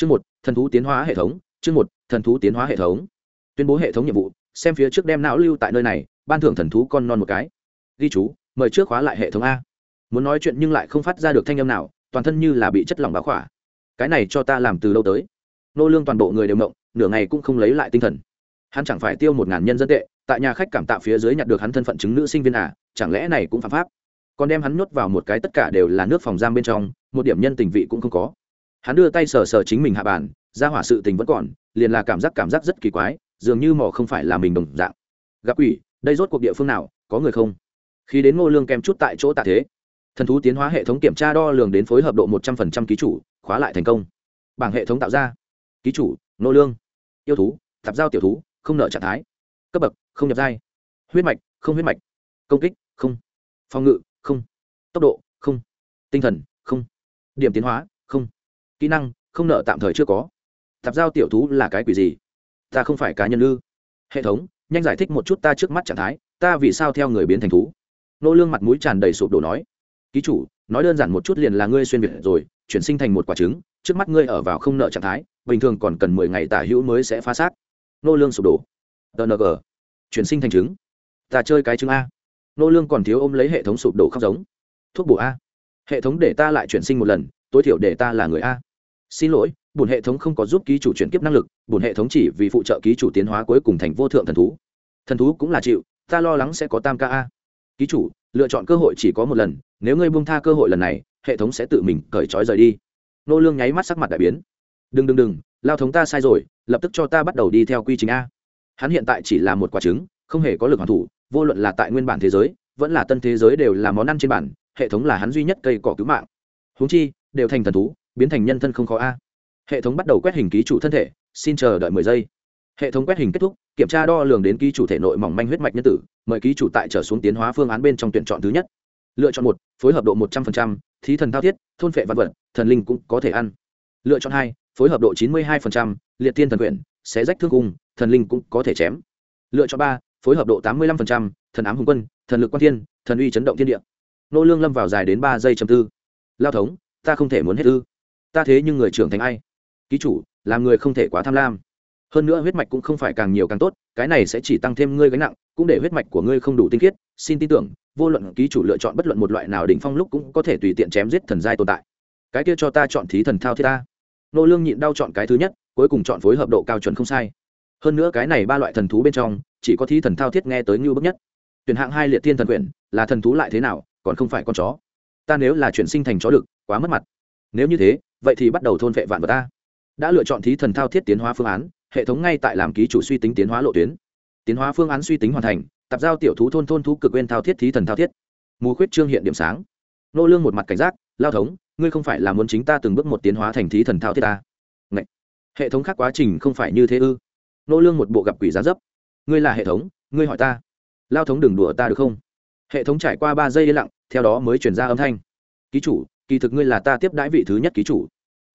chương một, thần thú tiến hóa hệ thống, chương một, thần thú tiến hóa hệ thống. Tuyên bố hệ thống nhiệm vụ, xem phía trước đem não lưu tại nơi này, ban thưởng thần thú con non một cái. Ghi chú, mời trước khóa lại hệ thống a. Muốn nói chuyện nhưng lại không phát ra được thanh âm nào, toàn thân như là bị chất lỏng báo khỏa. Cái này cho ta làm từ lâu tới. Nô lương toàn bộ người đều mộng, nửa ngày cũng không lấy lại tinh thần. Hắn chẳng phải tiêu một ngàn nhân dân tệ, tại nhà khách cảm tạ phía dưới nhặt được hắn thân phận chứng nữ sinh viên à chẳng lẽ này cũng phạm pháp? Còn đem hắn nhốt vào một cái tất cả đều là nước phòng giam bên trong, một điểm nhân tình vị cũng không có hắn đưa tay sờ sờ chính mình hạ bàn, ra hỏa sự tình vẫn còn, liền là cảm giác cảm giác rất kỳ quái, dường như mỏ không phải là mình đồng dạng. Gặp quỷ, đây rốt cuộc địa phương nào, có người không? Khi đến ngô lương kèm chút tại chỗ tạ thế, thần thú tiến hóa hệ thống kiểm tra đo lường đến phối hợp độ một trăm phần trăm ký chủ, khóa lại thành công. Bảng hệ thống tạo ra. Ký chủ, ngô lương. Yêu thú, tạp giao tiểu thú, không nợ trạng thái. Cấp bậc, không nhập giai. Huyết mạch, không huyết mạch. Công kích, không. Phòng ngự, không. Tốc độ, không. Tinh thần, không. Điểm tiến hóa kỹ năng, không nợ tạm thời chưa có. Tạp giao tiểu thú là cái quỷ gì? Ta không phải cá nhân ư? Hệ thống, nhanh giải thích một chút ta trước mắt trạng thái, ta vì sao theo người biến thành thú? Nô lương mặt mũi tràn đầy sụp đổ nói. Ký chủ, nói đơn giản một chút liền là ngươi xuyên việt rồi, chuyển sinh thành một quả trứng, trước mắt ngươi ở vào không nợ trạng thái, bình thường còn cần mười ngày tả hữu mới sẽ phá xác. Nô lương sụp đổ. Tng chuyển sinh thành trứng. Ta chơi cái trứng a. Nô lương còn thiếu ôm lấy hệ thống sụp đổ khóc giống. Thuốc bổ a. Hệ thống để ta lại chuyển sinh một lần, tối thiểu để ta là người a xin lỗi bùn hệ thống không có giúp ký chủ chuyển kiếp năng lực bùn hệ thống chỉ vì phụ trợ ký chủ tiến hóa cuối cùng thành vô thượng thần thú. Thần thú cũng là chịu, ta lo lắng sẽ có tam ca a. Ký chủ, lựa chọn cơ hội chỉ có một lần, nếu ngươi buông tha cơ hội lần này, hệ thống sẽ tự mình cởi trói rời đi. Nô lương nháy mắt sắc mặt đại biến. Đừng đừng đừng, lao thống ta sai rồi, lập tức cho ta bắt đầu đi theo quy trình a. Hắn hiện tại chỉ là một quả trứng, không hề có lực hoàn thủ, vô luận là tại nguyên bản thế giới, vẫn là tân thế giới đều là món ăn trên bản, hệ thống là hắn duy nhất cây cỏ cứu mạng. Huống chi, đều thành thần thú biến thành nhân thân không khó a. Hệ thống bắt đầu quét hình ký chủ thân thể, xin chờ đợi mười giây. Hệ thống quét hình kết thúc, kiểm tra đo lường đến ký chủ thể nội mỏng manh huyết mạch nhân tử, mời ký chủ tại trở xuống tiến hóa phương án bên trong tuyển chọn thứ nhất. Lựa chọn một, phối hợp độ một trăm linh thí thần thao thiết, thôn phệ văn vật, thần linh cũng có thể ăn. Lựa chọn hai, phối hợp độ chín mươi hai liệt tiên thần quyển, xé rách thương cung, thần linh cũng có thể chém. Lựa chọn ba, phối hợp độ tám mươi năm thần ám hùng quân, thần lực quan thiên, thần uy chấn động thiên địa. Nô lương lâm vào dài đến ba giây chầm tư. Lao thống, ta không thể muốn hết ư ta thế nhưng người trưởng thành ai? Ký chủ làm người không thể quá tham lam. Hơn nữa huyết mạch cũng không phải càng nhiều càng tốt cái này sẽ chỉ tăng thêm ngươi gánh nặng cũng để huyết mạch của ngươi không đủ tinh khiết. Xin tin tưởng vô luận ký chủ lựa chọn bất luận một loại nào đỉnh phong lúc cũng có thể tùy tiện chém giết thần giai tồn tại. Cái kia cho ta chọn thí thần thao thiết ta. Nô lương nhịn đau chọn cái thứ nhất cuối cùng chọn phối hợp độ cao chuẩn không sai. Hơn nữa cái này ba loại thần thú bên trong chỉ có thí thần thao thiết nghe tới như bức nhất. Tuyển hạng hai liệt thiên thần quyển là thần thú lại thế nào còn không phải con chó. Ta nếu là chuyển sinh thành chó lực, quá mất mặt. Nếu như thế vậy thì bắt đầu thôn vệ vạn vật ta. Đã lựa chọn thí thần thao thiết tiến hóa phương án, hệ thống ngay tại làm ký chủ suy tính tiến hóa lộ tuyến. Tiến hóa phương án suy tính hoàn thành tập giao tiểu thú thôn thôn thú cực bên thao thiết thí thần thao thiết. Mù khuyết trương hiện điểm sáng. Nô lương một mặt cảnh giác, lao thống, ngươi không phải là muốn chính ta từng bước một tiến hóa thành thí thần thao thiết ta? Ngậy. hệ thống khác quá trình không phải như thế ư? Nô lương một bộ gặp quỷ giá dấp. Ngươi là hệ thống, ngươi hỏi ta. Lao thống đừng đùa ta được không? Hệ thống trải qua ba giây yên lặng, theo đó mới truyền ra âm thanh. Ký chủ kỳ thực ngươi là ta tiếp đãi vị thứ nhất ký chủ.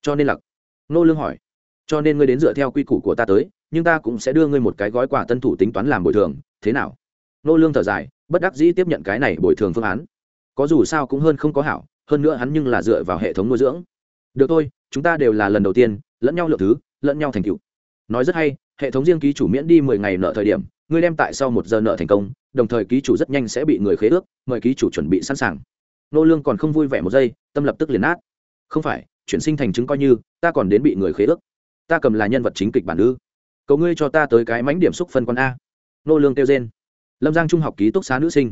Cho nên là nô lương hỏi, cho nên ngươi đến dựa theo quy củ của ta tới, nhưng ta cũng sẽ đưa ngươi một cái gói quà tân thủ tính toán làm bồi thường, thế nào? Nô lương thở dài, bất đắc dĩ tiếp nhận cái này bồi thường phương án. Có dù sao cũng hơn không có hảo, hơn nữa hắn nhưng là dựa vào hệ thống nuôi dưỡng. Được thôi, chúng ta đều là lần đầu tiên, lẫn nhau lượng thứ, lẫn nhau thành tựu. Nói rất hay, hệ thống riêng ký chủ miễn đi mười ngày nợ thời điểm, ngươi đem tại sau một giờ nợ thành công, đồng thời ký chủ rất nhanh sẽ bị người khế ước, mời ký chủ chuẩn bị sẵn sàng. Nô lương còn không vui vẻ một giây tâm lập tức liền nát. Không phải, chuyển sinh thành chứng coi như, ta còn đến bị người khế ước. Ta cầm là nhân vật chính kịch bản ư. Cầu ngươi cho ta tới cái mánh điểm xúc phân con a. Nô lương kêu trên lâm giang trung học ký túc xá nữ sinh.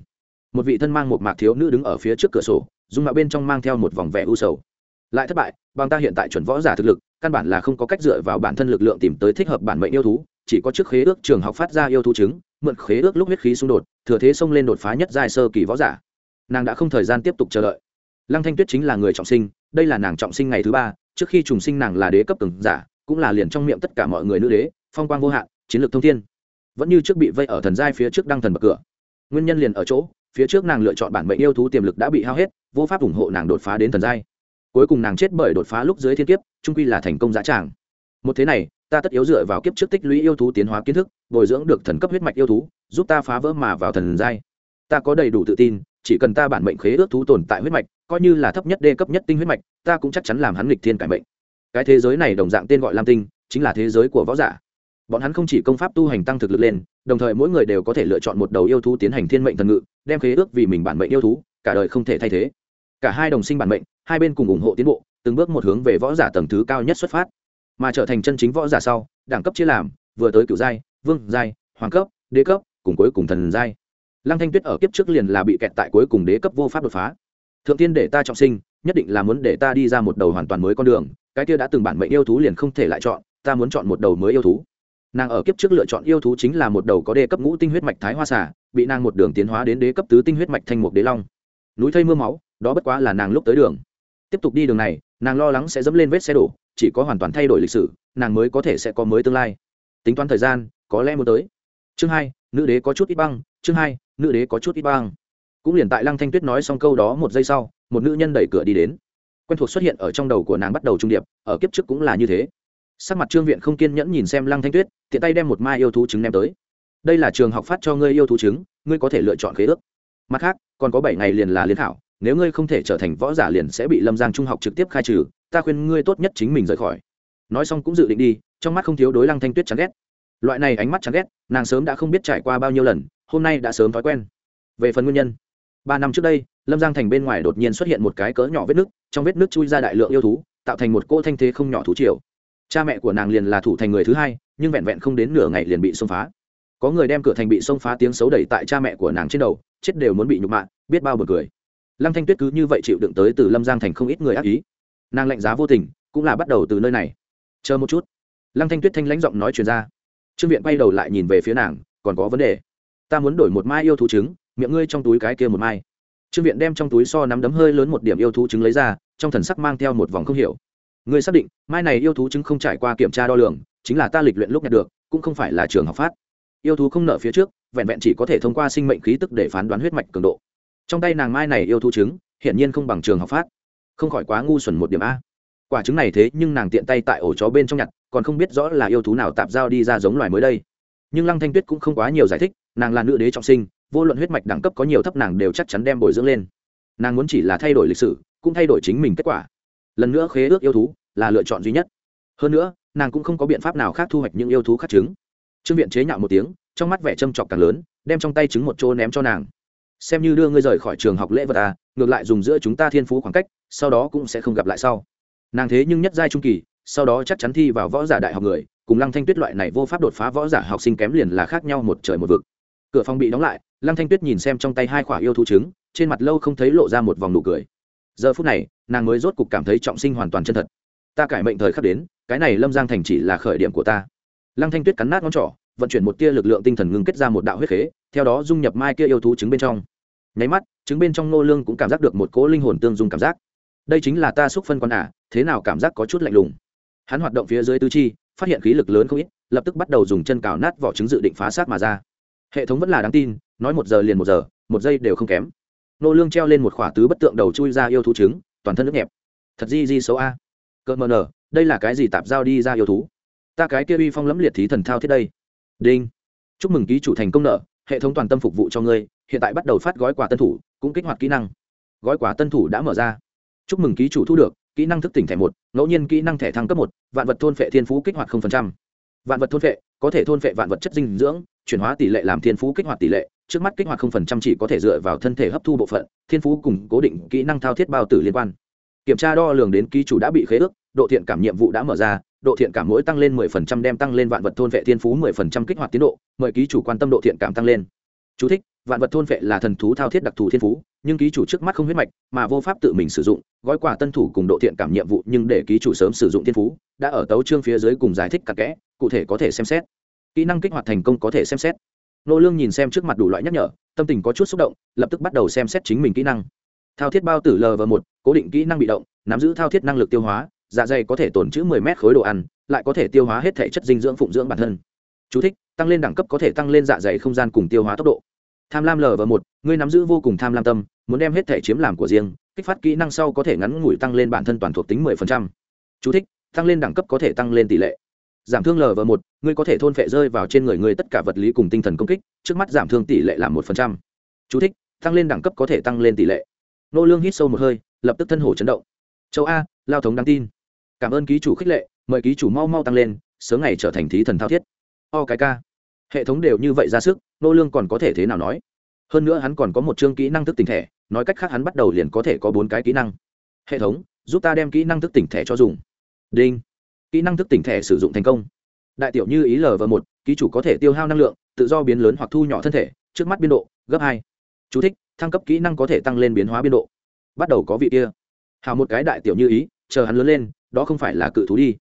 Một vị thân mang một mạc thiếu nữ đứng ở phía trước cửa sổ, dung mạo bên trong mang theo một vòng vẻ u sầu. Lại thất bại, bằng ta hiện tại chuẩn võ giả thực lực, căn bản là không có cách dựa vào bản thân lực lượng tìm tới thích hợp bản mệnh yêu thú, chỉ có trước khế ước trường học phát ra yêu thú chứng, mượn khế ước lúc huyết khí xung đột, thừa thế xông lên đột phá nhất giai sơ kỳ võ giả. Nàng đã không thời gian tiếp tục chờ đợi lăng thanh tuyết chính là người trọng sinh, đây là nàng trọng sinh ngày thứ ba, trước khi trùng sinh nàng là đế cấp từng giả, cũng là liền trong miệng tất cả mọi người nữ đế, phong quang vô hạn, chiến lược thông thiên. Vẫn như trước bị vây ở thần giai phía trước đăng thần bậc cửa. Nguyên nhân liền ở chỗ, phía trước nàng lựa chọn bản mệnh yêu thú tiềm lực đã bị hao hết, vô pháp ủng hộ nàng đột phá đến thần giai. Cuối cùng nàng chết bởi đột phá lúc dưới thiên kiếp trung quy là thành công giá tràng. Một thế này, ta tất yếu dựa vào kiếp trước tích lũy yêu thú tiến hóa kiến thức, bồi dưỡng được thần cấp huyết mạch yêu thú, giúp ta phá vỡ mà vào thần giai. Ta có đầy đủ tự tin chỉ cần ta bản mệnh khế ước thú tồn tại huyết mạch, coi như là thấp nhất đê cấp nhất tinh huyết mạch, ta cũng chắc chắn làm hắn nghịch thiên cải mệnh. Cái thế giới này đồng dạng tên gọi lam tinh, chính là thế giới của võ giả. Bọn hắn không chỉ công pháp tu hành tăng thực lực lên, đồng thời mỗi người đều có thể lựa chọn một đầu yêu thú tiến hành thiên mệnh thần ngự, đem khế ước vì mình bản mệnh yêu thú, cả đời không thể thay thế. Cả hai đồng sinh bản mệnh, hai bên cùng ủng hộ tiến bộ, từng bước một hướng về võ giả tầng thứ cao nhất xuất phát. Mà trở thành chân chính võ giả sau, đẳng cấp chia làm, vừa tới cựu giai, vương giai, hoàng cấp, đế cấp, cùng cuối cùng thần giai lăng thanh tuyết ở kiếp trước liền là bị kẹt tại cuối cùng đế cấp vô pháp đột phá. Thượng tiên để ta trọng sinh, nhất định là muốn để ta đi ra một đầu hoàn toàn mới con đường, cái kia đã từng bản mệnh yêu thú liền không thể lại chọn, ta muốn chọn một đầu mới yêu thú. Nàng ở kiếp trước lựa chọn yêu thú chính là một đầu có đế cấp ngũ tinh huyết mạch thái hoa xả bị nàng một đường tiến hóa đến đế cấp tứ tinh huyết mạch thanh mục đế long. Núi thây mưa máu, đó bất quá là nàng lúc tới đường. Tiếp tục đi đường này, nàng lo lắng sẽ dẫm lên vết xe đổ, chỉ có hoàn toàn thay đổi lịch sử, nàng mới có thể sẽ có mới tương lai. Tính toán thời gian, có lẽ muốn tới. Chương hai, nữ đế có chút ít băng, chương hai nữ đế có chút ít bang. Cũng liền tại lăng thanh tuyết nói xong câu đó một giây sau, một nữ nhân đẩy cửa đi đến. Quen thuộc xuất hiện ở trong đầu của nàng bắt đầu trung điệp, ở kiếp trước cũng là như thế. Sắc mặt trương viện không kiên nhẫn nhìn xem lăng thanh tuyết, tiện tay đem một mai yêu thú trứng đem tới. Đây là trường học phát cho ngươi yêu thú trứng, ngươi có thể lựa chọn khế ước. Mặt khác, còn có bảy ngày liền là liên thảo nếu ngươi không thể trở thành võ giả liền sẽ bị lâm giang trung học trực tiếp khai trừ, ta khuyên ngươi tốt nhất chính mình rời khỏi. Nói xong cũng dự định đi, trong mắt không thiếu đối lăng thanh tuyết chán ghét. Loại này ánh mắt chán ghét, nàng sớm đã không biết trải qua bao nhiêu lần hôm nay đã sớm thói quen. Về phần nguyên nhân, ba năm trước đây, lâm giang thành bên ngoài đột nhiên xuất hiện một cái cỡ nhỏ vết nước trong vết nước chui ra đại lượng yêu thú, tạo thành một cỗ thanh thế không nhỏ thú triều. Cha mẹ của nàng liền là thủ thành người thứ hai, nhưng vẹn vẹn không đến nửa ngày liền bị xông phá. Có người đem cửa thành bị xông phá tiếng xấu đẩy tại cha mẹ của nàng trên đầu, chết đều muốn bị nhục mạ, biết bao bật cười. Lăng thanh tuyết cứ như vậy chịu đựng tới từ lâm giang thành không ít người ác ý. Nàng lạnh giá vô tình, cũng là bắt đầu từ nơi này. Chờ một chút. Lăng thanh tuyết thanh lãnh giọng nói chuyện ra. Trương viện quay đầu lại nhìn về phía nàng, còn có vấn đề ta muốn đổi một mai yêu thú trứng, miệng ngươi trong túi cái kia một mai. Trương viện đem trong túi so nắm đấm hơi lớn một điểm yêu thú trứng lấy ra, trong thần sắc mang theo một vòng không hiểu. Ngươi xác định, mai này yêu thú trứng không trải qua kiểm tra đo lường, chính là ta lịch luyện lúc nhặt được, cũng không phải là trường học phát. Yêu thú không nợ phía trước, vẹn vẹn chỉ có thể thông qua sinh mệnh khí tức để phán đoán huyết mạch cường độ. Trong tay nàng mai này yêu thú trứng, hiển nhiên không bằng trường học phát. Không khỏi quá ngu xuẩn một điểm a. Quả trứng này thế nhưng nàng tiện tay tại ổ chó bên trong nhặt, còn không biết rõ là yêu thú nào tạp giao đi ra giống loài mới đây. Nhưng lăng thanh tuyết cũng không quá nhiều giải thích nàng là nữ đế trọng sinh, vô luận huyết mạch đẳng cấp có nhiều thấp nàng đều chắc chắn đem bồi dưỡng lên. Nàng muốn chỉ là thay đổi lịch sử, cũng thay đổi chính mình kết quả. Lần nữa khế ước yêu thú là lựa chọn duy nhất. Hơn nữa, nàng cũng không có biện pháp nào khác thu hoạch những yêu thú khắc trứng. Trương viện chế nhạo một tiếng, trong mắt vẻ châm chọc càng lớn, đem trong tay trứng một chỗ ném cho nàng. Xem như đưa ngươi rời khỏi trường học lễ vật à ngược lại dùng giữa chúng ta thiên phú khoảng cách, sau đó cũng sẽ không gặp lại sau. Nàng thế nhưng nhất giai trung kỳ, sau đó chắc chắn thi vào võ giả đại học người, cùng lăng thanh tuyết loại này vô pháp đột phá võ giả học sinh kém liền là khác nhau một trời một vực cửa phòng bị đóng lại lăng thanh tuyết nhìn xem trong tay hai quả yêu thú trứng trên mặt lâu không thấy lộ ra một vòng nụ cười. Giờ phút này nàng mới rốt cục cảm thấy trọng sinh hoàn toàn chân thật. Ta cải mệnh thời khắc đến cái này lâm giang thành chỉ là khởi điểm của ta. Lăng thanh tuyết cắn nát ngón trỏ vận chuyển một tia lực lượng tinh thần ngưng kết ra một đạo huyết khế theo đó dung nhập mai kia yêu thú trứng bên trong. Nháy mắt trứng bên trong nô lương cũng cảm giác được một cỗ linh hồn tương dung cảm giác. Đây chính là ta xúc phân quan ả à, thế nào cảm giác có chút lạnh lùng. Hắn hoạt động phía dưới tư chi phát hiện khí lực lớn không ít lập tức bắt đầu dùng chân cào nát vỏ trứng dự định phá sát mà ra hệ thống vẫn là đáng tin, nói một giờ liền một giờ, một giây đều không kém. Nô lương treo lên một khỏa tứ bất tượng đầu chui ra yêu thú trứng, toàn thân nước nhẹp. Thật di di xấu a. Cợt mờ nở, đây là cái gì tạp giao đi ra yêu thú? Ta cái kia uy phong lẫm liệt thí thần thao thiết đây. Đinh. Chúc mừng ký chủ thành công nợ, hệ thống toàn tâm phục vụ cho ngươi, hiện tại bắt đầu phát gói quà tân thủ, cũng kích hoạt kỹ năng. Gói quà tân thủ đã mở ra. Chúc mừng ký chủ thu được, kỹ năng thức tỉnh thẻ một, ngẫu nhiên kỹ năng thẻ thăng cấp một, vạn vật thôn phệ thiên phú kích hoạt vạn vật thôn phệ, có thể thôn phệ vạn vật chất dinh dưỡng chuyển hóa tỷ lệ làm thiên phú kích hoạt tỷ lệ trước mắt kích hoạt không phần trăm chỉ có thể dựa vào thân thể hấp thu bộ phận thiên phú cùng cố định kỹ năng thao thiết bao tử liên quan kiểm tra đo lường đến ký chủ đã bị khế ước độ thiện cảm nhiệm vụ đã mở ra độ thiện cảm mỗi tăng lên 10% đem tăng lên vạn vật thôn vệ thiên phú 10% kích hoạt tiến độ mời ký chủ quan tâm độ thiện cảm tăng lên Chú thích: Vạn vật thôn vệ là thần thú thao thiết đặc thù thiên phú, nhưng ký chủ trước mắt không huyết mạch, mà vô pháp tự mình sử dụng, gói quà tân thủ cùng độ thiện cảm nhiệm vụ nhưng để ký chủ sớm sử dụng thiên phú, đã ở tấu chương phía dưới cùng giải thích cặn kẽ, cụ thể có thể xem xét. Kỹ năng kích hoạt thành công có thể xem xét. Nô Lương nhìn xem trước mặt đủ loại nhắc nhở, tâm tình có chút xúc động, lập tức bắt đầu xem xét chính mình kỹ năng. Thao thiết bao tử l và một, cố định kỹ năng bị động, nắm giữ thao thiết năng lực tiêu hóa, dạ dày có thể tồn trữ 10 mét khối đồ ăn, lại có thể tiêu hóa hết thể chất dinh dưỡng phụng dưỡng bản thân. Chú thích: Tăng lên đẳng cấp có thể tăng lên dạ dày không gian cùng tiêu hóa tốc độ tham lam l và một ngươi nắm giữ vô cùng tham lam tâm muốn đem hết thể chiếm làm của riêng kích phát kỹ năng sau có thể ngắn ngủi tăng lên bản thân toàn thuộc tính 10%. Chú thích, tăng lên đẳng cấp có thể tăng lên tỷ lệ giảm thương lv một ngươi có thể thôn phệ rơi vào trên người ngươi tất cả vật lý cùng tinh thần công kích trước mắt giảm thương tỷ lệ là một phần trăm. Chú thích, tăng lên đẳng cấp có thể tăng lên tỷ lệ. Nô lương hít sâu một hơi lập tức thân hổ chấn động. Châu a lao thống đáng tin. Cảm ơn ký chủ khích lệ mời ký chủ mau mau tăng lên sớm ngày trở thành thí thần thao thiết. O cái ca. Hệ thống đều như vậy ra sức nô lương còn có thể thế nào nói? Hơn nữa hắn còn có một chương kỹ năng thức tỉnh thẻ nói cách khác hắn bắt đầu liền có thể có bốn cái kỹ năng. Hệ thống giúp ta đem kỹ năng thức tỉnh thẻ cho dùng. Đinh kỹ năng thức tỉnh thẻ sử dụng thành công. Đại tiểu như ý l và một ký chủ có thể tiêu hao năng lượng tự do biến lớn hoặc thu nhỏ thân thể trước mắt biên độ gấp hai. Chú thích, thăng cấp kỹ năng có thể tăng lên biến hóa biên độ. Bắt đầu có vị kia. Hào một cái đại tiểu như ý chờ hắn lớn lên đó không phải là cự thú đi.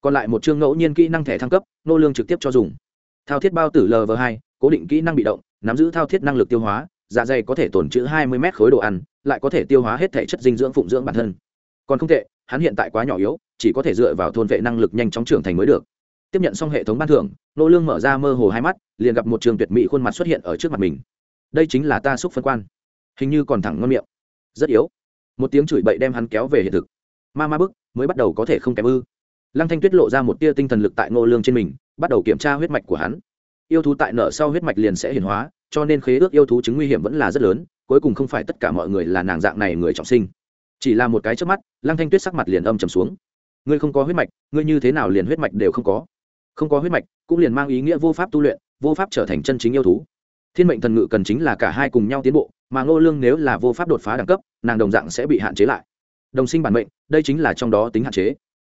Còn lại một chương ngẫu nhiên kỹ năng thẻ thăng cấp nô lương trực tiếp cho dùng. Thao thiết bao tử lv hai cố định kỹ năng bị động nắm giữ thao thiết năng lực tiêu hóa dạ dày có thể tồn trữ hai mươi mét khối đồ ăn lại có thể tiêu hóa hết thể chất dinh dưỡng phụng dưỡng bản thân. Còn không tệ hắn hiện tại quá nhỏ yếu chỉ có thể dựa vào thôn vệ năng lực nhanh chóng trưởng thành mới được. Tiếp nhận xong hệ thống ban thưởng, nô lương mở ra mơ hồ hai mắt, liền gặp một trường tuyệt mỹ khuôn mặt xuất hiện ở trước mặt mình. Đây chính là ta xúc phân quan. Hình như còn thẳng ngon miệng. Rất yếu. Một tiếng chửi bậy đem hắn kéo về hiện thực. Ma ma bức, mới bắt đầu có thể không kém ư. Lăng thanh tuyết lộ ra một tia tinh thần lực tại nô lương trên mình, bắt đầu kiểm tra huyết mạch của hắn. Yêu thú tại nợ sau huyết mạch liền sẽ hiển hóa, cho nên khế ước yêu thú chứng nguy hiểm vẫn là rất lớn, cuối cùng không phải tất cả mọi người là nàng dạng này người trọng sinh. Chỉ là một cái trước mắt, lăng thanh tuyết sắc mặt liền âm trầm xuống ngươi không có huyết mạch, ngươi như thế nào liền huyết mạch đều không có? Không có huyết mạch, cũng liền mang ý nghĩa vô pháp tu luyện, vô pháp trở thành chân chính yêu thú. Thiên mệnh thần ngự cần chính là cả hai cùng nhau tiến bộ, mà ngô lương nếu là vô pháp đột phá đẳng cấp, nàng đồng dạng sẽ bị hạn chế lại. Đồng sinh bản mệnh, đây chính là trong đó tính hạn chế.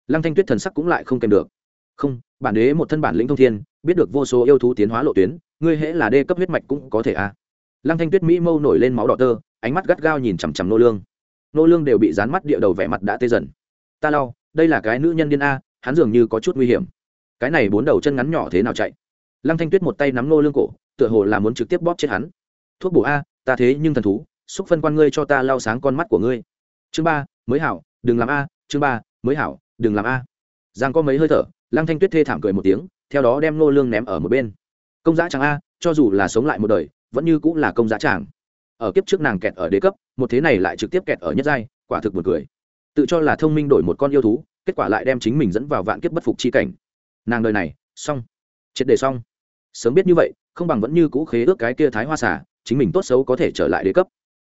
Lăng thanh tuyết thần sắc cũng lại không kèm được. Không, bản đế một thân bản lĩnh thông thiên, biết được vô số yêu thú tiến hóa lộ tuyến, ngươi hễ là đê cấp huyết mạch cũng có thể a à. lăng thanh tuyết mỹ mâu nổi lên máu đỏ tơ, ánh mắt gắt gao nhìn chằm chằm nô lương. Nô lương đều bị dán mắt địa đầu vẻ mặt đã tê dần. Ta lau đây là cái nữ nhân điên a, hắn dường như có chút nguy hiểm. Cái này bốn đầu chân ngắn nhỏ thế nào chạy? Lăng thanh tuyết một tay nắm nô lương cổ, tựa hồ là muốn trực tiếp bóp chết hắn. Thuốc bổ a, ta thế nhưng thần thú, xúc phân quan ngươi cho ta lau sáng con mắt của ngươi. Chương ba, mới hảo, đừng làm a, chương ba, mới hảo, đừng làm a. Giang có mấy hơi thở, lăng thanh tuyết thê thảm cười một tiếng, theo đó đem nô lương ném ở một bên. Công giá chẳng a, cho dù là sống lại một đời, vẫn như cũng là công giá chàng. Ở kiếp trước nàng kẹt ở đế cấp, một thế này lại trực tiếp kẹt ở nhất giai, quả thực buồn cười tự cho là thông minh đổi một con yêu thú, kết quả lại đem chính mình dẫn vào vạn kiếp bất phục chi cảnh. Nàng đời này, xong. Triệt đề xong. Sớm biết như vậy, không bằng vẫn như cũ khế ước cái kia thái hoa xả chính mình tốt xấu có thể trở lại đế cấp.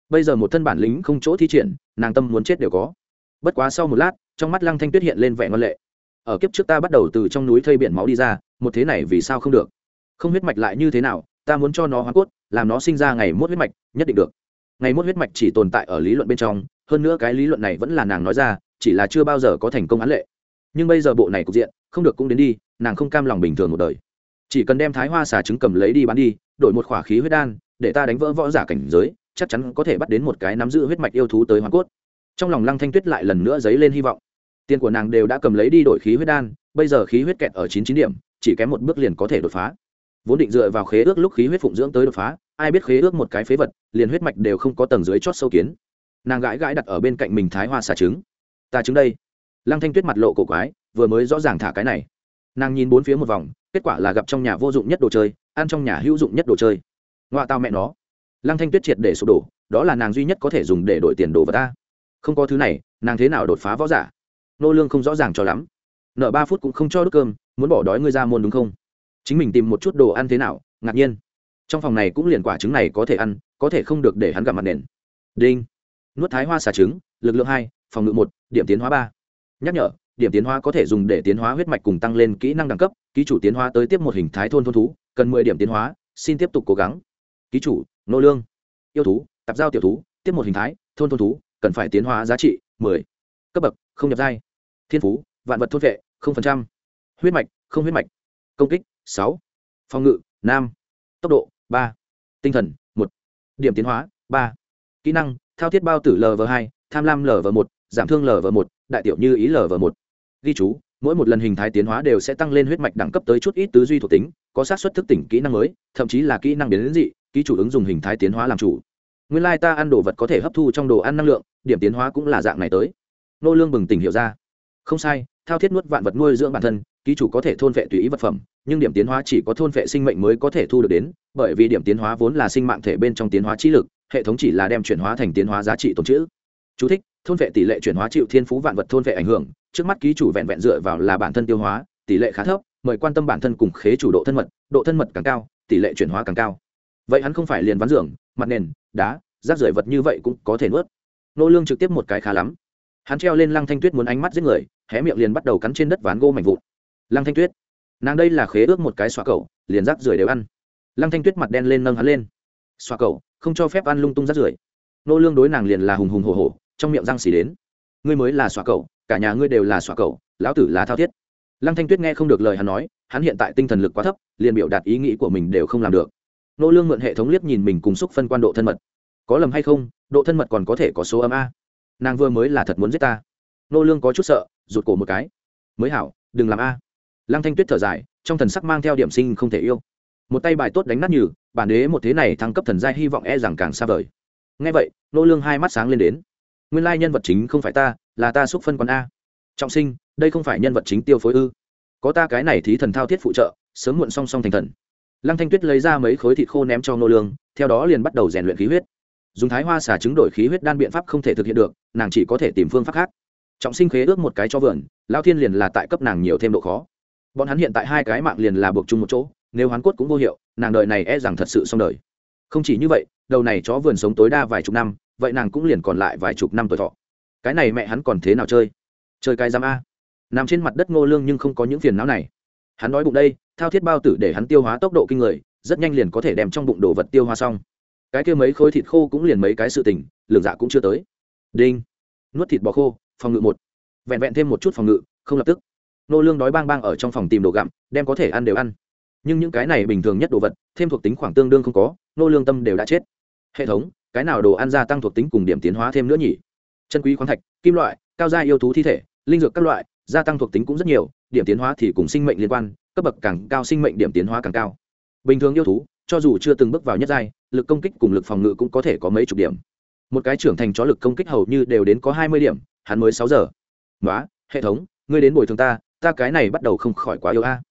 Bây giờ một thân bản lính không chỗ thi triển, nàng tâm muốn chết đều có. Bất quá sau một lát, trong mắt lăng thanh tuyết hiện lên vẻ ngân lệ. Ở kiếp trước ta bắt đầu từ trong núi thây biển máu đi ra, một thế này vì sao không được? Không huyết mạch lại như thế nào, ta muốn cho nó hoa cốt, làm nó sinh ra ngày mốt huyết mạch, nhất định được. Ngày mốt huyết mạch chỉ tồn tại ở lý luận bên trong hơn nữa cái lý luận này vẫn là nàng nói ra, chỉ là chưa bao giờ có thành công án lệ. Nhưng bây giờ bộ này cục diện, không được cũng đến đi, nàng không cam lòng bình thường một đời. Chỉ cần đem thái hoa xà trứng cầm lấy đi bán đi, đổi một khỏa khí huyết đan, để ta đánh vỡ võ giả cảnh giới, chắc chắn có thể bắt đến một cái nắm giữ huyết mạch yêu thú tới hoàng cốt. Trong lòng lăng thanh tuyết lại lần nữa dấy lên hy vọng. Tiền của nàng đều đã cầm lấy đi đổi khí huyết đan, bây giờ khí huyết kẹt ở chín chín điểm, chỉ kém một bước liền có thể đột phá. Vốn định dựa vào khế ước lúc khí huyết phụng dưỡng tới đột phá, ai biết khế ước một cái phế vật, liền huyết mạch đều không có tầng dưới chót sâu kiến nàng gãi gãi đặt ở bên cạnh mình thái hoa xà trứng. Ta trứng đây. Lăng thanh tuyết mặt lộ cổ quái, vừa mới rõ ràng thả cái này. Nàng nhìn bốn phía một vòng, kết quả là gặp trong nhà vô dụng nhất đồ chơi, ăn trong nhà hữu dụng nhất đồ chơi. Ngoại tao mẹ nó. Lăng thanh tuyết triệt để sụp đổ, đó là nàng duy nhất có thể dùng để đổi tiền đồ vào ta. Không có thứ này, nàng thế nào đột phá võ giả? Nô lương không rõ ràng cho lắm. Nợ ba phút cũng không cho đứt cơm, muốn bỏ đói ngươi ra môn đúng không? Chính mình tìm một chút đồ ăn thế nào, ngạc nhiên. Trong phòng này cũng liền quả trứng này có thể ăn, có thể không được để hắn gặp mặt nền. Đinh nuốt thái hoa xà trứng, lực lượng hai, phòng ngự một, điểm tiến hóa ba. Nhắc nhở, điểm tiến hóa có thể dùng để tiến hóa huyết mạch cùng tăng lên kỹ năng đẳng cấp, ký chủ tiến hóa tới tiếp một hình thái thôn thôn thú, cần mười điểm tiến hóa, xin tiếp tục cố gắng. Ký chủ, nô lương. Yêu thú, tạp giao tiểu thú, tiếp một hình thái, thôn thôn thú, cần phải tiến hóa giá trị mười. Cấp bậc, không nhập giai. Thiên phú, vạn vật thôn vệ, không phần trăm. Huyết mạch, không huyết mạch. Công kích, sáu. Phòng ngự, nam. Tốc độ, ba. Tinh thần, một. Điểm tiến hóa, ba. Kỹ năng thao thiết bao tử lv hai, tham lam lv một, giảm thương lv một, đại tiểu như ý lv một. Ghi chú, mỗi một lần hình thái tiến hóa đều sẽ tăng lên huyết mạch đẳng cấp tới chút ít tứ duy thuộc tính, có sát xuất thức tỉnh kỹ năng mới, thậm chí là kỹ năng biến đến dị, ký chủ ứng dùng hình thái tiến hóa làm chủ. Nguyên lai ta ăn đồ vật có thể hấp thu trong đồ ăn năng lượng, điểm tiến hóa cũng là dạng này tới. Nô lương bừng tỉnh hiểu ra. Không sai, thao thiết nuốt vạn vật nuôi dưỡng bản thân, ký chủ có thể thôn vệ tùy ý vật phẩm, nhưng điểm tiến hóa chỉ có thôn vệ sinh mệnh mới có thể thu được đến, bởi vì điểm tiến hóa vốn là sinh mạng thể bên trong tiến hóa trí lực hệ thống chỉ là đem chuyển hóa thành tiến hóa giá trị tồn chữ. Chú thích, thôn vệ tỷ lệ chuyển hóa chịu thiên phú vạn vật thôn vệ ảnh hưởng trước mắt ký chủ vẹn vẹn dựa vào là bản thân tiêu hóa tỷ lệ khá thấp mời quan tâm bản thân cùng khế chủ độ thân mật độ thân mật càng cao tỷ lệ chuyển hóa càng cao. Vậy hắn không phải liền ván giường mặt nền đá rác rưởi vật như vậy cũng có thể nuốt. Nô lương trực tiếp một cái khá lắm. Hắn treo lên lăng thanh tuyết muốn ánh mắt giết người hé miệng liền bắt đầu cắn trên đất ván gỗ mảnh vụn. Lăng thanh tuyết nàng đây là khế ước một cái xoa cầu liền rác rưởi đều ăn. Lăng thanh tuyết mặt đen lên nâng hắn lên. Xoa cầu không cho phép ăn lung tung rác rưởi. Nô lương đối nàng liền là hùng hùng hổ hổ, trong miệng răng xỉ đến. Ngươi mới là xóa cậu, cả nhà ngươi đều là xóa cậu, lão tử là thao thiết. Lăng thanh tuyết nghe không được lời hắn nói, hắn hiện tại tinh thần lực quá thấp, liền biểu đạt ý nghĩ của mình đều không làm được. Nô lương mượn hệ thống liếc nhìn mình cùng xúc phân quan độ thân mật. Có lầm hay không, độ thân mật còn có thể có số âm a. Nàng vừa mới là thật muốn giết ta. Nô lương có chút sợ, rụt cổ một cái. Mới hảo, đừng làm a. Lăng thanh tuyết thở dài, trong thần sắc mang theo điểm sinh không thể yêu. Một tay bài tốt đánh nát nhừ bản đế một thế này thăng cấp thần giai hy vọng e rằng càng xa vời. Ngay vậy, nô lương hai mắt sáng lên đến. Nguyên lai nhân vật chính không phải ta, là ta xúc phân con a. Trọng sinh, đây không phải nhân vật chính tiêu phối ư. Có ta cái này thí thần thao thiết phụ trợ, sớm muộn song song thành thần. Lăng thanh tuyết lấy ra mấy khối thịt khô ném cho nô lương, theo đó liền bắt đầu rèn luyện khí huyết. Dùng thái hoa xả trứng đổi khí huyết đan biện pháp không thể thực hiện được, nàng chỉ có thể tìm phương pháp khác. Trọng sinh khế ước một cái cho vườn, lao thiên liền là tại cấp nàng nhiều thêm độ khó. Bọn hắn hiện tại hai cái mạng liền là buộc chung một chỗ, nếu hắn cốt cũng vô hiệu nàng đợi này e rằng thật sự xong đời. Không chỉ như vậy, đầu này chó vườn sống tối đa vài chục năm, vậy nàng cũng liền còn lại vài chục năm tuổi thọ. Cái này mẹ hắn còn thế nào chơi? Chơi cái giam a. Nằm trên mặt đất ngô lương nhưng không có những phiền não này. Hắn nói bụng đây, thao thiết bao tử để hắn tiêu hóa tốc độ kinh người, rất nhanh liền có thể đem trong bụng đồ vật tiêu hóa xong. Cái kia mấy khối thịt khô cũng liền mấy cái sự tình lượng dạ cũng chưa tới. Đinh. Nuốt thịt bò khô, phòng ngự một. Vẹn vẹn thêm một chút phòng ngự, không lập tức. Nô lương đói bang bang ở trong phòng tìm đồ gặm, đem có thể ăn đều ăn nhưng những cái này bình thường nhất đồ vật, thêm thuộc tính khoảng tương đương không có, nô lương tâm đều đã chết. Hệ thống, cái nào đồ ăn gia tăng thuộc tính cùng điểm tiến hóa thêm nữa nhỉ? Chân quý khoáng thạch, kim loại, cao gia yêu thú thi thể, linh dược các loại, gia tăng thuộc tính cũng rất nhiều, điểm tiến hóa thì cùng sinh mệnh liên quan, cấp bậc càng cao sinh mệnh điểm tiến hóa càng cao. Bình thường yêu thú, cho dù chưa từng bước vào nhất giai, lực công kích cùng lực phòng ngự cũng có thể có mấy chục điểm. Một cái trưởng thành chó lực công kích hầu như đều đến có hai mươi điểm, hắn mới sáu giờ. Nói hệ thống, ngươi đến bồi thường ta ta cái này bắt đầu không khỏi quá yêu a.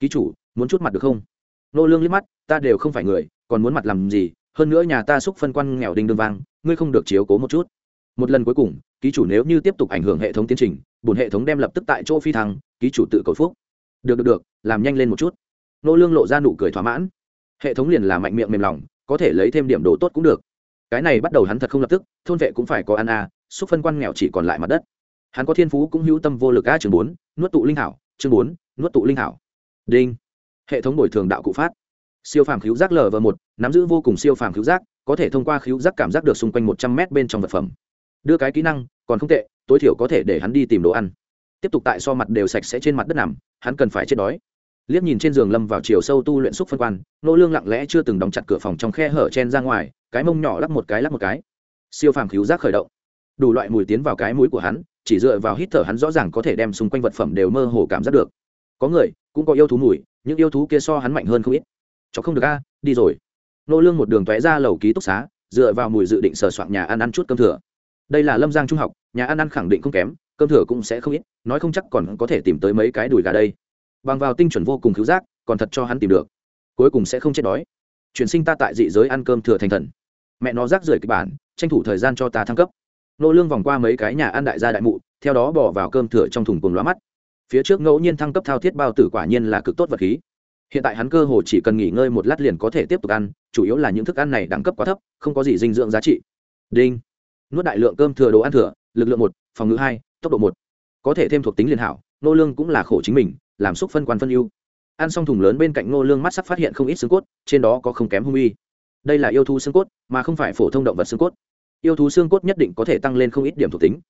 Ký chủ muốn chút mặt được không? Nô lương liếc mắt ta đều không phải người còn muốn mặt làm gì? Hơn nữa nhà ta xúc phân quan nghèo đinh đương vang ngươi không được chiếu cố một chút. Một lần cuối cùng ký chủ nếu như tiếp tục ảnh hưởng hệ thống tiến trình bùn hệ thống đem lập tức tại chỗ phi thăng ký chủ tự cầu phúc. Được được được làm nhanh lên một chút. Nô lương lộ ra nụ cười thỏa mãn. Hệ thống liền là mạnh miệng mềm lòng có thể lấy thêm điểm đồ tốt cũng được. Cái này bắt đầu hắn thật không lập tức thôn vệ cũng phải có ăn a à, xúc phân quan nghèo chỉ còn lại mặt đất. Hắn có thiên phú cũng hữu tâm vô lực a chương bốn nuốt tụ linh hảo chương bốn nuốt tụ linh hảo. Đinh hệ thống bồi thường đạo cụ phát. Siêu phàm khiếu giác lv một, nắm giữ vô cùng siêu phàm khiếu giác, có thể thông qua khiếu giác cảm giác được xung quanh một trăm mét bên trong vật phẩm. Đưa cái kỹ năng, còn không tệ, tối thiểu có thể để hắn đi tìm đồ ăn. Tiếp tục tại so mặt đều sạch sẽ trên mặt đất nằm, hắn cần phải chết đói. Liếc nhìn trên giường lâm vào chiều sâu tu luyện xúc phân quan nô lương lặng lẽ chưa từng đóng chặt cửa phòng trong khe hở chen ra ngoài, cái mông nhỏ lắp một cái lắp một cái. Siêu phàm khiếu giác khởi động. Đủ loại mùi tiến vào cái mũi của hắn, chỉ dựa vào hít thở hắn rõ ràng có thể đem xung quanh vật phẩm đều mơ hồ cảm giác được. Có người cũng có yêu thú mùi những yêu thú kia so hắn mạnh hơn không ít. Chó không được a, đi rồi. Nô lương một đường tóe ra lầu ký túc xá, dựa vào mùi dự định sờ soạn nhà ăn ăn chút cơm thừa. Đây là lâm giang trung học, nhà ăn ăn khẳng định không kém, cơm thừa cũng sẽ không ít, nói không chắc còn có thể tìm tới mấy cái đùi gà đây. Bằng vào tinh chuẩn vô cùng cứu giác, còn thật cho hắn tìm được. Cuối cùng sẽ không chết đói. Chuyển sinh ta tại dị giới ăn cơm thừa thành thần. Mẹ nó rác rưởi kịch bản, tranh thủ thời gian cho ta thăng cấp. Nô lương vòng qua mấy cái nhà ăn đại gia đại mụ, theo đó bỏ vào cơm thừa trong thùng cùng lóa mắt phía trước ngẫu nhiên thăng cấp thao thiết bao tử quả nhiên là cực tốt vật khí. Hiện tại hắn cơ hồ chỉ cần nghỉ ngơi một lát liền có thể tiếp tục ăn, chủ yếu là những thức ăn này đẳng cấp quá thấp, không có gì dinh dưỡng giá trị. Đinh. Nuốt đại lượng cơm thừa đồ ăn thừa, lực lượng một, phòng ngự hai, tốc độ một. Có thể thêm thuộc tính liên hảo, nô lương cũng là khổ chính mình, làm xúc phân quan phân ưu. Ăn xong thùng lớn bên cạnh nô lương mắt sắc phát hiện không ít xương cốt, trên đó có không kém hung uy. Đây là yêu thú xương cốt, mà không phải phổ thông động vật xương cốt. Yêu thú xương cốt nhất định có thể tăng lên không ít điểm thuộc tính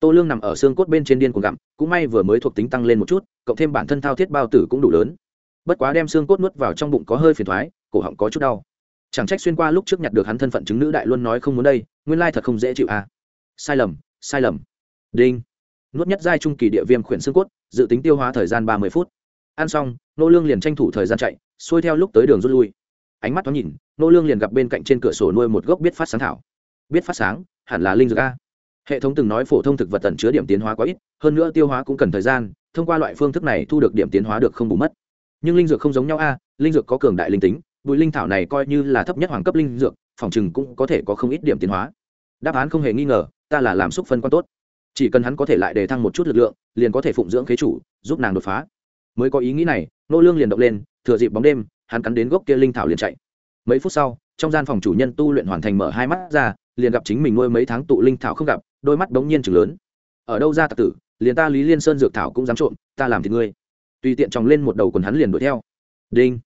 tô lương nằm ở xương cốt bên trên điên cuồng gặm, cũng may vừa mới thuộc tính tăng lên một chút, cộng thêm bản thân thao thiết bao tử cũng đủ lớn. Bất quá đem xương cốt nuốt vào trong bụng có hơi phiền thoái, cổ họng có chút đau. Chẳng trách xuyên qua lúc trước nhặt được hắn thân phận chứng nữ đại luôn nói không muốn đây, nguyên lai thật không dễ chịu à. Sai lầm sai lầm. Đinh. Nuốt nhất giai trung kỳ địa viêm khuyển xương cốt, dự tính tiêu hóa thời gian ba mươi phút. Ăn xong, nô lương liền tranh thủ thời gian chạy, xuôi theo lúc tới đường rút lui. Ánh mắt thoáng nhìn, nô lương liền gặp bên cạnh trên cửa sổ nuôi một gốc biết phát sáng thảo. Biết phát sáng, hẳn là linh dược a hệ thống từng nói phổ thông thực vật tẩn chứa điểm tiến hóa quá ít, hơn nữa tiêu hóa cũng cần thời gian, thông qua loại phương thức này thu được điểm tiến hóa được không bù mất. Nhưng linh dược không giống nhau a, linh dược có cường đại linh tính, bụi linh thảo này coi như là thấp nhất hoàng cấp linh dược, phòng chừng cũng có thể có không ít điểm tiến hóa. Đáp án không hề nghi ngờ, ta là làm xúc phân quan tốt. Chỉ cần hắn có thể lại đề thăng một chút lực lượng, liền có thể phụng dưỡng khế chủ, giúp nàng đột phá. Mới có ý nghĩ này, nô lương liền động lên, thừa dịp bóng đêm, hắn cắn đến gốc kia linh thảo liền chạy. Mấy phút sau, trong gian phòng chủ nhân tu luyện hoàn thành mở hai mắt ra liền gặp chính mình nuôi mấy tháng tụ linh thảo không gặp, đôi mắt bỗng nhiên chừng lớn. Ở đâu ra tặc tử, liền ta lý liên sơn dược thảo cũng dám trộm, ta làm thì ngươi. Tùy tiện tròng lên một đầu quần hắn liền đuổi theo. Đinh.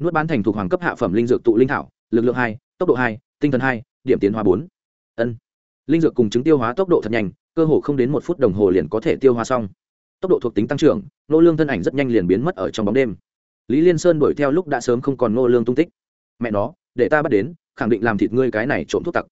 Nuốt bán thành thuộc hoàng cấp hạ phẩm linh dược tụ linh thảo, lực lượng hai, tốc độ hai, tinh thần hai, điểm tiến hóa bốn. Ân. Linh dược cùng chứng tiêu hóa tốc độ thật nhanh, cơ hồ không đến một phút đồng hồ liền có thể tiêu hóa xong. Tốc độ thuộc tính tăng trưởng, nô lương thân ảnh rất nhanh liền biến mất ở trong bóng đêm. Lý liên sơn đuổi theo lúc đã sớm không còn nô lương tung tích. Mẹ nó, để ta bắt đến, khẳng định làm thịt ngươi cái này trộm thuốc tặc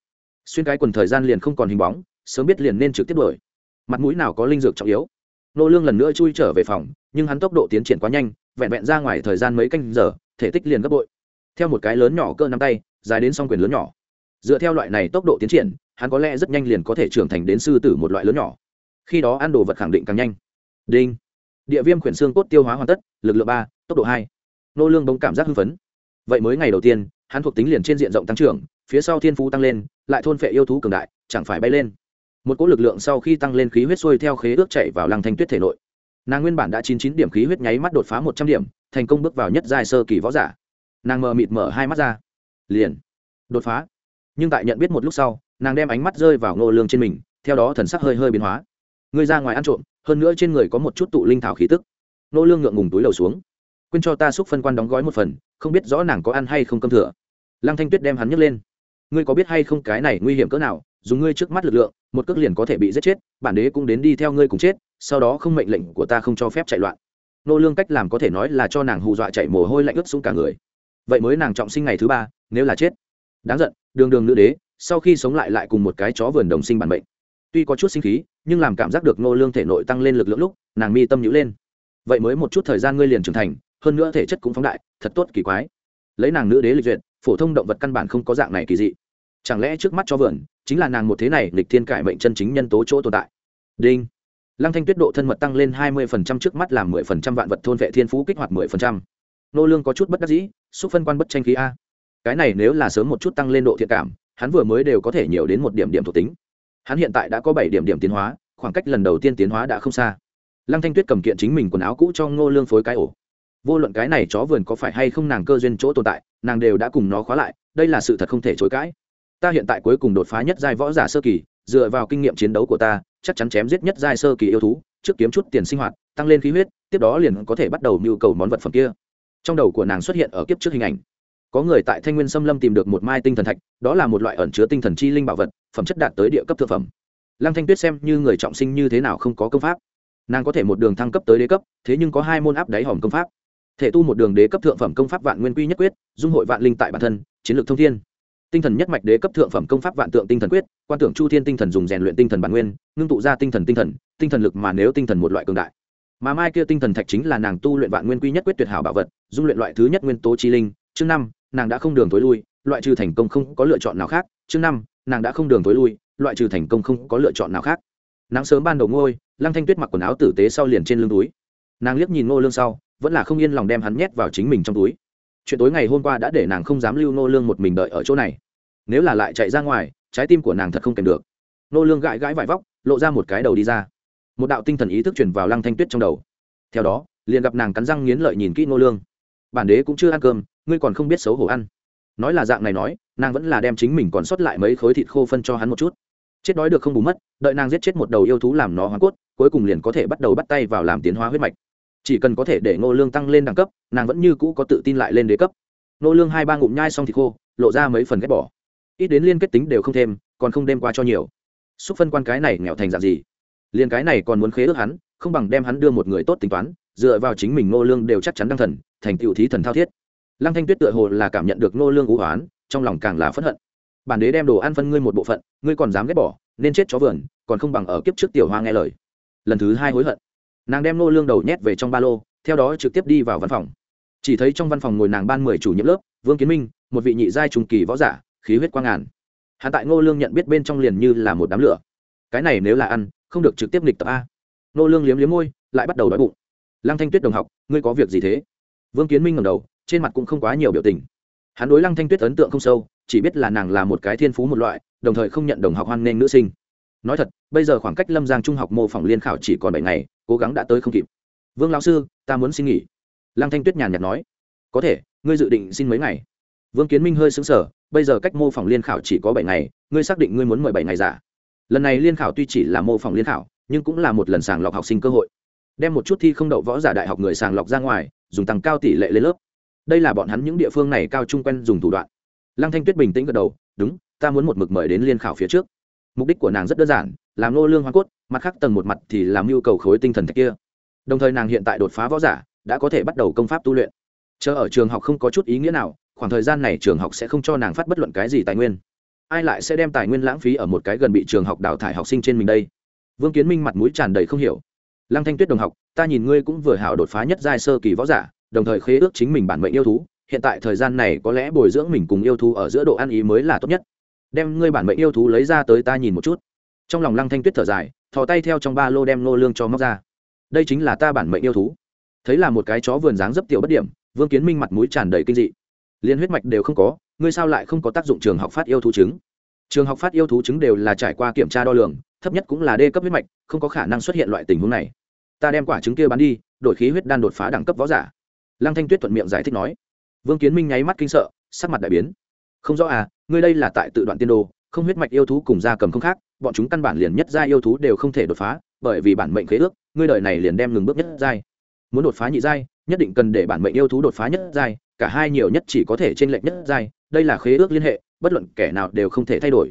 xuyên cái quần thời gian liền không còn hình bóng, sớm biết liền nên trực tiếp đuổi. Mặt mũi nào có linh dược trọng yếu. Nô lương lần nữa chui trở về phòng, nhưng hắn tốc độ tiến triển quá nhanh, vẹn vẹn ra ngoài thời gian mấy canh giờ, thể tích liền gấp bội. Theo một cái lớn nhỏ cơ nắm tay, dài đến song quyền lớn nhỏ. Dựa theo loại này tốc độ tiến triển, hắn có lẽ rất nhanh liền có thể trưởng thành đến sư tử một loại lớn nhỏ. Khi đó ăn đồ vật khẳng định càng nhanh. Đinh. Địa viêm khuyển xương cốt tiêu hóa hoàn tất, lực lượng ba, tốc độ hai. Nô lương bỗng cảm giác hưng phấn. Vậy mới ngày đầu tiên, hắn thuộc tính liền trên diện rộng tăng trưởng phía sau thiên phú tăng lên, lại thôn phệ yêu thú cường đại, chẳng phải bay lên. Một cỗ lực lượng sau khi tăng lên khí huyết xuôi theo khế ước chạy vào lăng thanh tuyết thể nội. Nàng nguyên bản đã chín chín điểm khí huyết nháy mắt đột phá một trăm điểm, thành công bước vào nhất giai sơ kỳ võ giả. Nàng mờ mịt mở hai mắt ra. Liền. Đột phá. Nhưng tại nhận biết một lúc sau, nàng đem ánh mắt rơi vào ngô lương trên mình, theo đó thần sắc hơi hơi biến hóa. Ngươi ra ngoài ăn trộm, hơn nữa trên người có một chút tụ linh thảo khí tức. Ngô lương ngượng ngùng túi đầu xuống. Quên cho ta xúc phân quan đóng gói một phần, không biết rõ nàng có ăn hay không cơm thừa. Lăng thanh tuyết đem hắn nhấc lên ngươi có biết hay không cái này nguy hiểm cỡ nào, dùng ngươi trước mắt lực lượng, một cước liền có thể bị giết chết, bản đế cũng đến đi theo ngươi cùng chết, sau đó không mệnh lệnh của ta không cho phép chạy loạn. Nô lương cách làm có thể nói là cho nàng hù dọa chạy mồ hôi lạnh ướt xuống cả người. Vậy mới nàng trọng sinh ngày thứ ba, nếu là chết. Đáng giận, đường đường nữ đế, sau khi sống lại lại cùng một cái chó vườn đồng sinh bản mệnh. Tuy có chút sinh khí, nhưng làm cảm giác được nô lương thể nội tăng lên lực lượng lúc, nàng mi tâm nhũ lên. Vậy mới một chút thời gian ngươi liền trưởng thành, hơn nữa thể chất cũng phóng đại, thật tốt kỳ quái. Lấy nàng nữ đế lịch duyệt phổ thông động vật căn bản không có dạng này kỳ dị. Chẳng lẽ trước mắt cho vườn, chính là nàng một thế này lịch thiên cải mệnh chân chính nhân tố chỗ tồn tại? Đinh. Lăng thanh tuyết độ thân mật tăng lên hai mươi phần trăm trước mắt làm mười phần trăm vạn vật thôn vệ thiên phú kích hoạt mười phần trăm. Nô lương có chút bất đắc dĩ, xúc phân quan bất tranh khí a. Cái này nếu là sớm một chút tăng lên độ thiện cảm, hắn vừa mới đều có thể nhiều đến một điểm điểm thuộc tính. Hắn hiện tại đã có bảy điểm điểm tiến hóa, khoảng cách lần đầu tiên tiến hóa đã không xa. Lăng thanh tuyết cầm kiện chính mình quần áo cũ cho ngô lương phối cái ổ vô luận cái này chó vườn có phải hay không nàng cơ duyên chỗ tồn tại, nàng đều đã cùng nó khóa lại, đây là sự thật không thể chối cãi. Ta hiện tại cuối cùng đột phá nhất giai võ giả sơ kỳ, dựa vào kinh nghiệm chiến đấu của ta, chắc chắn chém giết nhất giai sơ kỳ yêu thú, trước kiếm chút tiền sinh hoạt, tăng lên khí huyết, tiếp đó liền có thể bắt đầu nhu cầu món vật phẩm kia. Trong đầu của nàng xuất hiện ở kiếp trước hình ảnh. Có người tại thanh nguyên xâm lâm tìm được một mai tinh thần thạch, đó là một loại ẩn chứa tinh thần chi linh bảo vật, phẩm chất đạt tới địa cấp thực phẩm. Lăng thanh tuyết xem như người trọng sinh như thế nào không có công pháp. Nàng có thể một đường thăng cấp tới đế cấp, thế nhưng có hai môn áp đáy hòm công pháp thể tu một đường đế cấp thượng phẩm công pháp vạn nguyên quy nhất quyết, dung hội vạn linh tại bản thân, chiến lược thông thiên. Tinh thần nhất mạch đế cấp thượng phẩm công pháp vạn tượng tinh thần quyết, quan tưởng chu thiên tinh thần dùng rèn luyện tinh thần bản nguyên, ngưng tụ ra tinh thần tinh thần tinh thần lực mà nếu tinh thần một loại cường đại. Mà mai kia tinh thần thạch chính là nàng tu luyện vạn nguyên quy nhất quyết tuyệt hảo bảo vật, dung luyện loại thứ nhất nguyên tố chi linh. Chương năm, nàng đã không đường tối lui, loại trừ thành công không có lựa chọn nào khác. Chương năm, nàng đã không đường tối lui, loại trừ thành công không có lựa chọn nào khác. Nắng sớm ban đầu ngôi, lăng thanh tuyết mặc quần áo tử tế sau liền trên lưng túi. Nàng liếc nhìn ngô lương sau vẫn là không yên lòng đem hắn nhét vào chính mình trong túi. Chuyện tối ngày hôm qua đã để nàng không dám lưu nô lương một mình đợi ở chỗ này. Nếu là lại chạy ra ngoài, trái tim của nàng thật không kèm được. Nô lương gãi gãi vải vóc, lộ ra một cái đầu đi ra. Một đạo tinh thần ý thức chuyển vào lăng thanh tuyết trong đầu. Theo đó, liền gặp nàng cắn răng nghiến lợi nhìn kỹ nô lương. Bản đế cũng chưa ăn cơm, ngươi còn không biết xấu hổ ăn. Nói là dạng này nói, nàng vẫn là đem chính mình còn sót lại mấy khối thịt khô phân cho hắn một chút. Chết đói được không bù mất, đợi nàng giết chết một đầu yêu thú làm nó hóa cốt, cuối cùng liền có thể bắt đầu bắt tay vào làm tiến hóa huyết mạch chỉ cần có thể để ngô lương tăng lên đẳng cấp, nàng vẫn như cũ có tự tin lại lên đế cấp. Ngô lương hai ba ngụm nhai xong thịt khô, lộ ra mấy phần ghét bỏ. Ít đến liên kết tính đều không thêm, còn không đem qua cho nhiều. Xúc phân quan cái này nghèo thành dạng gì? Liền cái này còn muốn khế ước hắn, không bằng đem hắn đưa một người tốt tính toán, dựa vào chính mình ngô lương đều chắc chắn đăng thần, thành tựu thí thần thao thiết. Lăng thanh tuyết tựa hồ là cảm nhận được ngô lương ưu hoán trong lòng càng là phẫn hận. Bản đế đem đồ ăn phân ngươi một bộ phận, ngươi còn dám ghét bỏ, nên chết chó vườn, còn không bằng ở kiếp trước tiểu hoa nghe lời. Lần thứ hai hối hận nàng đem ngô lương đầu nhét về trong ba lô, theo đó trực tiếp đi vào văn phòng. Chỉ thấy trong văn phòng ngồi nàng ban mười chủ nhiệm lớp, vương kiến minh, một vị nhị giai trùng kỳ võ giả, khí huyết quang ngàn. Hạ tại ngô lương nhận biết bên trong liền như là một đám lửa. Cái này nếu là ăn, không được trực tiếp nghịch tập a. Ngô lương liếm liếm môi, lại bắt đầu đói bụng. Lăng thanh tuyết đồng học, ngươi có việc gì thế? Vương kiến minh ngẩng đầu, trên mặt cũng không quá nhiều biểu tình. Hắn đối lăng thanh tuyết ấn tượng không sâu, chỉ biết là nàng là một cái thiên phú một loại, đồng thời không nhận đồng học hoan nghênh nữ sinh. Nói thật, bây giờ khoảng cách lâm giang trung học mô phỏng liên khảo chỉ còn bảy ngày cố gắng đã tới không kịp. Vương lão sư, ta muốn xin nghỉ. Lăng thanh tuyết nhàn nhạt nói. Có thể, ngươi dự định xin mấy ngày? Vương kiến minh hơi xứng sở bây giờ cách mô phỏng liên khảo chỉ có bảy ngày, ngươi xác định ngươi muốn mời bảy ngày giả? Lần này liên khảo tuy chỉ là mô phỏng liên khảo, nhưng cũng là một lần sàng lọc học sinh cơ hội. Đem một chút thi không đậu võ giả đại học người sàng lọc ra ngoài, dùng tăng cao tỷ lệ lên lớp. Đây là bọn hắn những địa phương này cao trung quen dùng thủ đoạn. Lăng thanh tuyết bình tĩnh gật đầu. Đúng, ta muốn một mực mời đến liên khảo phía trước mục đích của nàng rất đơn giản làm nô lương hoa cốt, mặt khác tầng một mặt thì làm nhu cầu khối tinh thần thạch kia. Đồng thời nàng hiện tại đột phá võ giả, đã có thể bắt đầu công pháp tu luyện. Chờ ở trường học không có chút ý nghĩa nào, khoảng thời gian này trường học sẽ không cho nàng phát bất luận cái gì tài nguyên. Ai lại sẽ đem tài nguyên lãng phí ở một cái gần bị trường học đào thải học sinh trên mình đây? Vương kiến minh mặt mũi tràn đầy không hiểu. Lăng thanh tuyết đồng học, ta nhìn ngươi cũng vừa hảo đột phá nhất giai sơ kỳ võ giả, đồng thời khế ước chính mình bản mệnh yêu thú, hiện tại thời gian này có lẽ bồi dưỡng mình cùng yêu thú ở giữa độ ăn ý mới là tốt nhất đem ngươi bản mệnh yêu thú lấy ra tới ta nhìn một chút. Trong lòng lăng thanh tuyết thở dài, thò tay theo trong ba lô đem nô lương cho móc ra. Đây chính là ta bản mệnh yêu thú. Thấy là một cái chó vườn dáng dấp tiểu bất điểm, vương kiến minh mặt mũi tràn đầy kinh dị. Liên huyết mạch đều không có, ngươi sao lại không có tác dụng trường học phát yêu thú chứng? trường học phát yêu thú chứng đều là trải qua kiểm tra đo lường, thấp nhất cũng là đê cấp huyết mạch, không có khả năng xuất hiện loại tình huống này. Ta đem quả trứng kia bán đi, đổi khí huyết đan đột phá đẳng cấp võ giả. Lăng thanh tuyết thuận miệng giải thích nói. Vương kiến minh nháy mắt kinh sợ, sắc mặt đại biến. Không rõ à ngươi đây là tại tự đoạn tiên đồ, không huyết mạch yêu thú cùng gia cầm không khác, bọn chúng căn bản liền nhất gia yêu thú đều không thể đột phá, bởi vì bản mệnh khế ước, ngươi đời này liền đem ngừng bước nhất giai. Muốn đột phá nhị giai, nhất định cần để bản mệnh yêu thú đột phá nhất giai, cả hai nhiều nhất chỉ có thể trên lệnh nhất giai, đây là khế ước liên hệ, bất luận kẻ nào đều không thể thay đổi.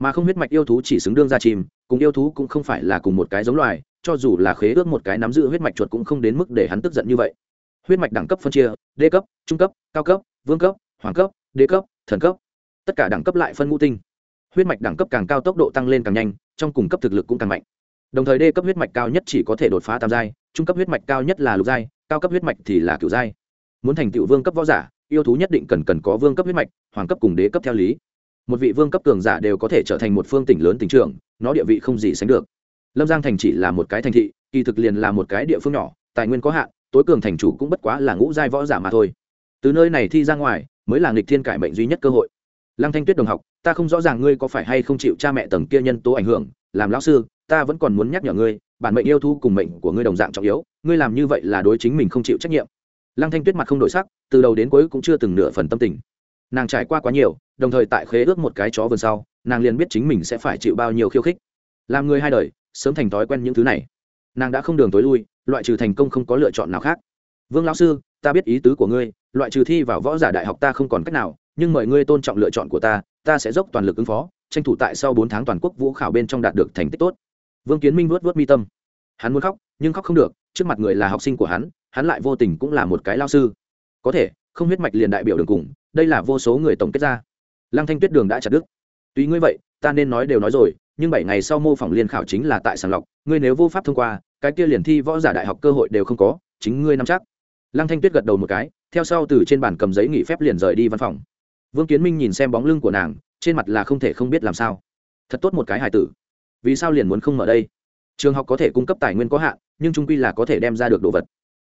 Mà không huyết mạch yêu thú chỉ xứng đương ra chìm, cùng yêu thú cũng không phải là cùng một cái giống loài, cho dù là khế ước một cái nắm giữ huyết mạch chuột cũng không đến mức để hắn tức giận như vậy. Huyết mạch đẳng cấp phân chia đê cấp, trung cấp, cao cấp, vương cấp, hoàng cấp, đế cấp, thần cấp tất cả đẳng cấp lại phân ngũ tinh. Huyết mạch đẳng cấp càng cao tốc độ tăng lên càng nhanh, trong cùng cấp thực lực cũng càng mạnh. Đồng thời đê cấp huyết mạch cao nhất chỉ có thể đột phá tam giai, trung cấp huyết mạch cao nhất là lục giai, cao cấp huyết mạch thì là cựu giai. Muốn thành tựu vương cấp võ giả, yêu thú nhất định cần cần có vương cấp huyết mạch, hoàng cấp cùng đế cấp theo lý. Một vị vương cấp cường giả đều có thể trở thành một phương tỉnh lớn tỉnh trường nó địa vị không gì sánh được. Lâm giang thành chỉ là một cái thành thị, kỳ thực liền là một cái địa phương nhỏ, tài nguyên có hạn, tối cường thành chủ cũng bất quá là ngũ giai võ giả mà thôi. Từ nơi này thi ra ngoài, mới là nghịch thiên cải mệnh duy nhất cơ hội lăng thanh tuyết đồng học, ta không rõ ràng ngươi có phải hay không chịu cha mẹ tầng kia nhân tố ảnh hưởng, làm lão sư, ta vẫn còn muốn nhắc nhở ngươi, bản mệnh yêu thu cùng mệnh của ngươi đồng dạng trọng yếu, ngươi làm như vậy là đối chính mình không chịu trách nhiệm. Lăng thanh tuyết mặt không đổi sắc, từ đầu đến cuối cũng chưa từng nửa phần tâm tình. Nàng trải qua quá nhiều, đồng thời tại khế ước một cái chó vườn sau, nàng liền biết chính mình sẽ phải chịu bao nhiêu khiêu khích. Làm người hai đời, sớm thành thói quen những thứ này. Nàng đã không đường tối lui, loại trừ thành công không có lựa chọn nào khác. Vương lão sư, ta biết ý tứ của ngươi, loại trừ thi vào võ giả đại học ta không còn cách nào nhưng mời ngươi tôn trọng lựa chọn của ta ta sẽ dốc toàn lực ứng phó, tranh thủ tại sau bốn tháng toàn quốc vũ khảo bên trong đạt được thành tích tốt. Vương kiến minh vuốt vuốt mi tâm. Hắn muốn khóc, nhưng khóc không được, trước mặt người là học sinh của hắn hắn lại vô tình cũng là một cái lao sư. Có thể, không huyết mạch liền đại biểu đường cùng, đây là vô số người tổng kết ra. Lăng thanh tuyết đường đã chặt đứt. Tuy ngươi vậy, ta nên nói đều nói rồi, nhưng bảy ngày sau mô phỏng liên khảo chính là tại sàng lọc, ngươi nếu vô pháp thông qua, cái kia liền thi võ giả đại học cơ hội đều không có, chính ngươi nắm chắc. Lăng thanh tuyết gật đầu một cái, theo sau từ trên bàn cầm giấy nghỉ phép liền rời đi văn phòng vương kiến minh nhìn xem bóng lưng của nàng, trên mặt là không thể không biết làm sao. Thật tốt một cái hài tử. Vì sao liền muốn không mở đây? Trường học có thể cung cấp tài nguyên có hạn, nhưng trung quy là có thể đem ra được đồ vật.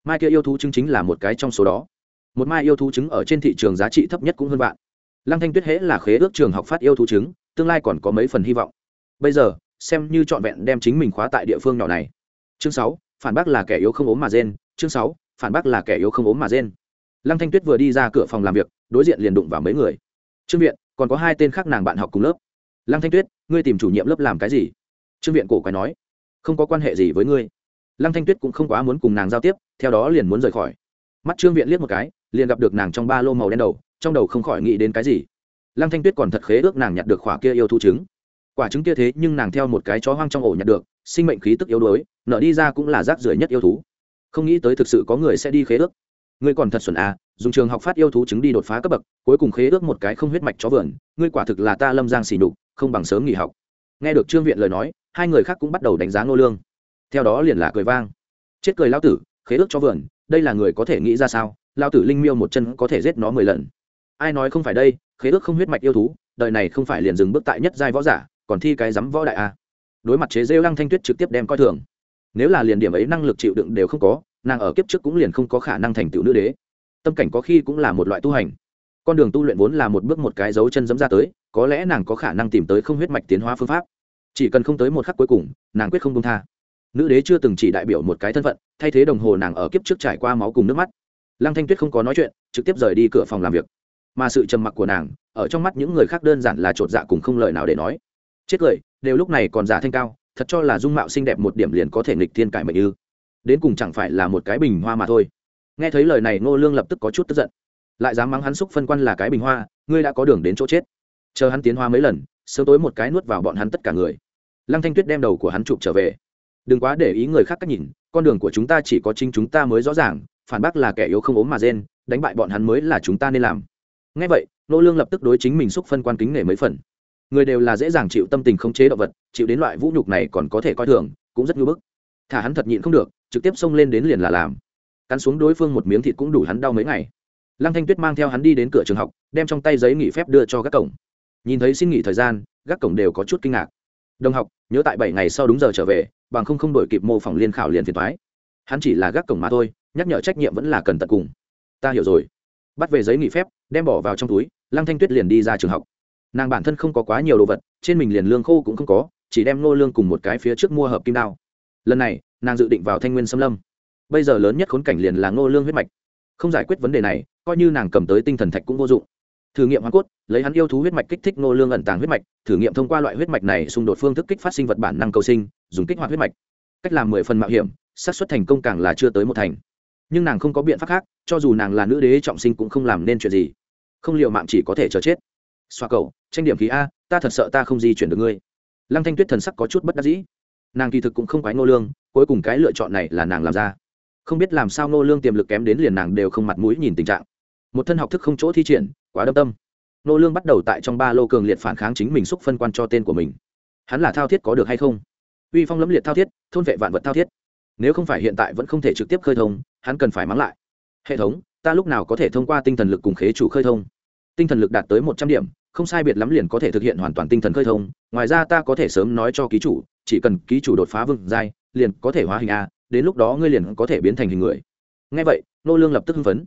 Mai kia yêu thú chứng chính là một cái trong số đó. Một mai yêu thú chứng ở trên thị trường giá trị thấp nhất cũng hơn bạn lăng thanh tuyết hễ là khế ước trường học phát yêu thú chứng, tương lai còn có mấy phần hy vọng. Bây giờ, xem như trọn vẹn đem chính mình khóa tại địa phương nhỏ này. Chương sáu, phản bác là kẻ yếu không ốm mà rên. Chương sáu, phản bác là kẻ yếu không ốm mà rên lăng thanh tuyết vừa đi ra cửa phòng làm việc, đối diện liền đụng vào mấy người. Trương viện, còn có hai tên khác nàng bạn học cùng lớp. Lăng thanh tuyết, ngươi tìm chủ nhiệm lớp làm cái gì? Trương viện cổ quái nói. Không có quan hệ gì với ngươi. Lăng thanh tuyết cũng không quá muốn cùng nàng giao tiếp, theo đó liền muốn rời khỏi. Mắt trương viện liếc một cái, liền gặp được nàng trong ba lô màu đen đầu, trong đầu không khỏi nghĩ đến cái gì. Lăng thanh tuyết còn thật khế ước nàng nhặt được khỏa kia yêu thú trứng. Quả trứng kia thế nhưng nàng theo một cái chó hoang trong ổ nhặt được, sinh mệnh khí tức yếu đuối, nợ đi ra cũng là rác rưởi nhất yêu thú. Không nghĩ tới thực sự có người sẽ đi khế ước ngươi còn thật xuẩn à dùng trường học phát yêu thú chứng đi đột phá cấp bậc, cuối cùng khế ước một cái không huyết mạch chó vườn, ngươi quả thực là ta lâm giang xỉ đục không bằng sớm nghỉ học. Nghe được trương viện lời nói, hai người khác cũng bắt đầu đánh giá ngô lương. Theo đó liền là cười vang. Chết cười lao tử, khế ước cho vườn, đây là người có thể nghĩ ra sao lao tử linh miêu một chân có thể giết nó mười lần. Ai nói không phải đây, khế ước không huyết mạch yêu thú, đời này không phải liền dừng bước tại nhất giai võ giả, còn thi cái dám võ đại a. Đối mặt chế rêu lăng thanh tuyết trực tiếp đem coi thường. Nếu là liền điểm ấy năng lực chịu đựng đều không có nàng ở kiếp trước cũng liền không có khả năng thành tựu nữ đế. Tâm cảnh có khi cũng là một loại tu hành. Con đường tu luyện vốn là một bước một cái dấu chân dẫm ra tới, có lẽ nàng có khả năng tìm tới không huyết mạch tiến hóa phương pháp. Chỉ cần không tới một khắc cuối cùng, nàng quyết không công tha. Nữ đế chưa từng chỉ đại biểu một cái thân phận, thay thế đồng hồ nàng ở kiếp trước trải qua máu cùng nước mắt. Lăng thanh tuyết không có nói chuyện, trực tiếp rời đi cửa phòng làm việc. Mà sự trầm mặc của nàng, ở trong mắt những người khác đơn giản là t dạ cùng không lời nào để nói. Chết cười, đều lúc này còn giả thanh cao, thật cho là dung mạo xinh đẹp một điểm liền có thể nghịch thiên cải mệnh ư đến cùng chẳng phải là một cái bình hoa mà thôi. Nghe thấy lời này, ngô lương lập tức có chút tức giận. Lại dám mắng hắn xúc phân quan là cái bình hoa, ngươi đã có đường đến chỗ chết. Chờ hắn tiến hoa mấy lần, sớm tối một cái nuốt vào bọn hắn tất cả người. Lăng thanh tuyết đem đầu của hắn chụp trở về. Đừng quá để ý người khác cách nhìn, con đường của chúng ta chỉ có chính chúng ta mới rõ ràng, phản bác là kẻ yếu không ốm mà rên, đánh bại bọn hắn mới là chúng ta nên làm. Ngay vậy nô lương lập tức đối chính mình xúc phân quan kính nể mấy phần. Người đều là dễ dàng chịu tâm tình khống chế động vật, chịu đến loại vũ nhục này còn có thể coi thường, cũng rất ngưỡng bức. Thả hắn thật nhịn không được trực tiếp xông lên đến liền là làm. Cắn xuống đối phương một miếng thịt cũng đủ hắn đau mấy ngày. Lăng thanh tuyết mang theo hắn đi đến cửa trường học, đem trong tay giấy nghỉ phép đưa cho các cổng. Nhìn thấy xin nghỉ thời gian các cổng đều có chút kinh ngạc. Đồng học, nhớ tại bảy ngày sau đúng giờ trở về, bằng không không đổi kịp mô phỏng liên khảo liền phiền thoái hắn chỉ là gác cổng mà thôi, nhắc nhở trách nhiệm vẫn là cần tận cùng. Ta hiểu rồi. Bắt về giấy nghỉ phép, đem bỏ vào trong túi, lăng thanh tuyết liền đi ra trường học. Nàng bản thân không có quá nhiều đồ vật, trên mình liền lương khô cũng không có, chỉ đem nô lương cùng một cái phía trước mua hợp kim đao. Lần này nàng dự định vào thanh nguyên xâm lâm. Bây giờ lớn nhất khốn cảnh liền là ngô lương huyết mạch. Không giải quyết vấn đề này, coi như nàng cầm tới tinh thần thạch cũng vô dụng. Thử nghiệm hoàn cốt, lấy hắn yêu thú huyết mạch kích thích ngô lương ẩn tàng huyết mạch, thử nghiệm thông qua loại huyết mạch này xung đột phương thức kích phát sinh vật bản năng cầu sinh, dùng kích hoạt huyết mạch. Cách làm mười phần mạo hiểm, xác suất thành công càng là chưa tới một thành. Nhưng nàng không có biện pháp khác, cho dù nàng là nữ đế trọng sinh cũng không làm nên chuyện gì. Không liệu mạng chỉ có thể chờ chết. Xoa cầu, tranh điểm khí a, ta thật sợ ta không di chuyển được ngươi. Lăng thanh tuyết thần sắc có chút bất đắc dĩ nàng kỳ thực cũng không quái nô lương, cuối cùng cái lựa chọn này là nàng làm ra. Không biết làm sao nô lương tiềm lực kém đến liền nàng đều không mặt mũi nhìn tình trạng. Một thân học thức không chỗ thi triển, quá đâm tâm. Nô lương bắt đầu tại trong ba lô cường liệt phản kháng chính mình xúc phân quan cho tên của mình. Hắn là thao thiết có được hay không? Uy phong lẫm liệt thao thiết, thôn vệ vạn vật thao thiết. Nếu không phải hiện tại vẫn không thể trực tiếp khơi thông, hắn cần phải mắng lại. Hệ thống, ta lúc nào có thể thông qua tinh thần lực cùng khế chủ khơi thông? Tinh thần lực đạt tới một trăm điểm, không sai biệt lắm liền có thể thực hiện hoàn toàn tinh thần khơi thông. Ngoài ra ta có thể sớm nói cho ký chủ chỉ cần ký chủ đột phá vương giai, liền có thể hóa hình a, đến lúc đó ngươi liền có thể biến thành hình người. Ngay vậy, nô lương lập tức hưng phấn.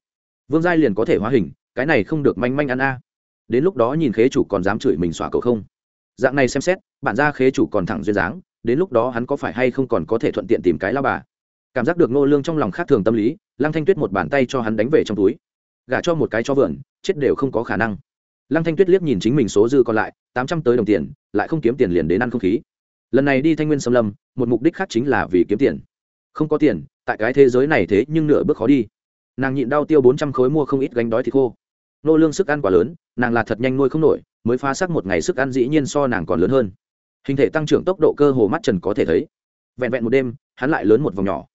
Vương giai liền có thể hóa hình, cái này không được manh manh ăn a. Đến lúc đó nhìn khế chủ còn dám chửi mình xóa cậu không? Dạng này xem xét, bản ra khế chủ còn thẳng duyên dáng, đến lúc đó hắn có phải hay không còn có thể thuận tiện tìm cái lao bà? Cảm giác được nô lương trong lòng khác thường tâm lý, lăng thanh tuyết một bàn tay cho hắn đánh về trong túi. Gả cho một cái cho vườn, chết đều không có khả năng. Lăng thanh tuyết liếc nhìn chính mình số dư còn lại, tám trăm tới đồng tiền, lại không kiếm tiền liền đến ăn không khí lần này đi thanh nguyên xâm lâm, một mục đích khác chính là vì kiếm tiền. Không có tiền, tại cái thế giới này thế nhưng nửa bước khó đi. Nàng nhịn đau tiêu bốn trăm khối mua không ít gánh đói thì khô. Nô lương sức ăn quá lớn, nàng là thật nhanh nuôi không nổi, mới phá sắc một ngày sức ăn dĩ nhiên so nàng còn lớn hơn. Hình thể tăng trưởng tốc độ cơ hồ mắt trần có thể thấy. Vẹn vẹn một đêm, hắn lại lớn một vòng nhỏ.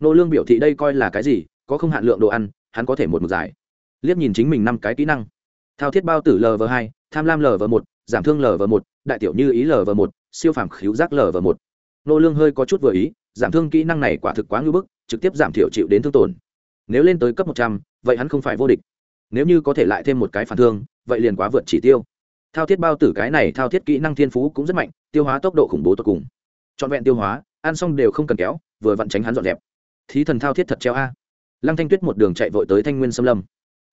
Nô lương biểu thị đây coi là cái gì, có không hạn lượng đồ ăn, hắn có thể một mực giải. Liếc nhìn chính mình năm cái kỹ năng. Thao thiết bao tử lv hai, tham lam lv một, giảm thương lv một, đại tiểu như ý lv một siêu phàm khíu giác lở và một. Nô lương hơi có chút vừa ý, giảm thương kỹ năng này quả thực quá ngưỡng bức, trực tiếp giảm thiểu chịu đến thương tổn. Nếu lên tới cấp một trăm, vậy hắn không phải vô địch. Nếu như có thể lại thêm một cái phản thương, vậy liền quá vượt chỉ tiêu. Thao thiết bao tử cái này thao thiết kỹ năng thiên phú cũng rất mạnh, tiêu hóa tốc độ khủng bố tột cùng. Trọn vẹn tiêu hóa, ăn xong đều không cần kéo, vừa vặn tránh hắn dọn dẹp. Thí thần thao thiết thật treo a. Lăng thanh tuyết một đường chạy vội tới thanh nguyên xâm lâm.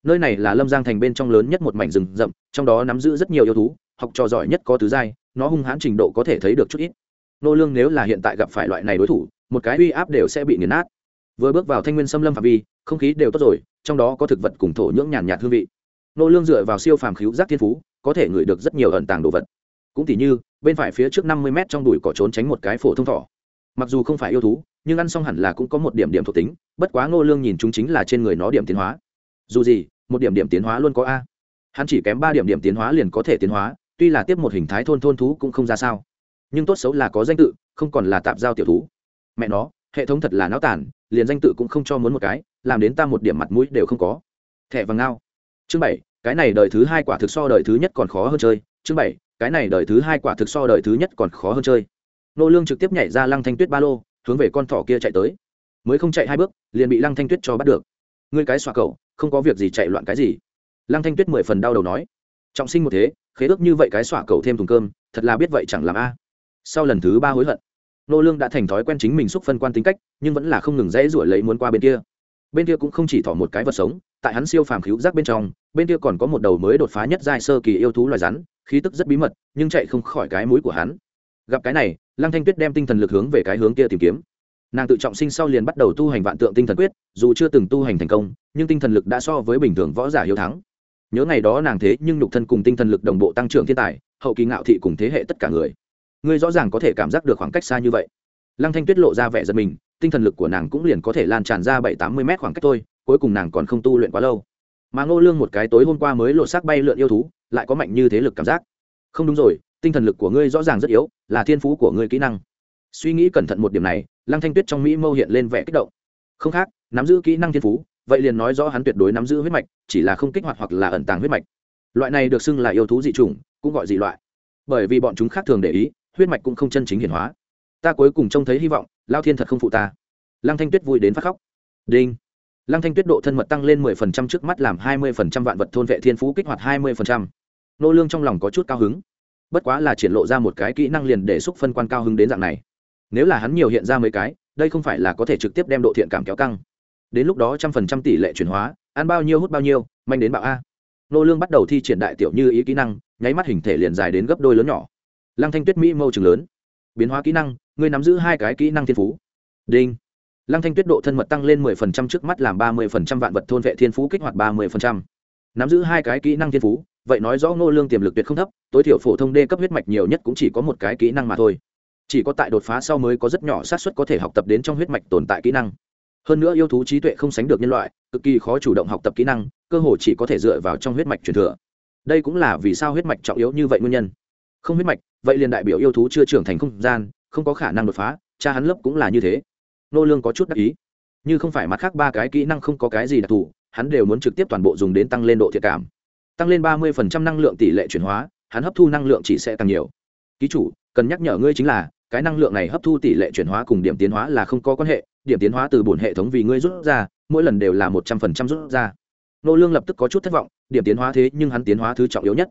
Nơi này là lâm giang thành bên trong lớn nhất một mảnh rừng rậm, trong đó nắm giữ rất nhiều yêu thú, học trò giỏi nhất có tứ giai nó hung hãn trình độ có thể thấy được chút ít. Nô lương nếu là hiện tại gặp phải loại này đối thủ, một cái uy áp đều sẽ bị nghiền nát. Vừa bước vào thanh nguyên xâm lâm phạm vi, không khí đều tốt rồi, trong đó có thực vật cùng thổ nhưỡng nhàn nhạt hương vị. Nô lương dựa vào siêu phàm khíu giác thiên phú, có thể ngửi được rất nhiều ẩn tàng đồ vật. Cũng tỉ như, bên phải phía trước năm mươi mét trong đùi cỏ trốn tránh một cái phổ thông thỏ. Mặc dù không phải yêu thú, nhưng ăn xong hẳn là cũng có một điểm điểm thuộc tính, bất quá nô lương nhìn chúng chính là trên người nó điểm tiến hóa. Dù gì, một điểm điểm tiến hóa luôn có a. Hắn chỉ kém ba điểm điểm tiến hóa liền có thể tiến hóa tuy là tiếp một hình thái thôn thôn thú cũng không ra sao, nhưng tốt xấu là có danh tự, không còn là tạp giao tiểu thú. Mẹ nó, hệ thống thật là náo tản, liền danh tự cũng không cho muốn một cái, làm đến ta một điểm mặt mũi đều không có. Thẻ vàng ngao. Chương bảy, cái này đời thứ hai quả thực so đời thứ nhất còn khó hơn chơi. Chương bảy, cái này đời thứ hai quả thực so đời thứ nhất còn khó hơn chơi. Nô lương trực tiếp nhảy ra lăng thanh tuyết ba lô, hướng về con thỏ kia chạy tới. Mới không chạy hai bước, liền bị lăng thanh tuyết cho bắt được. Ngươi cái xoa cậu, không có việc gì chạy loạn cái gì. Lăng thanh tuyết mười phần đau đầu nói. Trọng sinh một thế khế ước như vậy cái xỏa cầu thêm thùng cơm, thật là biết vậy chẳng làm a. Sau lần thứ ba hối hận, nô lương đã thành thói quen chính mình xúc phân quan tính cách, nhưng vẫn là không ngừng dễ ruổi lấy muốn qua bên kia. Bên kia cũng không chỉ thỏ một cái vật sống, tại hắn siêu phàm cứu giác bên trong, bên kia còn có một đầu mới đột phá nhất giai sơ kỳ yêu thú loài rắn, khí tức rất bí mật, nhưng chạy không khỏi cái mũi của hắn. Gặp cái này, lăng thanh tuyết đem tinh thần lực hướng về cái hướng kia tìm kiếm. Nàng tự trọng sinh sau liền bắt đầu tu hành vạn tượng tinh thần quyết, dù chưa từng tu hành thành công, nhưng tinh thần lực đã so với bình thường võ giả hiếu thắng nhớ ngày đó nàng thế nhưng nhục thân cùng tinh thần lực đồng bộ tăng trưởng thiên tài, hậu kỳ ngạo thị cùng thế hệ tất cả người. Ngươi rõ ràng có thể cảm giác được khoảng cách xa như vậy. Lăng thanh tuyết lộ ra vẻ giật mình, tinh thần lực của nàng cũng liền có thể lan tràn ra bảy tám mươi mét khoảng cách thôi, cuối cùng nàng còn không tu luyện quá lâu. Mà ngô lương một cái tối hôm qua mới lộ xác bay lượn yêu thú, lại có mạnh như thế lực cảm giác. Không đúng rồi, tinh thần lực của ngươi rõ ràng rất yếu, là thiên phú của ngươi kỹ năng. Suy nghĩ cẩn thận một điểm này, lăng thanh tuyết trong mỹ mâu hiện lên vẻ kích động. Không khác, nắm giữ kỹ năng thiên phú vậy liền nói rõ hắn tuyệt đối nắm giữ huyết mạch, chỉ là không kích hoạt hoặc là ẩn tàng huyết mạch. Loại này được xưng là yêu thú dị chủng, cũng gọi dị loại. Bởi vì bọn chúng khác thường để ý, huyết mạch cũng không chân chính hiển hóa. Ta cuối cùng trông thấy hy vọng, lao thiên thật không phụ ta. Lăng thanh tuyết vui đến phát khóc. Đinh. Lăng thanh tuyết độ thân mật tăng lên mười phần trăm trước mắt làm hai mươi phần trăm vạn vật thôn vệ thiên phú kích hoạt hai mươi phần trăm. Nô lương trong lòng có chút cao hứng. Bất quá là triển lộ ra một cái kỹ năng liền để xúc phân quan cao hứng đến dạng này. Nếu là hắn nhiều hiện ra mấy cái, đây không phải là có thể trực tiếp đem độ thiện cảm kéo căng đến lúc đó trăm phần trăm tỷ lệ chuyển hóa, ăn bao nhiêu hút bao nhiêu, manh đến bạo a. Nô lương bắt đầu thi triển đại tiểu như ý kỹ năng, nháy mắt hình thể liền dài đến gấp đôi lớn nhỏ. Lăng thanh tuyết mỹ mâu trường lớn. Biến hóa kỹ năng, ngươi nắm giữ hai cái kỹ năng thiên phú. Đinh. Lăng thanh tuyết độ thân mật tăng lên mười phần trăm trước mắt làm ba mươi phần trăm vạn vật thôn vệ thiên phú kích hoạt ba mươi phần trăm. Nắm giữ hai cái kỹ năng thiên phú, vậy nói rõ nô lương tiềm lực tuyệt không thấp, tối thiểu phổ thông đê cấp huyết mạch nhiều nhất cũng chỉ có một cái kỹ năng mà thôi. Chỉ có tại đột phá sau mới có rất nhỏ xác suất có thể học tập đến trong huyết mạch tồn tại kỹ năng hơn nữa yêu thú trí tuệ không sánh được nhân loại, cực kỳ khó chủ động học tập kỹ năng, cơ hồ chỉ có thể dựa vào trong huyết mạch truyền thừa. Đây cũng là vì sao huyết mạch trọng yếu như vậy nguyên nhân. Không huyết mạch, vậy liền đại biểu yêu thú chưa trưởng thành không gian, không có khả năng đột phá, cha hắn lớp cũng là như thế. Nô lương có chút đắc ý. Như không phải mặt khác ba cái kỹ năng không có cái gì đặc thù, hắn đều muốn trực tiếp toàn bộ dùng đến tăng lên độ thiệt cảm. Tăng lên ba mươi năng lượng tỷ lệ chuyển hóa, hắn hấp thu năng lượng chỉ sẽ tăng nhiều. Ký chủ, cần nhắc nhở ngươi chính là, cái năng lượng này hấp thu tỷ lệ chuyển hóa cùng điểm tiến hóa là không có quan hệ điểm tiến hóa từ bổn hệ thống vì ngươi rút ra, mỗi lần đều là một trăm phần trăm rút ra. Nô lương lập tức có chút thất vọng, điểm tiến hóa thế nhưng hắn tiến hóa thứ trọng yếu nhất.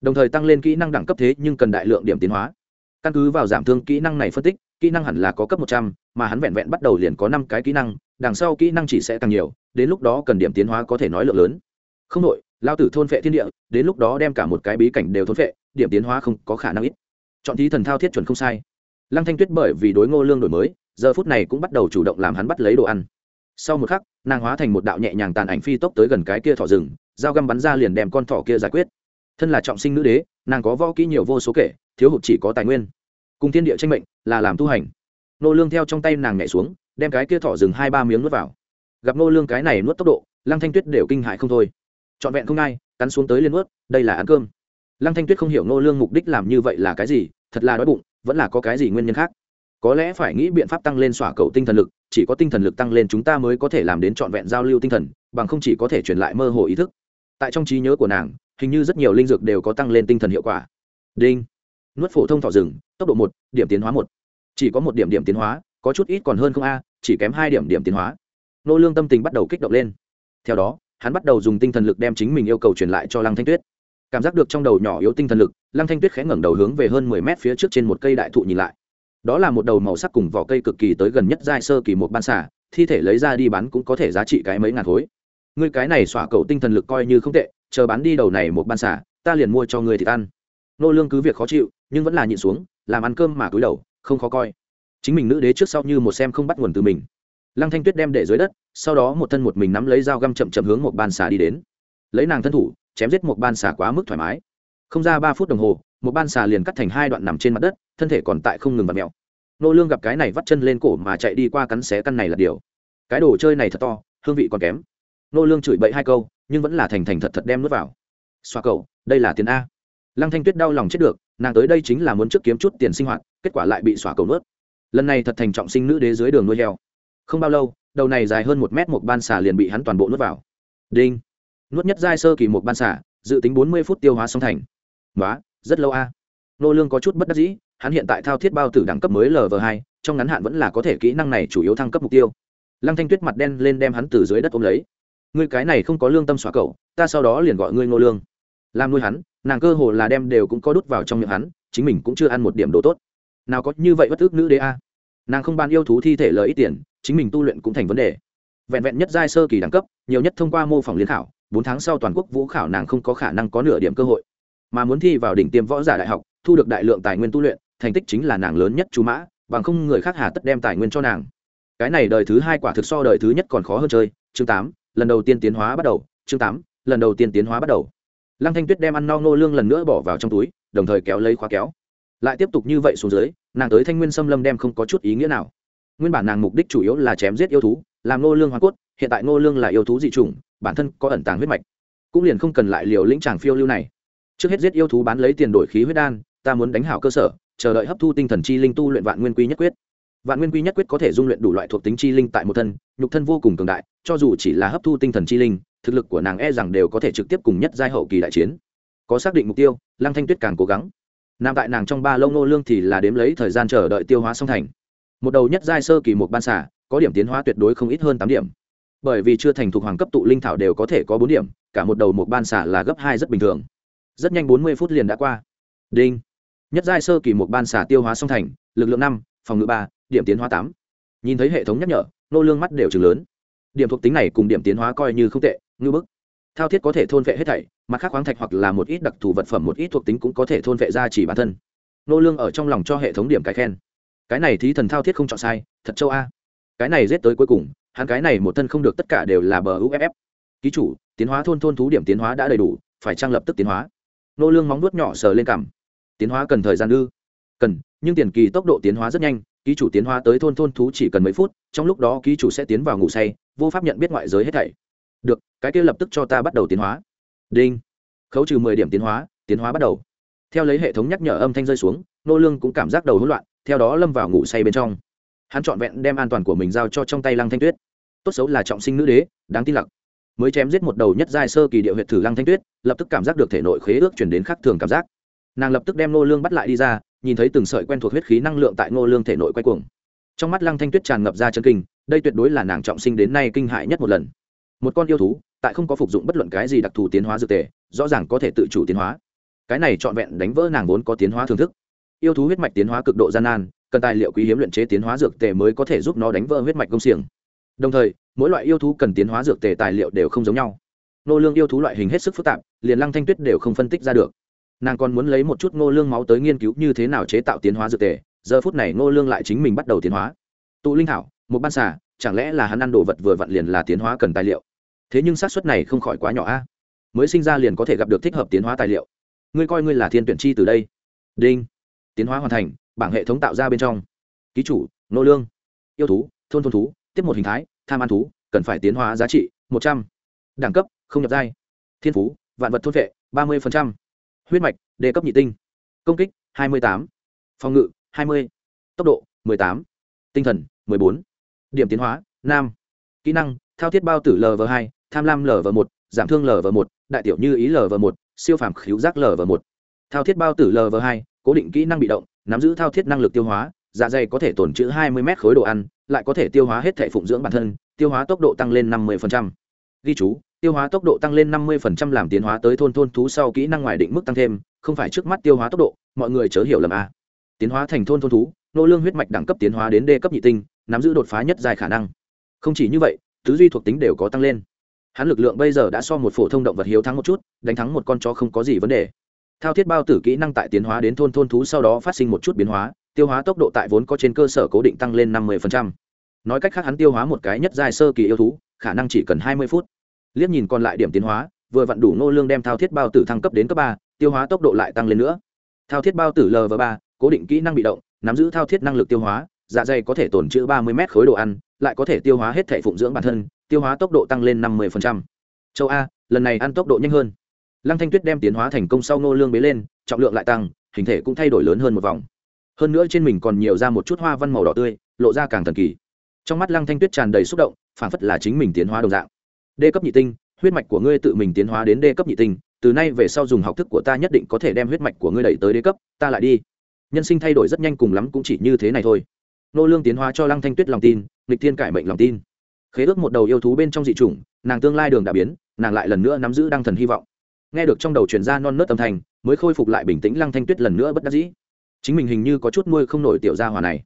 Đồng thời tăng lên kỹ năng đẳng cấp thế nhưng cần đại lượng điểm tiến hóa. Căn cứ vào giảm thương kỹ năng này phân tích, kỹ năng hẳn là có cấp một trăm, mà hắn vẹn vẹn bắt đầu liền có năm cái kỹ năng, đằng sau kỹ năng chỉ sẽ tăng nhiều, đến lúc đó cần điểm tiến hóa có thể nói lượng lớn. Không đội lao tử thôn phệ thiên địa, đến lúc đó đem cả một cái bí cảnh đều thôn phệ, điểm tiến hóa không có khả năng ít. Chọn thí thần thao thiết chuẩn không sai. Lăng thanh tuyết bởi vì đối ngô lương đổi mới giờ phút này cũng bắt đầu chủ động làm hắn bắt lấy đồ ăn. Sau một khắc, nàng hóa thành một đạo nhẹ nhàng tàn ảnh phi tốc tới gần cái kia thỏ rừng, dao găm bắn ra liền đem con thỏ kia giải quyết. Thân là trọng sinh nữ đế, nàng có võ kỹ nhiều vô số kể, thiếu hụt chỉ có tài nguyên. Cùng thiên địa tranh mệnh là làm tu hành. Nô lương theo trong tay nàng nhảy xuống, đem cái kia thỏ rừng hai ba miếng nuốt vào. Gặp nô lương cái này nuốt tốc độ, lăng thanh tuyết đều kinh hại không thôi. Trọn vẹn không ai, cắn xuống tới liên nuốt, đây là ăn cơm. Lăng thanh tuyết không hiểu nô lương mục đích làm như vậy là cái gì, thật là đói bụng, vẫn là có cái gì nguyên nhân khác có lẽ phải nghĩ biện pháp tăng lên xỏa cầu tinh thần lực, chỉ có tinh thần lực tăng lên chúng ta mới có thể làm đến trọn vẹn giao lưu tinh thần, bằng không chỉ có thể truyền lại mơ hồ ý thức. Tại trong trí nhớ của nàng, hình như rất nhiều linh dược đều có tăng lên tinh thần hiệu quả. Đinh. Nuốt phổ thông thọ rừng, tốc độ một, điểm tiến hóa một. Chỉ có một điểm điểm tiến hóa, có chút ít còn hơn không a, chỉ kém hai điểm điểm tiến hóa. Nô lương tâm tình bắt đầu kích động lên. Theo đó, hắn bắt đầu dùng tinh thần lực đem chính mình yêu cầu truyền lại cho lăng thanh tuyết. Cảm giác được trong đầu nhỏ yếu tinh thần lực, lăng thanh tuyết khẽ ngẩng đầu hướng về hơn mười mét phía trước trên một cây đại thụ nhìn lại đó là một đầu màu sắc cùng vỏ cây cực kỳ tới gần nhất giai sơ kỳ một ban xả thi thể lấy ra đi bán cũng có thể giá trị cái mấy ngàn khối. Ngươi cái này xỏa cầu tinh thần lực coi như không tệ, chờ bán đi đầu này một ban xả ta liền mua cho ngươi thì ăn. Nô lương cứ việc khó chịu, nhưng vẫn là nhịn xuống, làm ăn cơm mà cúi đầu, không khó coi. Chính mình nữ đế trước sau như một xem không bắt nguồn từ mình. Lăng thanh tuyết đem để dưới đất, sau đó một thân một mình nắm lấy dao găm chậm chậm hướng một ban xả đi đến. Lấy nàng thân thủ, chém giết một ban xả quá mức thoải mái. Không ra ba phút đồng hồ, một ban xà liền cắt thành hai đoạn nằm trên mặt đất thân thể còn tại không ngừng vặt mèo. Nô lương gặp cái này vắt chân lên cổ mà chạy đi qua cắn xé căn này là điều. Cái đồ chơi này thật to, hương vị còn kém. Nô lương chửi bậy hai câu, nhưng vẫn là thành thành thật thật đem nuốt vào. Xoa cầu đây là tiền a. Lăng thanh tuyết đau lòng chết được, nàng tới đây chính là muốn trước kiếm chút tiền sinh hoạt, kết quả lại bị xóa cầu nuốt. Lần này thật thành trọng sinh nữ đế dưới đường nuôi heo. Không bao lâu, đầu này dài hơn một mét một ban xà liền bị hắn toàn bộ nuốt vào. Đinh. Nuốt nhất giai sơ kỳ một ban xà, dự tính bốn mươi phút tiêu hóa xong thành. Quá rất lâu a. Nô lương có chút bất đắc dĩ hắn hiện tại thao thiết bao tử đẳng cấp mới lv hai, trong ngắn hạn vẫn là có thể kỹ năng này chủ yếu thăng cấp mục tiêu. Lăng thanh tuyết mặt đen lên đem hắn từ dưới đất ôm lấy. Ngươi cái này không có lương tâm xóa cậu, ta sau đó liền gọi ngươi ngô lương. Làm nuôi hắn, nàng cơ hồ là đem đều cũng có đút vào trong miệng hắn, chính mình cũng chưa ăn một điểm đồ tốt. Nào có như vậy bất ước nữ đế a. Nàng không ban yêu thú thi thể lợi ít tiền, chính mình tu luyện cũng thành vấn đề. Vẹn vẹn nhất giai sơ kỳ đẳng cấp, nhiều nhất thông qua mô phỏng liên khảo, bốn tháng sau toàn quốc vũ khảo nàng không có khả năng có nửa điểm cơ hội. Mà muốn thi vào đỉnh tiêm võ giả đại học, thu được đại lượng tài nguyên tu luyện thành tích chính là nàng lớn nhất chú mã, bằng không người khác hà tất đem tài nguyên cho nàng. Cái này đời thứ hai quả thực so đời thứ nhất còn khó hơn chơi. Chương tám, lần đầu tiên tiến hóa bắt đầu. Chương tám, lần đầu tiên tiến hóa bắt đầu. Lăng thanh tuyết đem ăn no ngô lương lần nữa bỏ vào trong túi, đồng thời kéo lấy khóa kéo. Lại tiếp tục như vậy xuống dưới, nàng tới thanh nguyên xâm lâm đem không có chút ý nghĩa nào. Nguyên bản nàng mục đích chủ yếu là chém giết yêu thú, làm nô lương hoa cốt, hiện tại nô lương là yêu thú dị chủng, bản thân có ẩn tàng huyết mạch. Cũng liền không cần lại liều lĩnh tràng phiêu lưu này. Trước hết giết yêu thú bán lấy tiền đổi khí huyết đan, ta muốn đánh hảo cơ sở chờ đợi hấp thu tinh thần chi linh tu luyện vạn nguyên quy nhất quyết. Vạn nguyên quy nhất quyết có thể dung luyện đủ loại thuộc tính chi linh tại một thân, nhục thân vô cùng cường đại, cho dù chỉ là hấp thu tinh thần chi linh, thực lực của nàng e rằng đều có thể trực tiếp cùng nhất giai hậu kỳ đại chiến. Có xác định mục tiêu, lăng thanh tuyết càng cố gắng. Nam tại nàng trong ba lâu nô lương thì là đếm lấy thời gian chờ đợi tiêu hóa song thành. Một đầu nhất giai sơ kỳ một ban xả có điểm tiến hóa tuyệt đối không ít hơn tám điểm. Bởi vì chưa thành thuộc hoàng cấp tụ linh thảo đều có thể có bốn điểm, cả một đầu một ban xả là gấp hai rất bình thường. Rất nhanh bốn mươi phút liền đã qua. Đinh nhất giai sơ kỳ một ban xả tiêu hóa song thành, lực lượng năm, phòng ngự ba, điểm tiến hóa tám. Nhìn thấy hệ thống nhắc nhở, nô lương mắt đều chừng lớn. Điểm thuộc tính này cùng điểm tiến hóa coi như không tệ, ngư bức. Thao thiết có thể thôn vệ hết thảy, mặt khác khoáng thạch hoặc là một ít đặc thù vật phẩm, một ít thuộc tính cũng có thể thôn vệ ra chỉ bản thân. Nô lương ở trong lòng cho hệ thống điểm cái khen. Cái này thí thần thao thiết không chọn sai, thật châu a. Cái này giết tới cuối cùng, hắn cái này một thân không được tất cả đều là bờ uff ký chủ, tiến hóa thôn thôn thú điểm tiến hóa đã đầy đủ, phải trang lập tức tiến hóa? Nô lương móng nuốt nhỏ sờ lên cằm tiến hóa cần thời gian ư? Cần, nhưng tiền kỳ tốc độ tiến hóa rất nhanh, ký chủ tiến hóa tới thôn thôn thú chỉ cần mấy phút, trong lúc đó ký chủ sẽ tiến vào ngủ say, vô pháp nhận biết ngoại giới hết thảy. Được, cái kia lập tức cho ta bắt đầu tiến hóa. Đinh. Khấu trừ mười điểm tiến hóa tiến hóa bắt đầu. Theo lấy hệ thống nhắc nhở âm thanh rơi xuống, nô lương cũng cảm giác đầu hỗn loạn, theo đó lâm vào ngủ say bên trong. Hắn trọn vẹn đem an toàn của mình giao cho trong tay lăng thanh tuyết. Tốt xấu là trọng sinh nữ đế, đáng tin lặc. Mới chém giết một đầu nhất giai sơ kỳ địa huyệt thử lăng thanh tuyết, lập tức cảm giác được thể nội khế ước chuyển đến khắc thường cảm giác nàng lập tức đem nô lương bắt lại đi ra, nhìn thấy từng sợi quen thuộc huyết khí năng lượng tại nô lương thể nội quay cuồng. Trong mắt lăng thanh tuyết tràn ngập ra chân kinh, đây tuyệt đối là nàng trọng sinh đến nay kinh hại nhất một lần. Một con yêu thú, tại không có phục dụng bất luận cái gì đặc thù tiến hóa dược tề, rõ ràng có thể tự chủ tiến hóa. Cái này trọn vẹn đánh vỡ nàng vốn có tiến hóa thưởng thức. Yêu thú huyết mạch tiến hóa cực độ gian nan, cần tài liệu quý hiếm luyện chế tiến hóa dược tề mới có thể giúp nó đánh vỡ huyết mạch công xiềng. Đồng thời, mỗi loại yêu thú cần tiến hóa dược tề tài liệu đều không giống nhau. Nô lương yêu thú loại hình hết sức phức tạp, liền lăng thanh tuyết đều không phân tích ra được nàng còn muốn lấy một chút ngô lương máu tới nghiên cứu như thế nào chế tạo tiến hóa dược tề, giờ phút này ngô lương lại chính mình bắt đầu tiến hóa. Tụ linh thảo, một ban xà, chẳng lẽ là hắn ăn đồ vật vừa vặn liền là tiến hóa cần tài liệu? Thế nhưng xác suất này không khỏi quá nhỏ a. Mới sinh ra liền có thể gặp được thích hợp tiến hóa tài liệu. Ngươi coi ngươi là thiên tuyển chi từ đây. Đinh. Tiến hóa hoàn thành, bảng hệ thống tạo ra bên trong. Ký chủ nô lương. Yêu thú, thôn thôn thú, tiếp một hình thái, tham ăn thú, cần phải tiến hóa giá trị một trăm. Đẳng cấp, không nhập giai. Thiên phú, vạn vật thôn vệ ba mươi huyết mạch đề cấp nhị tinh. Công kích, hai mươi tám. Phòng ngự, hai mươi. Tốc độ tám. Tinh thần bốn. Điểm tiến hóa, nam. Kỹ năng, thao thiết bao tử lv hai, tham lam lv một, giảm thương lv một, đại tiểu như ý lv một, siêu phàm khíu giác lv một. Thao thiết bao tử lv hai, cố định kỹ năng bị động, nắm giữ thao thiết năng lực tiêu hóa dạ dày có thể tồn trữ hai mươi mét khối đồ ăn, lại có thể tiêu hóa hết thể phụng dưỡng bản thân, tiêu hóa tốc độ tăng lên năm mươi ghi chú tiêu hóa tốc độ tăng lên năm mươi làm tiến hóa tới thôn thôn thú sau kỹ năng ngoài định mức tăng thêm, không phải trước mắt tiêu hóa tốc độ, mọi người chớ hiểu lầm a. Tiến hóa thành thôn thôn thú, nô lương huyết mạch đẳng cấp tiến hóa đến D cấp nhị tinh, nắm giữ đột phá nhất dài khả năng. Không chỉ như vậy, tứ duy thuộc tính đều có tăng lên. Hắn lực lượng bây giờ đã so một phổ thông động vật hiếu thắng một chút, đánh thắng một con chó không có gì vấn đề. Thao thiết bao tử kỹ năng tại tiến hóa đến thôn thôn thú sau đó phát sinh một chút biến hóa, tiêu hóa tốc độ tại vốn có trên cơ sở cố định tăng lên năm mươi nói cách khác hắn tiêu hóa một cái nhất dài sơ kỳ yêu thú, khả năng chỉ cần hai mươi phút liếc nhìn còn lại điểm tiến hóa, vừa vặn đủ nô lương đem thao thiết bao tử thăng cấp đến cấp ba, tiêu hóa tốc độ lại tăng lên nữa. Thao thiết bao tử lv ba, cố định kỹ năng bị động, nắm giữ thao thiết năng lực tiêu hóa dạ dày có thể tồn trữ ba mươi mét khối đồ ăn, lại có thể tiêu hóa hết thể phụng dưỡng bản thân, tiêu hóa tốc độ tăng lên năm mươi châu a, lần này ăn tốc độ nhanh hơn. Lăng thanh tuyết đem tiến hóa thành công sau nô lương bế lên, trọng lượng lại tăng, hình thể cũng thay đổi lớn hơn một vòng. Hơn nữa trên mình còn nhiều ra một chút hoa văn màu đỏ tươi, lộ ra càng thần kỳ. Trong mắt lăng thanh tuyết tràn đầy xúc động, phảng phất là chính mình tiến hóa đồng dạng đê cấp nhị tinh, huyết mạch của ngươi tự mình tiến hóa đến đê cấp nhị tinh, từ nay về sau dùng học thức của ta nhất định có thể đem huyết mạch của ngươi đẩy tới đế cấp, ta lại đi. Nhân sinh thay đổi rất nhanh cùng lắm cũng chỉ như thế này thôi. Nô lương tiến hóa cho lăng thanh tuyết lòng tin, nghịch thiên cải mệnh lòng tin. Khế ước một đầu yêu thú bên trong dị chủng, nàng tương lai đường đã biến, nàng lại lần nữa nắm giữ đăng thần hy vọng. Nghe được trong đầu truyền ra non nớt âm thanh, mới khôi phục lại bình tĩnh, lăng thanh tuyết lần nữa bất đắc dĩ. Chính mình hình như có chút nuôi không nổi tiểu gia hỏa này.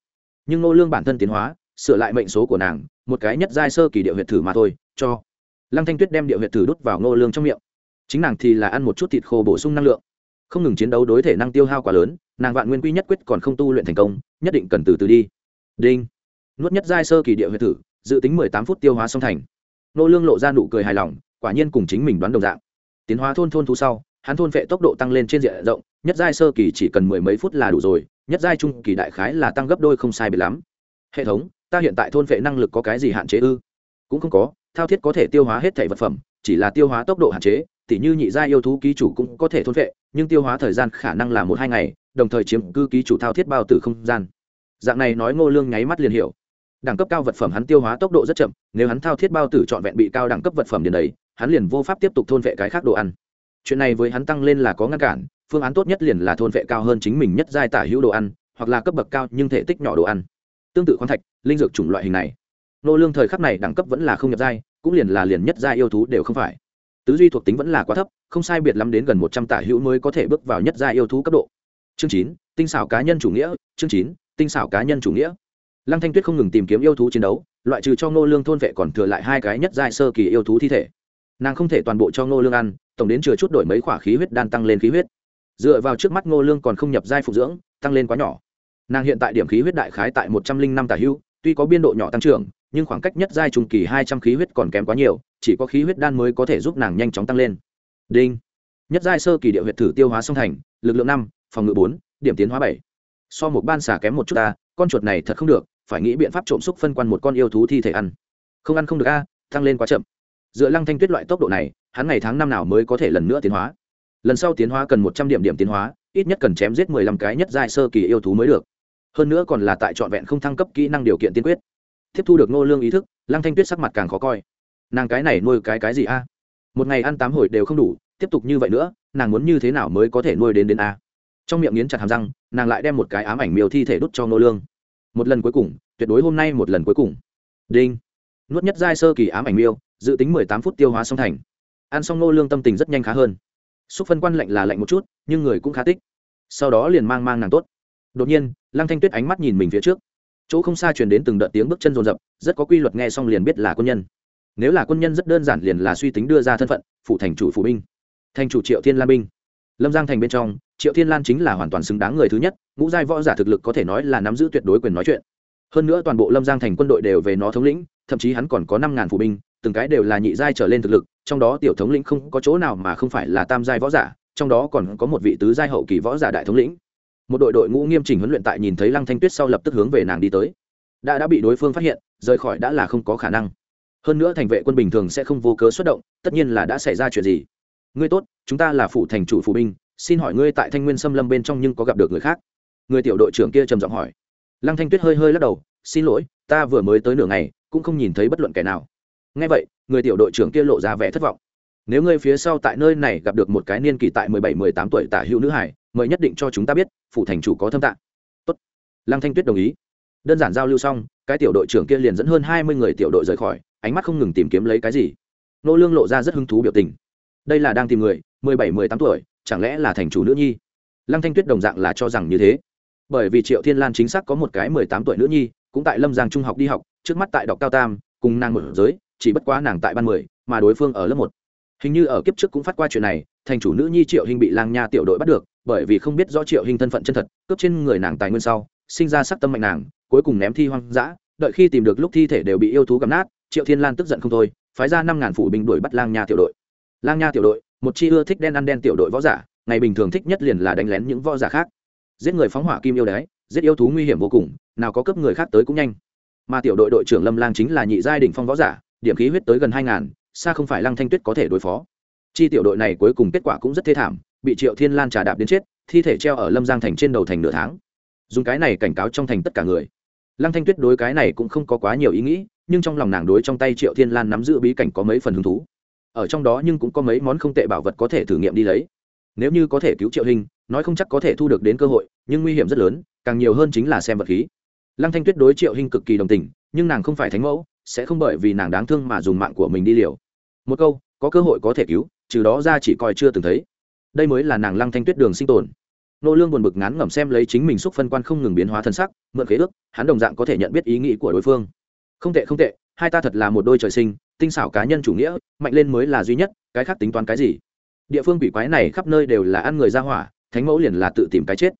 Nhưng nô lương bản thân tiến hóa, sửa lại mệnh số của nàng, một cái nhất giai sơ kỳ địa huyệt thử mà thôi, cho lăng thanh tuyết đem địa huyệt thử đút vào Ngô lương trong miệng. Chính nàng thì là ăn một chút thịt khô bổ sung năng lượng. Không ngừng chiến đấu đối thể năng tiêu hao quá lớn, nàng vạn nguyên quy nhất quyết còn không tu luyện thành công, nhất định cần từ từ đi. Đinh. Nuốt nhất giai sơ kỳ địa huyệt thử, dự tính mười tám phút tiêu hóa xong thành. Ngô lương lộ ra nụ cười hài lòng, quả nhiên cùng chính mình đoán đồng dạng. Tiến hóa thôn thôn thú sau, hắn thôn vệ tốc độ tăng lên trên diện rộng, nhất giai sơ kỳ chỉ cần mười mấy phút là đủ rồi, nhất giai trung kỳ đại khái là tăng gấp đôi không sai biệt lắm. Hệ thống, ta hiện tại thôn vệ năng lực có cái gì hạn chế ư? Cũng không có thao thiết có thể tiêu hóa hết thể vật phẩm, chỉ là tiêu hóa tốc độ hạn chế, tỉ như nhị gia yêu thú ký chủ cũng có thể thôn vệ, nhưng tiêu hóa thời gian khả năng là một hai ngày, đồng thời chiếm cư ký chủ thao thiết bao tử không gian. Dạng này nói ngô lương nháy mắt liền hiểu. Đẳng cấp cao vật phẩm hắn tiêu hóa tốc độ rất chậm, nếu hắn thao thiết bao tử trọn vẹn bị cao đẳng cấp vật phẩm điền đầy, hắn liền vô pháp tiếp tục thôn vệ cái khác đồ ăn. Chuyện này với hắn tăng lên là có ngăn cản, phương án tốt nhất liền là thôn vệ cao hơn chính mình nhất giai tả hữu đồ ăn, hoặc là cấp bậc cao nhưng thể tích nhỏ đồ ăn. Tương tự khoáng thạch, linh dược chủng loại hình này nô lương thời khắc này đẳng cấp vẫn là không nhập giai cũng liền là liền nhất giai yêu thú đều không phải. Tứ duy thuộc tính vẫn là quá thấp không sai biệt lắm đến gần một trăm tả hữu mới có thể bước vào nhất giai yêu thú cấp độ. Chương chín tinh xảo cá nhân chủ nghĩa chương chín tinh xảo cá nhân chủ nghĩa. Lăng thanh tuyết không ngừng tìm kiếm yêu thú chiến đấu loại trừ cho nô lương thôn vệ còn thừa lại hai cái nhất giai sơ kỳ yêu thú thi thể. Nàng không thể toàn bộ cho nô lương ăn tổng đến chừa chút đổi mấy khỏa khí huyết đan tăng lên khí huyết. Dựa vào trước mắt nô lương còn không nhập giai phục dưỡng tăng lên quá nhỏ. Nàng hiện tại điểm khí huyết đại khái tại một trăm linh năm tả hữu, tuy có biên độ nhỏ tăng trưởng nhưng khoảng cách nhất giai trung kỳ hai trăm khí huyết còn kém quá nhiều, chỉ có khí huyết đan mới có thể giúp nàng nhanh chóng tăng lên. Đinh. Nhất giai sơ kỳ địa huyệt thử tiêu hóa song thành, lực lượng năm, phòng ngự bốn, điểm tiến hóa bảy. So một ban xả kém một chút ta, con chuột này thật không được, phải nghĩ biện pháp trộm xúc phân quan một con yêu thú thi thể ăn. Không ăn không được a, tăng lên quá chậm. Dựa lăng thanh tuyết loại tốc độ này, hắn ngày tháng năm nào mới có thể lần nữa tiến hóa? Lần sau tiến hóa cần một trăm điểm điểm tiến hóa, ít nhất cần chém giết mười lăm cái nhất giai sơ kỳ yêu thú mới được. Hơn nữa còn là tại trọn vẹn không thăng cấp kỹ năng điều kiện tiên quyết tiếp thu được nô lương ý thức, lăng thanh tuyết sắc mặt càng khó coi. Nàng cái này nuôi cái cái gì a? Một ngày ăn tám hồi đều không đủ, tiếp tục như vậy nữa, nàng muốn như thế nào mới có thể nuôi đến đến a? Trong miệng nghiến chặt hàm răng, nàng lại đem một cái ám ảnh miêu thi thể đút cho nô lương. Một lần cuối cùng, tuyệt đối hôm nay một lần cuối cùng. Đinh. Nuốt nhất giai sơ kỳ ám ảnh miêu, dự tính mười tám phút tiêu hóa xong thành. Ăn xong nô lương tâm tình rất nhanh khá hơn. Xúc phân quan lạnh là lạnh một chút, nhưng người cũng khá tích. Sau đó liền mang mang nàng tốt. Đột nhiên, lăng thanh tuyết ánh mắt nhìn mình phía trước chỗ không xa truyền đến từng đợt tiếng bước chân rồn rập, rất có quy luật nghe xong liền biết là quân nhân. Nếu là quân nhân rất đơn giản liền là suy tính đưa ra thân phận phụ thành chủ phụ binh. Thành chủ triệu thiên lan binh. Lâm giang thành bên trong, triệu thiên lan chính là hoàn toàn xứng đáng người thứ nhất, ngũ giai võ giả thực lực có thể nói là nắm giữ tuyệt đối quyền nói chuyện. Hơn nữa toàn bộ lâm giang thành quân đội đều về nó thống lĩnh, thậm chí hắn còn có năm ngàn phụ binh, từng cái đều là nhị giai trở lên thực lực, trong đó tiểu thống lĩnh không có chỗ nào mà không phải là tam giai võ giả, trong đó còn có một vị tứ giai hậu kỳ võ giả đại thống lĩnh một đội đội ngũ nghiêm chỉnh huấn luyện tại nhìn thấy lăng thanh tuyết sau lập tức hướng về nàng đi tới. Đã đã bị đối phương phát hiện, rời khỏi đã là không có khả năng. Hơn nữa thành vệ quân bình thường sẽ không vô cớ xuất động, tất nhiên là đã xảy ra chuyện gì. Ngươi tốt, chúng ta là phủ thành chủ phụ binh, xin hỏi ngươi tại thanh nguyên xâm lâm bên trong nhưng có gặp được người khác? Người tiểu đội trưởng kia trầm giọng hỏi. Lăng thanh tuyết hơi hơi lắc đầu, xin lỗi, ta vừa mới tới nửa ngày, cũng không nhìn thấy bất luận kẻ nào. Ngay vậy, người tiểu đội trưởng kia lộ ra vẻ thất vọng nếu ngươi phía sau tại nơi này gặp được một cái niên kỳ tại mười bảy, mười tám tuổi tả hữu nữ hải, mời nhất định cho chúng ta biết, phủ thành chủ có thâm tạng. Tốt. Lăng thanh tuyết đồng ý. Đơn giản giao lưu xong, cái tiểu đội trưởng kia liền dẫn hơn hai mươi người tiểu đội rời khỏi, ánh mắt không ngừng tìm kiếm lấy cái gì. Nô lương lộ ra rất hứng thú biểu tình. Đây là đang tìm người, mười bảy, mười tám tuổi, chẳng lẽ là thành chủ nữ nhi? Lăng thanh tuyết đồng dạng là cho rằng như thế. Bởi vì triệu thiên lan chính xác có một cái mười tám tuổi nữ nhi, cũng tại lâm giang trung học đi học, trước mắt tại đọc cao tam, cùng nàng mở giới, chỉ bất quá nàng tại ban mười, mà đối phương ở lớp một hình như ở kiếp trước cũng phát qua chuyện này, thành chủ nữ nhi triệu hình bị lang nha tiểu đội bắt được, bởi vì không biết rõ triệu hình thân phận chân thật, cướp trên người nàng tài nguyên sau, sinh ra sắc tâm mạnh nàng, cuối cùng ném thi hoang dã, đợi khi tìm được lúc thi thể đều bị yêu thú gặm nát, triệu thiên lan tức giận không thôi, phái ra năm ngàn phủ binh đuổi bắt lang nha tiểu đội. Lang nha tiểu đội, một chi ưa thích đen ăn đen tiểu đội võ giả, ngày bình thường thích nhất liền là đánh lén những võ giả khác. Giết người phóng hỏa kim yêu đái, giết yêu thú nguy hiểm vô cùng, nào có cấp người khác tới cũng nhanh. Mà tiểu đội đội trưởng lâm lang chính là nhị giai đỉnh phong võ giả, điểm khí huyết tới gần hai ngàn xa không phải lăng thanh tuyết có thể đối phó. Chi tiểu đội này cuối cùng kết quả cũng rất thê thảm, bị triệu thiên lan trà đạp đến chết, thi thể treo ở lâm giang thành trên đầu thành nửa tháng. Dùng cái này cảnh cáo trong thành tất cả người. Lăng thanh tuyết đối cái này cũng không có quá nhiều ý nghĩ, nhưng trong lòng nàng đối trong tay triệu thiên lan nắm giữ bí cảnh có mấy phần hứng thú. Ở trong đó nhưng cũng có mấy món không tệ bảo vật có thể thử nghiệm đi lấy. Nếu như có thể cứu triệu hình, nói không chắc có thể thu được đến cơ hội, nhưng nguy hiểm rất lớn, càng nhiều hơn chính là xem vật khí. Lăng thanh tuyết đối triệu hình cực kỳ đồng tình nhưng nàng không phải thánh mẫu, sẽ không bởi vì nàng đáng thương mà dùng mạng của mình đi liều. Một câu, có cơ hội có thể cứu, trừ đó ra chỉ coi chưa từng thấy. Đây mới là nàng lăng thanh tuyết đường sinh tồn. Nô lương buồn bực ngán ngẩm xem lấy chính mình xúc phân quan không ngừng biến hóa thân sắc, mượn khế ước, hắn đồng dạng có thể nhận biết ý nghĩ của đối phương. Không tệ không tệ, hai ta thật là một đôi trời sinh, tinh xảo cá nhân chủ nghĩa, mạnh lên mới là duy nhất, cái khác tính toán cái gì? Địa phương quỷ quái này khắp nơi đều là ăn người ra hỏa, thánh mẫu liền là tự tìm cái chết.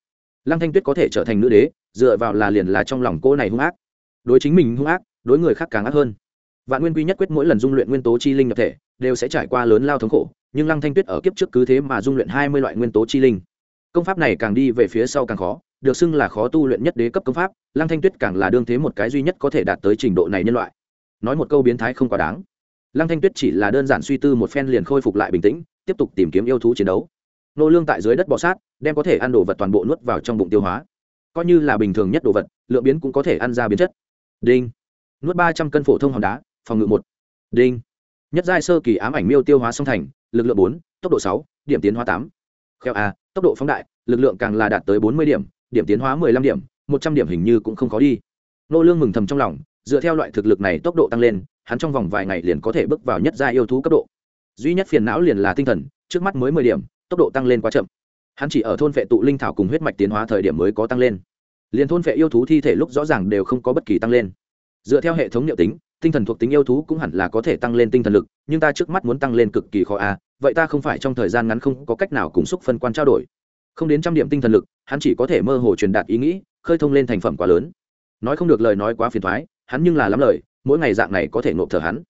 Lăng thanh tuyết có thể trở thành nữ đế, dựa vào là liền là trong lòng cô này hung ác đối chính mình hung ác, đối người khác càng ác hơn. Vạn nguyên quy nhất quyết mỗi lần dung luyện nguyên tố chi linh nhập thể, đều sẽ trải qua lớn lao thống khổ, nhưng lăng thanh tuyết ở kiếp trước cứ thế mà dung luyện hai mươi loại nguyên tố chi linh. Công pháp này càng đi về phía sau càng khó, được xưng là khó tu luyện nhất đế cấp công pháp, lăng thanh tuyết càng là đương thế một cái duy nhất có thể đạt tới trình độ này nhân loại. Nói một câu biến thái không quá đáng. Lăng thanh tuyết chỉ là đơn giản suy tư một phen liền khôi phục lại bình tĩnh, tiếp tục tìm kiếm yêu thú chiến đấu. Nô lương tại dưới đất bò sát, đem có thể ăn đồ vật toàn bộ nuốt vào trong bụng tiêu hóa. Coi như là bình thường nhất đồ vật, lượng biến cũng có thể ăn ra biến chất đinh. Nuốt ba trăm cân phổ thông hòn đá, phòng ngự một. Đinh. Nhất giai sơ kỳ ám ảnh miêu tiêu hóa song thành, lực lượng bốn, tốc độ sáu, điểm tiến hóa tám. Kheo a, tốc độ phóng đại, lực lượng càng là đạt tới bốn mươi điểm điểm tiến hóa mười lăm điểm, một trăm điểm hình như cũng không khó đi. Nô lương mừng thầm trong lòng, dựa theo loại thực lực này tốc độ tăng lên, hắn trong vòng vài ngày liền có thể bước vào nhất gia yêu thú cấp độ. Duy nhất phiền não liền là tinh thần, trước mắt mới mười điểm, tốc độ tăng lên quá chậm. Hắn chỉ ở thôn vệ tụ linh thảo cùng huyết mạch tiến hóa thời điểm mới có tăng lên liền thôn vệ yêu thú thi thể lúc rõ ràng đều không có bất kỳ tăng lên. Dựa theo hệ thống liệu tính, tinh thần thuộc tính yêu thú cũng hẳn là có thể tăng lên tinh thần lực, nhưng ta trước mắt muốn tăng lên cực kỳ khó a vậy ta không phải trong thời gian ngắn không có cách nào cùng xúc phân quan trao đổi. Không đến trăm điểm tinh thần lực, hắn chỉ có thể mơ hồ truyền đạt ý nghĩ, khơi thông lên thành phẩm quá lớn. Nói không được lời nói quá phiền thoái hắn nhưng là lắm lời, mỗi ngày dạng này có thể nộp thở hắn.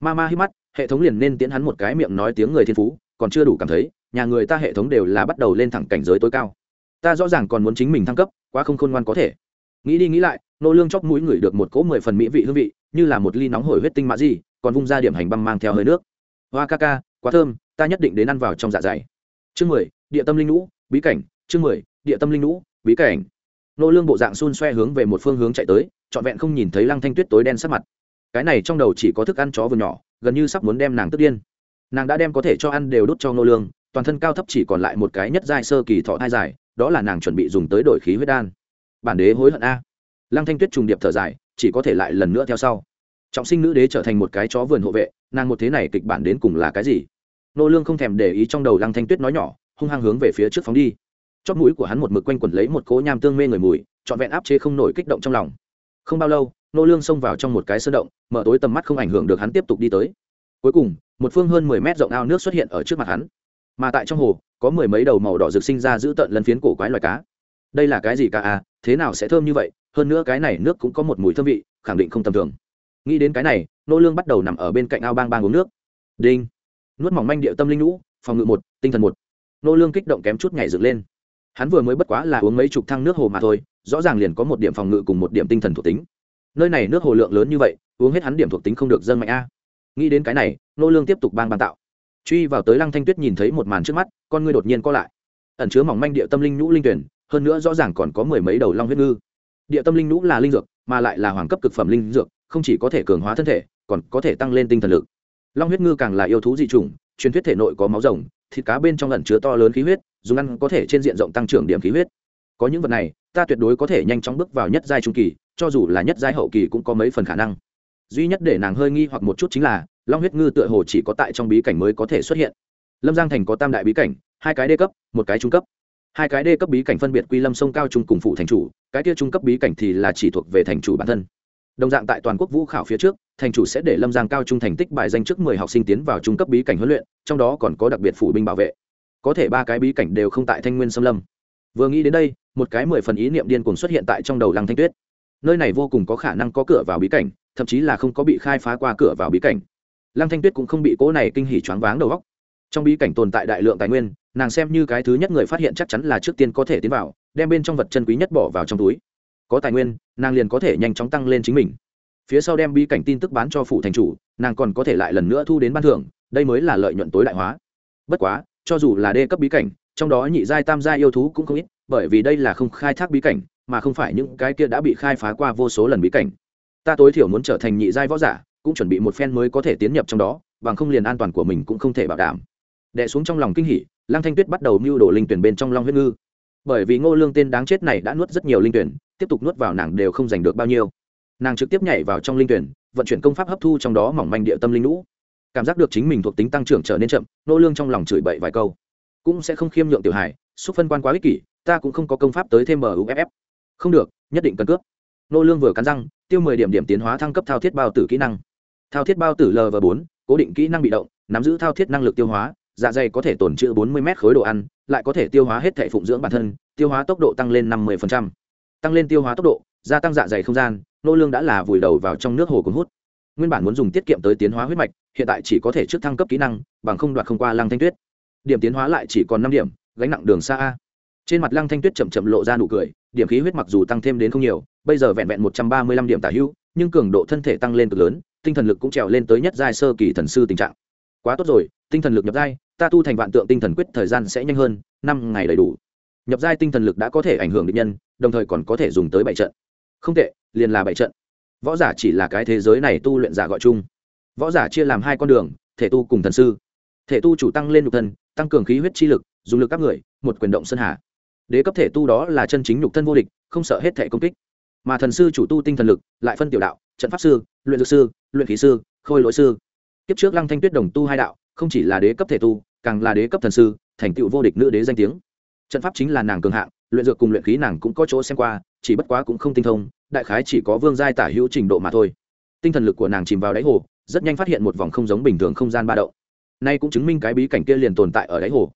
Ma ma hít mắt, hệ thống liền nên tiến hắn một cái miệng nói tiếng người thiên phú, còn chưa đủ cảm thấy, nhà người ta hệ thống đều là bắt đầu lên thẳng cảnh giới tối cao. Ta rõ ràng còn muốn chính mình thăng cấp quá không khôn ngoan có thể. Nghĩ đi nghĩ lại, nô lương chóp mũi ngửi được một cỗ mười phần mỹ vị hương vị, như là một ly nóng hổi huyết tinh mã gì, còn vung ra điểm hành băng mang theo hơi nước. Hoa ca ca, quá thơm, ta nhất định đến ăn vào trong dạ dày. Chương mười, địa tâm linh nũ, bí cảnh. Chương mười, địa tâm linh nũ, bí cảnh. Nô lương bộ dạng xun xoe hướng về một phương hướng chạy tới, trọn vẹn không nhìn thấy lăng thanh tuyết tối đen sắc mặt. Cái này trong đầu chỉ có thức ăn chó vừa nhỏ, gần như sắp muốn đem nàng tức điên. Nàng đã đem có thể cho ăn đều đút cho nô lương, toàn thân cao thấp chỉ còn lại một cái nhất giai sơ kỳ thọ hai dài đó là nàng chuẩn bị dùng tới đổi khí huyết đan. Bản đế hối hận a. Lăng thanh tuyết trùng điệp thở dài, chỉ có thể lại lần nữa theo sau. Trọng sinh nữ đế trở thành một cái chó vườn hộ vệ, nàng một thế này kịch bản đến cùng là cái gì? Nô lương không thèm để ý trong đầu lăng thanh tuyết nói nhỏ, hung hăng hướng về phía trước phóng đi. Chót mũi của hắn một mực quanh quẩn lấy một cỗ nham tương mê người mùi, trọn vẹn áp chế không nổi kích động trong lòng. Không bao lâu, nô lương xông vào trong một cái sơn động, mở tối tầm mắt không ảnh hưởng được hắn tiếp tục đi tới. Cuối cùng, một phương hơn 10 mét rộng ao nước xuất hiện ở trước mặt hắn mà tại trong hồ, có mười mấy đầu màu đỏ rực sinh ra giữ tận lân phiến cổ quái loài cá. Đây là cái gì cả à? Thế nào sẽ thơm như vậy? Hơn nữa cái này nước cũng có một mùi thơm vị, khẳng định không tầm thường. Nghĩ đến cái này, nô lương bắt đầu nằm ở bên cạnh ao bang bang uống nước. Đinh. Nuốt mỏng manh địa tâm linh lũ phòng ngự một, tinh thần một. Nô lương kích động kém chút nhảy dựng lên. Hắn vừa mới bất quá là uống mấy chục thăng nước hồ mà thôi, rõ ràng liền có một điểm phòng ngự cùng một điểm tinh thần thuộc tính. Nơi này nước hồ lượng lớn như vậy, uống hết hắn điểm thuộc tính không được dâng mạnh a. Nghĩ đến cái này, nô lương tiếp tục bang bang tạo truy vào tới lăng thanh tuyết nhìn thấy một màn trước mắt, con ngươi đột nhiên co lại. Ẩn chứa mỏng manh địa tâm linh nhũ linh tuyển, hơn nữa rõ ràng còn có mười mấy đầu long huyết ngư. Địa tâm linh nhũ là linh dược, mà lại là hoàng cấp cực phẩm linh dược, không chỉ có thể cường hóa thân thể, còn có thể tăng lên tinh thần lực. Long huyết ngư càng là yêu thú dị chủng, truyền thuyết thể nội có máu rồng, thịt cá bên trong ẩn chứa to lớn khí huyết, dùng ăn có thể trên diện rộng tăng trưởng điểm khí huyết. Có những vật này, ta tuyệt đối có thể nhanh chóng bước vào nhất giai trung kỳ, cho dù là nhất giai hậu kỳ cũng có mấy phần khả năng duy nhất để nàng hơi nghi hoặc một chút chính là, long huyết ngư tựa hồ chỉ có tại trong bí cảnh mới có thể xuất hiện. Lâm giang thành có tam đại bí cảnh, hai cái đê cấp, một cái trung cấp. Hai cái đê cấp bí cảnh phân biệt quy lâm sông cao trung cùng phụ thành chủ, cái kia trung cấp bí cảnh thì là chỉ thuộc về thành chủ bản thân. Đồng dạng tại toàn quốc vũ khảo phía trước, thành chủ sẽ để lâm giang cao trung thành tích bài danh trước mười học sinh tiến vào trung cấp bí cảnh huấn luyện, trong đó còn có đặc biệt phủ binh bảo vệ. Có thể ba cái bí cảnh đều không tại thanh nguyên xâm lâm. Vừa nghĩ đến đây, một cái mười phần ý niệm điên cuồng xuất hiện tại trong đầu lăng thanh tuyết. Nơi này vô cùng có khả năng có cửa vào bí cảnh thậm chí là không có bị khai phá qua cửa vào bí cảnh. Lăng thanh tuyết cũng không bị cỗ này kinh hỉ choáng váng đầu óc. Trong bí cảnh tồn tại đại lượng tài nguyên, nàng xem như cái thứ nhất người phát hiện chắc chắn là trước tiên có thể tiến vào, đem bên trong vật chân quý nhất bỏ vào trong túi. Có tài nguyên, nàng liền có thể nhanh chóng tăng lên chính mình. Phía sau đem bí cảnh tin tức bán cho phụ thành chủ, nàng còn có thể lại lần nữa thu đến ban thưởng, đây mới là lợi nhuận tối đại hóa. Bất quá, cho dù là đê cấp bí cảnh, trong đó nhị giai tam giai yêu thú cũng không ít, bởi vì đây là không khai thác bí cảnh, mà không phải những cái kia đã bị khai phá qua vô số lần bí cảnh ta tối thiểu muốn trở thành nhị giai võ giả, cũng chuẩn bị một phen mới có thể tiến nhập trong đó, bằng không liền an toàn của mình cũng không thể bảo đảm. Đẻ xuống trong lòng kinh hỉ, lăng thanh tuyết bắt đầu mưu đồ linh tuyển bên trong long huyết ngư. Bởi vì ngô lương tên đáng chết này đã nuốt rất nhiều linh tuyển, tiếp tục nuốt vào nàng đều không giành được bao nhiêu. Nàng trực tiếp nhảy vào trong linh tuyển, vận chuyển công pháp hấp thu trong đó mỏng manh địa tâm linh lũ cảm giác được chính mình thuộc tính tăng trưởng trở nên chậm, ngô lương trong lòng chửi bậy vài câu. Cũng sẽ không khiêm nhượng tiểu hải xúc phân quan quá ích kỷ, ta cũng không có công pháp tới thêm muff không được, nhất định cần cướp nô lương vừa cắn răng, tiêu mười điểm điểm tiến hóa thăng cấp thao thiết bao tử kỹ năng. Thao thiết bao tử lv bốn, cố định kỹ năng bị động, nắm giữ thao thiết năng lực tiêu hóa dạ dày có thể tồn trữ bốn mươi mét khối đồ ăn, lại có thể tiêu hóa hết thể phụng dưỡng bản thân, tiêu hóa tốc độ tăng lên năm mươi tăng lên tiêu hóa tốc độ, gia tăng dạ dày không gian, nô lương đã là vùi đầu vào trong nước hồ cuốn hút. Nguyên bản muốn dùng tiết kiệm tới tiến hóa huyết mạch, hiện tại chỉ có thể trước thăng cấp kỹ năng, bằng không đoạt không qua lăng thanh tuyết. Điểm tiến hóa lại chỉ còn năm điểm, gánh nặng đường xa a. Trên mặt lăng thanh tuyết chậm chậm lộ ra nụ cười điểm khí huyết mặc dù tăng thêm đến không nhiều, bây giờ vẹn vẹn một trăm ba mươi lăm điểm tả hữu, nhưng cường độ thân thể tăng lên cực lớn, tinh thần lực cũng trèo lên tới nhất giai sơ kỳ thần sư tình trạng. Quá tốt rồi, tinh thần lực nhập giai, ta tu thành vạn tượng tinh thần quyết thời gian sẽ nhanh hơn, năm ngày đầy đủ. Nhập giai tinh thần lực đã có thể ảnh hưởng định nhân, đồng thời còn có thể dùng tới bảy trận. Không tệ, liền là bảy trận. Võ giả chỉ là cái thế giới này tu luyện giả gọi chung. Võ giả chia làm hai con đường, thể tu cùng thần sư. Thể tu chủ tăng lên nhục thân, tăng cường khí huyết chi lực, dùng lực các người, một quyền động sân hà đế cấp thể tu đó là chân chính nhục thân vô địch, không sợ hết thể công kích. Mà thần sư chủ tu tinh thần lực lại phân tiểu đạo, trận pháp sư, luyện dược sư, luyện khí sư, khôi lỗi sư. Kiếp trước lăng thanh tuyết đồng tu hai đạo, không chỉ là đế cấp thể tu, càng là đế cấp thần sư, thành tựu vô địch nữ đế danh tiếng. Trận pháp chính là nàng cường hạng, luyện dược cùng luyện khí nàng cũng có chỗ xem qua, chỉ bất quá cũng không tinh thông, đại khái chỉ có vương giai tả hữu trình độ mà thôi. Tinh thần lực của nàng chìm vào đáy hồ, rất nhanh phát hiện một vòng không giống bình thường không gian ba động. Nay cũng chứng minh cái bí cảnh kia liền tồn tại ở đáy hồ.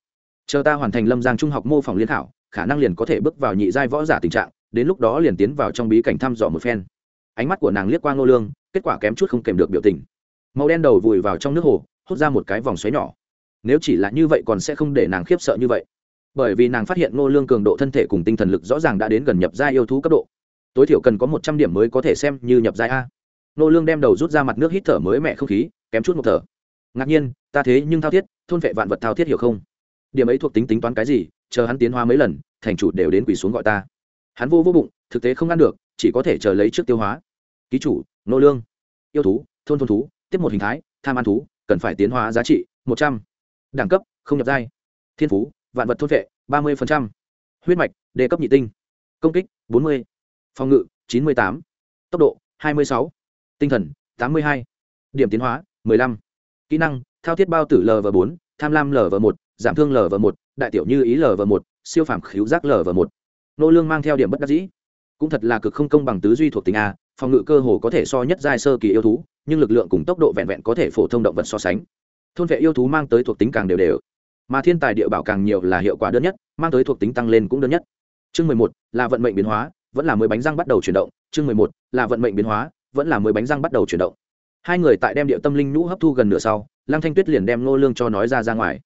Chờ ta hoàn thành lâm giang trung học mô phỏng liên thảo khả năng liền có thể bước vào nhị giai võ giả tình trạng, đến lúc đó liền tiến vào trong bí cảnh thăm dò một phen. Ánh mắt của nàng liếc qua ngô lương, kết quả kém chút không kèm được biểu tình. Màu đen đầu vùi vào trong nước hồ, hút ra một cái vòng xoáy nhỏ. Nếu chỉ là như vậy còn sẽ không để nàng khiếp sợ như vậy. Bởi vì nàng phát hiện ngô lương cường độ thân thể cùng tinh thần lực rõ ràng đã đến gần nhập giai yêu thú cấp độ. Tối thiểu cần có một trăm điểm mới có thể xem như nhập giai a. Ngô lương đem đầu rút ra mặt nước hít thở mới mẹ không khí, kém chút một thở. Ngạc nhiên, ta thế nhưng thao thiết, thôn vệ vạn vật thao thiết hiểu không? Điểm ấy thuộc tính tính toán cái gì, chờ hắn tiến hóa mấy lần, thành chủ đều đến quỳ xuống gọi ta. Hắn vô vô bụng, thực tế không ăn được, chỉ có thể chờ lấy trước tiêu hóa. Ký chủ, nô lương. Yêu thú, thôn thôn thú, tiếp một hình thái, tham ăn thú, cần phải tiến hóa giá trị một trăm. Đẳng cấp, không nhập giai. Thiên phú, vạn vật thôn vệ, ba mươi huyết mạch, đề cấp nhị tinh. Công kích, bốn mươi. Phòng ngự, chín mươi tám. Tốc độ, hai mươi sáu. Tinh thần, tám mươi hai. Điểm tiến hóa, mười lăm. Kỹ năng, thao thiết bao tử lv bốn, tham lam lv một giảm thương lv một, đại tiểu như ý lv một, siêu phàm khíu giác lv một. Nô lương mang theo điểm bất đắc dĩ. Cũng thật là cực không công bằng tứ duy thuộc tính a, phòng ngự cơ hồ có thể so nhất giai sơ kỳ yêu thú, nhưng lực lượng cùng tốc độ vẹn vẹn có thể phổ thông động vật so sánh. Thôn vệ yêu thú mang tới thuộc tính càng đều đều. Mà thiên tài địa bảo càng nhiều là hiệu quả đơn nhất, mang tới thuộc tính tăng lên cũng đơn nhất. Chương mười một, là vận mệnh biến hóa, vẫn là mười bánh răng bắt đầu chuyển động. Chương mười một, là vận mệnh biến hóa, vẫn là mười bánh răng bắt đầu chuyển động. Hai người tại đem địa tâm linh nhũ hấp thu gần nửa sau, lăng thanh tuyết liền đem nô lương cho nói ra ra ngoài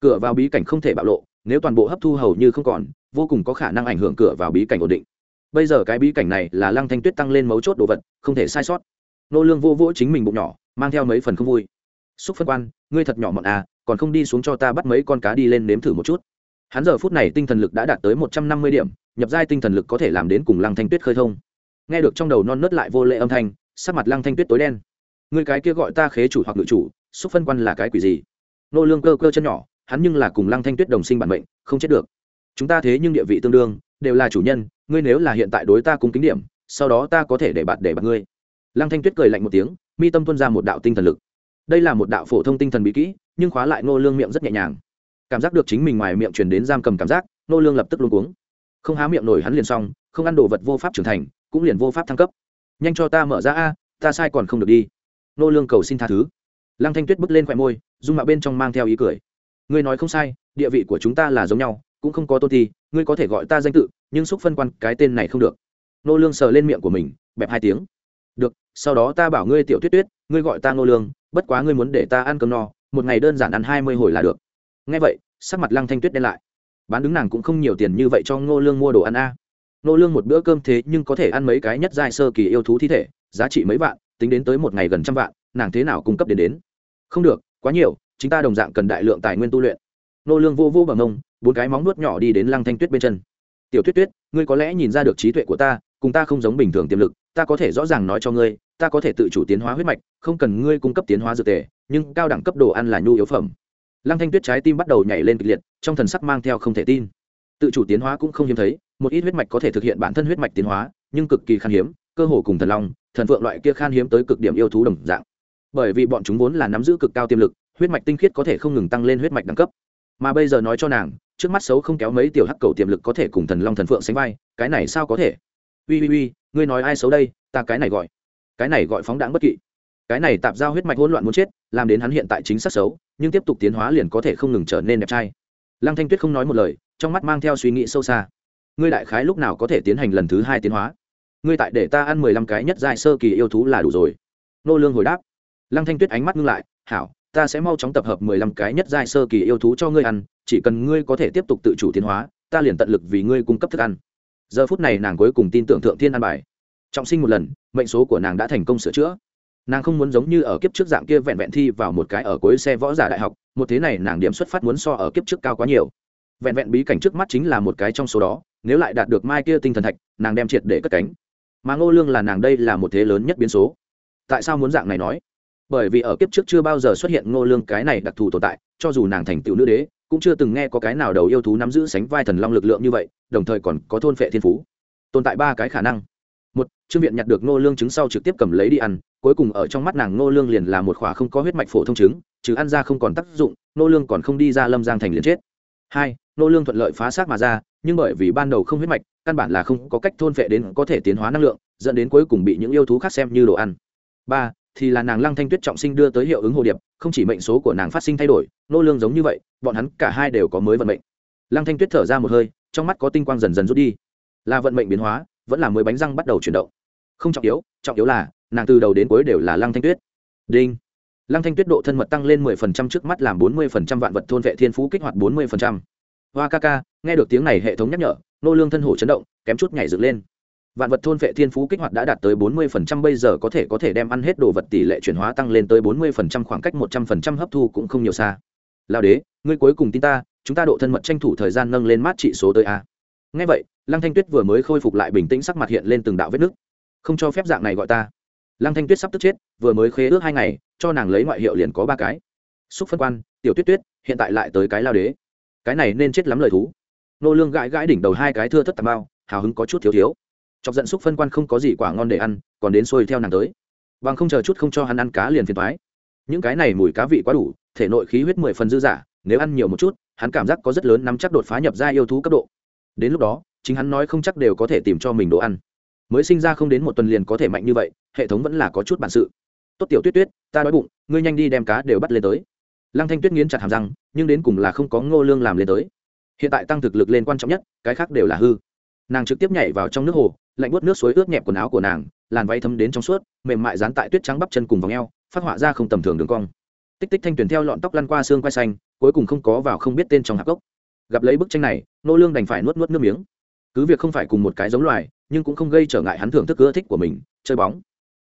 cửa vào bí cảnh không thể bạo lộ, nếu toàn bộ hấp thu hầu như không còn, vô cùng có khả năng ảnh hưởng cửa vào bí cảnh ổn định. Bây giờ cái bí cảnh này là lăng thanh tuyết tăng lên mấu chốt đồ vật, không thể sai sót. Nô lương vô vỗ chính mình bụng nhỏ, mang theo mấy phần không vui. Xúc phân quan, ngươi thật nhỏ mọn à còn không đi xuống cho ta bắt mấy con cá đi lên nếm thử một chút. Hắn giờ phút này tinh thần lực đã đạt tới một trăm năm mươi điểm, nhập giai tinh thần lực có thể làm đến cùng lăng thanh tuyết khơi thông. Nghe được trong đầu non nớt lại vô lệ âm thanh, sắc mặt lăng thanh tuyết tối đen. Người cái kia gọi ta khế chủ hoặc ngự chủ, xúc phân quan là cái quỷ gì? Nô lương cơ cơ chân nhỏ hắn nhưng là cùng lăng thanh tuyết đồng sinh bản mệnh, không chết được. Chúng ta thế nhưng địa vị tương đương, đều là chủ nhân, ngươi nếu là hiện tại đối ta cùng kính điểm, sau đó ta có thể để bạt để bạt ngươi. Lăng thanh tuyết cười lạnh một tiếng, mi tâm tuân ra một đạo tinh thần lực. Đây là một đạo phổ thông tinh thần bí kỹ, nhưng khóa lại Ngô lương miệng rất nhẹ nhàng. Cảm giác được chính mình ngoài miệng truyền đến giam cầm cảm giác, Ngô lương lập tức luống cuống. Không há miệng nổi hắn liền xong, không ăn đồ vật vô pháp trưởng thành, cũng liền vô pháp thăng cấp. Nhanh cho ta mở ra a, ta sai còn không được đi. Ngô lương cầu xin tha thứ. Lăng thanh tuyết bước lên khoẹt môi, dung mạo bên trong mang theo ý cười ngươi nói không sai, địa vị của chúng ta là giống nhau, cũng không có tôn thi, ngươi có thể gọi ta danh tự, nhưng xúc phân quan cái tên này không được. Nô lương sờ lên miệng của mình, bẹp hai tiếng. Được, sau đó ta bảo ngươi tiểu tuyết tuyết, ngươi gọi ta nô lương, bất quá ngươi muốn để ta ăn cơm no, một ngày đơn giản ăn hai mươi hồi là được. Nghe vậy, sắc mặt lăng thanh tuyết đen lại. Bán đứng nàng cũng không nhiều tiền như vậy cho ngô lương mua đồ ăn a. Nô lương một bữa cơm thế nhưng có thể ăn mấy cái nhất giai sơ kỳ yêu thú thi thể, giá trị mấy vạn, tính đến tới một ngày gần trăm vạn, nàng thế nào cung cấp đến đến? Không được, quá nhiều chúng ta đồng dạng cần đại lượng tài nguyên tu luyện. Nô lương vô vô bằng ngông bốn cái móng nuốt nhỏ đi đến lăng thanh tuyết bên chân. Tiểu tuyết tuyết, ngươi có lẽ nhìn ra được trí tuệ của ta, cùng ta không giống bình thường tiềm lực, ta có thể rõ ràng nói cho ngươi, ta có thể tự chủ tiến hóa huyết mạch, không cần ngươi cung cấp tiến hóa dược tề, nhưng cao đẳng cấp đồ ăn là nhu yếu phẩm. Lăng thanh tuyết trái tim bắt đầu nhảy lên kịch liệt, trong thần sắc mang theo không thể tin. Tự chủ tiến hóa cũng không hiếm thấy, một ít huyết mạch có thể thực hiện bản thân huyết mạch tiến hóa, nhưng cực kỳ khan hiếm, cơ hồ cùng thần long, thần vượng loại kia khan hiếm tới cực điểm yêu thú đồng dạng. Bởi vì bọn chúng vốn là nắm giữ cực cao tiềm lực huyết mạch tinh khiết có thể không ngừng tăng lên huyết mạch đẳng cấp. Mà bây giờ nói cho nàng, trước mắt xấu không kéo mấy tiểu hắc cầu tiềm lực có thể cùng thần long thần phượng sánh vai, cái này sao có thể? Ui ui ui ngươi nói ai xấu đây, ta cái này gọi, cái này gọi phóng đáng bất kỵ. Cái này tạp giao huyết mạch hỗn loạn muốn chết, làm đến hắn hiện tại chính xác xấu, nhưng tiếp tục tiến hóa liền có thể không ngừng trở nên đẹp trai. Lăng thanh tuyết không nói một lời, trong mắt mang theo suy nghĩ sâu xa. Ngươi đại khái lúc nào có thể tiến hành lần thứ hai tiến hóa? Ngươi tại để ta ăn mười lăm cái nhất giai sơ kỳ yêu thú là đủ rồi. Nô lương hồi đáp. Lăng thanh tuyết ánh mắt ngưng lại, hảo ta sẽ mau chóng tập hợp mười lăm cái nhất giai sơ kỳ yêu thú cho ngươi ăn, chỉ cần ngươi có thể tiếp tục tự chủ tiến hóa, ta liền tận lực vì ngươi cung cấp thức ăn. Giờ phút này nàng cuối cùng tin tưởng thượng thiên an bài. Trọng sinh một lần, mệnh số của nàng đã thành công sửa chữa. Nàng không muốn giống như ở kiếp trước dạng kia vẹn vẹn thi vào một cái ở cuối xe võ giả đại học, một thế này nàng điểm xuất phát muốn so ở kiếp trước cao quá nhiều. Vẹn vẹn bí cảnh trước mắt chính là một cái trong số đó, nếu lại đạt được mai kia tinh thần thạch, nàng đem triệt để cất cánh. Mà ngô lương là nàng đây là một thế lớn nhất biến số. Tại sao muốn dạng này nói? Bởi vì ở kiếp trước chưa bao giờ xuất hiện ngô lương cái này đặc thù tồn tại, cho dù nàng thành tựu nữ đế, cũng chưa từng nghe có cái nào đầu yêu thú nắm giữ sánh vai thần long lực lượng như vậy, đồng thời còn có thôn phệ thiên phú. Tồn tại ba cái khả năng. Một, trương viện nhặt được ngô lương trứng sau trực tiếp cầm lấy đi ăn, cuối cùng ở trong mắt nàng ngô lương liền là một khỏa không có huyết mạch phổ thông trứng chứ ăn ra không còn tác dụng, ngô lương còn không đi ra lâm giang thành liền chết. Hai, ngô lương thuận lợi phá xác mà ra, nhưng bởi vì ban đầu không huyết mạch, căn bản là không có cách thôn phệ đến có thể tiến hóa năng lượng, dẫn đến cuối cùng bị những yêu thú khác xem như đồ ăn. Ba thì là nàng lăng thanh tuyết trọng sinh đưa tới hiệu ứng hồ điệp, không chỉ mệnh số của nàng phát sinh thay đổi, nô lương giống như vậy, bọn hắn cả hai đều có mới vận mệnh. Lăng thanh tuyết thở ra một hơi, trong mắt có tinh quang dần dần rút đi. Là vận mệnh biến hóa, vẫn là mới bánh răng bắt đầu chuyển động. Không trọng yếu trọng yếu là, nàng từ đầu đến cuối đều là lăng thanh tuyết. Đinh. Lăng thanh tuyết độ thân mật tăng lên mười phần trăm trước mắt làm bốn mươi phần trăm vạn vật thôn vệ thiên phú kích hoạt bốn mươi phần trăm. Hoa ca ca, nghe được tiếng này hệ thống nhắc nhở, nô lương thân hổ chấn động, kém chút nhảy dựng lên vạn vật thôn vệ thiên phú kích hoạt đã đạt tới 40% bây giờ có thể có thể đem ăn hết đồ vật tỷ lệ chuyển hóa tăng lên tới 40% khoảng cách 100% hấp thu cũng không nhiều xa. Lao đế, ngươi cuối cùng tin ta, chúng ta độ thân mật tranh thủ thời gian nâng lên mát trị số tới a. Ngay vậy, lăng thanh tuyết vừa mới khôi phục lại bình tĩnh sắc mặt hiện lên từng đạo vết nứt. Không cho phép dạng này gọi ta. Lăng thanh tuyết sắp tức chết, vừa mới khế ước hai ngày, cho nàng lấy ngoại hiệu liền có ba cái. Xúc phân quan, tiểu tuyết tuyết, hiện tại lại tới cái lao đế. Cái này nên chết lắm lời thú. Nô lương gãi gãi đỉnh đầu hai cái thưa thất tà bao hào hứng có chút thiếu thiếu chọc giận xúc phân quan không có gì quả ngon để ăn, còn đến xuôi theo nàng tới. Bằng không chờ chút không cho hắn ăn cá liền phiền thoái những cái này mùi cá vị quá đủ, thể nội khí huyết mười phần dư giả nếu ăn nhiều một chút, hắn cảm giác có rất lớn nắm chắc đột phá nhập ra yêu thú cấp độ. Đến lúc đó, chính hắn nói không chắc đều có thể tìm cho mình đồ ăn. Mới sinh ra không đến một tuần liền có thể mạnh như vậy, hệ thống vẫn là có chút bản sự. Tốt tiểu tuyết tuyết, ta đói bụng, ngươi nhanh đi đem cá đều bắt lên tới. Lăng thanh tuyết nghiến chặt hàm răng, nhưng đến cùng là không có ngô lương làm lên tới. Hiện tại tăng thực lực lên quan trọng nhất, cái khác đều là hư. Nàng trực tiếp nhảy vào trong nước hồ lạnh buốt nước suối ướt nhẹp quần áo của nàng, làn váy thấm đến trong suốt, mềm mại dán tại tuyết trắng bắp chân cùng vòng eo, phát họa ra không tầm thường đường cong. Tích tích thanh tuyển theo lọn tóc lăn qua xương quai xanh, cuối cùng không có vào không biết tên trong hạp gốc. Gặp lấy bức tranh này, nô lương đành phải nuốt nuốt nước miếng. Cứ việc không phải cùng một cái giống loài, nhưng cũng không gây trở ngại hắn thưởng thức ưa thích của mình, chơi bóng.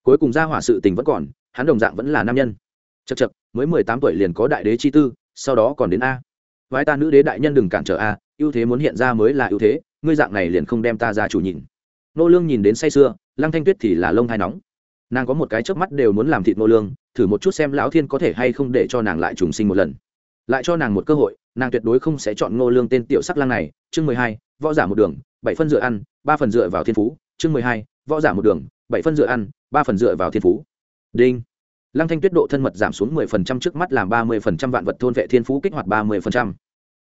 Cuối cùng ra hỏa sự tình vẫn còn, hắn đồng dạng vẫn là nam nhân. Chật chật mới mười tám tuổi liền có đại đế chi tư, sau đó còn đến a. Vái ta nữ đế đại nhân đừng cản trở a, ưu thế muốn hiện ra mới là ưu thế, ngươi dạng này liền không đem ta ra chủ nhìn nô lương nhìn đến say sưa, lăng thanh tuyết thì là lông thai nóng. Nàng có một cái chớp mắt đều muốn làm thịt nô lương, thử một chút xem lão thiên có thể hay không để cho nàng lại trùng sinh một lần. Lại cho nàng một cơ hội, nàng tuyệt đối không sẽ chọn nô lương tên tiểu sắc lang này. Chương mười hai, võ giả một đường, bảy phân dựa ăn, ba phần dựa vào thiên phú. Chương mười hai, võ giả một đường, bảy phân dựa ăn, ba phần dựa vào thiên phú. Đinh. Lăng thanh tuyết độ thân mật giảm xuống mười phần trăm trước mắt làm ba mươi phần trăm vạn vật thôn vệ thiên phú kích hoạt ba mươi phần trăm.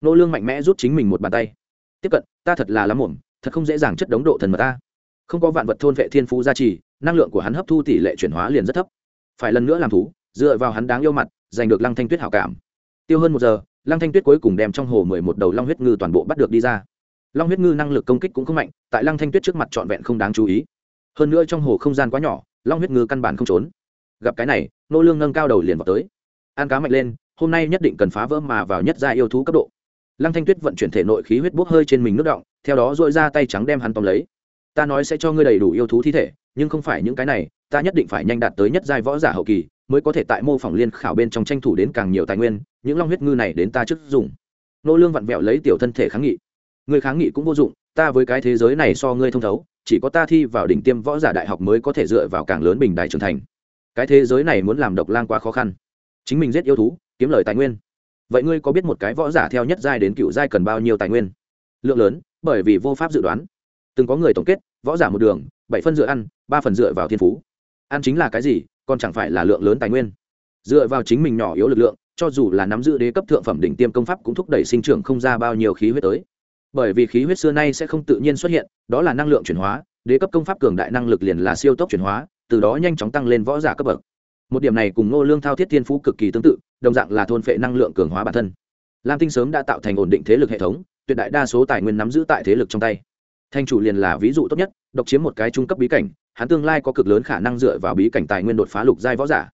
Nô lương mạnh mẽ rút chính mình một bàn tay. Tiếp cận, ta thật là lắm muộn, thật không dễ dàng chất đống độ thần mật ta không có vạn vật thôn vệ thiên phú gia trì, năng lượng của hắn hấp thu tỷ lệ chuyển hóa liền rất thấp. Phải lần nữa làm thú, dựa vào hắn đáng yêu mặt, giành được lăng thanh tuyết hảo cảm. Tiêu hơn một giờ, lăng thanh tuyết cuối cùng đem trong hồ mười một đầu long huyết ngư toàn bộ bắt được đi ra. Long huyết ngư năng lực công kích cũng không mạnh, tại lăng thanh tuyết trước mặt trọn vẹn không đáng chú ý. Hơn nữa trong hồ không gian quá nhỏ, long huyết ngư căn bản không trốn. Gặp cái này, nô lương nâng cao đầu liền vào tới. An cá mạnh lên, hôm nay nhất định cần phá vỡ mà vào nhất gia yêu thú cấp độ. Lăng thanh tuyết vận chuyển thể nội khí huyết bốc hơi trên mình nước động, theo đó dội ra tay trắng đem hắn tóm lấy ta nói sẽ cho ngươi đầy đủ yêu thú thi thể, nhưng không phải những cái này, ta nhất định phải nhanh đạt tới nhất giai võ giả hậu kỳ, mới có thể tại mô phỏng liên khảo bên trong tranh thủ đến càng nhiều tài nguyên, những long huyết ngư này đến ta trước dùng. Nô lương vặn vẹo lấy tiểu thân thể kháng nghị. Người kháng nghị cũng vô dụng, ta với cái thế giới này so ngươi thông thấu, chỉ có ta thi vào đỉnh tiêm võ giả đại học mới có thể dựa vào càng lớn bình đại trưởng thành. Cái thế giới này muốn làm độc lang quá khó khăn. Chính mình giết yêu thú, kiếm lời tài nguyên. Vậy ngươi có biết một cái võ giả theo nhất giai đến cựu giai cần bao nhiêu tài nguyên? Lượng lớn, bởi vì vô pháp dự đoán từng có người tổng kết, võ giả một đường, bảy phân dựa ăn, ba phần dựa vào thiên phú. Ăn chính là cái gì, còn chẳng phải là lượng lớn tài nguyên. Dựa vào chính mình nhỏ yếu lực lượng, cho dù là nắm giữ đế cấp thượng phẩm đỉnh tiêm công pháp cũng thúc đẩy sinh trưởng không ra bao nhiêu khí huyết tới. Bởi vì khí huyết xưa nay sẽ không tự nhiên xuất hiện, đó là năng lượng chuyển hóa, đế cấp công pháp cường đại năng lực liền là siêu tốc chuyển hóa, từ đó nhanh chóng tăng lên võ giả cấp bậc. Một điểm này cùng ngô lương thao thiết thiên phú cực kỳ tương tự, đồng dạng là thôn phệ năng lượng cường hóa bản thân. Lam tinh sớm đã tạo thành ổn định thế lực hệ thống, tuyệt đại đa số tài nguyên nắm giữ tại thế lực trong tay thanh chủ liền là ví dụ tốt nhất, độc chiếm một cái trung cấp bí cảnh, hắn tương lai có cực lớn khả năng dựa vào bí cảnh tài nguyên đột phá lục giai võ giả.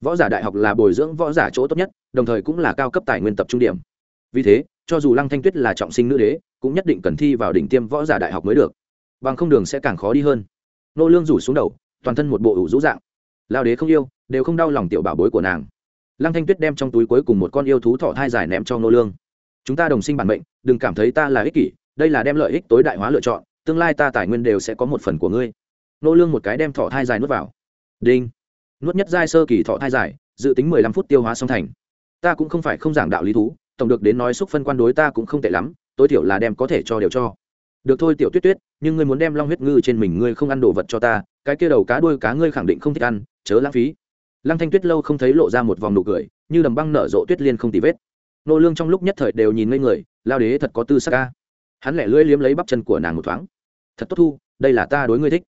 Võ giả đại học là bồi dưỡng võ giả chỗ tốt nhất, đồng thời cũng là cao cấp tài nguyên tập trung điểm. Vì thế, cho dù lăng thanh tuyết là trọng sinh nữ đế, cũng nhất định cần thi vào đỉnh tiêm võ giả đại học mới được. Bằng không đường sẽ càng khó đi hơn. Nô lương rủ xuống đầu, toàn thân một bộ ủ rũ dạng. Lao đế không yêu, đều không đau lòng tiểu bảo bối của nàng. Lăng thanh tuyết đem trong túi cuối cùng một con yêu thú thỏ thai dài ném cho nô lương. Chúng ta đồng sinh bản mệnh, đừng cảm thấy ta là ích kỷ đây là đem lợi ích tối đại hóa lựa chọn, tương lai ta tài nguyên đều sẽ có một phần của ngươi. Nô lương một cái đem thọ thai dài nuốt vào. Đinh. Nuốt nhất giai sơ kỳ thọ thai dài, dự tính mười lăm phút tiêu hóa xong thành. Ta cũng không phải không giảng đạo lý thú, tổng được đến nói xúc phân quan đối ta cũng không tệ lắm, tối thiểu là đem có thể cho đều cho. Được thôi tiểu tuyết tuyết, nhưng ngươi muốn đem long huyết ngư trên mình ngươi không ăn đồ vật cho ta, cái kia đầu cá đuôi cá ngươi khẳng định không thích ăn, chớ lãng phí. Lăng thanh tuyết lâu không thấy lộ ra một vòng nụ cười, như đầm băng nở rộ tuyết liên không tì vết. Nô lương trong lúc nhất thời đều nhìn ngây người, lao đế thật có tư sắc ca hắn lẻ lưỡi liếm lấy bắp chân của nàng một thoáng. Thật tốt thu, đây là ta đối ngươi thích.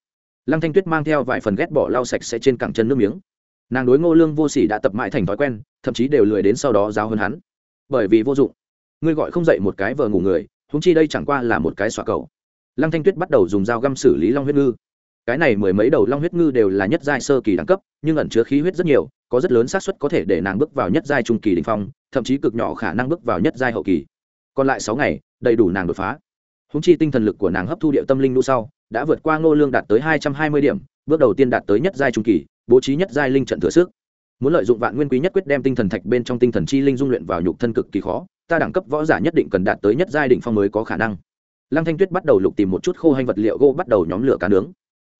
Lăng thanh tuyết mang theo vài phần ghét bỏ lau sạch sẽ trên cẳng chân nước miếng. Nàng đối ngô lương vô sỉ đã tập mãi thành thói quen, thậm chí đều lười đến sau đó giáo hơn hắn. Bởi vì vô dụng. Ngươi gọi không dậy một cái vờ ngủ người húng chi đây chẳng qua là một cái xoa cầu. Lăng thanh tuyết bắt đầu dùng dao găm xử lý long huyết ngư. Cái này mười mấy đầu long huyết ngư đều là nhất giai sơ kỳ đẳng cấp, nhưng ẩn chứa khí huyết rất nhiều, có rất lớn xác suất có thể để nàng bước vào nhất giai trung kỳ đình phong, thậm chí cực nhỏ khả năng bước vào nhất giai hậu kỳ còn lại sáu ngày, đầy đủ nàng đột phá. Húng chi tinh thần lực của nàng hấp thu địa tâm linh nụ sau, đã vượt qua ngô lương đạt tới hai trăm hai mươi điểm, bước đầu tiên đạt tới nhất giai trung kỳ, bố trí nhất giai linh trận thừa sức. Muốn lợi dụng vạn nguyên quý nhất quyết đem tinh thần thạch bên trong tinh thần chi linh dung luyện vào nhục thân cực kỳ khó, ta đẳng cấp võ giả nhất định cần đạt tới nhất giai đỉnh phong mới có khả năng. Lăng thanh tuyết bắt đầu lục tìm một chút khô hành vật liệu gỗ bắt đầu nhóm lửa cá nướng.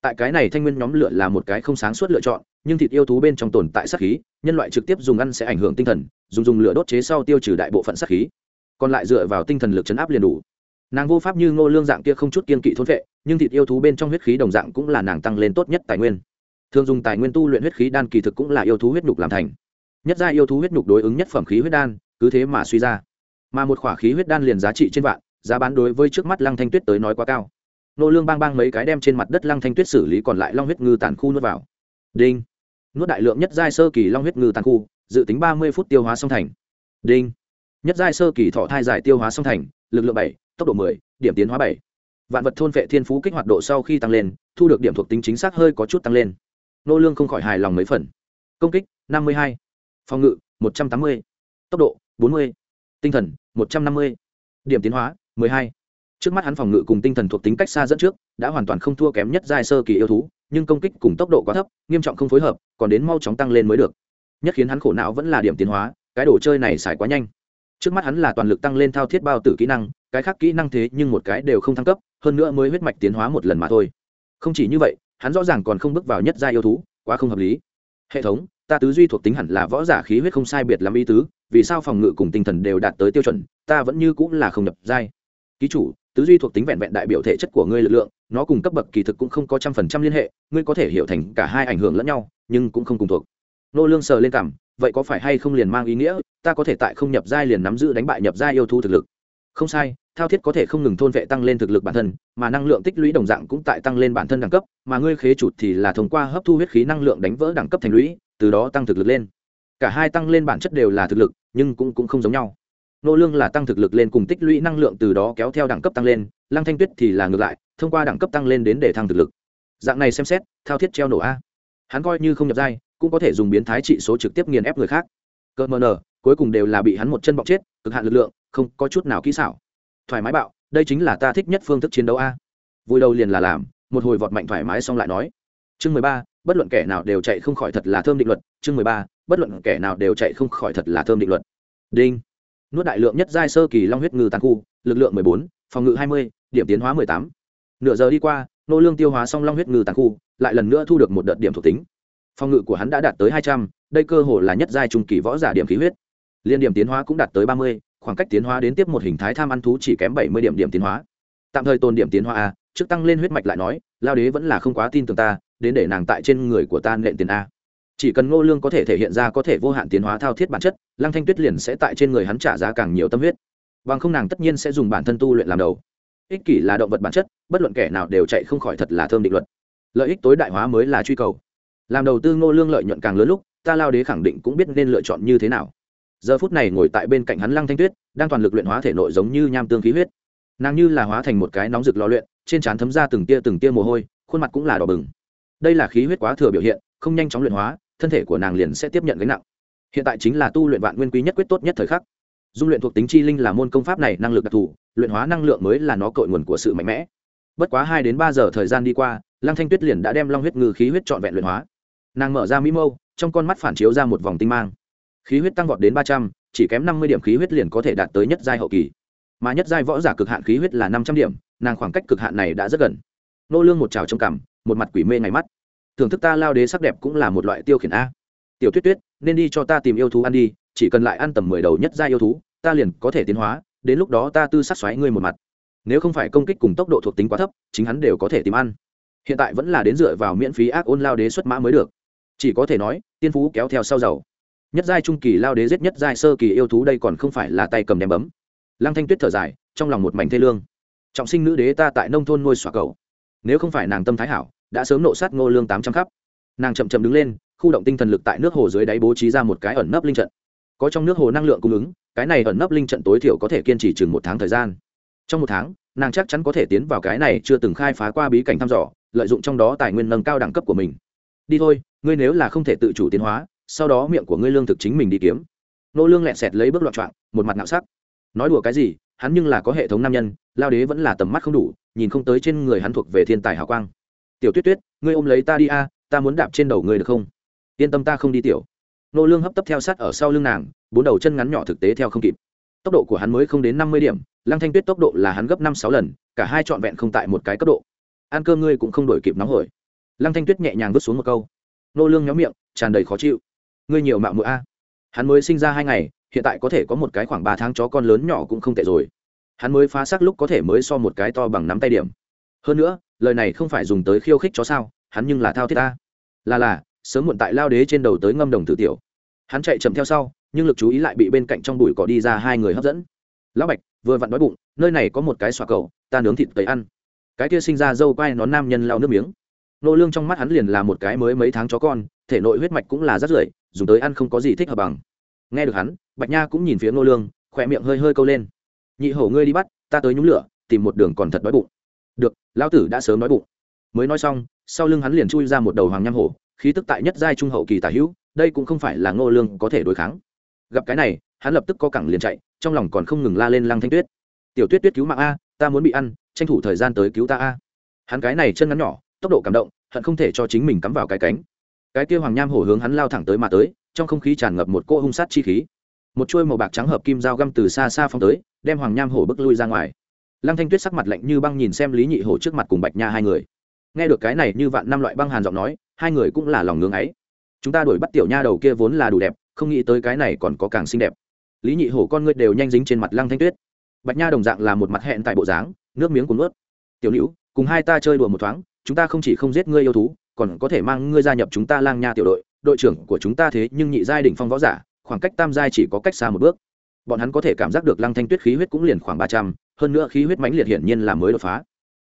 Tại cái này thanh nguyên nhóm lửa là một cái không sáng suốt lựa chọn, nhưng thịt yêu thú bên trong tồn tại sát khí, nhân loại trực tiếp dùng ăn sẽ ảnh hưởng tinh thần, dùng dùng lửa đốt chế sau tiêu trừ đại bộ phận sát khí còn lại dựa vào tinh thần lực chấn áp liền đủ. Nàng vô pháp như ngô lương dạng kia không chút kiên kỵ thôn vệ, nhưng thịt yêu thú bên trong huyết khí đồng dạng cũng là nàng tăng lên tốt nhất tài nguyên. Thường dùng tài nguyên tu luyện huyết khí đan kỳ thực cũng là yêu thú huyết nhục làm thành. Nhất gia yêu thú huyết nhục đối ứng nhất phẩm khí huyết đan, cứ thế mà suy ra. Mà một khỏa khí huyết đan liền giá trị trên vạn, giá bán đối với trước mắt lăng thanh tuyết tới nói quá cao. Nô lương bang bang mấy cái đem trên mặt đất lăng thanh tuyết xử lý còn lại long huyết ngư tàn khu nuốt vào. Đinh. Nuốt đại lượng nhất giai sơ kỳ long huyết ngư tàn khu, dự tính ba mươi phút tiêu hóa xong thành. Đinh nhất giai sơ kỳ thọ thai giải tiêu hóa xong thành, lực lượng bảy, tốc độ mười, điểm tiến hóa bảy. Vạn vật thôn vệ thiên phú kích hoạt độ sau khi tăng lên, thu được điểm thuộc tính chính xác hơi có chút tăng lên. Nô lương không khỏi hài lòng mấy phần. Công kích, năm mươi hai. Phòng ngự, một trăm tám mươi. Tốc độ, bốn mươi. Tinh thần, một trăm năm mươi. Điểm tiến hóa, mười hai. Trước mắt hắn phòng ngự cùng tinh thần thuộc tính cách xa dẫn trước, đã hoàn toàn không thua kém nhất giai sơ kỳ yêu thú, nhưng công kích cùng tốc độ quá thấp, nghiêm trọng không phối hợp, còn đến mau chóng tăng lên mới được. Nhất khiến hắn khổ não vẫn là điểm tiến hóa, cái đồ chơi này xài quá nhanh trước mắt hắn là toàn lực tăng lên thao thiết bao tử kỹ năng, cái khác kỹ năng thế nhưng một cái đều không thăng cấp, hơn nữa mới huyết mạch tiến hóa một lần mà thôi. Không chỉ như vậy, hắn rõ ràng còn không bước vào nhất gia yêu thú, quá không hợp lý. Hệ thống, ta tứ duy thuộc tính hẳn là võ giả khí huyết không sai biệt lắm ý tứ, vì sao phòng ngự cùng tinh thần đều đạt tới tiêu chuẩn, ta vẫn như cũng là không nhập giai. Ký chủ, tứ duy thuộc tính vẹn vẹn đại biểu thể chất của ngươi lực lượng, nó cùng cấp bậc kỳ thực cũng không có trăm phần trăm liên hệ, ngươi có thể hiểu thành cả hai ảnh hưởng lẫn nhau, nhưng cũng không cùng thuộc. Nô lương sờ lên cảm vậy có phải hay không liền mang ý nghĩa ta có thể tại không nhập giai liền nắm giữ đánh bại nhập giai yêu thú thực lực? Không sai thao thiết có thể không ngừng thôn vệ tăng lên thực lực bản thân mà năng lượng tích lũy đồng dạng cũng tại tăng lên bản thân đẳng cấp mà ngươi khế chụt thì là thông qua hấp thu huyết khí năng lượng đánh vỡ đẳng cấp thành lũy từ đó tăng thực lực lên. Cả hai tăng lên bản chất đều là thực lực nhưng cũng, cũng không giống nhau. Nô lương là tăng thực lực lên cùng tích lũy năng lượng từ đó kéo theo đẳng cấp tăng lên lăng thanh tuyết thì là ngược lại thông qua đẳng cấp tăng lên đến để thăng thực lực. Dạng này xem xét thao thiết treo nổ a. Hắn coi như không nhập giai cũng có thể dùng biến thái trị số trực tiếp nghiền ép người khác. Cơ mờ nở cuối cùng đều là bị hắn một chân bọc chết, cực hạn lực lượng, không có chút nào kỹ xảo. Thoải mái bạo, đây chính là ta thích nhất phương thức chiến đấu a. Vui đầu liền là làm, một hồi vọt mạnh thoải mái xong lại nói. Chương mười ba, bất luận kẻ nào đều chạy không khỏi thật là thơm định luật. Chương mười ba, bất luận kẻ nào đều chạy không khỏi thật là thơm định luật. Đinh. Nuốt đại lượng nhất giai sơ kỳ long huyết ngư tàn khu, lực lượng mười bốn, phòng ngự hai mươi, điểm tiến hóa mười tám. Nửa giờ đi qua, nô lương tiêu hóa xong long huyết ngư tàn khu, lại lần nữa thu được một đợt điểm thuộc tính phòng ngự của hắn đã đạt tới hai trăm, đây cơ hồ là nhất giai trung kỳ võ giả điểm khí huyết. Liên điểm tiến hóa cũng đạt tới ba mươi, khoảng cách tiến hóa đến tiếp một hình thái tham ăn thú chỉ kém bảy mươi điểm điểm tiến hóa. Tạm thời tồn điểm tiến hóa a, trước tăng lên huyết mạch lại nói, lao đế vẫn là không quá tin tưởng ta, đến để nàng tại trên người của ta nện tiền a. Chỉ cần ngô lương có thể thể hiện ra có thể vô hạn tiến hóa thao thiết bản chất, lăng thanh tuyết liền sẽ tại trên người hắn trả giá càng nhiều tâm huyết. Bằng không nàng tất nhiên sẽ dùng bản thân tu luyện làm đầu. Ích kỷ là động vật bản chất, bất luận kẻ nào đều chạy không khỏi thật là thơm định luật. Lợi ích tối đại hóa mới là truy cầu làm đầu tư ngô lương lợi nhuận càng lớn lúc, ta lao đế khẳng định cũng biết nên lựa chọn như thế nào. Giờ phút này ngồi tại bên cạnh hắn lăng thanh tuyết, đang toàn lực luyện hóa thể nội giống như nham tương khí huyết. Nàng như là hóa thành một cái nóng rực lò luyện, trên trán thấm ra từng tia từng tia mồ hôi, khuôn mặt cũng là đỏ bừng. Đây là khí huyết quá thừa biểu hiện, không nhanh chóng luyện hóa, thân thể của nàng liền sẽ tiếp nhận gánh nặng. Hiện tại chính là tu luyện vạn nguyên quý nhất quyết tốt nhất thời khắc. Dung luyện thuộc tính chi linh là môn công pháp này năng lực đặc thù, luyện hóa năng lượng mới là nó cội nguồn của sự mạnh mẽ. Bất quá hai đến ba giờ thời gian đi qua, lăng thanh tuyết liền đã đem long huyết ngư khí huyết trọn vẹn luyện hóa nàng mở ra mỹ mâu, trong con mắt phản chiếu ra một vòng tinh mang. Khí huyết tăng vọt đến ba trăm, chỉ kém năm mươi điểm khí huyết liền có thể đạt tới nhất giai hậu kỳ. Mà nhất giai võ giả cực hạn khí huyết là năm trăm điểm, nàng khoảng cách cực hạn này đã rất gần. Nô lương một trào trong cằm một mặt quỷ mê ngày mắt. Thưởng thức ta lao đế sắc đẹp cũng là một loại tiêu khiển a. Tiểu tuyết tuyết, nên đi cho ta tìm yêu thú ăn đi, chỉ cần lại ăn tầm mười đầu nhất giai yêu thú, ta liền có thể tiến hóa, đến lúc đó ta tư sát xoáy ngươi một mặt. Nếu không phải công kích cùng tốc độ thuộc tính quá thấp, chính hắn đều có thể tìm ăn. Hiện tại vẫn là đến dựa vào miễn phí ác ôn lao đế xuất mã mới được chỉ có thể nói, tiên phú kéo theo sau giàu. Nhất giai trung kỳ lao đế giết nhất giai sơ kỳ yêu thú đây còn không phải là tay cầm đem bấm. Lăng thanh tuyết thở dài, trong lòng một mảnh thê lương. Trọng sinh nữ đế ta tại nông thôn nuôi xoa cầu nếu không phải nàng tâm thái hảo, đã sớm nộ sát ngô lương tám trăm khắp. Nàng chậm chậm đứng lên, khu động tinh thần lực tại nước hồ dưới đáy bố trí ra một cái ẩn nấp linh trận. Có trong nước hồ năng lượng cung ứng, cái này ẩn nấp linh trận tối thiểu có thể kiên trì chừng một tháng thời gian. Trong một tháng, nàng chắc chắn có thể tiến vào cái này chưa từng khai phá qua bí cảnh thăm dò, lợi dụng trong đó tài nguyên nâng cao đẳng cấp của mình. Đi thôi ngươi nếu là không thể tự chủ tiến hóa, sau đó miệng của ngươi lương thực chính mình đi kiếm. Nô lương lẹn xẹt lấy bước loạn trọng một mặt nạo sắc. Nói đùa cái gì, hắn nhưng là có hệ thống nam nhân, lao đế vẫn là tầm mắt không đủ, nhìn không tới trên người hắn thuộc về thiên tài hào quang. Tiểu tuyết tuyết, ngươi ôm lấy ta đi a, ta muốn đạp trên đầu ngươi được không? Yên tâm ta không đi tiểu. Nô lương hấp tấp theo sát ở sau lưng nàng, bốn đầu chân ngắn nhỏ thực tế theo không kịp. Tốc độ của hắn mới không đến năm mươi điểm, lăng thanh tuyết tốc độ là hắn gấp năm sáu lần, cả hai trọn vẹn không tại một cái cấp độ. Ăn cơm ngươi cũng không đổi kịp nóng hổi. Lăng thanh tuyết nhẹ nhàng vứt xuống một câu nô lương nhóm miệng, tràn đầy khó chịu. Ngươi nhiều mạo mũi a. Hắn mới sinh ra hai ngày, hiện tại có thể có một cái khoảng ba tháng chó con lớn nhỏ cũng không tệ rồi. Hắn mới phá xác lúc có thể mới so một cái to bằng nắm tay điểm. Hơn nữa, lời này không phải dùng tới khiêu khích chó sao, hắn nhưng là thao thiết ta. Là là, sớm muộn tại lao đế trên đầu tới ngâm đồng tử tiểu. Hắn chạy chậm theo sau, nhưng lực chú ý lại bị bên cạnh trong bụi cỏ đi ra hai người hấp dẫn. Lão bạch, vừa vặn đói bụng, nơi này có một cái xoa cầu, ta nướng thịt tấy ăn. Cái kia sinh ra dâu quai nón nam nhân lao nước miếng nô lương trong mắt hắn liền là một cái mới mấy tháng chó con, thể nội huyết mạch cũng là rất rưởi dùng tới ăn không có gì thích hợp bằng. Nghe được hắn, bạch nha cũng nhìn phía nô lương, khỏe miệng hơi hơi câu lên. Nhị hổ ngươi đi bắt, ta tới nhúng lửa, tìm một đường còn thật đói bụng. Được, lão tử đã sớm nói bụng. Mới nói xong, sau lưng hắn liền chui ra một đầu hoàng nham hổ, khí tức tại nhất giai trung hậu kỳ tả hữu, đây cũng không phải là ngô lương có thể đối kháng. Gặp cái này, hắn lập tức co cẳng liền chạy, trong lòng còn không ngừng la lên lăng thanh tuyết. Tiểu tuyết tuyết cứu mạng a, ta muốn bị ăn, tranh thủ thời gian tới cứu ta a. Hắn cái này chân ngắn nhỏ tốc độ cảm động, hận không thể cho chính mình cắm vào cái cánh. Cái kia hoàng nham hổ hướng hắn lao thẳng tới mà tới, trong không khí tràn ngập một cỗ hung sát chi khí. Một chuôi màu bạc trắng hợp kim dao găm từ xa xa phong tới, đem hoàng nham hổ bức lui ra ngoài. Lăng thanh tuyết sắc mặt lạnh như băng nhìn xem lý nhị hổ trước mặt cùng bạch nha hai người. Nghe được cái này như vạn năm loại băng hàn giọng nói, hai người cũng là lòng ngưỡng ấy. Chúng ta đuổi bắt tiểu nha đầu kia vốn là đủ đẹp, không nghĩ tới cái này còn có càng xinh đẹp. Lý nhị hổ con ngươi đều nhanh dính trên mặt lăng thanh tuyết. Bạch nha đồng dạng là một mặt hẹn tại bộ dáng, nước miếng cuốn ướt tiểu nữ cùng hai ta chơi đùa một thoáng chúng ta không chỉ không giết ngươi yêu thú, còn có thể mang ngươi gia nhập chúng ta lang nha tiểu đội. Đội trưởng của chúng ta thế nhưng nhị giai đỉnh phong võ giả, khoảng cách tam giai chỉ có cách xa một bước. Bọn hắn có thể cảm giác được lăng thanh tuyết khí huyết cũng liền khoảng ba trăm, hơn nữa khí huyết mãnh liệt hiển nhiên là mới đột phá.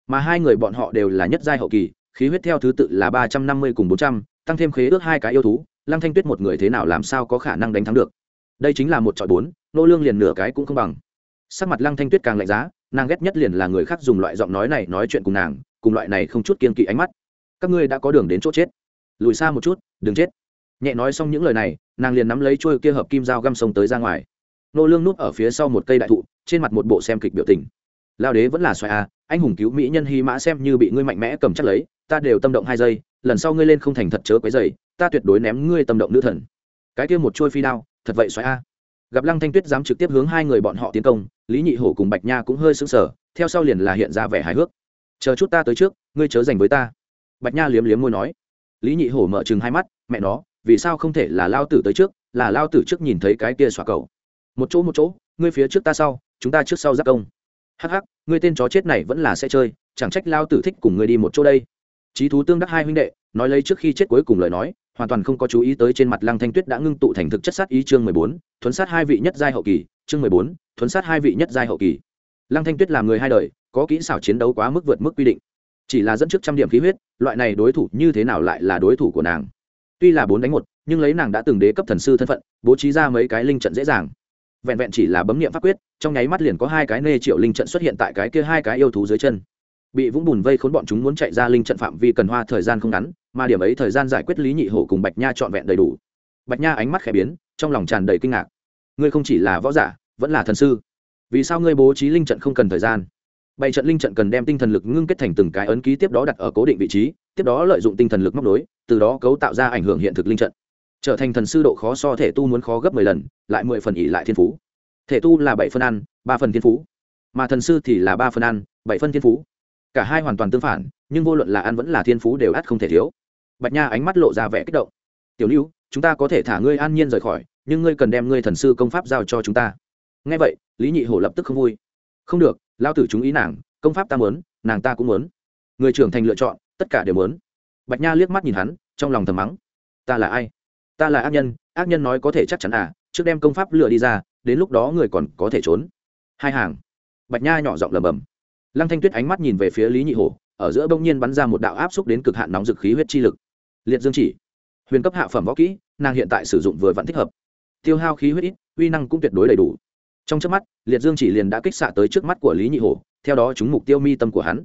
Mà hai người bọn họ đều là nhất giai hậu kỳ, khí huyết theo thứ tự là ba trăm năm mươi cùng bốn trăm, tăng thêm khế ước hai cái yêu thú, lăng thanh tuyết một người thế nào làm sao có khả năng đánh thắng được? Đây chính là một trọi bốn, nô lương liền nửa cái cũng không bằng. Sắc mặt lăng thanh tuyết càng lạnh giá, nàng ghét nhất liền là người khác dùng loại giọng nói này nói chuyện cùng nàng cùng loại này không chút kiên kỵ ánh mắt. Các ngươi đã có đường đến chỗ chết. Lùi xa một chút, đừng chết. Nhẹ nói xong những lời này, nàng liền nắm lấy chuôi kia hợp kim dao găm sông tới ra ngoài. Nô lương núp ở phía sau một cây đại thụ, trên mặt một bộ xem kịch biểu tình. Lao đế vẫn là xoài a anh hùng cứu mỹ nhân hy mã xem như bị ngươi mạnh mẽ cầm chắc lấy, ta đều tâm động hai giây, lần sau ngươi lên không thành thật chớ quấy dày ta tuyệt đối ném ngươi tâm động nữ thần. Cái kia một trôi phi đao, thật vậy xoáy a à. gặp lăng thanh tuyết dám trực tiếp hướng hai người bọn họ tiến công, lý nhị hổ cùng bạch nha cũng hơi sững sờ, theo sau liền là hiện ra vẻ hài hước chờ chút ta tới trước, ngươi chớ dành với ta. Bạch nha liếm liếm môi nói. Lý nhị hổ mở chừng hai mắt, mẹ nó, vì sao không thể là lao tử tới trước, là lao tử trước nhìn thấy cái kia xòa cầu. Một chỗ một chỗ, ngươi phía trước ta sau, chúng ta trước sau giác công. Hắc hắc, ngươi tên chó chết này vẫn là sẽ chơi, chẳng trách lao tử thích cùng ngươi đi một chỗ đây. Trí thú tương đắc hai huynh đệ, nói lấy trước khi chết cuối cùng lời nói, hoàn toàn không có chú ý tới trên mặt lăng thanh tuyết đã ngưng tụ thành thực chất sát ý chương mười bốn, thuấn sát hai vị nhất giai hậu kỳ, chương mười bốn, thuấn sát hai vị nhất giai hậu kỳ. Lăng thanh tuyết làm người hai đời có kỹ xảo chiến đấu quá mức vượt mức quy định. Chỉ là dẫn trước trăm điểm khí huyết, loại này đối thủ như thế nào lại là đối thủ của nàng? Tuy là bốn đánh một, nhưng lấy nàng đã từng đế cấp thần sư thân phận, bố trí ra mấy cái linh trận dễ dàng. Vẹn vẹn chỉ là bấm nghiệm pháp quyết, trong nháy mắt liền có hai cái nê triệu linh trận xuất hiện tại cái kia hai cái yêu thú dưới chân. Bị vũng bùn vây khốn bọn chúng muốn chạy ra linh trận phạm vi cần hoa thời gian không ngắn, mà điểm ấy thời gian giải quyết lý nhị hổ cùng bạch nha trọn vẹn đầy đủ. Bạch nha ánh mắt khẽ biến, trong lòng tràn đầy kinh ngạc. Ngươi không chỉ là võ giả, vẫn là thần sư. Vì sao ngươi bố trí linh trận không cần thời gian? Bảy trận linh trận cần đem tinh thần lực ngưng kết thành từng cái ấn ký tiếp đó đặt ở cố định vị trí, tiếp đó lợi dụng tinh thần lực móc nối, từ đó cấu tạo ra ảnh hưởng hiện thực linh trận. Trở thành thần sư độ khó so thể tu muốn khó gấp mười lần, lại mười phần ỉ lại thiên phú. Thể tu là bảy phân ăn, ba phần thiên phú. Mà thần sư thì là ba phần ăn, bảy phân thiên phú. Cả hai hoàn toàn tương phản, nhưng vô luận là ăn vẫn là thiên phú đều ắt không thể thiếu. Bạch nha ánh mắt lộ ra vẻ kích động. Tiểu lưu, chúng ta có thể thả ngươi an nhiên rời khỏi, nhưng ngươi cần đem ngươi thần sư công pháp giao cho chúng ta. Ngay vậy, lý nhị hổ lập tức không vui. Không được lao tử chúng ý nàng, công pháp ta muốn, nàng ta cũng muốn. Người trưởng thành lựa chọn, tất cả đều muốn. Bạch nha liếc mắt nhìn hắn, trong lòng thầm mắng. Ta là ai? Ta là ác nhân ác nhân nói có thể chắc chắn à trước đem công pháp lựa đi ra, đến lúc đó người còn có thể trốn. Hai hàng. Bạch nha nhỏ giọng lầm bầm lăng thanh tuyết ánh mắt nhìn về phía lý nhị hổ, ở giữa bỗng nhiên bắn ra một đạo áp xúc đến cực hạn nóng dực khí huyết chi lực. Liệt dương chỉ. Huyền cấp hạ phẩm võ kỹ, nàng hiện tại sử dụng vừa vẫn thích hợp. Tiêu hao khí huyết ít, uy năng cũng tuyệt đối đầy đủ trong trước mắt, liệt dương chỉ liền đã kích xạ tới trước mắt của lý nhị hổ, theo đó chúng mục tiêu mi tâm của hắn.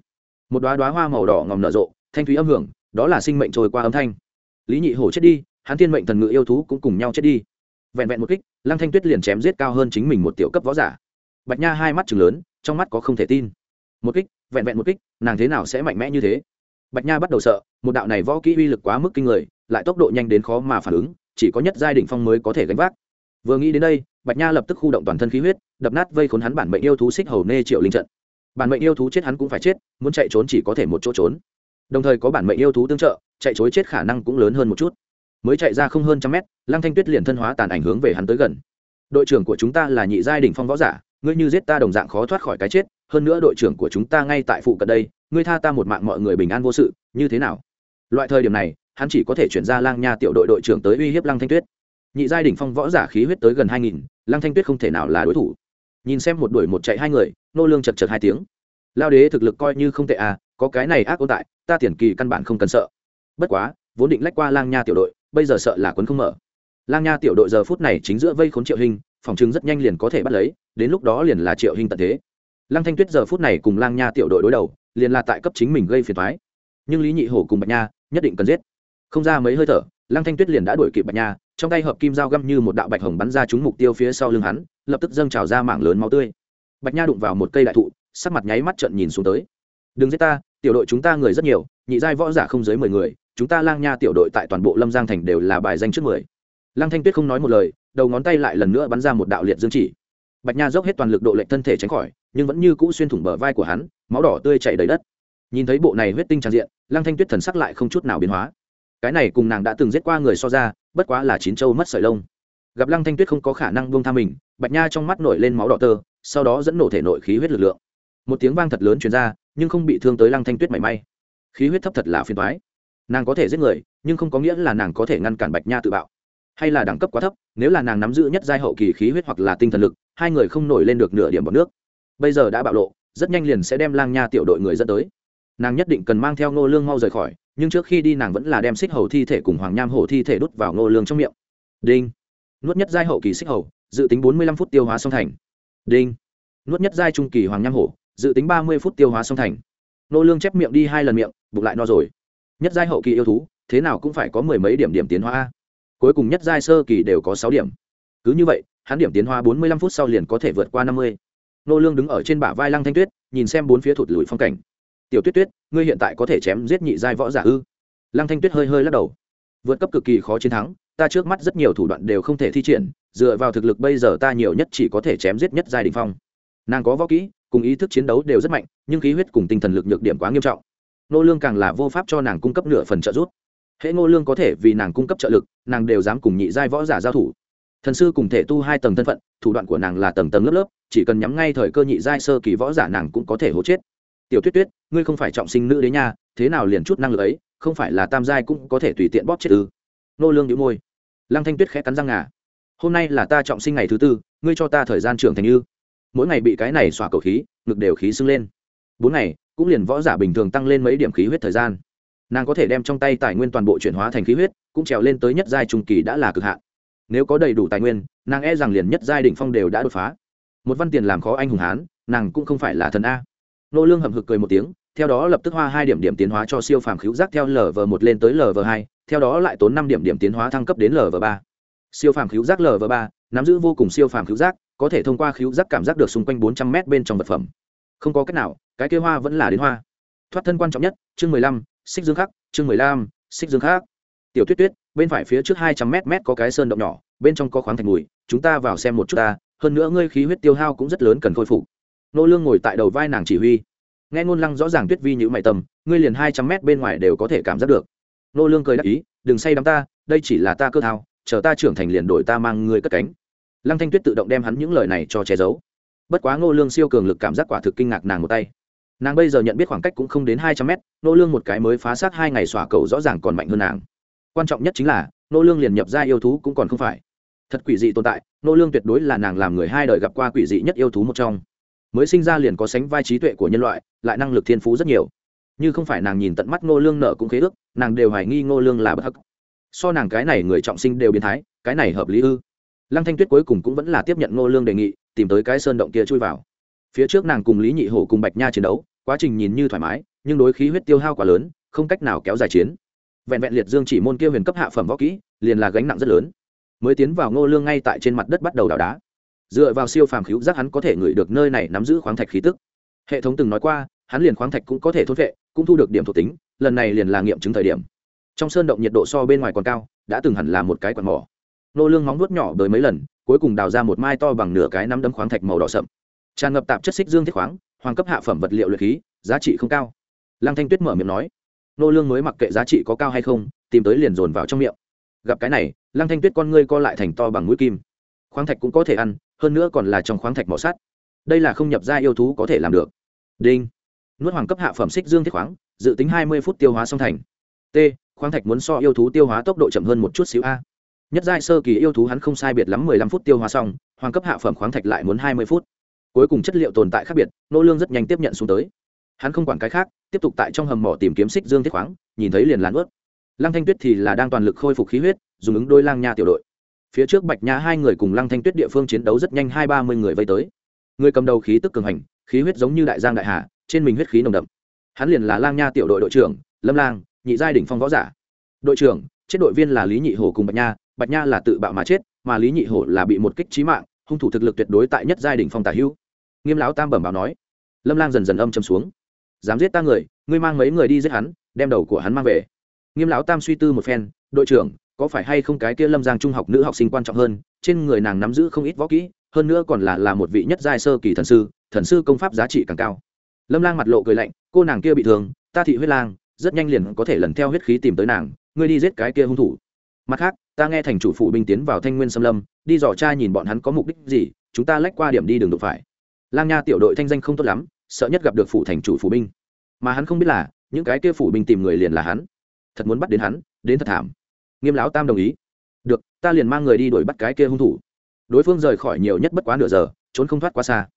Một đoá đoá hoa màu đỏ ngòm nở rộ, thanh thúy âm hưởng, đó là sinh mệnh trôi qua âm thanh. Lý nhị hổ chết đi, hắn thiên mệnh thần ngự yêu thú cũng cùng nhau chết đi. Vẹn vẹn một kích, lăng thanh tuyết liền chém giết cao hơn chính mình một tiểu cấp võ giả. Bạch nha hai mắt chừng lớn, trong mắt có không thể tin. Một kích, vẹn vẹn một kích, nàng thế nào sẽ mạnh mẽ như thế? Bạch nha bắt đầu sợ, một đạo này võ kỹ uy lực quá mức kinh người, lại tốc độ nhanh đến khó mà phản ứng, chỉ có nhất giai đ phong mới có thể gánh vác vừa nghĩ đến đây, bạch nha lập tức khu động toàn thân khí huyết, đập nát vây khốn hắn bản mệnh yêu thú xích hầu nê triệu linh trận. Bản mệnh yêu thú chết hắn cũng phải chết, muốn chạy trốn chỉ có thể một chỗ trốn. Đồng thời có bản mệnh yêu thú tương trợ, chạy chối chết khả năng cũng lớn hơn một chút. Mới chạy ra không hơn trăm mét, lăng thanh tuyết liền thân hóa tàn ảnh hướng về hắn tới gần. Đội trưởng của chúng ta là nhị giai đỉnh phong võ giả, ngươi như giết ta đồng dạng khó thoát khỏi cái chết, hơn nữa đội trưởng của chúng ta ngay tại phụ cận đây, ngươi tha ta một mạng mọi người bình an vô sự, như thế nào? Loại thời điểm này, hắn chỉ có thể chuyển ra lang nha tiểu đội đội trưởng tới uy hiếp lăng thanh tuyết nhị giai đỉnh phong võ giả khí huyết tới gần hai nghìn, lăng thanh tuyết không thể nào là đối thủ. Nhìn xem một đuổi một chạy hai người, nô lương chật chật hai tiếng. Lao đế thực lực coi như không tệ à có cái này ác ôn tại, ta tiền kỳ căn bản không cần sợ. Bất quá, vốn định lách qua lang nha tiểu đội, bây giờ sợ là quấn không mở. Lang nha tiểu đội giờ phút này chính giữa vây khốn triệu hình, phòng chứng rất nhanh liền có thể bắt lấy, đến lúc đó liền là triệu hình tận thế. Lăng thanh tuyết giờ phút này cùng lang nha tiểu đội đối đầu, liền là tại cấp chính mình gây phiền thoái nhưng lý nhị hổ cùng bạch nha nhất định cần giết. Không ra mấy hơi thở, lăng thanh tuyết liền đã đuổi kịp bạch nha trong tay hợp kim dao găm như một đạo bạch hồng bắn ra trúng mục tiêu phía sau lưng hắn, lập tức dâng trào ra mảng lớn máu tươi. Bạch nha đụng vào một cây đại thụ, sắc mặt nháy mắt trận nhìn xuống tới. Đừng giết ta, tiểu đội chúng ta người rất nhiều, nhị giai võ giả không dưới mười người, chúng ta lang nha tiểu đội tại toàn bộ lâm giang thành đều là bài danh trước mười. Lăng thanh tuyết không nói một lời, đầu ngón tay lại lần nữa bắn ra một đạo liệt dương chỉ. Bạch nha dốc hết toàn lực độ lệnh thân thể tránh khỏi, nhưng vẫn như cũ xuyên thủng bờ vai của hắn, máu đỏ tươi chảy đầy đất. Nhìn thấy bộ này huyết tinh tràn diện, lăng thanh tuyết thần sắc lại không chút nào biến hóa cái này cùng nàng đã từng giết qua người so ra, bất quá là chín châu mất sợi lông. Gặp lăng thanh tuyết không có khả năng buông tha mình, bạch nha trong mắt nổi lên máu đỏ tơ, sau đó dẫn nổ thể nội khí huyết lực lượng. Một tiếng vang thật lớn truyền ra, nhưng không bị thương tới lăng thanh tuyết mảy may. Khí huyết thấp thật là phiền toái. Nàng có thể giết người, nhưng không có nghĩa là nàng có thể ngăn cản bạch nha tự bạo. Hay là đẳng cấp quá thấp, nếu là nàng nắm giữ nhất giai hậu kỳ khí huyết hoặc là tinh thần lực, hai người không nổi lên được nửa điểm bọc nước. Bây giờ đã bạo lộ, rất nhanh liền sẽ đem lang nha tiểu đội người dẫn tới nàng nhất định cần mang theo ngô lương mau rời khỏi, nhưng trước khi đi nàng vẫn là đem xích hầu thi thể cùng hoàng nham hổ thi thể đút vào ngô lương trong miệng. Đinh. Nuốt nhất giai hậu kỳ xích hầu, dự tính bốn mươi lăm phút tiêu hóa song thành. Đinh. Nuốt nhất giai trung kỳ hoàng nham hổ, dự tính ba mươi phút tiêu hóa song thành. Ngô lương chép miệng đi hai lần miệng bụng lại no rồi. Nhất giai hậu kỳ yêu thú, thế nào cũng phải có mười mấy điểm điểm tiến hóa cuối cùng nhất giai sơ kỳ đều có sáu điểm. Cứ như vậy, hắn điểm tiến hóa bốn mươi lăm phút sau liền có thể vượt qua năm mươi. Nô lương đứng ở trên bả vai lăng thanh tuyết, nhìn xem bốn phía thụt lùi phong cảnh tiểu tuyết tuyết, ngươi hiện tại có thể chém giết nhị giai võ giả ư? Lăng thanh tuyết hơi hơi lắc đầu. Vượt cấp cực kỳ khó chiến thắng, ta trước mắt rất nhiều thủ đoạn đều không thể thi triển, dựa vào thực lực bây giờ ta nhiều nhất chỉ có thể chém giết nhất giai đình phong. Nàng có võ kỹ, cùng ý thức chiến đấu đều rất mạnh, nhưng khí huyết cùng tinh thần lực nhược điểm quá nghiêm trọng. Nô lương càng là vô pháp cho nàng cung cấp nửa phần trợ giúp. Hễ ngô lương có thể vì nàng cung cấp trợ lực, nàng đều dám cùng nhị giai võ giả giao thủ. Thần sư cùng thể tu hai tầng thân phận, thủ đoạn của nàng là tầng tầng lớp lớp, chỉ cần nhắm ngay thời cơ nhị giai sơ kỳ võ giả nàng cũng có thể hố chết tiểu tuyết tuyết, ngươi không phải trọng sinh nữ đấy nha, thế nào liền chút năng lực ấy, không phải là tam giai cũng có thể tùy tiện bóp chết ư? Nô lương nhíu môi. Lăng thanh tuyết khẽ cắn răng ngà. Hôm nay là ta trọng sinh ngày thứ tư, ngươi cho ta thời gian trưởng thành như mỗi ngày bị cái này xỏa cầu khí, ngực đều khí sưng lên. Bốn ngày, cũng liền võ giả bình thường tăng lên mấy điểm khí huyết thời gian. Nàng có thể đem trong tay tài nguyên toàn bộ chuyển hóa thành khí huyết, cũng trèo lên tới nhất giai trung kỳ đã là cực hạn. Nếu có đầy đủ tài nguyên, nàng e rằng liền nhất giai đỉnh phong đều đã đột phá. Một văn tiền làm khó anh hùng hán, nàng cũng không phải là thần a nô lương hậm hực cười một tiếng, theo đó lập tức hoa hai điểm điểm tiến hóa cho siêu phàm khiếu giác theo lv một lên tới lv hai, theo đó lại tốn năm điểm điểm tiến hóa thăng cấp đến lv ba. Siêu phàm khiếu giác lv ba, nắm giữ vô cùng siêu phàm khiếu giác, có thể thông qua khíu giác cảm giác được xung quanh bốn trăm mét bên trong vật phẩm. Không có cách nào, cái kia hoa vẫn là đến hoa. Thoát thân quan trọng nhất, chương mười lăm, xích dương khắc, chương mười lăm, xích dương khắc. Tiểu tuyết tuyết, bên phải phía trước hai trăm mét mét có cái sơn động nhỏ, bên trong có khoáng thạch mùi, chúng ta vào xem một chút ta, hơn nữa ngươi khí huyết tiêu hao cũng rất lớn cần khôi phục nô lương ngồi tại đầu vai nàng chỉ huy. Nghe ngôn lăng rõ ràng tuyết vi nhữ mày tầm, ngươi liền hai trăm mét bên ngoài đều có thể cảm giác được. Nô lương cười đáp ý, đừng say đắm ta, đây chỉ là ta cơ thao, chờ ta trưởng thành liền đổi ta mang ngươi cất cánh. Lăng thanh tuyết tự động đem hắn những lời này cho che giấu. Bất quá Nô lương siêu cường lực cảm giác quả thực kinh ngạc nàng một tay. Nàng bây giờ nhận biết khoảng cách cũng không đến hai trăm mét nô lương một cái mới phá sát hai ngày xỏa cầu rõ ràng còn mạnh hơn nàng. Quan trọng nhất chính là nô lương liền nhập ra yêu thú cũng còn không phải. Thật quỷ dị tồn tại nô lương tuyệt đối là nàng làm người hai đời gặp qua quỷ dị nhất yêu thú một trong mới sinh ra liền có sánh vai trí tuệ của nhân loại, lại năng lực thiên phú rất nhiều. Như không phải nàng nhìn tận mắt Ngô lương nợ cũng khế ước, nàng đều hoài nghi Ngô lương là bất hắc. So nàng cái này người trọng sinh đều biến thái, cái này hợp lý ư? Lăng thanh tuyết cuối cùng cũng vẫn là tiếp nhận Ngô lương đề nghị, tìm tới cái sơn động kia chui vào. Phía trước nàng cùng lý nhị hổ cùng bạch nha chiến đấu, quá trình nhìn như thoải mái, nhưng đối khí huyết tiêu hao quá lớn, không cách nào kéo dài chiến. Vẹn vẹn liệt dương chỉ môn kia huyền cấp hạ phẩm võ kỹ, liền là gánh nặng rất lớn. Mới tiến vào ngô lương ngay tại trên mặt đất bắt đầu đào đá dựa vào siêu phàm khíu giác hắn có thể ngửi được nơi này nắm giữ khoáng thạch khí tức. Hệ thống từng nói qua, hắn liền khoáng thạch cũng có thể thốt vệ, cũng thu được điểm thuộc tính, lần này liền là nghiệm chứng thời điểm. Trong sơn động nhiệt độ so bên ngoài còn cao, đã từng hẳn là một cái quạt mỏ. Nô lương móng vuốt nhỏ tới mấy lần, cuối cùng đào ra một mai to bằng nửa cái nắm đấm khoáng thạch màu đỏ sậm. Tràn ngập tạp chất xích dương thiết khoáng, hoàng cấp hạ phẩm vật liệu luyện khí, giá trị không cao. Lăng thanh tuyết mở miệng nói, nô lương mới mặc kệ giá trị có cao hay không, tìm tới liền dồn vào trong miệng. Gặp cái này, lăng thanh tuyết con ngươi co lại thành to bằng mũi kim. Khoáng thạch cũng có thể ăn hơn nữa còn là trong khoáng thạch mỏ sắt. Đây là không nhập ra yêu thú có thể làm được. Đinh. Nuốt hoàng cấp hạ phẩm xích dương thiết khoáng, dự tính hai mươi phút tiêu hóa xong thành. T, khoáng thạch muốn so yêu thú tiêu hóa tốc độ chậm hơn một chút xíu a. Nhất giai sơ kỳ yêu thú hắn không sai biệt lắm mười lăm phút tiêu hóa xong, hoàng cấp hạ phẩm khoáng thạch lại muốn hai mươi phút. Cuối cùng chất liệu tồn tại khác biệt, nô lương rất nhanh tiếp nhận xuống tới. Hắn không quản cái khác, tiếp tục tại trong hầm mỏ tìm kiếm xích dương thiết khoáng, nhìn thấy liền lán ướt. Lăng thanh tuyết thì là đang toàn lực khôi phục khí huyết, dùng ứng đôi lang nha tiểu đội phía trước bạch nhã hai người cùng lăng thanh tuyết địa phương chiến đấu rất nhanh, hai ba mươi người vây tới. Người cầm đầu khí tức cường hành, khí huyết giống như đại giang đại hà, trên mình huyết khí nồng đậm. Hắn liền là lang nha tiểu đội đội trưởng, lâm lang, nhị giai đỉnh phong võ giả. Đội trưởng, chết đội viên là lý nhị hổ cùng bạch nha bạch nha là tự bạo mà chết, mà lý nhị hổ là bị một kích trí mạng, hung thủ thực lực tuyệt đối tại nhất giai đỉnh phong tả hữu. Nghiêm lão tam bẩm báo nói. Lâm lang dần dần âm châm xuống. Dám giết ta người, ngươi mang mấy người đi giết hắn, đem đầu của hắn mang về. Nghiêm lão tam suy tư một phen, đội trưởng có phải hay không cái kia lâm giang trung học nữ học sinh quan trọng hơn, trên người nàng nắm giữ không ít võ kỹ, hơn nữa còn là là một vị nhất giai sơ kỳ thần sư thần sư công pháp giá trị càng cao. Lâm lang mặt lộ cười lạnh, cô nàng kia bị thương, ta thị huyết lang, rất nhanh liền có thể lần theo huyết khí tìm tới nàng, ngươi đi giết cái kia hung thủ. Mặt khác, ta nghe thành chủ phụ binh tiến vào thanh nguyên xâm lâm, đi dò cha nhìn bọn hắn có mục đích gì, chúng ta lách qua điểm đi đường đụng phải. Lang nha tiểu đội thanh danh không tốt lắm, sợ nhất gặp được phụ thành chủ phụ binh. Mà hắn không biết là, những cái kia phụ binh tìm người liền là hắn. Thật muốn bắt đến hắn, đến thật thảm nghiêm lão tam đồng ý. Được, ta liền mang người đi đuổi bắt cái kia hung thủ. Đối phương rời khỏi nhiều nhất bất quá nửa giờ, trốn không thoát quá xa.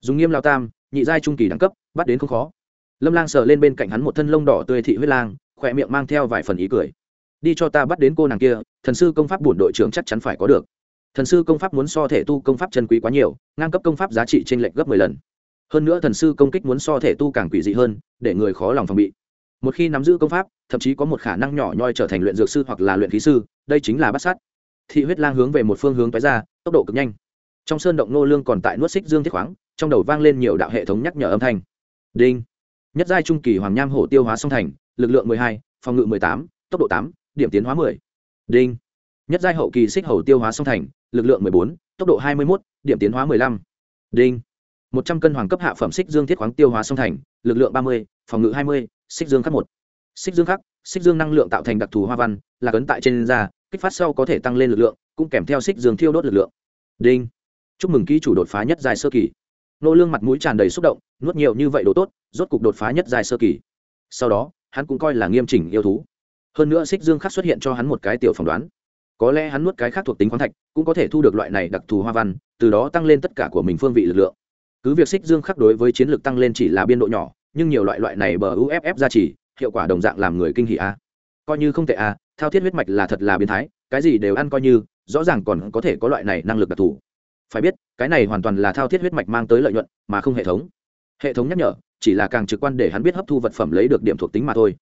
Dùng nghiêm lão tam, nhị giai trung kỳ đẳng cấp, bắt đến không khó. Lâm lang sờ lên bên cạnh hắn một thân lông đỏ tươi thị huyết lang, khỏe miệng mang theo vài phần ý cười. Đi cho ta bắt đến cô nàng kia, thần sư công pháp bổn đội trưởng chắc chắn phải có được. Thần sư công pháp muốn so thể tu công pháp chân quý quá nhiều, ngang cấp công pháp giá trị t r ê n lệch gấp mười lần. Hơn nữa thần sư công kích muốn so thể tu càng quỷ dị hơn, để người khó lòng phòng bị một khi nắm giữ công pháp, thậm chí có một khả năng nhỏ nhoi trở thành luyện dược sư hoặc là luyện khí sư, đây chính là bát sát. Thị huyết lang hướng về một phương hướng tái ra, tốc độ cực nhanh. Trong sơn động nô lương còn tại nuốt xích dương thiết khoáng, trong đầu vang lên nhiều đạo hệ thống nhắc nhở âm thanh. Đinh. Nhất giai trung kỳ hoàng nham hổ tiêu hóa song thành, lực lượng mười hai, phòng ngự mười tám, tốc độ tám, điểm tiến hóa mười. Đinh. Nhất giai hậu kỳ xích hầu tiêu hóa song thành, lực lượng mười bốn, tốc độ hai mươi một điểm tiến hóa mười lăm. Đinh. Một trăm cân hoàng cấp hạ phẩm xích dương thiết khoáng tiêu hóa song thành, lực lượng ba mươi, phòng ngự hai mươi xích dương khắc một. Xích dương khắc, xích dương năng lượng tạo thành đặc thù hoa văn, là cấn tại trên da, kích phát sau có thể tăng lên lực lượng, cũng kèm theo xích dương thiêu đốt lực lượng. Đinh. Chúc mừng ký chủ đột phá nhất dài sơ kỳ. Nô lương mặt mũi tràn đầy xúc động, nuốt nhiều như vậy đồ tốt, rốt cục đột phá nhất dài sơ kỳ. Sau đó, hắn cũng coi là nghiêm chỉnh yêu thú. Hơn nữa xích dương khắc xuất hiện cho hắn một cái tiểu phỏng đoán. Có lẽ hắn nuốt cái khác thuộc tính khoáng thạch, cũng có thể thu được loại này đặc thù hoa văn, từ đó tăng lên tất cả của mình phương vị lực lượng. Cứ việc xích dương khắc đối với chiến lược tăng lên chỉ là biên độ nhỏ nhưng nhiều loại loại này bờ uff ra chỉ hiệu quả đồng dạng làm người kinh hỉ a. Coi như không tệ a, thao thiết huyết mạch là thật là biến thái, cái gì đều ăn coi như, rõ ràng còn có thể có loại này năng lực đặc thù. Phải biết, cái này hoàn toàn là thao thiết huyết mạch mang tới lợi nhuận, mà không hệ thống. Hệ thống nhắc nhở, chỉ là càng trực quan để hắn biết hấp thu vật phẩm lấy được điểm thuộc tính mà thôi.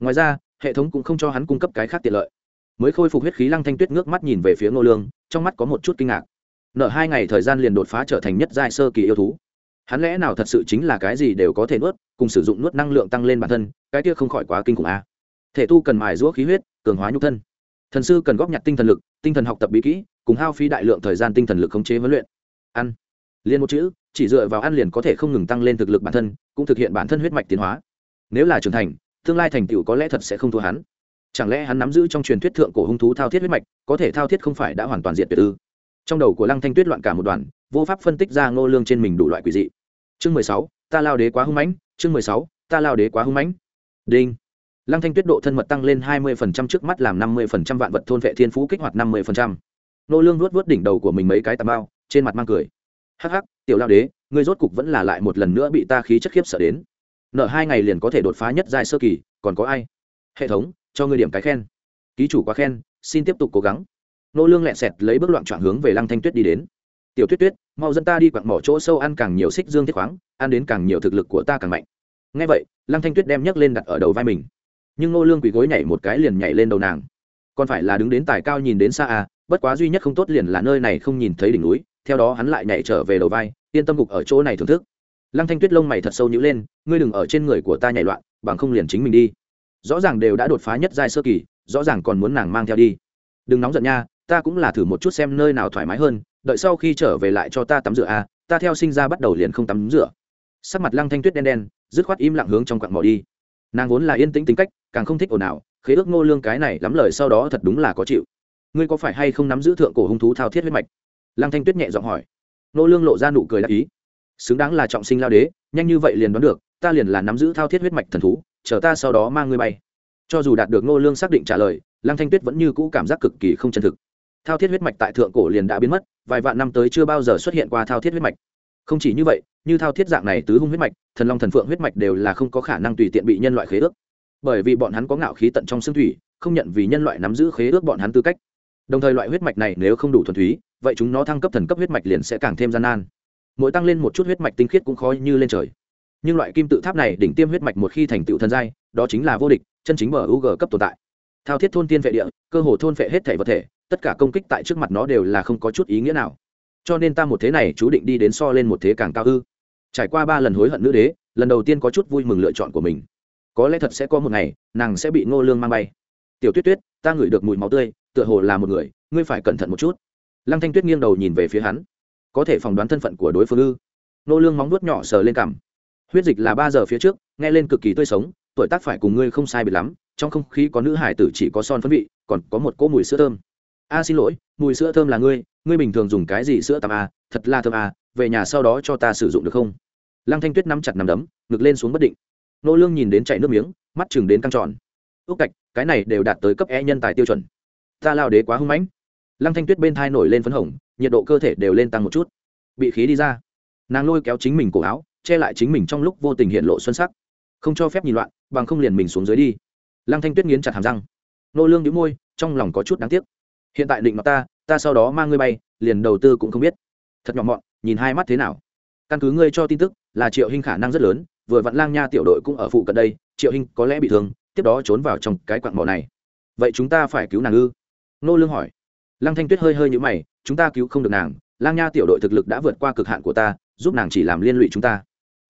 Ngoài ra, hệ thống cũng không cho hắn cung cấp cái khác tiện lợi. Mới khôi phục huyết khí lăng thanh tuyết ngước mắt nhìn về phía ngô lương, trong mắt có một chút kinh ngạc. Nợ hai ngày thời gian liền đột phá trở thành nhất giai sơ kỳ yêu thú. Hắn lẽ nào thật sự chính là cái gì đều có thể nuốt cùng sử dụng nuốt năng lượng tăng lên bản thân, cái kia không khỏi quá kinh khủng a. Thể tu cần mài giũa khí huyết, cường hóa nhục thân. Thần sư cần góp nhặt tinh thần lực, tinh thần học tập bí kỹ, cùng hao phí đại lượng thời gian tinh thần lực khống chế huấn luyện. Ăn. Liền một chữ, chỉ dựa vào ăn liền có thể không ngừng tăng lên thực lực bản thân, cũng thực hiện bản thân huyết mạch tiến hóa. Nếu là trưởng thành, tương lai thành tựu có lẽ thật sẽ không thua hắn. Chẳng lẽ hắn nắm giữ trong truyền thuyết thượng cổ hung thú thao thiết huyết mạch, có thể thao thiết không phải đã hoàn toàn diệt tuyệt ư? Trong đầu của lăng thanh tuyết loạn cả một đoàn vô pháp phân tích ra ngô lương trên mình đủ loại quỷ dị. Chương mười sáu, ta lao đế quá hung mãnh chương mười sáu, ta lao đế quá hung mãnh. Đinh. Lăng thanh tuyết độ thân mật tăng lên hai mươi phần trăm trước mắt làm năm mươi phần trăm vạn vật thôn vệ thiên phú kích hoạt năm mươi phần trăm. Nô lương vuốt vuốt đỉnh đầu của mình mấy cái tà bao trên mặt mang cười. Hắc hắc, tiểu lao đế, ngươi rốt cục vẫn là lại một lần nữa bị ta khí chất khiếp sợ đến. Nợ hai ngày liền có thể đột phá nhất giai sơ kỳ, còn có ai? Hệ thống, cho ngươi điểm cái khen. Ký chủ quá khen, xin tiếp tục cố gắng. Nô lương lẹn xẹt lấy bước loạn trọn hướng về lăng thanh tuyết đi đến tiểu tuyết tuyết, mau dẫn ta đi quặng mỏ chỗ sâu ăn càng nhiều xích dương thiết khoáng, ăn đến càng nhiều thực lực của ta càng mạnh. Ngay vậy, lăng thanh tuyết đem nhấc lên đặt ở đầu vai mình. Nhưng Ngô lương quỳ gối nhảy một cái liền nhảy lên đầu nàng. Còn phải là đứng đến tài cao nhìn đến xa à bất quá duy nhất không tốt liền là nơi này không nhìn thấy đỉnh núi, theo đó hắn lại nhảy trở về đầu vai, yên tâm gục ở chỗ này thưởng thức. Lăng thanh tuyết lông mày thật sâu nhữ lên, ngươi đừng ở trên người của ta nhảy loạn, bằng không liền chính mình đi. Rõ ràng đều đã đột phá nhất giai sơ kỳ, rõ ràng còn muốn nàng mang theo đi. Đừng nóng giận nha, ta cũng là thử một chút xem nơi nào thoải mái hơn đợi sau khi trở về lại cho ta tắm rửa à ta theo sinh ra bắt đầu liền không tắm rửa. Sắc mặt lăng thanh tuyết đen đen, dứt khoát im lặng hướng trong quặng mỏ đi. Nàng vốn là yên tĩnh tính cách, càng không thích ồn ào, khế ước ngô lương cái này lắm lời sau đó thật đúng là có chịu. Ngươi có phải hay không nắm giữ thượng cổ hung thú thao thiết huyết mạch? Lăng thanh tuyết nhẹ giọng hỏi. Ngô lương lộ ra nụ cười đắc ý. Xứng đáng là trọng sinh lao đế, nhanh như vậy liền đoán được, ta liền là nắm giữ thao thiết huyết mạch thần thú, chờ ta sau đó mang ngươi bay. Cho dù đạt được ngô lương xác định trả lời, lăng thanh tuyết vẫn như cũ cảm giác cực kỳ không chân thực thao thiết huyết mạch tại thượng cổ liền đã biến mất, vài vạn năm tới chưa bao giờ xuất hiện qua thao thiết huyết mạch. Không chỉ như vậy, như thao thiết dạng này tứ hung huyết mạch, thần long thần phượng huyết mạch đều là không có khả năng tùy tiện bị nhân loại khế ước. Bởi vì bọn hắn có ngạo khí tận trong xương thủy, không nhận vì nhân loại nắm giữ khế ước bọn hắn tư cách. Đồng thời loại huyết mạch này nếu không đủ thuần túy, vậy chúng nó thăng cấp thần cấp huyết mạch liền sẽ càng thêm gian nan. Mỗi tăng lên một chút huyết mạch tinh khiết cũng khó như lên trời. Nhưng loại kim tự tháp này đỉnh tiêm huyết mạch một khi thành tựu thần giai, đó chính là vô địch, chân chính bờ u g cấp tồn tại. Thao thiết thôn tiên vệ địa, cơ hồ thôn vệ hết thể vật thể tất cả công kích tại trước mặt nó đều là không có chút ý nghĩa nào. Cho nên ta một thế này chú định đi đến so lên một thế càng cao ư. Trải qua ba lần hối hận nữ đế, lần đầu tiên có chút vui mừng lựa chọn của mình. Có lẽ thật sẽ có một ngày, nàng sẽ bị ngô lương mang bay. Tiểu tuyết tuyết, ta ngửi được mùi máu tươi, tựa hồ là một người, ngươi phải cẩn thận một chút. Lăng thanh tuyết nghiêng đầu nhìn về phía hắn. Có thể phỏng đoán thân phận của đối phương ư? Ngô lương móng nuốt nhỏ sờ lên cằm. Huyết dịch là ba giờ phía trước, nghe lên cực kỳ tươi sống, tuổi tác phải cùng ngươi không sai biệt lắm, trong không khí có nữ hải tử chỉ có son phấn vị, còn có một cỗ mùi sữa thơm a, xin lỗi, mùi sữa thơm là ngươi ngươi bình thường dùng cái gì sữa tắm a? Thật là thơm a, về nhà sau đó cho ta sử dụng được không? Lăng thanh tuyết nắm chặt nắm đấm, ngực lên xuống bất định. Nô lương nhìn đến chảy nước miếng, mắt chừng đến căng tròn. Ước cạch, cái này đều đạt tới cấp e nhân tài tiêu chuẩn. Ta lao đế quá hung mãnh. Lăng thanh tuyết bên thai nổi lên phấn hồng, nhiệt độ cơ thể đều lên tăng một chút. Bị khí đi ra. Nàng lôi kéo chính mình cổ áo, che lại chính mình trong lúc vô tình hiện lộ xuân sắc. Không cho phép nhìn loạn, bằng không liền mình xuống dưới đi. Lăng thanh tuyết nghiến chặt hàm răng. Nô lương nhíu môi, trong lòng có chút đáng tiếc hiện tại định mặt ta ta sau đó mang ngươi bay, liền đầu tư cũng không biết. Thật nhỏ mọn, nhìn hai mắt thế nào? Căn cứ ngươi cho tin tức, là triệu hình khả năng rất lớn, vừa vặn lang nha tiểu đội cũng ở phụ cận đây, triệu hình có lẽ bị thương, tiếp đó trốn vào trong cái quặng mỏ này. Vậy chúng ta phải cứu nàng ư? Nô lương hỏi. Lăng thanh tuyết hơi hơi như mày, chúng ta cứu không được nàng, lang nha tiểu đội thực lực đã vượt qua cực hạn của ta, giúp nàng chỉ làm liên lụy chúng ta.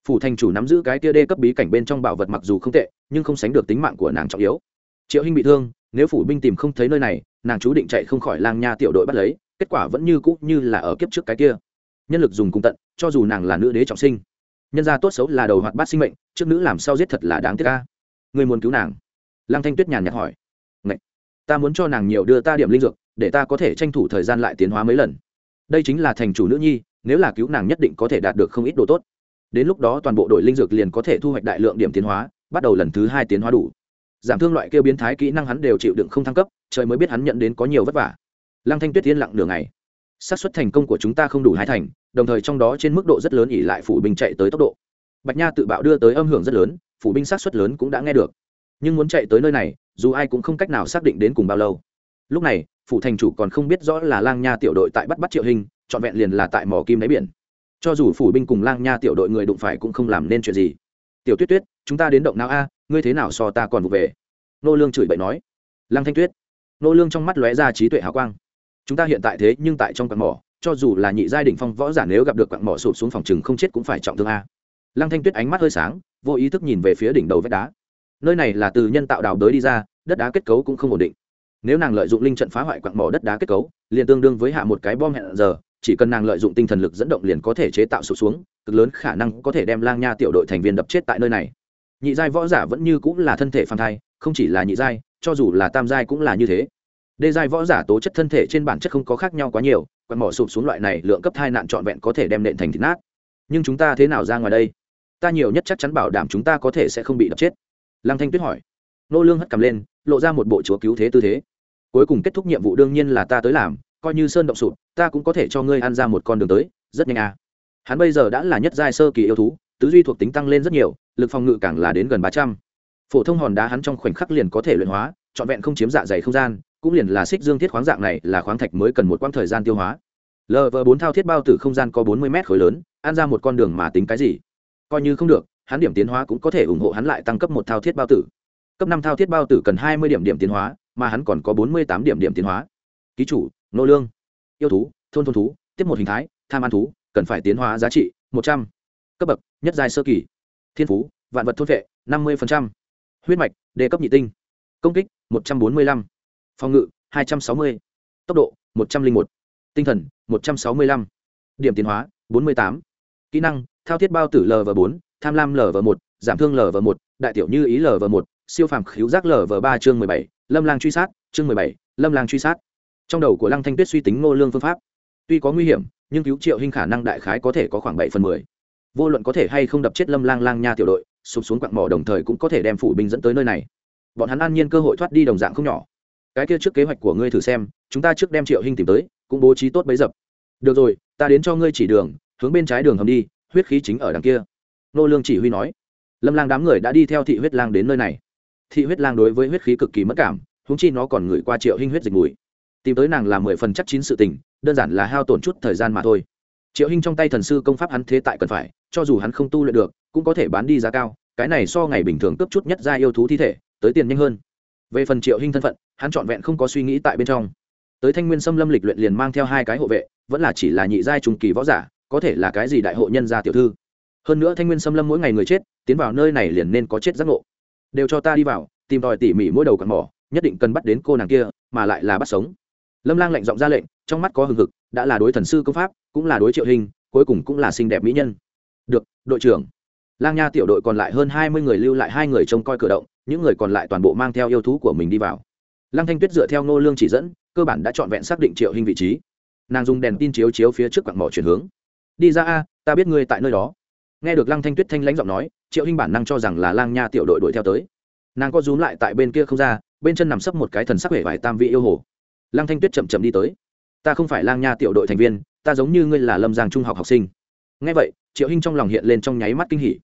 Phủ thành chủ nắm giữ cái tia đê cấp bí cảnh bên trong bảo vật mặc dù không tệ, nhưng không sánh được tính mạng của nàng trọng yếu triệu Hinh bị thương, nếu phủ binh tìm không thấy nơi này, nàng chú định chạy không khỏi lang nha tiểu đội bắt lấy, kết quả vẫn như cũ như là ở kiếp trước cái kia. Nhân lực dùng cùng tận, cho dù nàng là nữ đế trọng sinh, nhân gia tốt xấu là đầu hoạt bát sinh mệnh, trước nữ làm sao giết thật là đáng tiếc ca người muốn cứu nàng? Lăng thanh tuyết nhàn nhạt hỏi. Ngậy! ta muốn cho nàng nhiều đưa ta điểm linh dược, để ta có thể tranh thủ thời gian lại tiến hóa mấy lần. Đây chính là thành chủ nữ nhi, nếu là cứu nàng nhất định có thể đạt được không ít đồ tốt. Đến lúc đó toàn bộ đội linh dược liền có thể thu hoạch đại lượng điểm tiến hóa, bắt đầu lần thứ hai tiến hóa đủ giảm thương loại kêu biến thái kỹ năng hắn đều chịu đựng không thăng cấp, trời mới biết hắn nhận đến có nhiều vất vả. Lăng thanh tuyết yên lặng nửa ngày. Xác suất thành công của chúng ta không đủ hai thành, đồng thời trong đó trên mức độ rất lớn ỉ lại phủ binh chạy tới tốc độ. Bạch nha tự bạo đưa tới âm hưởng rất lớn, phủ binh xác suất lớn cũng đã nghe được. Nhưng muốn chạy tới nơi này, dù ai cũng không cách nào xác định đến cùng bao lâu. Lúc này, phủ thành chủ còn không biết rõ là lang nha tiểu đội tại bắt bắt triệu hình, trọn vẹn liền là tại mỏ kim đáy biển. Cho dù phủ binh cùng lang nha tiểu đội người đụng phải cũng không làm nên chuyện gì tiểu tuyết tuyết, chúng ta đến động não a, ngươi thế nào so ta còn vụ về? Nô lương chửi bậy nói. Lang thanh tuyết. Nô lương trong mắt lóe ra trí tuệ hào quang. Chúng ta hiện tại thế nhưng tại trong quặng mỏ, cho dù là nhị giai đỉnh phong võ giả nếu gặp được quặng mỏ sụp xuống phòng trừng không chết cũng phải trọng thương a. Lăng thanh tuyết ánh mắt hơi sáng, vô ý thức nhìn về phía đỉnh đầu vách đá. Nơi này là từ nhân tạo đào đới đi ra, đất đá kết cấu cũng không ổn định. Nếu nàng lợi dụng linh trận phá hoại quặng mỏ đất đá kết cấu, liền tương đương với hạ một cái bom hẹn giờ chỉ cần nàng lợi dụng tinh thần lực dẫn động liền có thể chế tạo sụp xuống, cực lớn khả năng có thể đem lang nha tiểu đội thành viên đập chết tại nơi này. Nhị giai võ giả vẫn như cũng là thân thể phàm thai, không chỉ là nhị giai, cho dù là tam giai cũng là như thế. Đê giai võ giả tố chất thân thể trên bản chất không có khác nhau quá nhiều quạt mỏ sụp xuống loại này lượng cấp thai nạn trọn vẹn có thể đem nện thành thịt nát. Nhưng chúng ta thế nào ra ngoài đây? Ta nhiều nhất chắc chắn bảo đảm chúng ta có thể sẽ không bị đập chết. Lăng thanh tuyết hỏi. Nô lương hất cầm lên, lộ ra một bộ chúa cứu thế tư thế. Cuối cùng kết thúc nhiệm vụ đương nhiên là ta tới làm, coi như sơn động sụp ta cũng có thể cho ngươi ăn ra một con đường tới, rất nhanh à. Hắn bây giờ đã là nhất giai sơ kỳ yêu thú, tứ duy thuộc tính tăng lên rất nhiều, lực phòng ngự càng là đến gần ba trăm. Phổ thông hòn đá hắn trong khoảnh khắc liền có thể luyện hóa, trọn vẹn không chiếm dạ dày không gian, cũng liền là xích dương thiết khoáng dạng này là khoáng thạch mới cần một quãng thời gian tiêu hóa. Lv bốn thao thiết bao tử không gian có bốn mươi mét khối lớn, ăn ra một con đường mà tính cái gì? Coi như không được, hắn điểm tiến hóa cũng có thể ủng hộ hắn lại tăng cấp một thao thiết bao tử. Cấp năm thao thiết bao tử cần hai mươi điểm điểm tiến hóa, mà hắn còn có bốn mươi tám điểm điểm tiến hóa. Ký chủ, nô lương yêu thú, thôn thôn thú, tiếp một hình thái, tham ăn thú, cần phải tiến hóa giá trị một trăm. Cấp bậc, nhất giai sơ kỳ. Thiên phú, vạn vật thôn vệ, năm mươi huyết mạch đề cấp nhị tinh. Công kích, một trăm bốn mươi lăm. Phòng ngự, hai trăm sáu mươi. Tốc độ, một trăm linh một. Tinh thần, một trăm sáu mươi lăm. Điểm tiến hóa, bốn mươi tám. Kỹ năng, thao thiết bao tử lv bốn, tham lam lv một, giảm thương lv một, đại tiểu như ý lv một, siêu phàm khíu giác lv ba chương mười bảy, lâm lang truy sát, chương mười bảy, lâm lang truy sát trong đầu của lăng thanh tuyết suy tính ngô lương phương pháp. Tuy có nguy hiểm, nhưng cứu triệu hình khả năng đại khái có thể có khoảng bảy phần mười. Vô luận có thể hay không đập chết lâm lang lang nha tiểu đội, sụp xuống quặng mỏ đồng thời cũng có thể đem phủ binh dẫn tới nơi này. Bọn hắn an nhiên cơ hội thoát đi đồng dạng không nhỏ. Cái kia trước kế hoạch của ngươi thử xem, chúng ta trước đem triệu hình tìm tới, cũng bố trí tốt bấy dập. Được rồi, ta đến cho ngươi chỉ đường, hướng bên trái đường hầm đi, huyết khí chính ở đằng kia. Nô lương chỉ huy nói. Lâm lang đám người đã đi theo thị huyết lang đến nơi này. Thị huyết lang đối với huyết khí cực kỳ mất cảm húng chi nó còn ngửi qua triệu hình huyết dịch mùi tìm tới nàng là mười phần chắc chín sự tình, đơn giản là hao tổn chút thời gian mà thôi. Triệu hình trong tay thần sư công pháp hắn thế tại cần phải, cho dù hắn không tu luyện được, cũng có thể bán đi giá cao, cái này so ngày bình thường cấp chút nhất ra yêu thú thi thể, tới tiền nhanh hơn. Về phần triệu hình thân phận, hắn trọn vẹn không có suy nghĩ tại bên trong. Tới thanh nguyên xâm lâm lịch luyện liền mang theo hai cái hộ vệ, vẫn là chỉ là nhị giai trùng kỳ võ giả, có thể là cái gì đại hộ nhân gia tiểu thư. Hơn nữa thanh nguyên xâm lâm mỗi ngày người chết, tiến vào nơi này liền nên có chết giác ngộ. Đều cho ta đi vào, tìm tòi tỉ mỉ mỗi đầu cặn mỏ, nhất định cần bắt đến cô nàng kia, mà lại là bắt sống lâm lang lệnh giọng ra lệnh, trong mắt có hừng hực, đã là đối thần sư công pháp, cũng là đối triệu hình, cuối cùng cũng là xinh đẹp mỹ nhân. Được, đội trưởng. Lang nha tiểu đội còn lại hơn hai mươi người lưu lại hai người trông coi cửa động, những người còn lại toàn bộ mang theo yêu thú của mình đi vào. Lăng thanh tuyết dựa theo nô lương chỉ dẫn, cơ bản đã trọn vẹn xác định triệu hình vị trí. Nàng dùng đèn tin chiếu chiếu phía trước quặng mỏ chuyển hướng. Đi ra a, ta biết ngươi tại nơi đó. Nghe được lăng thanh tuyết thanh lãnh giọng nói, triệu hình bản năng cho rằng là lang nha tiểu đội đuổi theo tới. Nàng có rúm lại tại bên kia không ra, bên chân nằm sấp một cái thần sắc vẻ vải tam vị yêu hồ lăng thanh tuyết chậm chậm đi tới. Ta không phải lang nha tiểu đội thành viên, ta giống như ngươi là lâm giang trung học học sinh. Nghe vậy, triệu hinh trong lòng hiện lên trong nháy mắt kinh hỉ.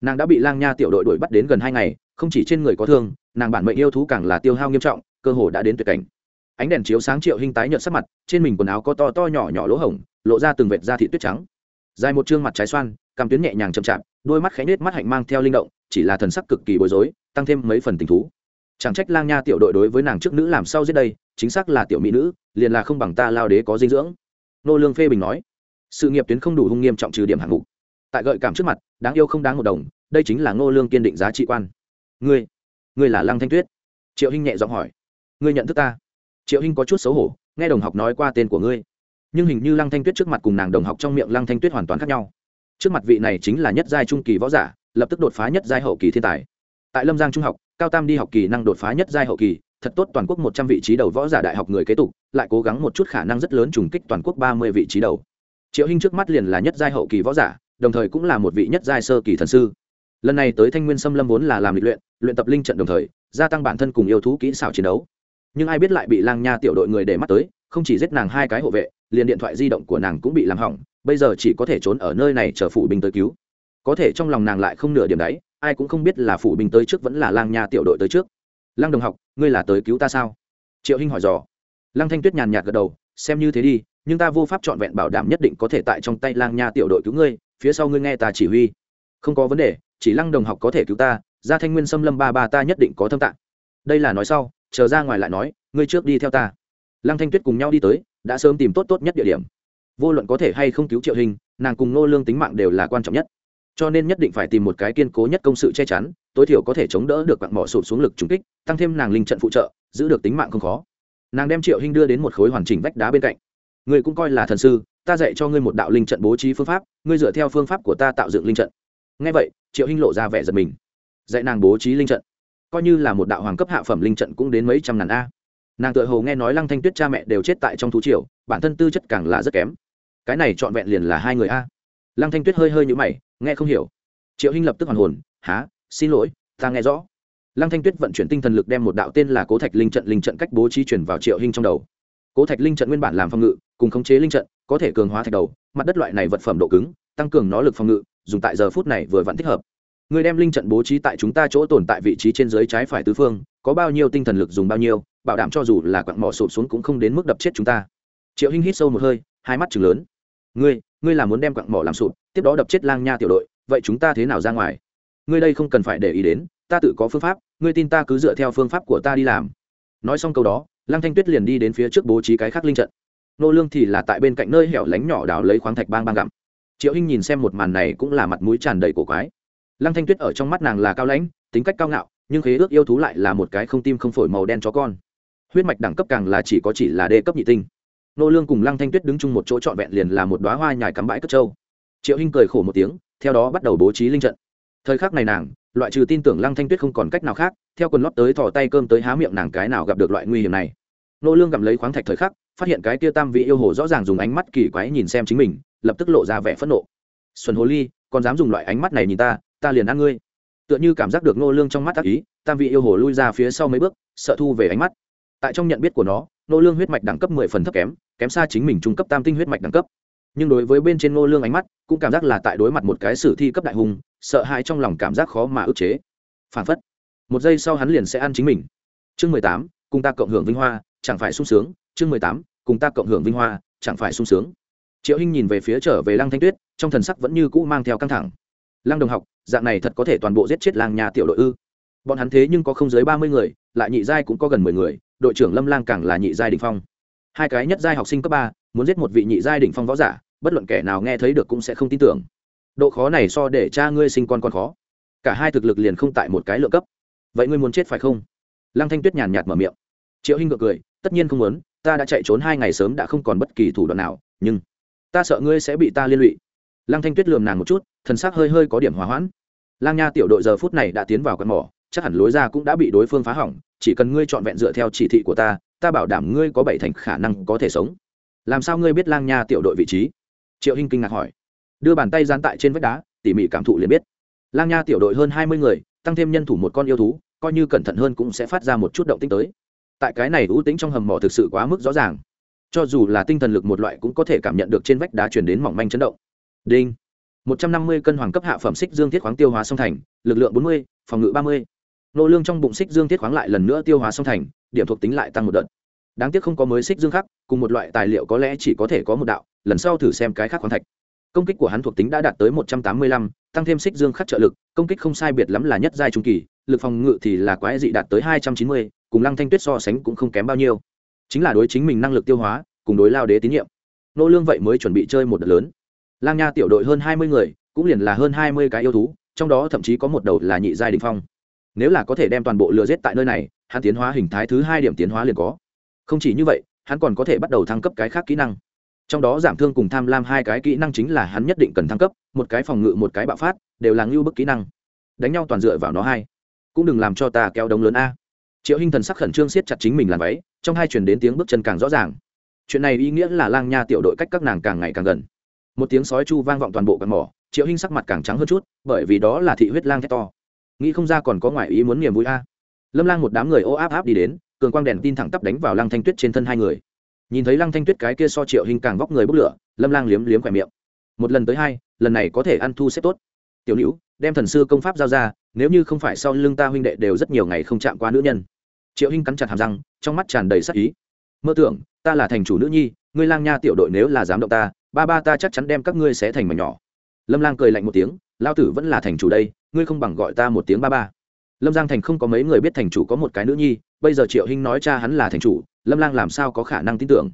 Nàng đã bị lang nha tiểu đội đuổi bắt đến gần hai ngày, không chỉ trên người có thương, nàng bản mệnh yêu thú càng là tiêu hao nghiêm trọng, cơ hồ đã đến tuyệt cảnh. Ánh đèn chiếu sáng triệu hinh tái nhợt sắc mặt, trên mình quần áo có to to nhỏ nhỏ lỗ hổng, lộ ra từng vệt da thị tuyết trắng. Dài một chương mặt trái xoan, cằm tuyến nhẹ nhàng chậm chạp, đôi mắt khẽ nết mắt hạnh mang theo linh động, chỉ là thần sắc cực kỳ bối rối, tăng thêm mấy phần tình thú chẳng trách lang nha tiểu đội đối với nàng trước nữ làm sao giết đây, chính xác là tiểu mỹ nữ, liền là không bằng ta lao đế có dinh dưỡng. Nô lương phê bình nói. Sự nghiệp tuyến không đủ hung nghiêm trọng trừ điểm hạng mục. Tại gợi cảm trước mặt, đáng yêu không đáng một đồng, đây chính là nô lương kiên định giá trị quan. Ngươi ngươi là lăng thanh tuyết? Triệu hinh nhẹ giọng hỏi. Ngươi nhận thức ta? Triệu hinh có chút xấu hổ, nghe đồng học nói qua tên của ngươi. Nhưng hình như lăng thanh tuyết trước mặt cùng nàng đồng học trong miệng lăng thanh tuyết hoàn toàn khác nhau. Trước mặt vị này chính là nhất giai trung kỳ võ giả, lập tức đột phá nhất giai hậu kỳ thiên tài. Tại lâm giang trung học cao tam đi học kỳ năng đột phá nhất giai hậu kỳ, thật tốt toàn quốc một trăm vị trí đầu võ giả đại học người kế tục, lại cố gắng một chút khả năng rất lớn trùng kích toàn quốc ba mươi vị trí đầu. Triệu hinh trước mắt liền là nhất giai hậu kỳ võ giả, đồng thời cũng là một vị nhất giai sơ kỳ thần sư. Lần này tới thanh nguyên xâm lâm vốn là làm lịch luyện luyện tập linh trận đồng thời, gia tăng bản thân cùng yêu thú kỹ xảo chiến đấu. Nhưng ai biết lại bị lang nha tiểu đội người để mắt tới, không chỉ giết nàng hai cái hộ vệ, liền điện thoại di động của nàng cũng bị làm hỏng, bây giờ chỉ có thể trốn ở nơi này chờ phủ binh tới cứu. Có thể trong lòng nàng lại không nửa điểm đấy ai cũng không biết là phủ binh tới trước vẫn là lang nha tiểu đội tới trước. Lăng đồng học, ngươi là tới cứu ta sao? Triệu hinh hỏi dò. Lăng thanh tuyết nhàn nhạt gật đầu, xem như thế đi, nhưng ta vô pháp trọn vẹn bảo đảm nhất định có thể tại trong tay lang nha tiểu đội cứu ngươi, phía sau ngươi nghe ta chỉ huy. Không có vấn đề, chỉ lăng đồng học có thể cứu ta, ra thanh nguyên xâm lâm ba ba ta nhất định có thâm tạng. Đây là nói sau, chờ ra ngoài lại nói, ngươi trước đi theo ta. Lăng thanh tuyết cùng nhau đi tới, đã sớm tìm tốt tốt nhất địa điểm. Vô luận có thể hay không cứu triệu hình nàng cùng nô lương tính mạng đều là quan trọng nhất cho nên nhất định phải tìm một cái kiên cố nhất công sự che chắn, tối thiểu có thể chống đỡ được quặng mỏ sụp xuống lực trúng kích, tăng thêm nàng linh trận phụ trợ, giữ được tính mạng không khó. Nàng đem triệu Hinh đưa đến một khối hoàn chỉnh vách đá bên cạnh. Người cũng coi là thần sư, ta dạy cho ngươi một đạo linh trận bố trí phương pháp, ngươi dựa theo phương pháp của ta tạo dựng linh trận. Ngay vậy, triệu Hinh lộ ra vẻ giật mình. Dạy nàng bố trí linh trận, coi như là một đạo hoàng cấp hạ phẩm linh trận cũng đến mấy trăm ngàn a. Nàng tự hồ nghe nói lăng thanh tuyết cha mẹ đều chết tại trong thú triều, bản thân tư chất càng là rất kém. Cái này trọn vẹn liền là hai người a lăng thanh tuyết hơi hơi nhũ mày, nghe không hiểu. Triệu hinh lập tức hoàn hồn, há, xin lỗi, ta nghe rõ. Lăng thanh tuyết vận chuyển tinh thần lực đem một đạo tên là cố thạch linh trận linh trận cách bố trí chuyển vào triệu hinh trong đầu. Cố thạch linh trận nguyên bản làm phòng ngự, cùng khống chế linh trận, có thể cường hóa thạch đầu, mặt đất loại này vật phẩm độ cứng, tăng cường nó lực phòng ngự, dùng tại giờ phút này vừa vẫn thích hợp. Người đem linh trận bố trí tại chúng ta chỗ tồn tại vị trí trên dưới trái phải tứ phương, có bao nhiêu tinh thần lực dùng bao nhiêu, bảo đảm cho dù là quặng mỏ sụp xuống cũng không đến mức đập chết chúng ta. Triệu hinh hít sâu một hơi, hai mắt chừng lớn. Ngươi ngươi là muốn đem quặng mỏ làm sụp, tiếp đó đập chết lang nha tiểu đội, vậy chúng ta thế nào ra ngoài? Ngươi đây không cần phải để ý đến, ta tự có phương pháp, ngươi tin ta cứ dựa theo phương pháp của ta đi làm. Nói xong câu đó, lăng thanh tuyết liền đi đến phía trước bố trí cái khắc linh trận. Nô lương thì là tại bên cạnh nơi hẻo lánh nhỏ đào lấy khoáng thạch bang bang gặm. Triệu hinh nhìn xem một màn này cũng là mặt mũi tràn đầy cổ quái. Lăng thanh tuyết ở trong mắt nàng là cao lãnh, tính cách cao ngạo, nhưng khế ước yêu thú lại là một cái không tim không phổi màu đen chó con. Huyết mạch đẳng cấp càng là chỉ có chỉ là đê cấp nhị tinh nô lương cùng lăng thanh tuyết đứng chung một chỗ trọn vẹn liền là một đóa hoa nhài cắm bãi cất trâu. Triệu hinh cười khổ một tiếng, theo đó bắt đầu bố trí linh trận. Thời khắc này nàng, loại trừ tin tưởng lăng thanh tuyết không còn cách nào khác, theo quần lót tới thò tay cơm tới há miệng nàng cái nào gặp được loại nguy hiểm này. Nô lương gặm lấy khoáng thạch thời khắc, phát hiện cái kia tam vị yêu hồ rõ ràng dùng ánh mắt kỳ quái nhìn xem chính mình, lập tức lộ ra vẻ phẫn nộ. Xuân hồ ly, còn dám dùng loại ánh mắt này nhìn ta ta liền ăn ngươi. Tựa như cảm giác được nô lương trong mắt tác ý, tam vị yêu hồ lui ra phía sau mấy bước, sợ thu về ánh mắt. Tại trong nhận biết của nó, nô lương huyết mạch đẳng cấp mười phần thấp kém kém xa chính mình trung cấp tam tinh huyết mạch đẳng cấp. Nhưng đối với bên trên nô lương ánh mắt, cũng cảm giác là tại đối mặt một cái sử thi cấp đại hùng, sợ hãi trong lòng cảm giác khó mà ức chế. Phản phất, một giây sau hắn liền sẽ ăn chính mình. Chương mười tám, cùng ta cộng hưởng vinh hoa, chẳng phải sung sướng. Chương mười tám, cùng ta cộng hưởng vinh hoa, chẳng phải sung sướng. Triệu hinh nhìn về phía trở về lăng thanh tuyết, trong thần sắc vẫn như cũ mang theo căng thẳng. Lăng đồng học, dạng này thật có thể toàn bộ giết chết lang nhà tiểu đội ư? Bọn hắn thế nhưng có không dưới ba mươi người, lại nhị giai cũng có gần mười người, đội trưởng lâm lang càng là nhị giai đình phong hai cái nhất giai học sinh cấp ba, muốn giết một vị nhị giai đỉnh phong võ giả, bất luận kẻ nào nghe thấy được cũng sẽ không tin tưởng. Độ khó này so để cha ngươi sinh con còn khó. Cả hai thực lực liền không tại một cái lượng cấp. Vậy ngươi muốn chết phải không? Lăng thanh tuyết nhàn nhạt mở miệng. Triệu hinh ngược cười, tất nhiên không muốn, ta đã chạy trốn hai ngày sớm đã không còn bất kỳ thủ đoạn nào, nhưng ta sợ ngươi sẽ bị ta liên lụy. Lăng thanh tuyết lườm nàng một chút, thần sắc hơi hơi có điểm hòa hoãn. Lang nha tiểu đội giờ phút này đã tiến vào con mỏ, chắc hẳn lối ra cũng đã bị đối phương phá hỏng, chỉ cần ngươi trọn vẹn dựa theo chỉ thị của ta ta bảo đảm ngươi có bảy thành khả năng có thể sống. Làm sao ngươi biết lang nha tiểu đội vị trí? Triệu hinh kinh ngạc hỏi. Đưa bàn tay dán tại trên vách đá, tỉ mỉ cảm thụ liền biết. Lang nha tiểu đội hơn hai mươi người, tăng thêm nhân thủ một con yêu thú, coi như cẩn thận hơn cũng sẽ phát ra một chút động tinh tới. Tại cái này ưu tính trong hầm mỏ thực sự quá mức rõ ràng. Cho dù là tinh thần lực một loại cũng có thể cảm nhận được trên vách đá chuyển đến mỏng manh chấn động. Đinh. một trăm năm mươi cân hoàng cấp hạ phẩm xích dương thiết khoáng tiêu hóa song thành, lực lượng bốn mươi, phòng ngự ba mươi. Nô lương trong bụng xích dương thiết khoáng lại lần nữa tiêu hóa song thành điểm thuộc tính lại tăng một đợt. Đáng tiếc không có mới xích dương khắc, cùng một loại tài liệu có lẽ chỉ có thể có một đạo lần sau thử xem cái khác khoáng thạch. Công kích của hắn thuộc tính đã đạt tới một trăm tám mươi lăm tăng thêm xích dương khắc trợ lực công kích không sai biệt lắm là nhất giai trung kỳ lực phòng ngự thì là quái dị đạt tới hai trăm chín mươi cùng lăng thanh tuyết so sánh cũng không kém bao nhiêu. Chính là đối chính mình năng lực tiêu hóa cùng đối lao đế tín nhiệm. Nô lương vậy mới chuẩn bị chơi một đợt lớn. Lang nha tiểu đội hơn hai mươi người cũng liền là hơn hai mươi cái yêu thú trong đó thậm chí có một đầu là nhị giai đình phong. Nếu là có thể đem toàn bộ lừa giết tại nơi này hắn tiến hóa hình thái thứ hai điểm tiến hóa liền có. Không chỉ như vậy, hắn còn có thể bắt đầu thăng cấp cái khác kỹ năng. Trong đó giảm thương cùng tham lam hai cái kỹ năng chính là hắn nhất định cần thăng cấp, một cái phòng ngự, một cái bạo phát, đều là ngưu bức kỹ năng. Đánh nhau toàn dựa vào nó hai. Cũng đừng làm cho ta kéo đống lớn a. Triệu Hinh thần sắc khẩn trương siết chặt chính mình làm váy, trong hai chuyển đến tiếng bước chân càng rõ ràng. Chuyện này ý nghĩa là lang nha tiểu đội cách các nàng càng ngày càng gần. Một tiếng sói chu vang vọng toàn bộ căn mỏ, triệu Hinh sắc mặt càng trắng hơn chút, bởi vì đó là thị huyết lang thét to. Nghĩ không ra còn có ngoại ý muốn niềm vui a lâm lang một đám người ô áp áp đi đến, cường quang đèn tin thẳng tắp đánh vào lăng thanh tuyết trên thân hai người. Nhìn thấy lăng thanh tuyết cái kia so triệu hình càng vóc người bốc lửa, lâm lang liếm liếm khỏe miệng. Một lần tới hai, lần này có thể ăn thu xếp tốt. Tiểu nữ đem thần sư công pháp giao ra, nếu như không phải sau lưng ta huynh đệ đều rất nhiều ngày không chạm qua nữ nhân. Triệu hinh cắn chặt hàm răng, trong mắt tràn đầy sắc ý. Mơ tưởng, ta là thành chủ nữ nhi, ngươi lang nha tiểu đội nếu là dám động ta, ba ba ta chắc chắn đem các ngươi sẽ thành mảnh nhỏ. Lâm lang cười lạnh một tiếng lao tử vẫn là thành chủ đây, ngươi không bằng gọi ta một tiếng ba ba lâm giang thành không có mấy người biết thành chủ có một cái nữ nhi, bây giờ triệu hinh nói cha hắn là thành chủ, lâm lang làm sao có khả năng tin tưởng?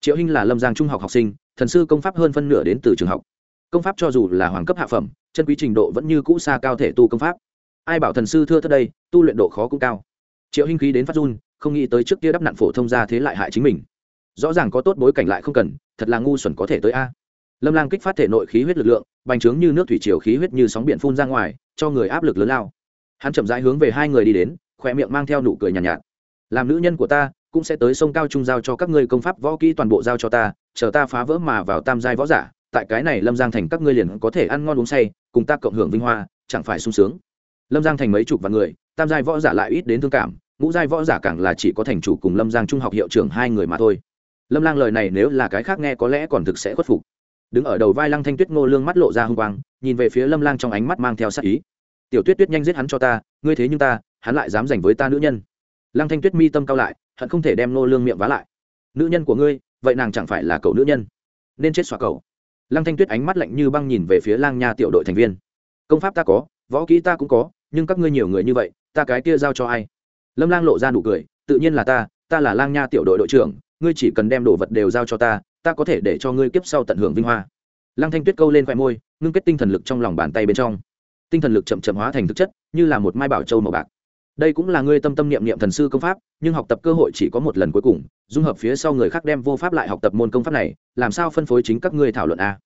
Triệu hinh là lâm giang trung học học sinh, thần sư công pháp hơn phân nửa đến từ trường học. Công pháp cho dù là hoàng cấp hạ phẩm, chân quý trình độ vẫn như cũ xa cao thể tu công pháp. Ai bảo thần sư thưa thất đây, tu luyện độ khó cũng cao. Triệu hinh khí đến phát run, không nghĩ tới trước kia đắp nặn phổ thông ra thế lại hại chính mình. Rõ ràng có tốt bối cảnh lại không cần, thật là ngu xuẩn có thể tới a. Lâm lang kích phát thể nội khí huyết lực lượng, bành trướng như nước thủy triều khí huyết như sóng biển phun ra ngoài, cho người áp lực lớn lao hắn chậm rãi hướng về hai người đi đến khỏe miệng mang theo nụ cười nhàn nhạt, nhạt. Làm nữ nhân của ta cũng sẽ tới sông cao trung giao cho các ngươi công pháp võ kỹ toàn bộ giao cho ta chờ ta phá vỡ mà vào tam giai võ giả tại cái này lâm giang thành các ngươi liền có thể ăn ngon uống say cùng ta cộng hưởng vinh hoa chẳng phải sung sướng. Lâm giang thành mấy chục vạn người tam giai võ giả lại ít đến thương cảm ngũ giai võ giả càng là chỉ có thành chủ cùng lâm giang trung học hiệu trưởng hai người mà thôi. Lâm lang lời này nếu là cái khác nghe có lẽ còn thực sẽ khuất phục. Đứng ở đầu vai lăng thanh tuyết ngô lương mắt lộ ra hung quang nhìn về phía lâm lang trong ánh mắt mang theo sát ý tiểu tuyết tuyết nhanh giết hắn cho ta, ngươi thế nhưng ta, hắn lại dám giành với ta nữ nhân. Lăng thanh tuyết mi tâm cao lại, hận không thể đem nô lương miệng vá lại. Nữ nhân của ngươi, vậy nàng chẳng phải là cậu nữ nhân? Nên chết xóa cậu. Lăng thanh tuyết ánh mắt lạnh như băng nhìn về phía lang nha tiểu đội thành viên. Công pháp ta có, võ kỹ ta cũng có, nhưng các ngươi nhiều người như vậy, ta cái kia giao cho ai? Lâm lang lộ ra nụ cười, tự nhiên là ta ta là lang nha tiểu đội đội trưởng, ngươi chỉ cần đem đồ vật đều giao cho ta ta có thể để cho ngươi kiếp sau tận hưởng vinh hoa. Lăng thanh tuyết câu lên khoe môi, ngưng kết tinh thần lực trong lòng bàn tay bên trong tinh thần lực chậm chậm hóa thành thực chất, như là một mai bảo châu màu bạc. Đây cũng là ngươi tâm tâm niệm niệm thần sư công pháp, nhưng học tập cơ hội chỉ có một lần cuối cùng, dung hợp phía sau người khác đem vô pháp lại học tập môn công pháp này, làm sao phân phối chính các ngươi thảo luận a?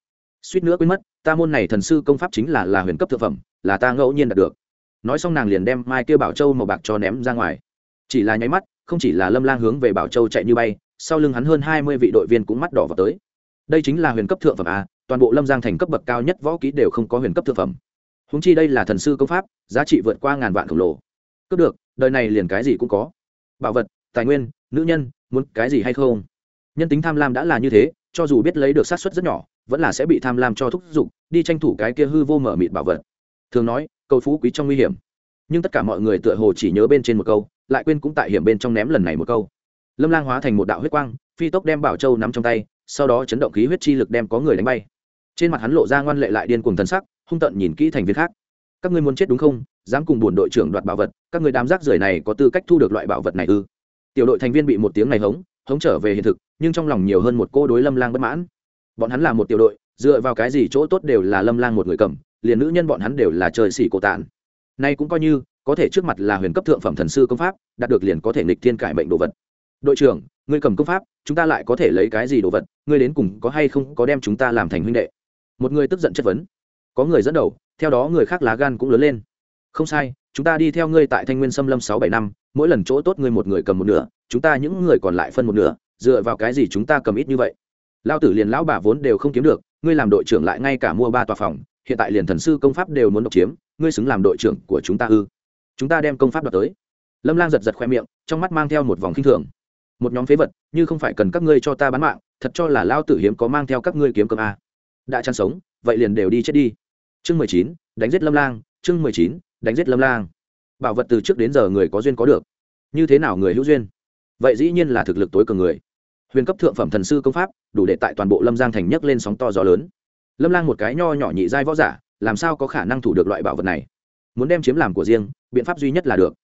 Suýt nữa quên mất, ta môn này thần sư công pháp chính là là huyền cấp thực phẩm, là ta ngẫu nhiên đạt được. Nói xong nàng liền đem mai kia bảo châu màu bạc cho ném ra ngoài. Chỉ là nháy mắt, không chỉ là lâm lang hướng về bảo châu chạy như bay, sau lưng hắn hơn hai mươi vị đội viên cũng mắt đỏ vào tới. Đây chính là huyền cấp thượng phẩm a, toàn bộ lâm giang thành cấp bậc cao nhất võ ký đều không có huyền cấp thượng phẩm húng chi đây là thần sư công pháp, giá trị vượt qua ngàn vạn khổng lồ. Cướp được, đời này liền cái gì cũng có. Bảo vật, tài nguyên, nữ nhân, muốn cái gì hay không? Nhân tính tham lam đã là như thế, cho dù biết lấy được sát suất rất nhỏ, vẫn là sẽ bị tham lam cho thúc giục, đi tranh thủ cái kia hư vô mở mịt bảo vật. Thường nói cầu phú quý trong nguy hiểm. Nhưng tất cả mọi người tựa hồ chỉ nhớ bên trên một câu, lại quên cũng tại hiểm bên trong ném lần này một câu. Lâm lang hóa thành một đạo huyết quang, phi tốc đem bảo châu nắm trong tay, sau đó chấn động khí huyết chi lực đem có người đánh bay. Trên mặt hắn lộ ra ngoan lệ lại điên cuồng thần sắc hung tận nhìn kỹ thành viên khác. Các ngươi muốn chết đúng không? Dám cùng buồn đội trưởng đoạt bảo vật, các người đám rác rưởi này có tư cách thu được loại bảo vật này ư? Tiểu đội thành viên bị một tiếng này hống hống trở về hiện thực, nhưng trong lòng nhiều hơn một cô đối lâm lang bất mãn. Bọn hắn là một tiểu đội, dựa vào cái gì chỗ tốt đều là lâm lang một người cầm, liền nữ nhân bọn hắn đều là trời xỉ cổ tàn nay cũng coi như, có thể trước mặt là huyền cấp thượng phẩm thần sư công pháp, đạt được liền có thể nghịch thiên cải mệnh đồ vật. Đội trưởng, ngươi cầm công pháp, chúng ta lại có thể lấy cái gì đồ vật? Ngươi đến cùng có hay không có đem chúng ta làm thành huynh đệ? Một người tức giận chất vấn có người dẫn đầu, theo đó người khác lá gan cũng lớn lên. Không sai, chúng ta đi theo ngươi tại thanh nguyên xâm lâm sáu bảy năm, mỗi lần chỗ tốt ngươi một người cầm một nửa, chúng ta những người còn lại phân một nửa, dựa vào cái gì chúng ta cầm ít như vậy? Lao tử liền lão bà vốn đều không kiếm được, ngươi làm đội trưởng lại ngay cả mua ba tòa phòng, hiện tại liền thần sư công pháp đều muốn độc chiếm, ngươi xứng làm đội trưởng của chúng ta ư? Chúng ta đem công pháp đoạt tới. Lâm lang giật giật khoe miệng, trong mắt mang theo một vòng k i n h thường. Một nhóm phế vật, như không phải cần các ngươi cho ta bán mạng, thật cho là lao tử hiếm có mang theo các ngươi kiếm cơm a. Đã chăn sống, vậy liền đều đi chết đi chương mười chín, đánh giết lâm lang, chương mười chín, đánh giết lâm lang. Bảo vật từ trước đến giờ người có duyên có được. Như thế nào người hữu duyên? Vậy dĩ nhiên là thực lực tối cường người. Huyền cấp thượng phẩm thần sư công pháp, đủ để tại toàn bộ lâm giang thành nhấc lên sóng to gió lớn. Lâm lang một cái nho nhỏ nhị giai võ giả, làm sao có khả năng thủ được loại bảo vật này? Muốn đem chiếm làm của riêng, biện pháp duy nhất là được.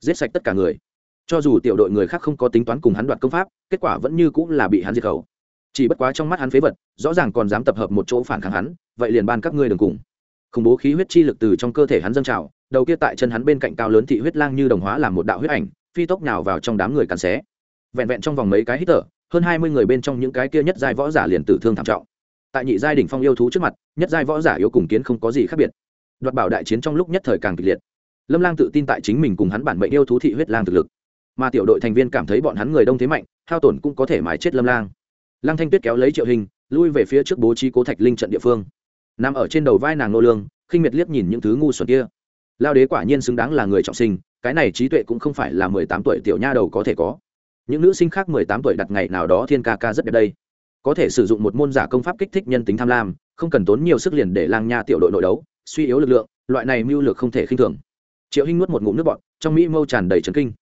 Giết sạch tất cả người. Cho dù tiểu đội người khác không có tính toán cùng hắn đoạt công pháp, kết quả vẫn như cũng là bị hắn diệt khẩu. Chỉ bất quá trong mắt hắn phế vật, rõ ràng còn dám tập hợp một chỗ phản kháng hắn, vậy liền ban các ngươi đừng cùng khủng bố khí huyết chi lực từ trong cơ thể hắn dâng trào, đầu kia tại chân hắn bên cạnh cao lớn thị huyết lang như đồng hóa làm một đạo huyết ảnh, phi tốc nào vào trong đám người cắn xé. Vẹn vẹn trong vòng mấy cái hít thở, hơn hai mươi người bên trong những cái kia nhất giai võ giả liền tử thương thảm trọng. Tại nhị giai đỉnh phong yêu thú trước mặt, nhất giai võ giả yếu cùng kiến không có gì khác biệt. Đoạt bảo đại chiến trong lúc nhất thời càng kịch liệt. Lâm lang tự tin tại chính mình cùng hắn bản mệnh yêu thú thị huyết lang thực lực. Mà tiểu đội thành viên cảm thấy bọn hắn người đông thế mạnh, hao tổn cũng có thể mái chết lâm lang. Lăng thanh tuyết kéo lấy triệu hình, lui về phía trước bố trí cố thạch linh trận địa phương nằm ở trên đầu vai nàng nô lương khinh miệt liếc nhìn những thứ ngu xuẩn kia. Lao đế quả nhiên xứng đáng là người trọng sinh cái này trí tuệ cũng không phải là mười tám tuổi tiểu nha đầu có thể có. Những nữ sinh khác mười tám tuổi đặt ngày nào đó thiên ca ca rất đẹp đây. Có thể sử dụng một môn giả công pháp kích thích nhân tính tham lam không cần tốn nhiều sức liền để lang nha tiểu đội nội đấu suy yếu lực lượng loại này mưu lược không thể khinh thường. Triệu hinh nuốt một ngụm nước bọt, trong mỹ mâu tràn đầy trấn kinh.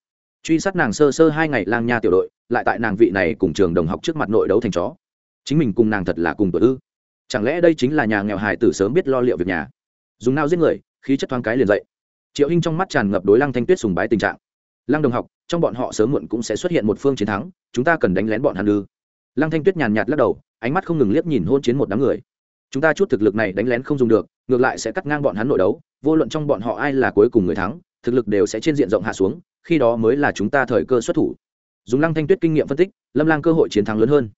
Truy sát nàng sơ sơ hai ngày lang nha tiểu đội lại tại nàng vị này cùng trường đồng học trước mặt nội đấu thành chó. Chính mình cùng nàng thật là cùng tuổi ư? Chẳng lẽ đây chính là nhà nghèo hài tử sớm biết lo liệu việc nhà? Dùng nao giết người, khí chất thoáng cái liền dậy. Triệu hinh trong mắt tràn ngập đối lăng thanh tuyết sùng bái tình trạng. Lăng đồng học, trong bọn họ sớm muộn cũng sẽ xuất hiện một phương chiến thắng, chúng ta cần đánh lén bọn hàn ư? Lăng thanh tuyết nhàn nhạt lắc đầu, ánh mắt không ngừng liếc nhìn hôn chiến một đám người. Chúng ta chút thực lực này đánh lén không dùng được, ngược lại sẽ cắt ngang bọn hắn nội đấu, vô luận trong bọn họ ai là cuối cùng người thắng, thực lực đều sẽ trên diện rộng hạ xuống, khi đó mới là chúng ta thời cơ xuất thủ. Dùng lăng thanh tuyết kinh nghiệm phân tích, lâm lang cơ hội chiến thắng lớn hơn.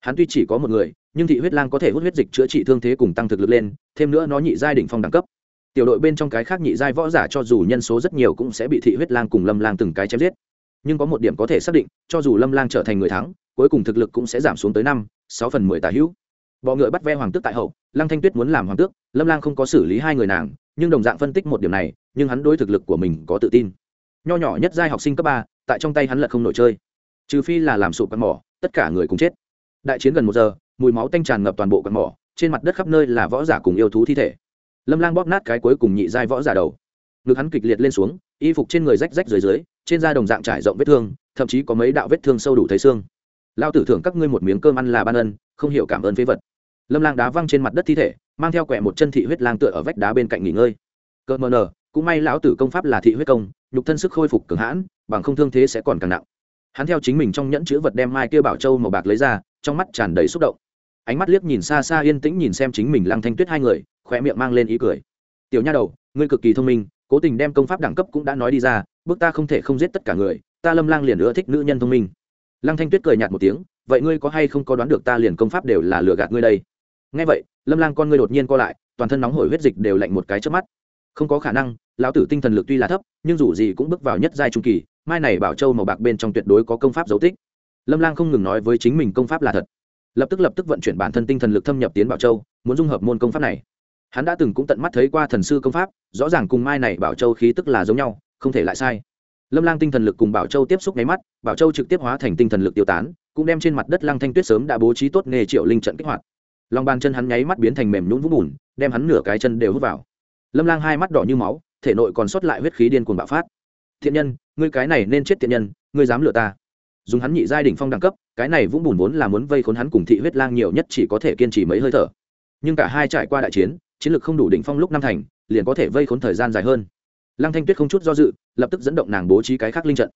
Hắn tuy chỉ có một người nhưng thị huyết lang có thể hút huyết dịch chữa trị thương thế cùng tăng thực lực lên, thêm nữa nó nhị giai đỉnh phong đẳng cấp. Tiểu đội bên trong cái khác nhị giai võ giả cho dù nhân số rất nhiều cũng sẽ bị thị huyết lang cùng lâm lang từng cái chém giết. Nhưng có một điểm có thể xác định, cho dù lâm lang trở thành người thắng, cuối cùng thực lực cũng sẽ giảm xuống tới năm, sáu phần mười tà hữu. Bọ ngựa bắt ve hoàng tước tại hậu, lăng thanh tuyết muốn làm hoàng tước, lâm lang không có xử lý hai người nàng, nhưng đồng dạng phân tích một điểm này, nhưng hắn đối thực lực của mình có tự tin. Nho nhỏ nhất giai học sinh cấp ba, tại trong tay hắn lật không nổi chơi. Trừ phi là làm sụp quạt mỏ, tất cả người cùng chết. Đại chiến gần một giờ mùi máu tanh tràn ngập toàn bộ quạt mỏ, trên mặt đất khắp nơi là võ giả cùng yêu thú thi thể. Lâm lang bóp nát cái cuối cùng nhị giai võ giả đầu. Ngực hắn kịch liệt lên xuống, y phục trên người rách rách dưới dưới, trên da đồng dạng trải rộng vết thương, thậm chí có mấy đạo vết thương sâu đủ thấy xương. Lao tử thưởng các ngươi một miếng cơm ăn là ban ân, không hiểu cảm ơn phế vật. Lâm lang đá văng trên mặt đất thi thể, mang theo quẹ một chân thị huyết lang tựa ở vách đá bên cạnh nghỉ ngơi. Cợt mờ nờ, cũng may lão tử công pháp là thị huyết công, nhục thân sức khôi phục cường hãn, bằng không thương thế sẽ còn càng nặng. Hắn theo chính mình trong nhẫn chữ vật đem mai kia bảo châu màu bạc lấy ra, trong mắt tràn đầy xúc động ánh mắt liếc nhìn xa xa yên tĩnh nhìn xem chính mình lăng thanh tuyết hai người khỏe miệng mang lên ý cười. Tiểu nha đầu, ngươi cực kỳ thông minh, cố tình đem công pháp đẳng cấp cũng đã nói đi ra, bước ta không thể không giết tất cả người, ta lâm lang liền ưa thích nữ nhân thông minh. Lăng thanh tuyết cười nhạt một tiếng, vậy ngươi có hay không có đoán được ta liền công pháp đều là lừa gạt ngươi đây? Ngay vậy, lâm lang con ngươi đột nhiên co lại, toàn thân nóng hổi huyết dịch đều lạnh một cái trước mắt. Không có khả năng, lão tử tinh thần lực tuy là thấp, nhưng dù gì cũng bước vào nhất giai trung kỳ, mai này bảo châu màu bạc bên trong tuyệt đối có công pháp dấu tích. Lâm lang không ngừng nói với chính mình công pháp là thật lập tức lập tức vận chuyển bản thân tinh thần lực thâm nhập tiến bảo châu muốn dung hợp môn công pháp này hắn đã từng cũng tận mắt thấy qua thần sư công pháp rõ ràng cùng mai này bảo châu khí tức là giống nhau không thể lại sai lâm lang tinh thần lực cùng bảo châu tiếp xúc nháy mắt bảo châu trực tiếp hóa thành tinh thần lực tiêu tán cũng đem trên mặt đất lăng thanh tuyết sớm đã bố trí tốt nghề triệu linh trận kích hoạt lòng bàn chân hắn nháy mắt biến thành mềm nhũn vũng bùn đem hắn nửa cái chân đều hút vào lâm lang hai mắt đỏ như máu thể nội còn sót lại huyết khí điên cuồng bạo phát thiện nhân ngươi cái này nên chết thiện nhân ngươi dám lừa ta dùng hắn nhị giai đỉnh phong đẳng cấp, cái này vũng bùn vốn là muốn vây khốn hắn cùng thị huyết lang nhiều nhất chỉ có thể kiên trì mấy hơi thở. Nhưng cả hai trải qua đại chiến chiến lược không đủ đỉnh phong lúc năm thành, liền có thể vây khốn thời gian dài hơn. Lăng thanh tuyết không chút do dự, lập tức dẫn động nàng bố trí cái khác linh trận.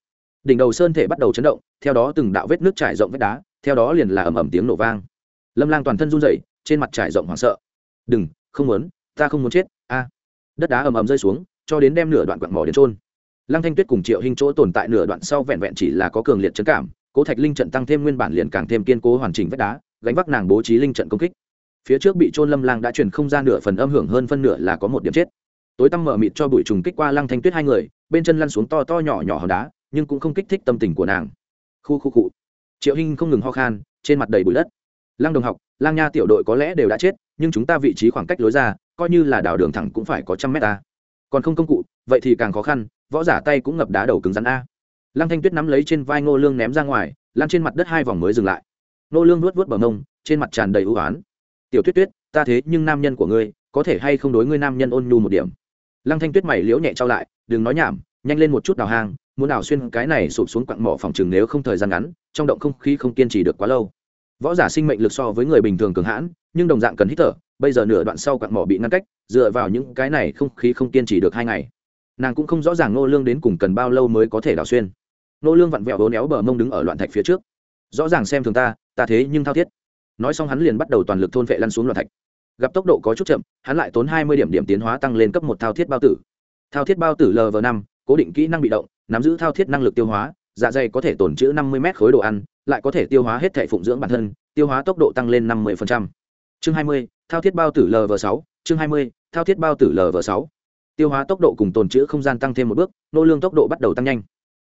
Đỉnh đầu sơn thể bắt đầu chấn động, theo đó từng đạo vết nước trải rộng vết đá, theo đó liền là ầm ầm tiếng nổ vang. Lâm lang toàn thân run rẩy, trên mặt trải rộng hoảng sợ. Đừng, không muốn, ta không muốn chết, a. Đất đá ầm ầm rơi xuống, cho đến đem nửa đoạn quặng mỏ đến trôn lăng thanh tuyết cùng triệu hình chỗ tồn tại nửa đoạn sau vẹn vẹn chỉ là có cường liệt chấn cảm, cố thạch linh trận tăng thêm nguyên bản liền càng thêm kiên cố hoàn chỉnh vách đá, gánh vác nàng bố trí linh trận công kích. Phía trước bị trôn lâm lang đã truyền không ra nửa phần âm hưởng hơn phân nửa là có một điểm chết. Tối tăm mở mịt cho bụi trùng kích qua lăng thanh tuyết hai người, bên chân lăn xuống to to nhỏ nhỏ hòn đá, nhưng cũng không kích thích tâm tình của nàng. Khu khu cụ triệu hinh không ngừng ho khan, trên mặt đầy bụi đất. Lăng đồng học lang nha tiểu đội có lẽ đều đã chết, nhưng chúng ta vị trí khoảng cách lối ra, coi như là đảo đường thẳng cũng phải có trăm mét ta. Còn không công cụ, vậy thì càng khó khăn võ giả tay cũng ngập đá đầu cứng rắn a. Lăng thanh tuyết nắm lấy trên vai ngô lương ném ra ngoài lan trên mặt đất hai vòng mới dừng lại. Ngô lương nuốt vuốt bờ mông, trên mặt tràn đầy ưu oán. Tiểu tuyết tuyết, ta thế nhưng nam nhân của ngươi, có thể hay không đối ngươi nam nhân ôn nhu một điểm? Lăng thanh tuyết mày liễu nhẹ trao lại, đừng nói nhảm, nhanh lên một chút đào hang, muốn đào xuyên cái này sụp xuống quặng mỏ phòng chừng nếu không thời gian ngắn, trong động không khí không kiên trì được quá lâu. Võ giả sinh mệnh lực so với người bình thường cường hãn, nhưng đồng dạng cần hít thở, bây giờ nửa đoạn sau quặng mỏ bị ngăn cách, dựa vào những cái này không khí không kiên trì được hai ngày nàng cũng không rõ ràng nô lương đến cùng cần bao lâu mới có thể đào xuyên. Nô lương vặn vẹo hố néo bờ mông đứng ở loạn thạch phía trước. Rõ ràng xem thường ta ta thế nhưng thao thiết. Nói xong hắn liền bắt đầu toàn lực thôn vệ lăn xuống loạn thạch. Gặp tốc độ có chút chậm, hắn lại tốn hai mươi điểm điểm tiến hóa tăng lên cấp một thao thiết bao tử. Thao thiết bao tử lv năm, cố định kỹ năng bị động, nắm giữ thao thiết năng lực tiêu hóa dạ dày có thể tồn trữ năm mươi mét khối đồ ăn, lại có thể tiêu hóa hết thể phụng dưỡng bản thân, tiêu hóa tốc độ tăng lên năm mươi chương hai mươi, thao thiết bao tử lv sáu, chương hai mươi, thao thiết bao tử lv sáu tiêu hóa tốc độ cùng tồn trữ không gian tăng thêm một bước, nô lương tốc độ bắt đầu tăng nhanh.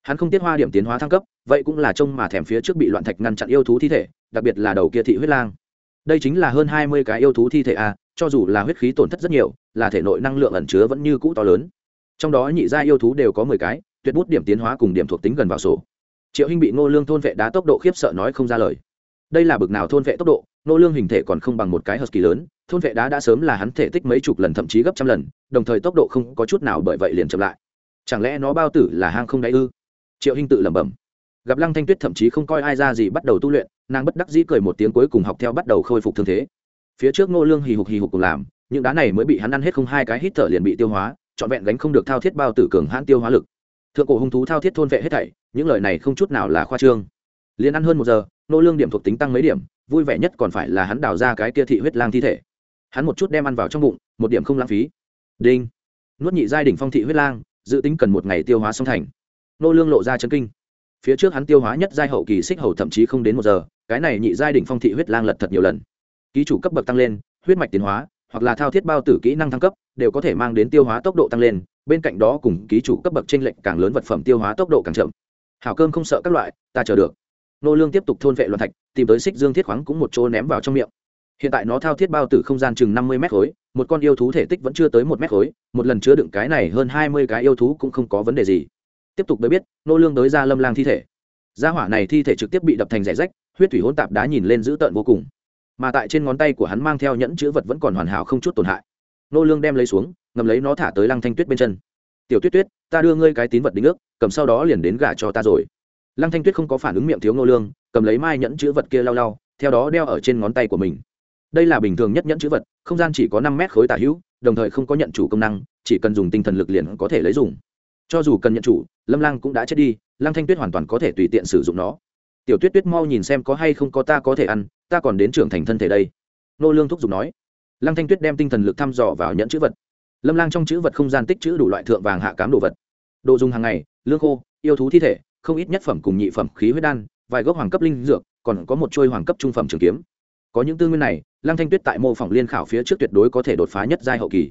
Hắn không tiết hoa điểm tiến hóa thăng cấp, vậy cũng là trông mà thèm phía trước bị loạn thạch ngăn chặn yêu thú thi thể, đặc biệt là đầu kia thị huyết lang. Đây chính là hơn hai mươi cái yêu thú thi thể a cho dù là huyết khí tổn thất rất nhiều, là thể nội năng lượng ẩn chứa vẫn như cũ to lớn. Trong đó nhị gia yêu thú đều có mười cái, tuyệt bút điểm tiến hóa cùng điểm thuộc tính gần vào sổ. Triệu hinh bị ngô lương thôn vệ đá tốc độ khiếp sợ nói không ra lời. Đây là bực nào thôn vệ tốc độ Nô lương hình thể còn không bằng một cái husky lớn, thôn vệ đá đã sớm là hắn thể tích mấy chục lần thậm chí gấp trăm lần, đồng thời tốc độ không có chút nào bởi vậy liền chậm lại. Chẳng lẽ nó bao tử là hang không đáy ư? Triệu hinh tự lẩm bẩm. Gặp lăng thanh tuyết thậm chí không coi ai ra gì bắt đầu tu luyện, nàng bất đắc dĩ cười một tiếng cuối cùng học theo bắt đầu khôi phục thương thế. Phía trước Nô lương hì hục hì hục cùng làm, những đá này mới bị hắn ăn hết không hai cái hít thở liền bị tiêu hóa, trọn vẹn gánh không được thao thiết bao tử cường hãn tiêu hóa lực. Thượng cổ hung thú thao thiết thôn vệ hết thảy, những lời này không chút nào là khoa trương. Liền ăn hơn một giờ, nô lương điểm thuộc tính tăng mấy điểm vui vẻ nhất còn phải là hắn đào ra cái kia thị huyết lang thi thể. Hắn một chút đem ăn vào trong bụng, một điểm không lãng phí. Đinh. Nuốt nhị giai đỉnh phong thị huyết lang, dự tính cần một ngày tiêu hóa xong thành. Nô lương lộ ra chân kinh. Phía trước hắn tiêu hóa nhất giai hậu kỳ xích hầu thậm chí không đến một giờ, cái này nhị giai đỉnh phong thị huyết lang lật thật nhiều lần. Ký chủ cấp bậc tăng lên, huyết mạch tiến hóa, hoặc là thao thiết bao tử kỹ năng thăng cấp, đều có thể mang đến tiêu hóa tốc độ tăng lên, bên cạnh đó cùng ký chủ cấp bậc trên lệnh càng lớn vật phẩm tiêu hóa tốc độ càng chậm. Hảo cơm không sợ các loại, ta chờ được nô lương tiếp tục thôn vệ loạn thạch, tìm tới xích dương thiết khoáng cũng một chỗ ném vào trong miệng. Hiện tại nó thao thiết bao tử không gian chừng năm mươi mét khối, một con yêu thú thể tích vẫn chưa tới một mét khối, một lần chứa đựng cái này hơn hai mươi cái yêu thú cũng không có vấn đề gì. Tiếp tục mới biết, nô lương tới ra lâm lang thi thể. Gia hỏa này thi thể trực tiếp bị đập thành rẻ rách, huyết thủy hỗn tạp đá nhìn lên dữ tợn vô cùng. Mà tại trên ngón tay của hắn mang theo nhẫn chữ vật vẫn còn hoàn hảo không chút tổn hại. Nô lương đem lấy xuống, ngầm lấy nó thả tới lăng thanh tuyết bên chân. Tiểu tuyết tuyết, ta đưa ngươi cái tín vật đính ước, cầm sau đó liền đến gả cho ta rồi lăng thanh tuyết không có phản ứng miệng thiếu nô lương, cầm lấy mai nhẫn chữ vật kia lau lau, theo đó đeo ở trên ngón tay của mình. Đây là bình thường nhất nhẫn chữ vật, không gian chỉ có năm mét khối tả hữu, đồng thời không có nhận chủ công năng, chỉ cần dùng tinh thần lực liền có thể lấy dùng. Cho dù cần nhận chủ, lâm lang cũng đã chết đi, lăng thanh tuyết hoàn toàn có thể tùy tiện sử dụng nó. Tiểu tuyết tuyết mau nhìn xem có hay không có ta có thể ăn, ta còn đến trưởng thành thân thể đây. Nô lương thúc giục nói. Lăng thanh tuyết đem tinh thần lực thăm dò vào nhẫn chữ vật. Lâm lang trong chữ vật không gian tích chữ đủ loại thượng vàng hạ cám đồ vật. Đồ dùng hàng ngày, lương khô, yêu thú thi thể không ít nhất phẩm cùng nhị phẩm khí huyết đan, vài gốc hoàng cấp linh dược, còn có một trôi hoàng cấp trung phẩm trường kiếm. Có những tư nguyên này, lăng thanh tuyết tại mô phỏng liên khảo phía trước tuyệt đối có thể đột phá nhất giai hậu kỳ.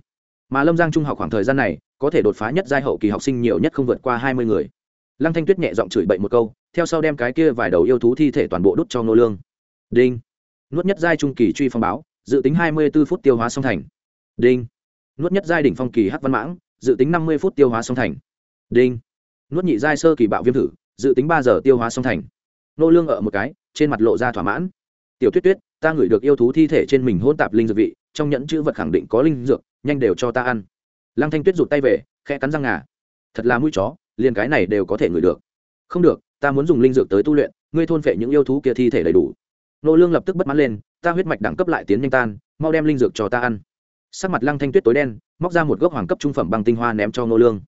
Mà lâm giang trung học khoảng thời gian này, có thể đột phá nhất giai hậu kỳ học sinh nhiều nhất không vượt qua hai mươi người. Lăng thanh tuyết nhẹ giọng chửi bậy một câu, theo sau đem cái kia vài đầu yêu thú thi thể toàn bộ đút cho nô lương. Đinh. Nuốt nhất giai trung kỳ truy phong báo, dự tính hai mươi 24 phút tiêu hóa xong thành. Đinh. Nuốt nhất giai đỉnh phong kỳ hắc văn mãng, dự tính năm mươi phút tiêu hóa xong thành. Đinh. Nuốt nhị giai sơ kỳ bạo viêm thử dự tính ba giờ tiêu hóa xong thành. Nô lương ở một cái, trên mặt lộ ra thỏa mãn. Tiểu tuyết tuyết, ta ngửi được yêu thú thi thể trên mình hôn tạp linh dược vị, trong nhẫn chữ vật khẳng định có linh dược, nhanh đều cho ta ăn. Lăng thanh tuyết rụt tay về, khẽ cắn răng ngà. Thật là mũi chó, liền cái này đều có thể ngửi được. Không được, ta muốn dùng linh dược tới tu luyện, ngươi thôn phệ những yêu thú kia thi thể đầy đủ. Nô lương lập tức bất mãn lên, ta huyết mạch đẳng cấp lại tiến nhanh tan, mau đem linh dược cho ta ăn. Sắc mặt lăng thanh tuyết tối đen, móc ra một gốc hoàng cấp trung phẩm băng tinh hoa ném cho nô lương.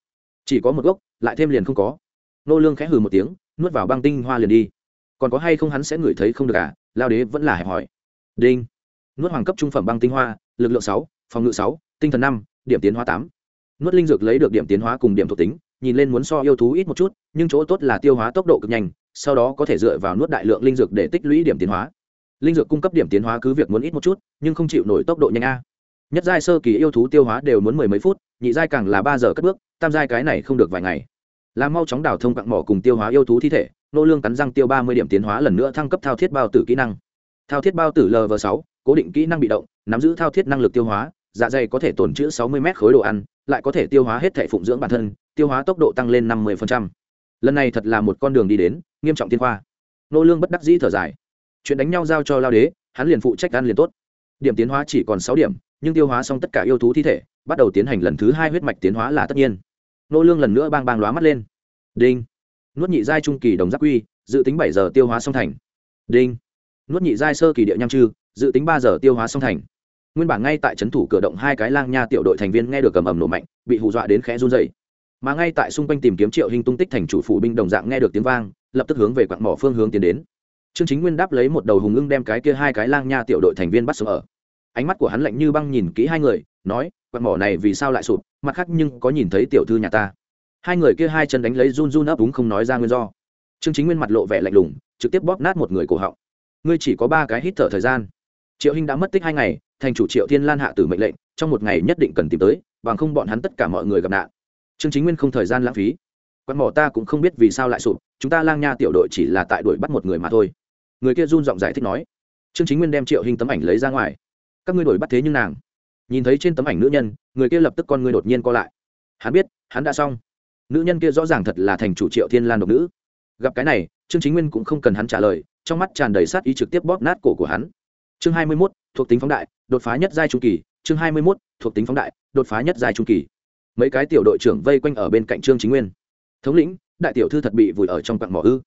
Chỉ có một gốc, lại thêm liền không có nô lương khẽ hừ một tiếng, nuốt vào băng tinh hoa liền đi. Còn có hay không hắn sẽ ngửi thấy không được à? Lao đế vẫn là hẹp hỏi. Đinh. Nuốt hoàng cấp trung phẩm băng tinh hoa, lực lượng sáu, phòng ngự sáu, tinh thần năm, điểm tiến hóa tám. Nuốt linh dược lấy được điểm tiến hóa cùng điểm thuộc tính, nhìn lên muốn so yêu thú ít một chút, nhưng chỗ tốt là tiêu hóa tốc độ cực nhanh, sau đó có thể dựa vào nuốt đại lượng linh dược để tích lũy điểm tiến hóa. Linh dược cung cấp điểm tiến hóa cứ việc muốn ít một chút, nhưng không chịu nổi tốc độ nhanh a. Nhất giai sơ kỳ yêu thú tiêu hóa đều muốn mười mấy phút, nhị giai càng là ba giờ cất bước, tam giai cái này không được vài ngày làm mau chóng đào thông cặn mỏ cùng tiêu hóa yêu thú thi thể, nô lương cắn răng tiêu ba mươi điểm tiến hóa lần nữa thăng cấp thao thiết bao tử kỹ năng. Thao thiết bao tử lv sáu, cố định kỹ năng bị động, nắm giữ thao thiết năng lực tiêu hóa dạ dày có thể tồn trữ sáu mươi mét khối đồ ăn, lại có thể tiêu hóa hết thể phụng dưỡng bản thân, tiêu hóa tốc độ tăng lên năm mươi lần này thật là một con đường đi đến, nghiêm trọng tiên khoa. Nô lương bất đắc dĩ thở dài. Chuyện đánh nhau giao cho lao đế, hắn liền phụ trách ăn liền tốt. Điểm tiến hóa chỉ còn sáu điểm, nhưng tiêu hóa xong tất cả yêu thú thi thể, bắt đầu tiến hành lần thứ hai huyết mạch tiến hóa là tất nhiên nô lương lần nữa bang bang lóa mắt lên. Đinh. Nuốt nhị giai trung kỳ đồng giác quy, dự tính bảy giờ tiêu hóa xong thành. Đinh. Nuốt nhị giai sơ kỳ địa nham trư dự tính ba giờ tiêu hóa xong thành. Nguyên bản ngay tại trấn thủ cửa động hai cái lang nha tiểu đội thành viên nghe được cầm ầm nổ mạnh, bị hù dọa đến khẽ run rẩy. mà ngay tại xung quanh tìm kiếm triệu hình tung tích thành chủ phủ binh đồng dạng nghe được tiếng vang, lập tức hướng về quặng mỏ phương hướng tiến đến. Trương chính nguyên đáp lấy một đầu hùng ưng đem cái kia hai cái lang nha tiểu đội thành viên bắt sống ở. Ánh mắt của hắn lạnh như băng nhìn kỹ hai người nói, quạt mỏ này vì sao lại sụp? Mặt khác nhưng có nhìn thấy tiểu thư nhà ta. Hai người kia hai chân đánh lấy run run ấp úng không nói ra nguyên do. Trương chính nguyên mặt lộ vẻ lạnh lùng, trực tiếp bóp nát một người cổ họng. Ngươi chỉ có ba cái hít thở thời gian. Triệu hinh đã mất tích hai ngày, thành chủ triệu thiên lan hạ tử mệnh lệnh, trong một ngày nhất định cần tìm tới, bằng không bọn hắn tất cả mọi người gặp nạn. Trương chính nguyên không thời gian lãng phí. Quan mỏ ta cũng không biết vì sao lại sụp, chúng ta lang nha tiểu đội chỉ là tại đuổi bắt một người mà thôi. Người kia run giọng giải thích nói. Trương chính nguyên đem triệu hình tấm ảnh lấy ra ngoài. Các ngươi đuổi bắt thế nhưng nàng nhìn thấy trên tấm ảnh nữ nhân người kia lập tức con ngươi đột nhiên co lại. Hắn biết hắn đã xong. Nữ nhân kia rõ ràng thật là thành chủ triệu thiên lan độc nữ. Gặp cái này trương chính nguyên cũng không cần hắn trả lời trong mắt tràn đầy sát ý trực tiếp bóp nát cổ của hắn. Chương hai mươi 21, thuộc tính phóng đại đột phá nhất giai trung kỳ. Chương hai mươi 21, thuộc tính phóng đại đột phá nhất giai trung kỳ. Mấy cái tiểu đội trưởng vây quanh ở bên cạnh trương chính nguyên. Thống lĩnh đại tiểu thư thật bị vùi ở trong quặng mỏ ư.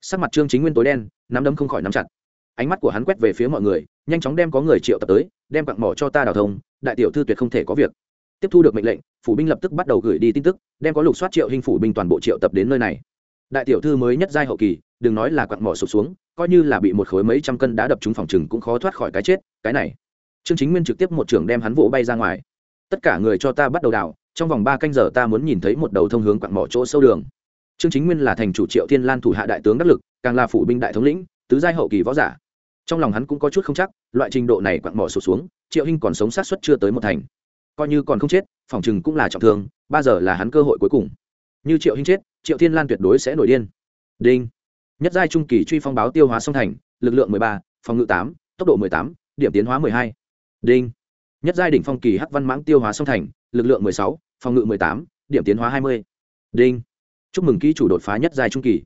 Sắc mặt trương chính nguyên tối đen nắm đấm không khỏi nắm chặt ánh mắt của hắn quét về phía mọi người, nhanh chóng đem có người triệu tập tới, đem quặng mỏ cho ta đào thông, đại tiểu thư tuyệt không thể có việc. Tiếp thu được mệnh lệnh, phủ binh lập tức bắt đầu gửi đi tin tức, đem có lục soát triệu hình phủ binh toàn bộ triệu tập đến nơi này. Đại tiểu thư mới nhất giai hậu kỳ, đừng nói là quặng mỏ sụp xuống, coi như là bị một khối mấy trăm cân đá đập trúng phòng chừng cũng khó thoát khỏi cái chết, cái này. Trương chính nguyên trực tiếp một trưởng đem hắn vỗ bay ra ngoài. Tất cả người cho ta bắt đầu đào, trong vòng ba canh giờ ta muốn nhìn thấy một đầu thông hướng quặng mỏ chỗ sâu đường. Trương chính nguyên là thành chủ triệu thiên lan thủ hạ đại tướng đắc lực, càng là phủ binh đại thống lĩnh, tứ giai hậu kỳ võ giả trong lòng hắn cũng có chút không chắc, loại trình độ này quặn bỏ sụt xuống, triệu hinh còn sống sát xuất chưa tới một thành. Coi như còn không chết, phòng chừng cũng là trọng thương, ba giờ là hắn cơ hội cuối cùng. Như triệu hinh chết, triệu thiên lan tuyệt đối sẽ nổi điên. Đinh. Nhất giai trung kỳ truy phong báo tiêu hóa song thành, lực lượng mười ba, phòng ngự tám, tốc độ mười tám, điểm tiến hóa mười hai. Đinh. Nhất giai đỉnh phong kỳ hắc văn mãng tiêu hóa song thành, lực lượng mười sáu, phòng ngự mười tám, điểm tiến hóa hai mươi. Đinh. Chúc mừng ký chủ đột phá nhất giai trung kỳ.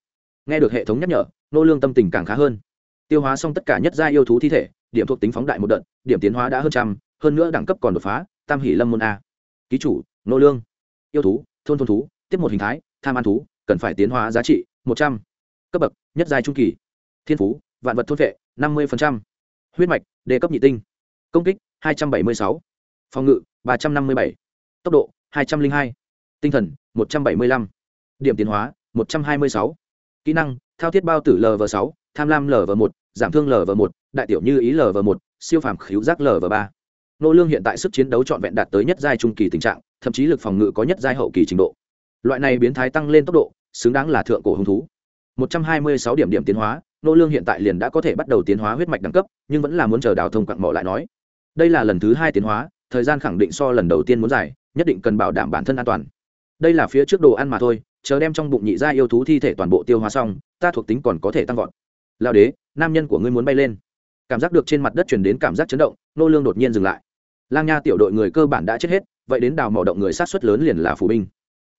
Nghe được hệ thống nhắc nhở, nô lương tâm tình càng khá hơn tiêu hóa xong tất cả nhất gia yêu thú thi thể, điểm thuộc tính phóng đại một đợt, điểm tiến hóa đã hơn trăm, hơn nữa đẳng cấp còn đột phá, tam hỷ lâm môn a. Ký chủ, nô lương. Yêu thú, thôn thôn thú, tiếp một hình thái, tham ăn thú, cần phải tiến hóa giá trị một trăm. Cấp bậc, nhất giai trung kỳ. Thiên phú, vạn vật thôn vệ, năm mươi huyết mạch, đề cấp nhị tinh. Công kích, hai trăm bảy mươi sáu. Phòng ngự, ba trăm năm mươi bảy. Tốc độ, hai trăm linh hai. Tinh thần, một trăm bảy mươi lăm. Điểm tiến hóa, một trăm hai mươi sáu. Kỹ năng thao thiết bao tử lv sáu, tham lam lv một, giảm thương lv một, đại tiểu như ý lv một, siêu phàm khíu giác lv ba. Nô lương hiện tại sức chiến đấu trọn vẹn đạt tới nhất giai trung kỳ tình trạng, thậm chí lực phòng ngự có nhất giai hậu kỳ trình độ. Loại này biến thái tăng lên tốc độ, xứng đáng là thượng cổ hung thú. 126 điểm điểm tiến hóa, nô lương hiện tại liền đã có thể bắt đầu tiến hóa huyết mạch đẳng cấp, nhưng vẫn là muốn chờ đào thông quặng mỏ lại nói. Đây là lần thứ hai tiến hóa, thời gian khẳng định so lần đầu tiên muốn dài, nhất định cần bảo đảm bản thân an toàn đây là phía trước đồ ăn mà thôi, chờ đem trong bụng nhị gia yêu thú thi thể toàn bộ tiêu hóa xong, ta thuộc tính còn có thể tăng vọt. Lao đế, nam nhân của ngươi muốn bay lên. Cảm giác được trên mặt đất truyền đến cảm giác chấn động, nô lương đột nhiên dừng lại. Lang nha tiểu đội người cơ bản đã chết hết, vậy đến đào mỏ động người sát xuất lớn liền là phủ binh.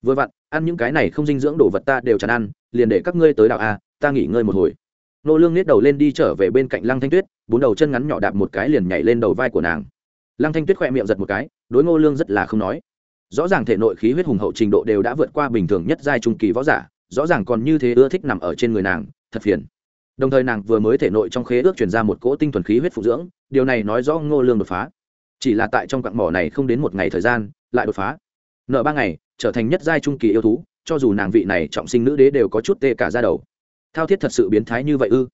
Vừa vặn, ăn những cái này không dinh dưỡng đồ vật ta đều chán ăn, liền để các ngươi tới đào a, ta nghỉ ngơi một hồi. Nô lương nít đầu lên đi trở về bên cạnh lăng thanh tuyết, bốn đầu chân ngắn nhỏ đạp một cái liền nhảy lên đầu vai của nàng. Lăng thanh tuyết khoe miệng giật một cái, đối ngô lương rất là không nói rõ ràng thể nội khí huyết hùng hậu trình độ đều đã vượt qua bình thường nhất giai trung kỳ võ giả, rõ ràng còn như thế ưa thích nằm ở trên người nàng, thật phiền. Đồng thời nàng vừa mới thể nội trong khế ước truyền ra một cỗ tinh thuần khí huyết phụ dưỡng, điều này nói rõ ngô lương đột phá. Chỉ là tại trong quặng mỏ này không đến một ngày thời gian, lại đột phá. Nợ ba ngày, trở thành nhất giai trung kỳ yêu thú, cho dù nàng vị này trọng sinh nữ đế đều có chút tê cả ra đầu. Thao thiết thật sự biến thái như vậy ư?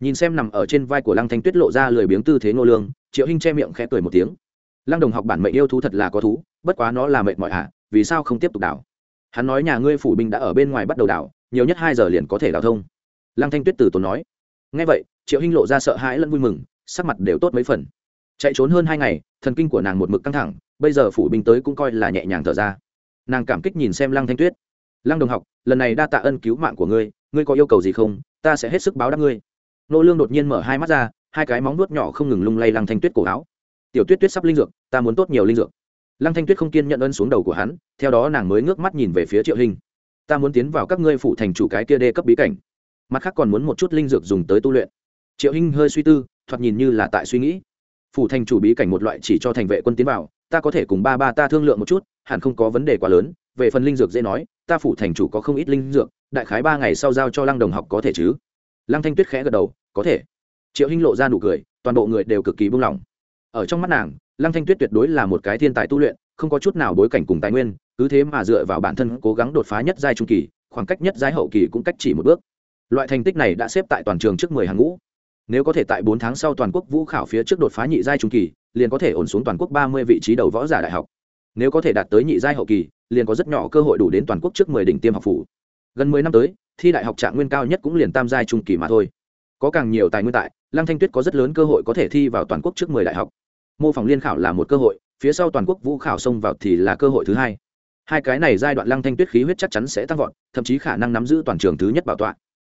Nhìn xem nằm ở trên vai của lăng thanh tuyết lộ ra lười biếng tư thế ngô lương, triệu hinh che miệng khẽ cười một tiếng lăng đồng học bản mệnh yêu thú thật là có thú, bất quá nó là mệnh mọi hạ à, vì sao không tiếp tục đảo hắn nói nhà ngươi phủ binh đã ở bên ngoài bắt đầu đảo nhiều nhất hai giờ liền có thể đảo thông. Lăng thanh tuyết từ tốn nói. Ngay vậy, triệu hinh lộ ra sợ hãi lẫn vui mừng, sắc mặt đều tốt mấy phần. Chạy trốn hơn hai ngày, thần kinh của nàng một mực căng thẳng, bây giờ phủ binh tới cũng coi là nhẹ nhàng thở ra. Nàng cảm kích nhìn xem lăng thanh tuyết. Lăng đồng học, lần này đa tạ ân cứu mạng của ngươi ngươi có yêu cầu gì không? Ta sẽ hết sức báo đáp ngươi. Nô lương đột nhiên mở hai mắt ra, hai cái móng nuốt nhỏ không ngừng lung lay lăng thanh tuyết cổ áo tiểu tuyết tuyết sắp linh dược, ta muốn tốt nhiều linh dược. Lăng thanh tuyết không kiên nhận ân xuống đầu của hắn, theo đó nàng mới ngước mắt nhìn về phía triệu hình. Ta muốn tiến vào các ngươi phủ thành chủ cái kia đê cấp bí cảnh. Mặt khác còn muốn một chút linh dược dùng tới tu luyện. Triệu hình hơi suy tư, thoạt nhìn như là tại suy nghĩ. Phủ thành chủ bí cảnh một loại chỉ cho thành vệ quân tiến vào, ta có thể cùng ba ba ta thương lượng một chút, hẳn không có vấn đề quá lớn, về phần linh dược dễ nói, ta phủ thành chủ có không ít linh dược, đại khái ba ngày sau giao cho lăng đồng học có thể chứ? Lăng thanh tuyết khẽ gật đầu, có thể. Triệu hinh lộ ra nụ cười, toàn bộ người đều cực kỳ buông lỏng ở trong mắt nàng, lăng thanh tuyết tuyệt đối là một cái thiên tài tu luyện, không có chút nào bối cảnh cùng tài nguyên, cứ thế mà dựa vào bản thân cố gắng đột phá nhất giai trung kỳ, khoảng cách nhất giai hậu kỳ cũng cách chỉ một bước. Loại thành tích này đã xếp tại toàn trường trước mười hàng ngũ. Nếu có thể tại bốn tháng sau toàn quốc vũ khảo phía trước đột phá nhị giai trung kỳ, liền có thể ổn xuống toàn quốc ba mươi vị trí đầu võ giả đại học. Nếu có thể đạt tới nhị giai hậu kỳ, liền có rất nhỏ cơ hội đủ đến toàn quốc trước mười đỉnh tiêm học phủ. Gần mười năm tới, thi đại học trạng nguyên cao nhất cũng liền tam giai trung kỳ mà thôi. Có càng nhiều tài nguyên tại, lăng thanh tuyết có rất lớn cơ hội có thể thi vào toàn quốc trước mười đại học mô phỏng liên khảo là một cơ hội, phía sau toàn quốc vũ khảo xông vào thì là cơ hội thứ hai. Hai cái này giai đoạn lăng thanh tuyết khí huyết chắc chắn sẽ tăng vọt, thậm chí khả năng nắm giữ toàn trường thứ nhất bảo tọa.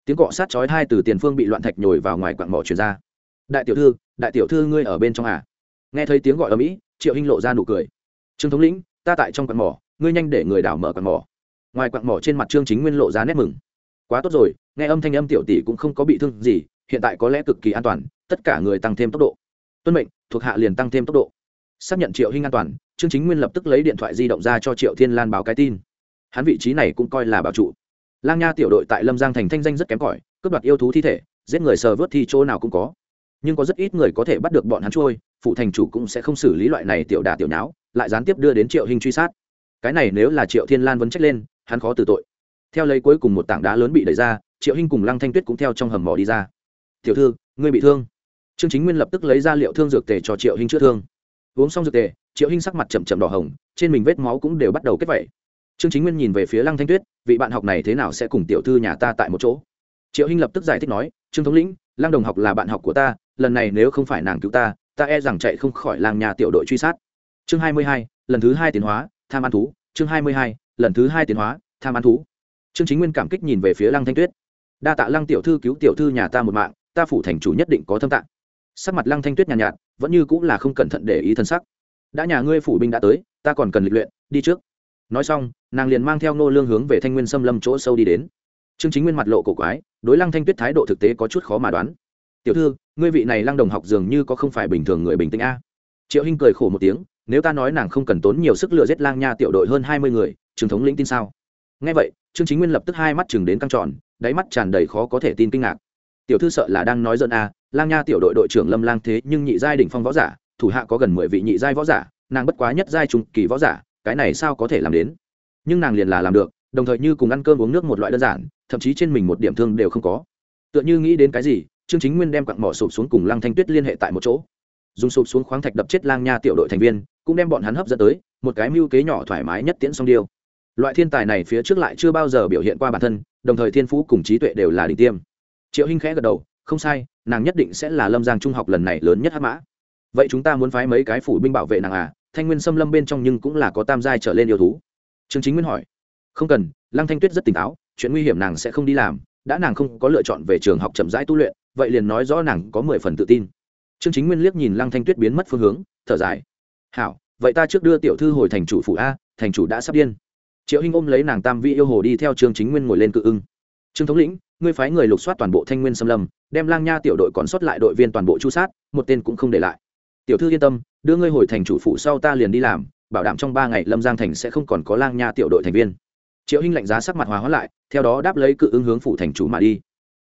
Tiếng cọ sát chói hai từ tiền phương bị loạn thạch nhồi vào ngoài quặng mỏ truyền ra. Đại tiểu thư, đại tiểu thư ngươi ở bên trong à? Nghe thấy tiếng gọi ở mỹ triệu hinh lộ ra nụ cười. Trương thống lĩnh, ta tại trong quặng mỏ, ngươi nhanh để người đào mở quặng mỏ. Ngoài quặng mỏ trên mặt trương chính nguyên lộ ra nét mừng. Quá tốt rồi, nghe âm thanh âm tiểu tỷ cũng không có bị thương gì, hiện tại có lẽ cực kỳ an toàn, tất cả người tăng thêm tốc độ tuân mệnh, thuộc hạ liền tăng thêm tốc độ. Xác nhận triệu hinh an toàn, trương chính nguyên lập tức lấy điện thoại di động ra cho triệu thiên lan báo cái tin. Hắn vị trí này cũng coi là bảo trụ. Lang nha tiểu đội tại lâm giang thành thanh danh rất kém cỏi, cướp đoạt yêu thú thi thể, giết người sờ vớt thi chỗ nào cũng có. Nhưng có rất ít người có thể bắt được bọn hắn trôi, phụ thành chủ cũng sẽ không xử lý loại này tiểu đà tiểu nháo, lại gián tiếp đưa đến triệu hình truy sát. Cái này nếu là triệu thiên lan vẫn trách lên, hắn khó từ tội. Theo lấy cuối cùng một tảng đá lớn bị đẩy ra, triệu hình cùng lăng thanh tuyết cũng theo trong hầm mỏ đi ra. Tiểu thư, ngươi bị thương trương chính nguyên lập tức lấy ra liệu thương dược tề cho triệu hinh chữa thương. Uống xong dược tề, triệu hinh sắc mặt chậm chậm đỏ hồng, trên mình vết máu cũng đều bắt đầu kết vẩy. Trương chính nguyên nhìn về phía lăng thanh tuyết, vị bạn học này thế nào sẽ cùng tiểu thư nhà ta tại một chỗ? Triệu hinh lập tức giải thích nói, trương thống lĩnh, lăng đồng học là bạn học của ta, lần này nếu không phải nàng cứu ta ta e rằng chạy không khỏi làng nhà tiểu đội truy sát. Chương hai mươi hai, lần thứ hai tiến hóa, tham ăn thú. Chương hai mươi hai, lần thứ hai tiến hóa, tham ăn thú. Trương chính nguyên cảm kích nhìn về phía lăng thanh tuyết. Đa tạ lăng tiểu thư cứu tiểu thư nhà ta một mạng, ta phủ thành chủ nhất định có thâm tạng sắc mặt lăng thanh tuyết nhàn nhạt, nhạt vẫn như cũng là không cẩn thận để ý thân sắc. Đã nhà ngươi phủ binh đã tới ta còn cần lịch luyện đi trước. Nói xong nàng liền mang theo nô lương hướng về thanh nguyên xâm lâm chỗ sâu đi đến. Trương chính nguyên mặt lộ cổ quái đối lăng thanh tuyết thái độ thực tế có chút khó mà đoán. Tiểu thư ngươi vị này lăng đồng học dường như có không phải bình thường người bình tĩnh a. Triệu hinh cười khổ một tiếng nếu ta nói nàng không cần tốn nhiều sức lựa giết lang nha tiểu đội hơn hai mươi người trường thống lĩnh tin sao? Nghe vậy trương chính nguyên lập tức hai mắt chừng đến căng tròn đáy mắt tràn đầy khó có thể tin kinh ngạc. Tiểu thư sợ là đang nói giận a lang nha tiểu đội đội trưởng lâm lang thế nhưng nhị giai đỉnh phong võ giả, thủ hạ có gần mười vị nhị giai võ giả, nàng bất quá nhất giai trung kỳ võ giả, cái này sao có thể làm đến? Nhưng nàng liền là làm được, đồng thời như cùng ăn cơm uống nước một loại đơn giản, thậm chí trên mình một điểm thương đều không có. Tựa như nghĩ đến cái gì, trương chính nguyên đem quặng mỏ sụp xuống cùng lăng thanh tuyết liên hệ tại một chỗ. Dùng sụp xuống khoáng thạch đập chết lang nha tiểu đội thành viên, cũng đem bọn hắn hấp dẫn tới, một cái mưu kế nhỏ thoải mái nhất tiễn song điêu. Loại thiên tài này phía trước lại chưa bao giờ biểu hiện qua bản thân, đồng thời thiên phú cùng trí tuệ đều là đỉnh tiêm. Triệu hinh khẽ gật đầu, không sai nàng nhất định sẽ là lâm giang trung học lần này lớn nhất hắc mã. Vậy chúng ta muốn phái mấy cái phủ binh bảo vệ nàng à? Thanh nguyên xâm lâm bên trong nhưng cũng là có tam giai trở lên yêu thú. Trương chính nguyên hỏi. Không cần, lăng thanh tuyết rất tỉnh táo, chuyện nguy hiểm nàng sẽ không đi làm, đã nàng không có lựa chọn về trường học chậm rãi tu luyện, vậy liền nói rõ nàng có mười phần tự tin. Trương chính nguyên liếc nhìn lăng thanh tuyết biến mất phương hướng, thở dài. Hảo, vậy ta trước đưa tiểu thư hồi thành chủ phủ a, thành chủ đã sắp điên. Triệu hinh ôm lấy nàng tam vi yêu hồ đi theo trương chính nguyên ngồi lên cự ưng trương thống lĩnh, ngươi phái người lục soát toàn bộ thanh nguyên xâm lâm, đem lang nha tiểu đội còn sót lại đội viên toàn bộ chu sát, một tên cũng không để lại. Tiểu thư yên tâm, đưa ngươi hồi thành chủ phủ sau ta liền đi làm, bảo đảm trong ba ngày lâm giang thành sẽ không còn có lang nha tiểu đội thành viên. Triệu hinh lạnh giá sắc mặt hòa hóa lại, theo đó đáp lấy cự ứng hướng phủ thành chủ mà đi.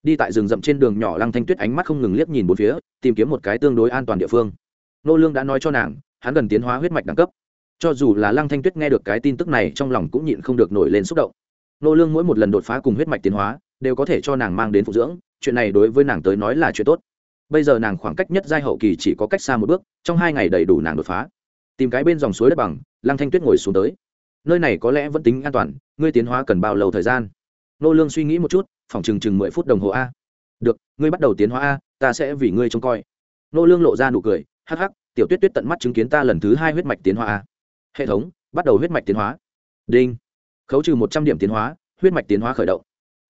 Đi tại rừng rậm trên đường nhỏ lăng thanh tuyết ánh mắt không ngừng liếc nhìn bốn phía, tìm kiếm một cái tương đối an toàn địa phương. Nô lương đã nói cho nàng, hắn gần tiến hóa huyết mạch đẳng cấp. Cho dù là lăng thanh tuyết nghe được cái tin tức này, trong lòng cũng nhịn không được nổi lên xúc động nô lương mỗi một lần đột phá cùng huyết mạch tiến hóa, đều có thể cho nàng mang đến phụ dưỡng, chuyện này đối với nàng tới nói là chuyện tốt. Bây giờ nàng khoảng cách nhất giai hậu kỳ chỉ có cách xa một bước, trong hai ngày đầy đủ nàng đột phá. Tìm cái bên dòng suối đất bằng, lăng thanh tuyết ngồi xuống tới. Nơi này có lẽ vẫn tính an toàn, ngươi tiến hóa cần bao lâu thời gian? Nô lương suy nghĩ một chút phòng chừng chừng mười phút đồng hồ a. Được, ngươi bắt đầu tiến hóa a, ta sẽ vì ngươi trông coi. Nô lương lộ ra nụ cười, hắc hắc, tiểu tuyết tuyết tận mắt chứng kiến ta lần thứ hai huyết mạch tiến hóa a. Hệ thống, bắt đầu huyết mạch tiến hóa. Đinh khấu trừ một trăm điểm tiến hóa, huyết mạch tiến hóa khởi động.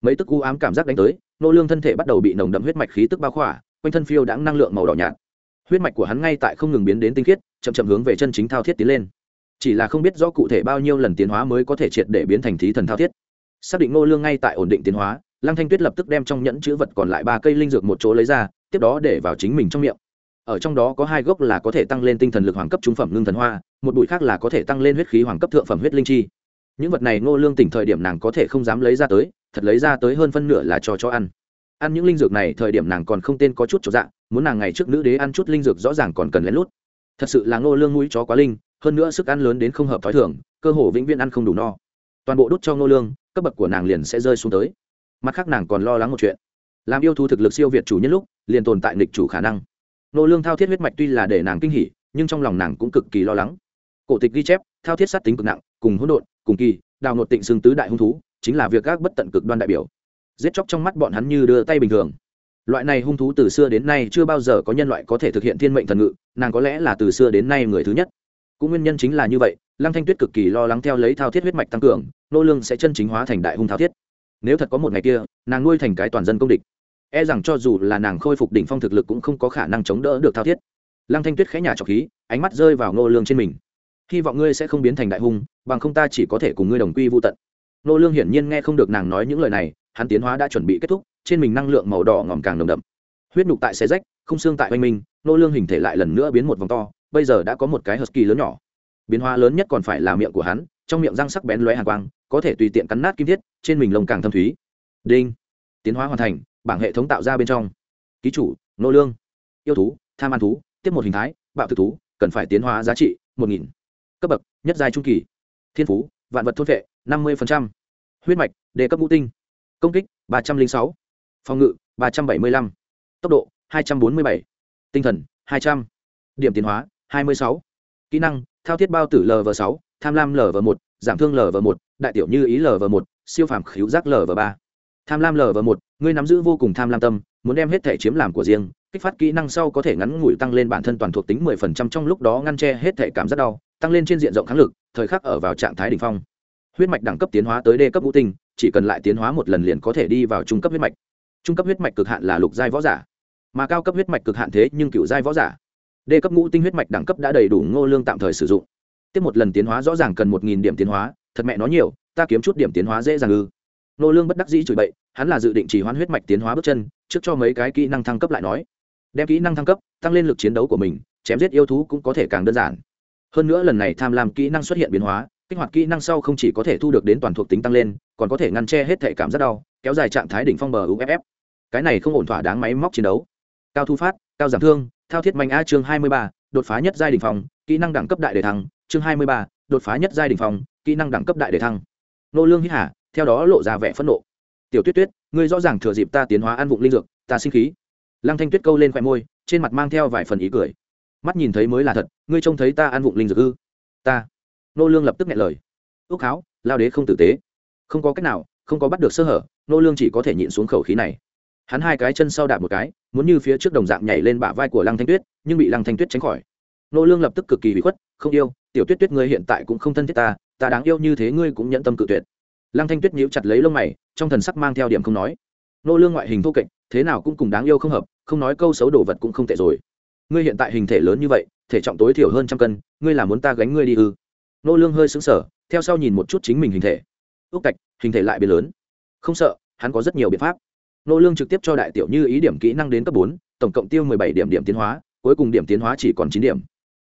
Mấy tức u ám cảm giác đánh tới, nô lương thân thể bắt đầu bị nồng đậm huyết mạch khí tức bao khỏa, quanh thân phiêu đãng năng lượng màu đỏ nhạt. Huyết mạch của hắn ngay tại không ngừng biến đến tinh khiết, chậm chậm hướng về chân chính thao thiết tiến lên. Chỉ là không biết rõ cụ thể bao nhiêu lần tiến hóa mới có thể triệt để biến thành thí thần thao thiết. Xác định nô lương ngay tại ổn định tiến hóa, lăng thanh tuyết lập tức đem trong nhẫn chữ vật còn lại ba cây linh dược một chỗ lấy ra, tiếp đó để vào chính mình trong miệng. Ở trong đó có hai gốc là có thể tăng lên tinh thần lực hoàng cấp trung phẩm ngưng thần hoa, một bụi khác là có thể tăng lên huyết khí hoàng cấp thượng phẩm huyết linh chi những vật này ngô lương tỉnh thời điểm nàng có thể không dám lấy ra tới, thật lấy ra tới hơn phân nửa là cho cho ăn. Ăn những linh dược này thời điểm nàng còn không tên có chút chỗ dạng, muốn nàng ngày trước nữ đế ăn chút linh dược rõ ràng còn cần lén lút. Thật sự là ngô lương mũi chó quá linh, hơn nữa sức ăn lớn đến không hợp thói thường, cơ hồ vĩnh viễn ăn không đủ no. Toàn bộ đút cho ngô lương, cấp bậc của nàng liền sẽ rơi xuống tới. Mặt khác nàng còn lo lắng một chuyện. Làm yêu thú thực lực siêu việt chủ nhân lúc, liền tồn tại nghịch chủ khả năng. Ngô lương thao thiết huyết mạch tuy là để nàng kinh hỉ, nhưng trong lòng nàng cũng cực kỳ lo lắng. Cổ tịch ghi chép, thao thiết sát tính cực nặng, cùng hỗn độn cùng kỳ, đào ngột tịnh xưng tứ đại hung thú, chính là việc các bất tận cực đoan đại biểu. Giết chóc trong mắt bọn hắn như đưa tay bình thường. Loại này hung thú từ xưa đến nay chưa bao giờ có nhân loại có thể thực hiện thiên mệnh thần ngự, nàng có lẽ là từ xưa đến nay người thứ nhất. Cũng nguyên nhân chính là như vậy, lăng thanh tuyết cực kỳ lo lắng theo lấy thao thiết huyết mạch tăng cường, nô lương sẽ chân chính hóa thành đại hung thao thiết. Nếu thật có một ngày kia, nàng nuôi thành cái toàn dân công địch e rằng cho dù là nàng khôi phục đỉnh phong thực lực cũng không có khả năng chống đỡ được thao thiết. Lăng thanh tuyết khẽ nhả trọc khí, ánh mắt rơi vào nô lương trên mình hy vọng ngươi sẽ không biến thành đại hung, bằng không ta chỉ có thể cùng ngươi đồng quy vô tận. Nô lương hiển nhiên nghe không được nàng nói những lời này, hắn tiến hóa đã chuẩn bị kết thúc, trên mình năng lượng màu đỏ ngòm càng nồng đậm. Huyết nhục tại xe rách, không xương tại oanh minh, nô lương hình thể lại lần nữa biến một vòng to, bây giờ đã có một cái husky lớn nhỏ. Biến hóa lớn nhất còn phải là miệng của hắn, trong miệng răng sắc bén lóe hàn quang, có thể tùy tiện cắn nát kim thiết, trên mình lông càng thâm thúy. Đinh! Tiến hóa hoàn thành, bảng hệ thống tạo ra bên trong. Ký chủ, nô lương. Yêu thú, tham ăn thú, tiếp một hình thái, bạo thực thú, cần phải tiến hóa giá trị một nghìn cấp bậc nhất giai trung kỳ. Thiên phú vạn vật thôn vệ năm mươi huyết mạch đề cấp ngũ tinh. Công kích ba trăm linh sáu. Phòng ngự ba trăm bảy mươi lăm. Tốc độ 247, tinh thần 200, điểm tiến hóa 26, kỹ năng thao thiết bao tử lv sáu tham lam lv một giảm thương lv một đại tiểu như ý lv một siêu phàm khíu giác lv ba. Tham lam lv một ngươi nắm giữ vô cùng tham lam tâm muốn đem hết thể chiếm làm của riêng kích phát kỹ năng sau có thể ngắn ngủi tăng lên bản thân toàn thuộc tính 10% trong lúc đó ngăn che hết thể cảm giác đau tăng lên trên diện rộng kháng lực, thời khắc ở vào trạng thái đỉnh phong. Huyết mạch đẳng cấp tiến hóa tới đê cấp ngũ tinh, chỉ cần lại tiến hóa một lần liền có thể đi vào trung cấp huyết mạch. Trung cấp huyết mạch cực hạn là lục giai võ giả, mà cao cấp huyết mạch cực hạn thế nhưng cựu giai võ giả. Đê cấp ngũ tinh huyết mạch đẳng cấp đã đầy đủ ngô lương tạm thời sử dụng. Tiếp một lần tiến hóa rõ ràng cần một nghìn điểm tiến hóa, thật mẹ nó nhiều, ta kiếm chút điểm tiến hóa dễ dàng ư. Ngô lương bất đắc dĩ chửi bậy, hắn là dự định chỉ hoãn huyết mạch tiến hóa bước chân, trước cho mấy cái kỹ năng thăng cấp lại nói. Đem kỹ năng thăng cấp, tăng lên lực chiến đấu của mình, chém giết yêu thú cũng có thể càng đơn giản hơn nữa lần này tham lam kỹ năng xuất hiện biến hóa, kích hoạt kỹ năng sau không chỉ có thể thu được đến toàn thuộc tính tăng lên, còn có thể ngăn che hết thể cảm rất đau, kéo dài trạng thái đỉnh phong bờ uff cái này không ổn thỏa đáng máy móc chiến đấu. Cao thu phát, cao giảm thương, thao thiết mạnh a chương hai mươi ba, đột phá nhất giai đỉnh phòng kỹ năng đẳng cấp đại đề thăng, chương hai mươi ba, đột phá nhất giai đỉnh phòng kỹ năng đẳng cấp đại đề thăng. Nô lương hít hả theo đó lộ ra vẻ phẫn nộ. Tiểu tuyết tuyết, ngươi rõ ràng thừa dịp ta tiến hóa ăn vụng linh dược, ta sinh khí. Lăng thanh tuyết câu lên khoe môi, trên mặt mang theo vài phần ý cười mắt nhìn thấy mới là thật, ngươi trông thấy ta ăn vụng linh dược ư? Ta. Nô lương lập tức nghẹn lời. Ước háo, lao đế không tử tế. Không có cách nào, không có bắt được sơ hở, nô lương chỉ có thể nhịn xuống khẩu khí này. Hắn hai cái chân sau đạp một cái, muốn như phía trước đồng dạng nhảy lên bả vai của lăng thanh tuyết, nhưng bị lăng thanh tuyết tránh khỏi. Nô lương lập tức cực kỳ bị khuất, không yêu, tiểu tuyết tuyết ngươi hiện tại cũng không thân thiết ta ta đáng yêu như thế ngươi cũng nhẫn tâm cự tuyệt. Lăng thanh tuyết nhíu chặt lấy lông mày, trong thần sắc mang theo điểm không nói. Nô lương ngoại hình thô kệch, thế nào cũng cùng đáng yêu không hợp, không nói câu xấu đồ vật cũng không tệ rồi ngươi hiện tại hình thể lớn như vậy, thể trọng tối thiểu hơn trăm cân, ngươi là muốn ta gánh ngươi đi ư? Nô lương hơi sững sờ, theo sau nhìn một chút chính mình hình thể. Ước cạch, hình thể lại biến lớn. Không sợ, hắn có rất nhiều biện pháp. Nô lương trực tiếp cho đại tiểu như ý điểm kỹ năng đến cấp bốn, tổng cộng tiêu mười bảy điểm điểm tiến hóa, cuối cùng điểm tiến hóa chỉ còn chín điểm.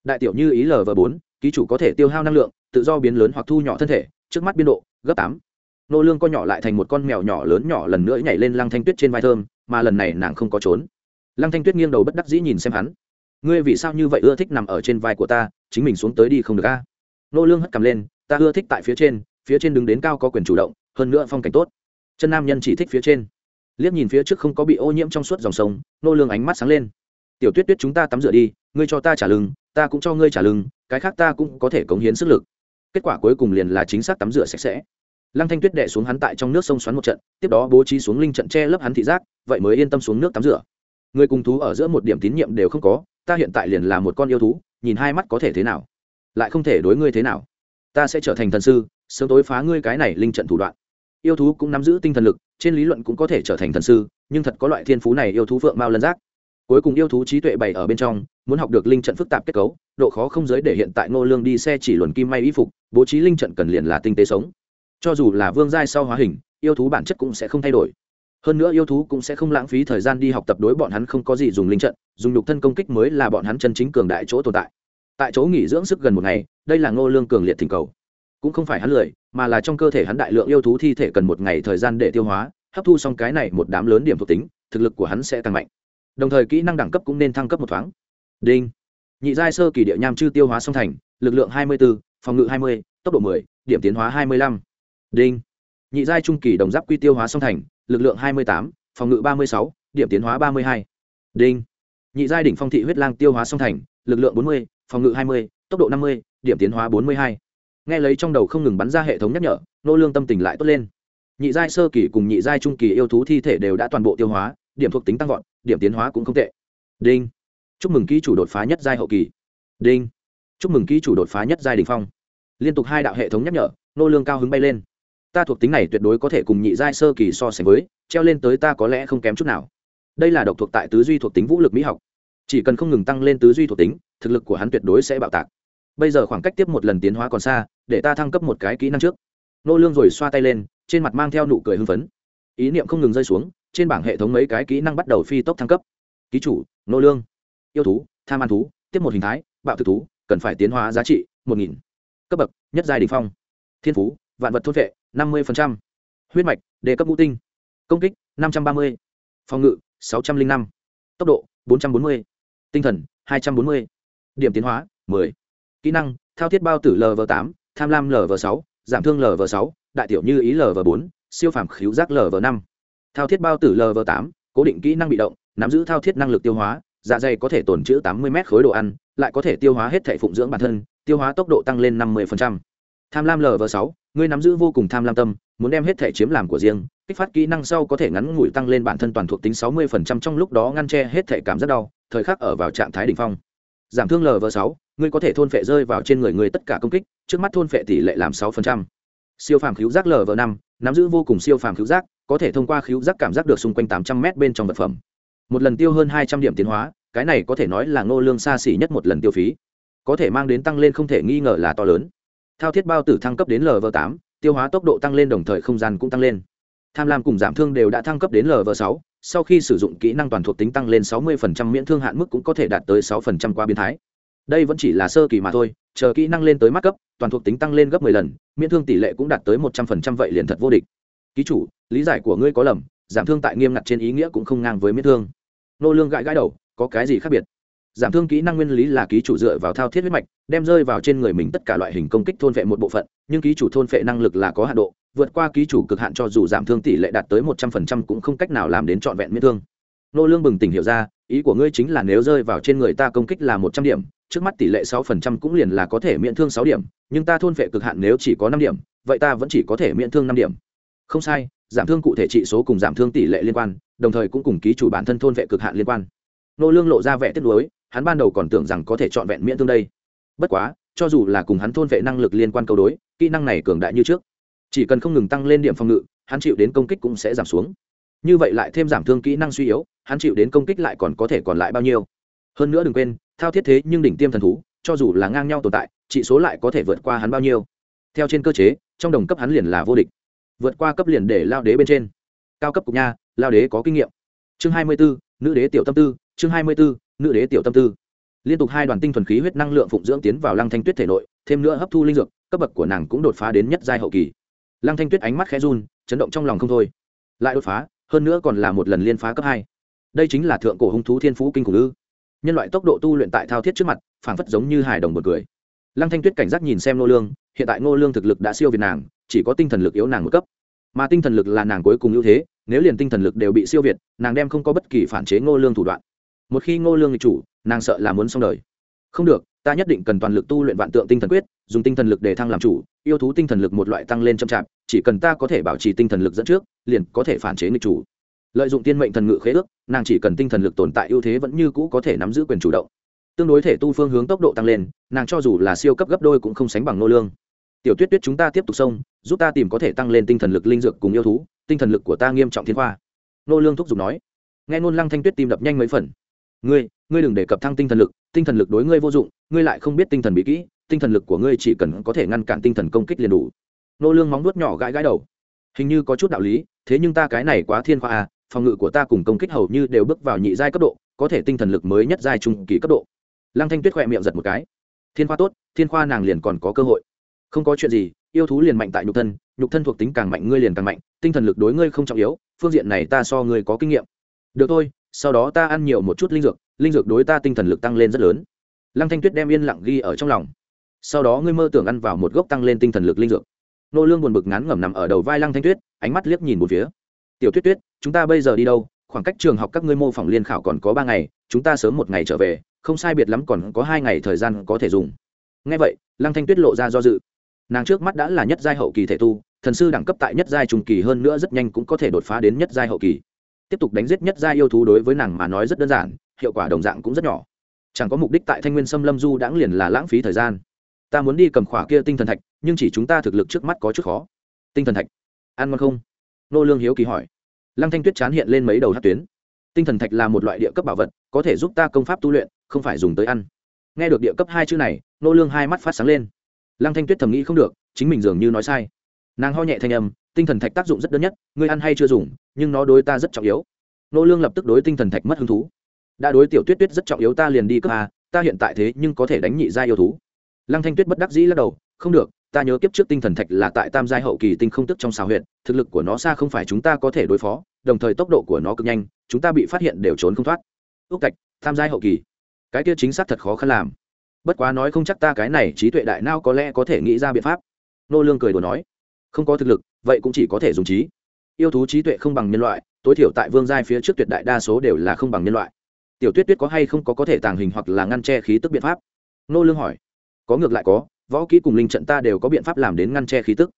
Đại tiểu như ý lv bốn, ký chủ có thể tiêu hao năng lượng, tự do biến lớn hoặc thu nhỏ thân thể, trước mắt biên độ, gấp tám. Nô lương co nhỏ lại thành một con mèo nhỏ lớn nhỏ lần nữa nhảy lên lăng thanh tuyết trên vai thơm, mà lần này nàng không có trốn. Lăng thanh tuyết nghiêng đầu bất đắc dĩ nhìn xem hắn ngươi vì sao như vậy ưa thích nằm ở trên vai của ta, chính mình xuống tới đi không được a? Nô lương hất cầm lên, ta ưa thích tại phía trên phía trên đứng đến cao có quyền chủ động, hơn nữa phong cảnh tốt. Chân nam nhân chỉ thích phía trên. Liếc nhìn phía trước không có bị ô nhiễm trong suốt dòng sông, nô lương ánh mắt sáng lên. Tiểu tuyết tuyết chúng ta tắm rửa đi, ngươi cho ta trả lưng, ta cũng cho ngươi trả lưng, cái khác ta cũng có thể cống hiến sức lực. Kết quả cuối cùng liền là chính xác tắm rửa sạch sẽ. Lăng thanh tuyết đệ xuống hắn tại trong nước sông xoắn một trận, tiếp đó bố trí xuống linh trận che lấp hắn thị giác, vậy mới yên tâm xuống nước tắm rửa. Người cùng thú ở giữa một điểm tín nhiệm đều không có ta hiện tại liền là một con yêu thú, nhìn hai mắt có thể thế nào? Lại không thể đối ngươi thế nào. Ta sẽ trở thành thần sư, sớm tối phá ngươi cái này linh trận thủ đoạn. Yêu thú cũng nắm giữ tinh thần lực, trên lý luận cũng có thể trở thành thần sư, nhưng thật có loại thiên phú này yêu thú phượng mao lân giác. Cuối cùng yêu thú trí tuệ bày ở bên trong, muốn học được linh trận phức tạp kết cấu, độ khó không giới để hiện tại ngô lương đi xe chỉ luồn kim may y phục, bố trí linh trận cần liền là tinh tế sống. Cho dù là vương giai sau hóa hình, yêu thú bản chất cũng sẽ không thay đổi hơn nữa yêu thú cũng sẽ không lãng phí thời gian đi học tập đối bọn hắn không có gì dùng linh trận dùng nhục thân công kích mới là bọn hắn chân chính cường đại chỗ tồn tại. Tại chỗ nghỉ dưỡng sức gần một ngày đây là ngô lương cường liệt thỉnh cầu. Cũng không phải hắn lười mà là trong cơ thể hắn đại lượng yêu thú thi thể cần một ngày thời gian để tiêu hóa hấp thu xong cái này một đám lớn điểm thuộc tính thực lực của hắn sẽ tăng mạnh. Đồng thời kỹ năng đẳng cấp cũng nên thăng cấp một thoáng. Đinh. Nhị giai sơ kỳ địa nham chư tiêu hóa song thành lực lượng 24, phòng ngự 20, tốc độ 10, điểm tiến hóa 25. đinh. Nhị giai trung kỳ đồng giáp quy tiêu hóa song thành lực lượng 28, phòng ngự 36, điểm tiến hóa 32. đinh. Nhị giai đỉnh phong thị huyết lang tiêu hóa song thành lực lượng 40, phòng ngự 20, tốc độ 50, điểm tiến hóa 42 nghe lấy trong đầu không ngừng bắn ra hệ thống nhắc nhở nô lương tâm tình lại tốt lên. Nhị giai sơ kỳ cùng nhị giai trung kỳ yêu thú thi thể đều đã toàn bộ tiêu hóa điểm thuộc tính tăng vọt điểm tiến hóa cũng không tệ. Đinh. Chúc mừng ký chủ đột phá nhất giai hậu kỳ. Đinh. Chúc mừng ký chủ đột phá nhất giai đỉnh phong. Liên tục hai đạo hệ thống nhắc nhở nô lương cao hứng bay lên ta thuộc tính này tuyệt đối có thể cùng nhị giai sơ kỳ so sánh với, treo lên tới ta có lẽ không kém chút nào. Đây là độc thuộc tại tứ duy thuộc tính vũ lực mỹ học. Chỉ cần không ngừng tăng lên tứ duy thuộc tính, thực lực của hắn tuyệt đối sẽ bạo tạc. Bây giờ khoảng cách tiếp một lần tiến hóa còn xa, để ta thăng cấp một cái kỹ năng trước. Nô lương rồi xoa tay lên, trên mặt mang theo nụ cười hưng phấn. Ý niệm không ngừng rơi xuống, trên bảng hệ thống mấy cái kỹ năng bắt đầu phi tốc thăng cấp. Ký chủ, nô lương. Yêu thú, tham ăn thú, tiếp một hình thái, bạo thực thú, cần phải tiến hóa giá trị một nghìn. Cấp bậc, nhất giai đỉnh phong. Thiên phú vạn vật thôn vệ, năm mươi huyết mạch, đề cấp ngũ tinh. Công kích, năm trăm ba mươi. Phòng ngự, sáu trăm linh năm. Tốc độ, bốn trăm bốn mươi. Tinh thần, hai trăm bốn mươi. Điểm tiến hóa 10 kỹ năng, thao thiết bao tử lv tám, tham lam lv sáu, giảm thương lv sáu, đại tiểu như ý lv bốn, siêu phàm khíu giác lv năm. Thao thiết bao tử lv tám, cố định kỹ năng bị động, nắm giữ thao thiết năng lực tiêu hóa dạ dày có thể tồn trữ tám mươi mét khối đồ ăn, lại có thể tiêu hóa hết thể phụng dưỡng bản thân, tiêu hóa tốc độ tăng lên năm mươi tham lam lv sáu ngươi nắm giữ vô cùng tham lam tâm, muốn đem hết thể chiếm làm của riêng, kích phát kỹ năng sau có thể ngắn ngủi tăng lên bản thân toàn thuộc tính sáu mươi trong lúc đó ngăn che hết thể cảm rất đau, thời khắc ở vào trạng thái đỉnh phong. Giảm thương lv sáu, ngươi có thể thôn phệ rơi vào trên người người tất cả công kích, trước mắt thôn phệ tỷ lệ làm sáu siêu phàm khíu giác lv năm, nắm giữ vô cùng siêu phàm khíu giác, có thể thông qua khíu giác cảm giác được xung quanh tám trăm m bên trong vật phẩm. Một lần tiêu hơn hai trăm điểm tiến hóa, cái này có thể nói là ngô lương xa xỉ nhất một lần tiêu phí. Có thể mang đến tăng lên không thể nghi ngờ là to lớn thao thiết bao tử thăng cấp đến lv tám, tiêu hóa tốc độ tăng lên đồng thời không gian cũng tăng lên. Tham lam cùng giảm thương đều đã thăng cấp đến lv sáu, sau khi sử dụng kỹ năng toàn thuộc tính tăng lên 60% miễn thương hạn mức cũng có thể đạt tới 6% qua biến thái. Đây vẫn chỉ là sơ kỳ mà thôi, chờ kỹ năng lên tới mắt cấp, toàn thuộc tính tăng lên gấp 10 lần, miễn thương tỷ lệ cũng đạt tới 100% vậy liền thật vô địch. Ký chủ, lý giải của ngươi có lầm, giảm thương tại nghiêm ngặt trên ý nghĩa cũng không ngang với miễn thương. Nô lương gãi gãi đầu, có cái gì khác biệt? Giảm thương kỹ năng nguyên lý là ký chủ dựa vào thao thiết huyết mạch, đem rơi vào trên người mình tất cả loại hình công kích thôn vệ một bộ phận, nhưng ký chủ thôn vệ năng lực là có hạn độ, vượt qua ký chủ cực hạn cho dù giảm thương tỷ lệ đạt tới một trăm phần trăm cũng không cách nào làm đến trọn vẹn miễn thương. Nô lương bừng tỉnh hiểu ra, ý của ngươi chính là nếu rơi vào trên người ta công kích là một trăm điểm, trước mắt tỷ lệ sáu phần trăm cũng liền là có thể miễn thương sáu điểm, nhưng ta thôn vệ cực hạn nếu chỉ có năm điểm, vậy ta vẫn chỉ có thể miễn thương năm điểm. Không sai, giảm thương cụ thể trị số cùng giảm thương tỷ lệ liên quan, đồng thời cũng cùng ký chủ bản thân thôn vệ cực hạn liên quan. Nô lương lộ ra vẻ tiếc nuối hắn ban đầu còn tưởng rằng có thể chọn vẹn miễn tương đây. Bất quá, cho dù là cùng hắn thôn vệ năng lực liên quan câu đối, kỹ năng này cường đại như trước. Chỉ cần không ngừng tăng lên điểm phòng ngự, hắn chịu đến công kích cũng sẽ giảm xuống. Như vậy lại thêm giảm thương kỹ năng suy yếu, hắn chịu đến công kích lại còn có thể còn lại bao nhiêu. Hơn nữa đừng quên, thao thiết thế nhưng đỉnh tiêm thần thú, cho dù là ngang nhau tồn tại trị số lại có thể vượt qua hắn bao nhiêu. Theo trên cơ chế, trong đồng cấp hắn liền là vô địch. Vượt qua cấp liền để lao đế bên trên. Cao cấp cục nha, lao đế có kinh nghiệm. Chương hai mươi bốn nữ đế tiểu tâm tư, chương hai mươi bốn nữ đế tiểu tâm tư. Liên tục hai đoàn tinh thuần khí huyết năng lượng phụng dưỡng tiến vào lăng thanh tuyết thể nội, thêm nữa hấp thu linh dược, cấp bậc của nàng cũng đột phá đến nhất giai hậu kỳ. Lăng thanh tuyết ánh mắt khẽ run, chấn động trong lòng không thôi. Lại đột phá, hơn nữa còn là một lần liên phá cấp hai. Đây chính là thượng cổ hung thú thiên phú kinh khủng ư. Nhân loại tốc độ tu luyện tại thao thiết trước mặt, phảng phất giống như hài đồng một cười lăng thanh tuyết cảnh giác nhìn xem nô lương, hiện tại nô lương thực lực đã siêu việt nàng, chỉ có tinh thần lực yếu nàng một cấp. Mà tinh thần lực là nàng cuối cùng ưu thế, nếu liền tinh thần lực đều bị siêu việt, nàng đem không có bất kỳ phản chế ngô lương thủ đoạn một khi ngô lương lịch chủ, nàng sợ là muốn xong đời. Không được, ta nhất định cần toàn lực tu luyện vạn tượng tinh thần quyết, dùng tinh thần lực để thăng làm chủ, yêu thú tinh thần lực một loại tăng lên chậm chạp, chỉ cần ta có thể bảo trì tinh thần lực dẫn trước, liền có thể phản chế nghịch chủ. Lợi dụng tiên mệnh thần ngự khế ước, nàng chỉ cần tinh thần lực tồn tại ưu thế vẫn như cũ có thể nắm giữ quyền chủ động. Tương đối thể tu phương hướng tốc độ tăng lên, nàng cho dù là siêu cấp gấp đôi cũng không sánh bằng nô lương. Tiểu tuyết tuyết chúng ta tiếp tục xông, giúp ta tìm có thể tăng lên tinh thần lực linh dược cùng yêu thú, tinh thần lực của ta nghiêm trọng thiên khoa. Nô lương thúc giục nói. Nghe nôn lăng thanh tuyết tim đập nhanh mấy phần ngươi ngươi đừng đề cập thăng tinh thần lực, tinh thần lực đối ngươi vô dụng, ngươi lại không biết tinh thần bị kỹ, tinh thần lực của ngươi chỉ cần có thể ngăn cản tinh thần công kích liền đủ. Nô lương móng nuốt nhỏ gãi gãi đầu. Hình như có chút đạo lý, thế nhưng ta cái này quá thiên khoa à phòng ngự của ta cùng công kích hầu như đều bước vào nhị giai cấp độ, có thể tinh thần lực mới nhất giai trung kỳ cấp độ. Lăng thanh tuyết khoe miệng giật một cái. Thiên khoa tốt, thiên khoa nàng liền còn có cơ hội. Không có chuyện gì, yêu thú liền mạnh tại nhục thân nhục thân thuộc tính càng mạnh, ngươi liền càng mạnh, tinh thần lực đối ngươi không trọng yếu, phương diện này ta so ngươi có kinh nghiệm. Được thôi sau đó ta ăn nhiều một chút linh dược linh dược đối ta tinh thần lực tăng lên rất lớn. Lăng thanh tuyết đem yên lặng ghi ở trong lòng. Sau đó ngươi mơ tưởng ăn vào một gốc tăng lên tinh thần lực linh dược. Nô lương buồn bực ngán ngẩm nằm ở đầu vai lăng thanh tuyết, ánh mắt liếc nhìn một phía. Tiểu tuyết tuyết, chúng ta bây giờ đi đâu? Khoảng cách trường học các ngươi mô phỏng liên khảo còn có ba ngày, chúng ta sớm một ngày trở về, không sai biệt lắm còn có hai ngày thời gian có thể dùng. Nghe vậy, lăng thanh tuyết lộ ra do dự. Nàng trước mắt đã là nhất giai hậu kỳ thể tu, thần sư đẳng cấp tại nhất giai trung kỳ hơn nữa rất nhanh cũng có thể đột phá đến nhất giai hậu kỳ tiếp tục đánh giết nhất gia yêu thú đối với nàng mà nói rất đơn giản, hiệu quả đồng dạng cũng rất nhỏ. Chẳng có mục đích tại thanh nguyên sâm lâm du đãng liền là lãng phí thời gian. Ta muốn đi cầm khỏa kia tinh thần thạch, nhưng chỉ chúng ta thực lực trước mắt có chút khó. Tinh thần thạch? Ăn ngon không? Nô lương hiếu kỳ hỏi. Lăng thanh tuyết chán hiện lên mấy đầu hát tuyến. Tinh thần thạch là một loại địa cấp bảo vật, có thể giúp ta công pháp tu luyện, không phải dùng tới ăn. Nghe được địa cấp hai chữ này, nô lương hai mắt phát sáng lên. Lăng thanh tuyết thầm nghĩ không được, chính mình dường như nói sai. Nàng ho nhẹ thanh âm tinh thần thạch tác dụng rất đơn nhất, ngươi ăn hay chưa dùng, nhưng nó đối ta rất trọng yếu. Nô lương lập tức đối tinh thần thạch mất hứng thú. Đã đối tiểu tuyết tuyết rất trọng yếu, ta liền đi cướp à ta hiện tại thế nhưng có thể đánh nhị gia yêu thú. Lăng thanh tuyết bất đắc dĩ lắc đầu, không được, ta nhớ kiếp trước tinh thần thạch là tại tam giai hậu kỳ tinh không tức trong xào huyện thực lực của nó xa không phải chúng ta có thể đối phó, đồng thời tốc độ của nó cực nhanh, chúng ta bị phát hiện đều trốn không thoát. Ước thạch, tam giai hậu kỳ. Cái kia chính xác thật khó khăn làm. Bất quá nói không chắc ta cái này trí tuệ đại nao có lẽ có thể nghĩ ra biện pháp. Nô lương cười đùa nói, không có thực lực vậy cũng chỉ có thể dùng trí. Yêu thú trí tuệ không bằng nhân loại, tối thiểu tại vương giai phía trước tuyệt đại đa số đều là không bằng nhân loại. Tiểu tuyết tuyết có hay không có có thể tàng hình hoặc là ngăn che khí tức biện pháp? Nô lương hỏi. Có ngược lại có, võ kỹ cùng linh trận ta đều có biện pháp làm đến ngăn che khí tức.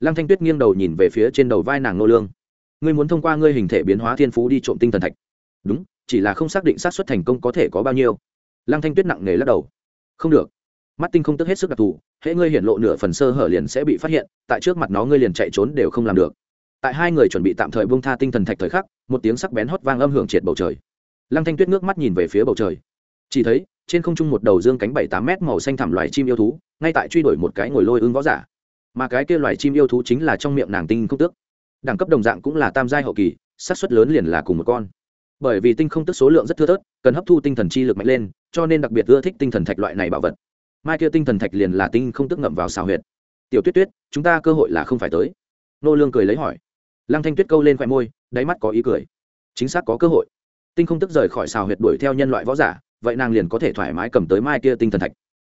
Lăng thanh tuyết nghiêng đầu nhìn về phía trên đầu vai nàng nô lương. Ngươi muốn thông qua ngươi hình thể biến hóa thiên phú đi trộm tinh thần thạch. Đúng, chỉ là không xác định xác suất thành công có thể có bao nhiêu. Lăng thanh tuyết nặng nề lắc đầu. Không được mắt tinh không tức hết sức đặc thù, hễ ngươi hiện lộ nửa phần sơ hở liền sẽ bị phát hiện, tại trước mặt nó ngươi liền chạy trốn đều không làm được. Tại hai người chuẩn bị tạm thời buông tha tinh thần thạch thời khắc, một tiếng sắc bén hót vang âm hưởng triệt bầu trời. Lăng thanh tuyết ngước mắt nhìn về phía bầu trời. Chỉ thấy, trên không trung một đầu dương cánh bảy tám mét màu xanh thẳm loài chim yêu thú, ngay tại truy đuổi một cái ngồi lôi ương võ giả. Mà cái kia loài chim yêu thú chính là trong miệng nàng tinh không tước đẳng cấp đồng dạng cũng là tam giai hậu kỳ sát suất lớn liền là cùng một con. Bởi vì tinh không tức số lượng rất thưa thớt, cần hấp thu tinh thần chi lực mạnh lên, cho nên đặc biệt ưa thích tinh thần thạch loại này bảo vật mai kia tinh thần thạch liền là tinh không tức ngậm vào xào huyệt. Tiểu tuyết tuyết, chúng ta cơ hội là không phải tới. Nô lương cười lấy hỏi. Lăng thanh tuyết câu lên khoẹt môi, đáy mắt có ý cười. Chính xác có cơ hội. Tinh không tức rời khỏi xào huyệt đuổi theo nhân loại võ giả, vậy nàng liền có thể thoải mái cầm tới mai kia tinh thần thạch.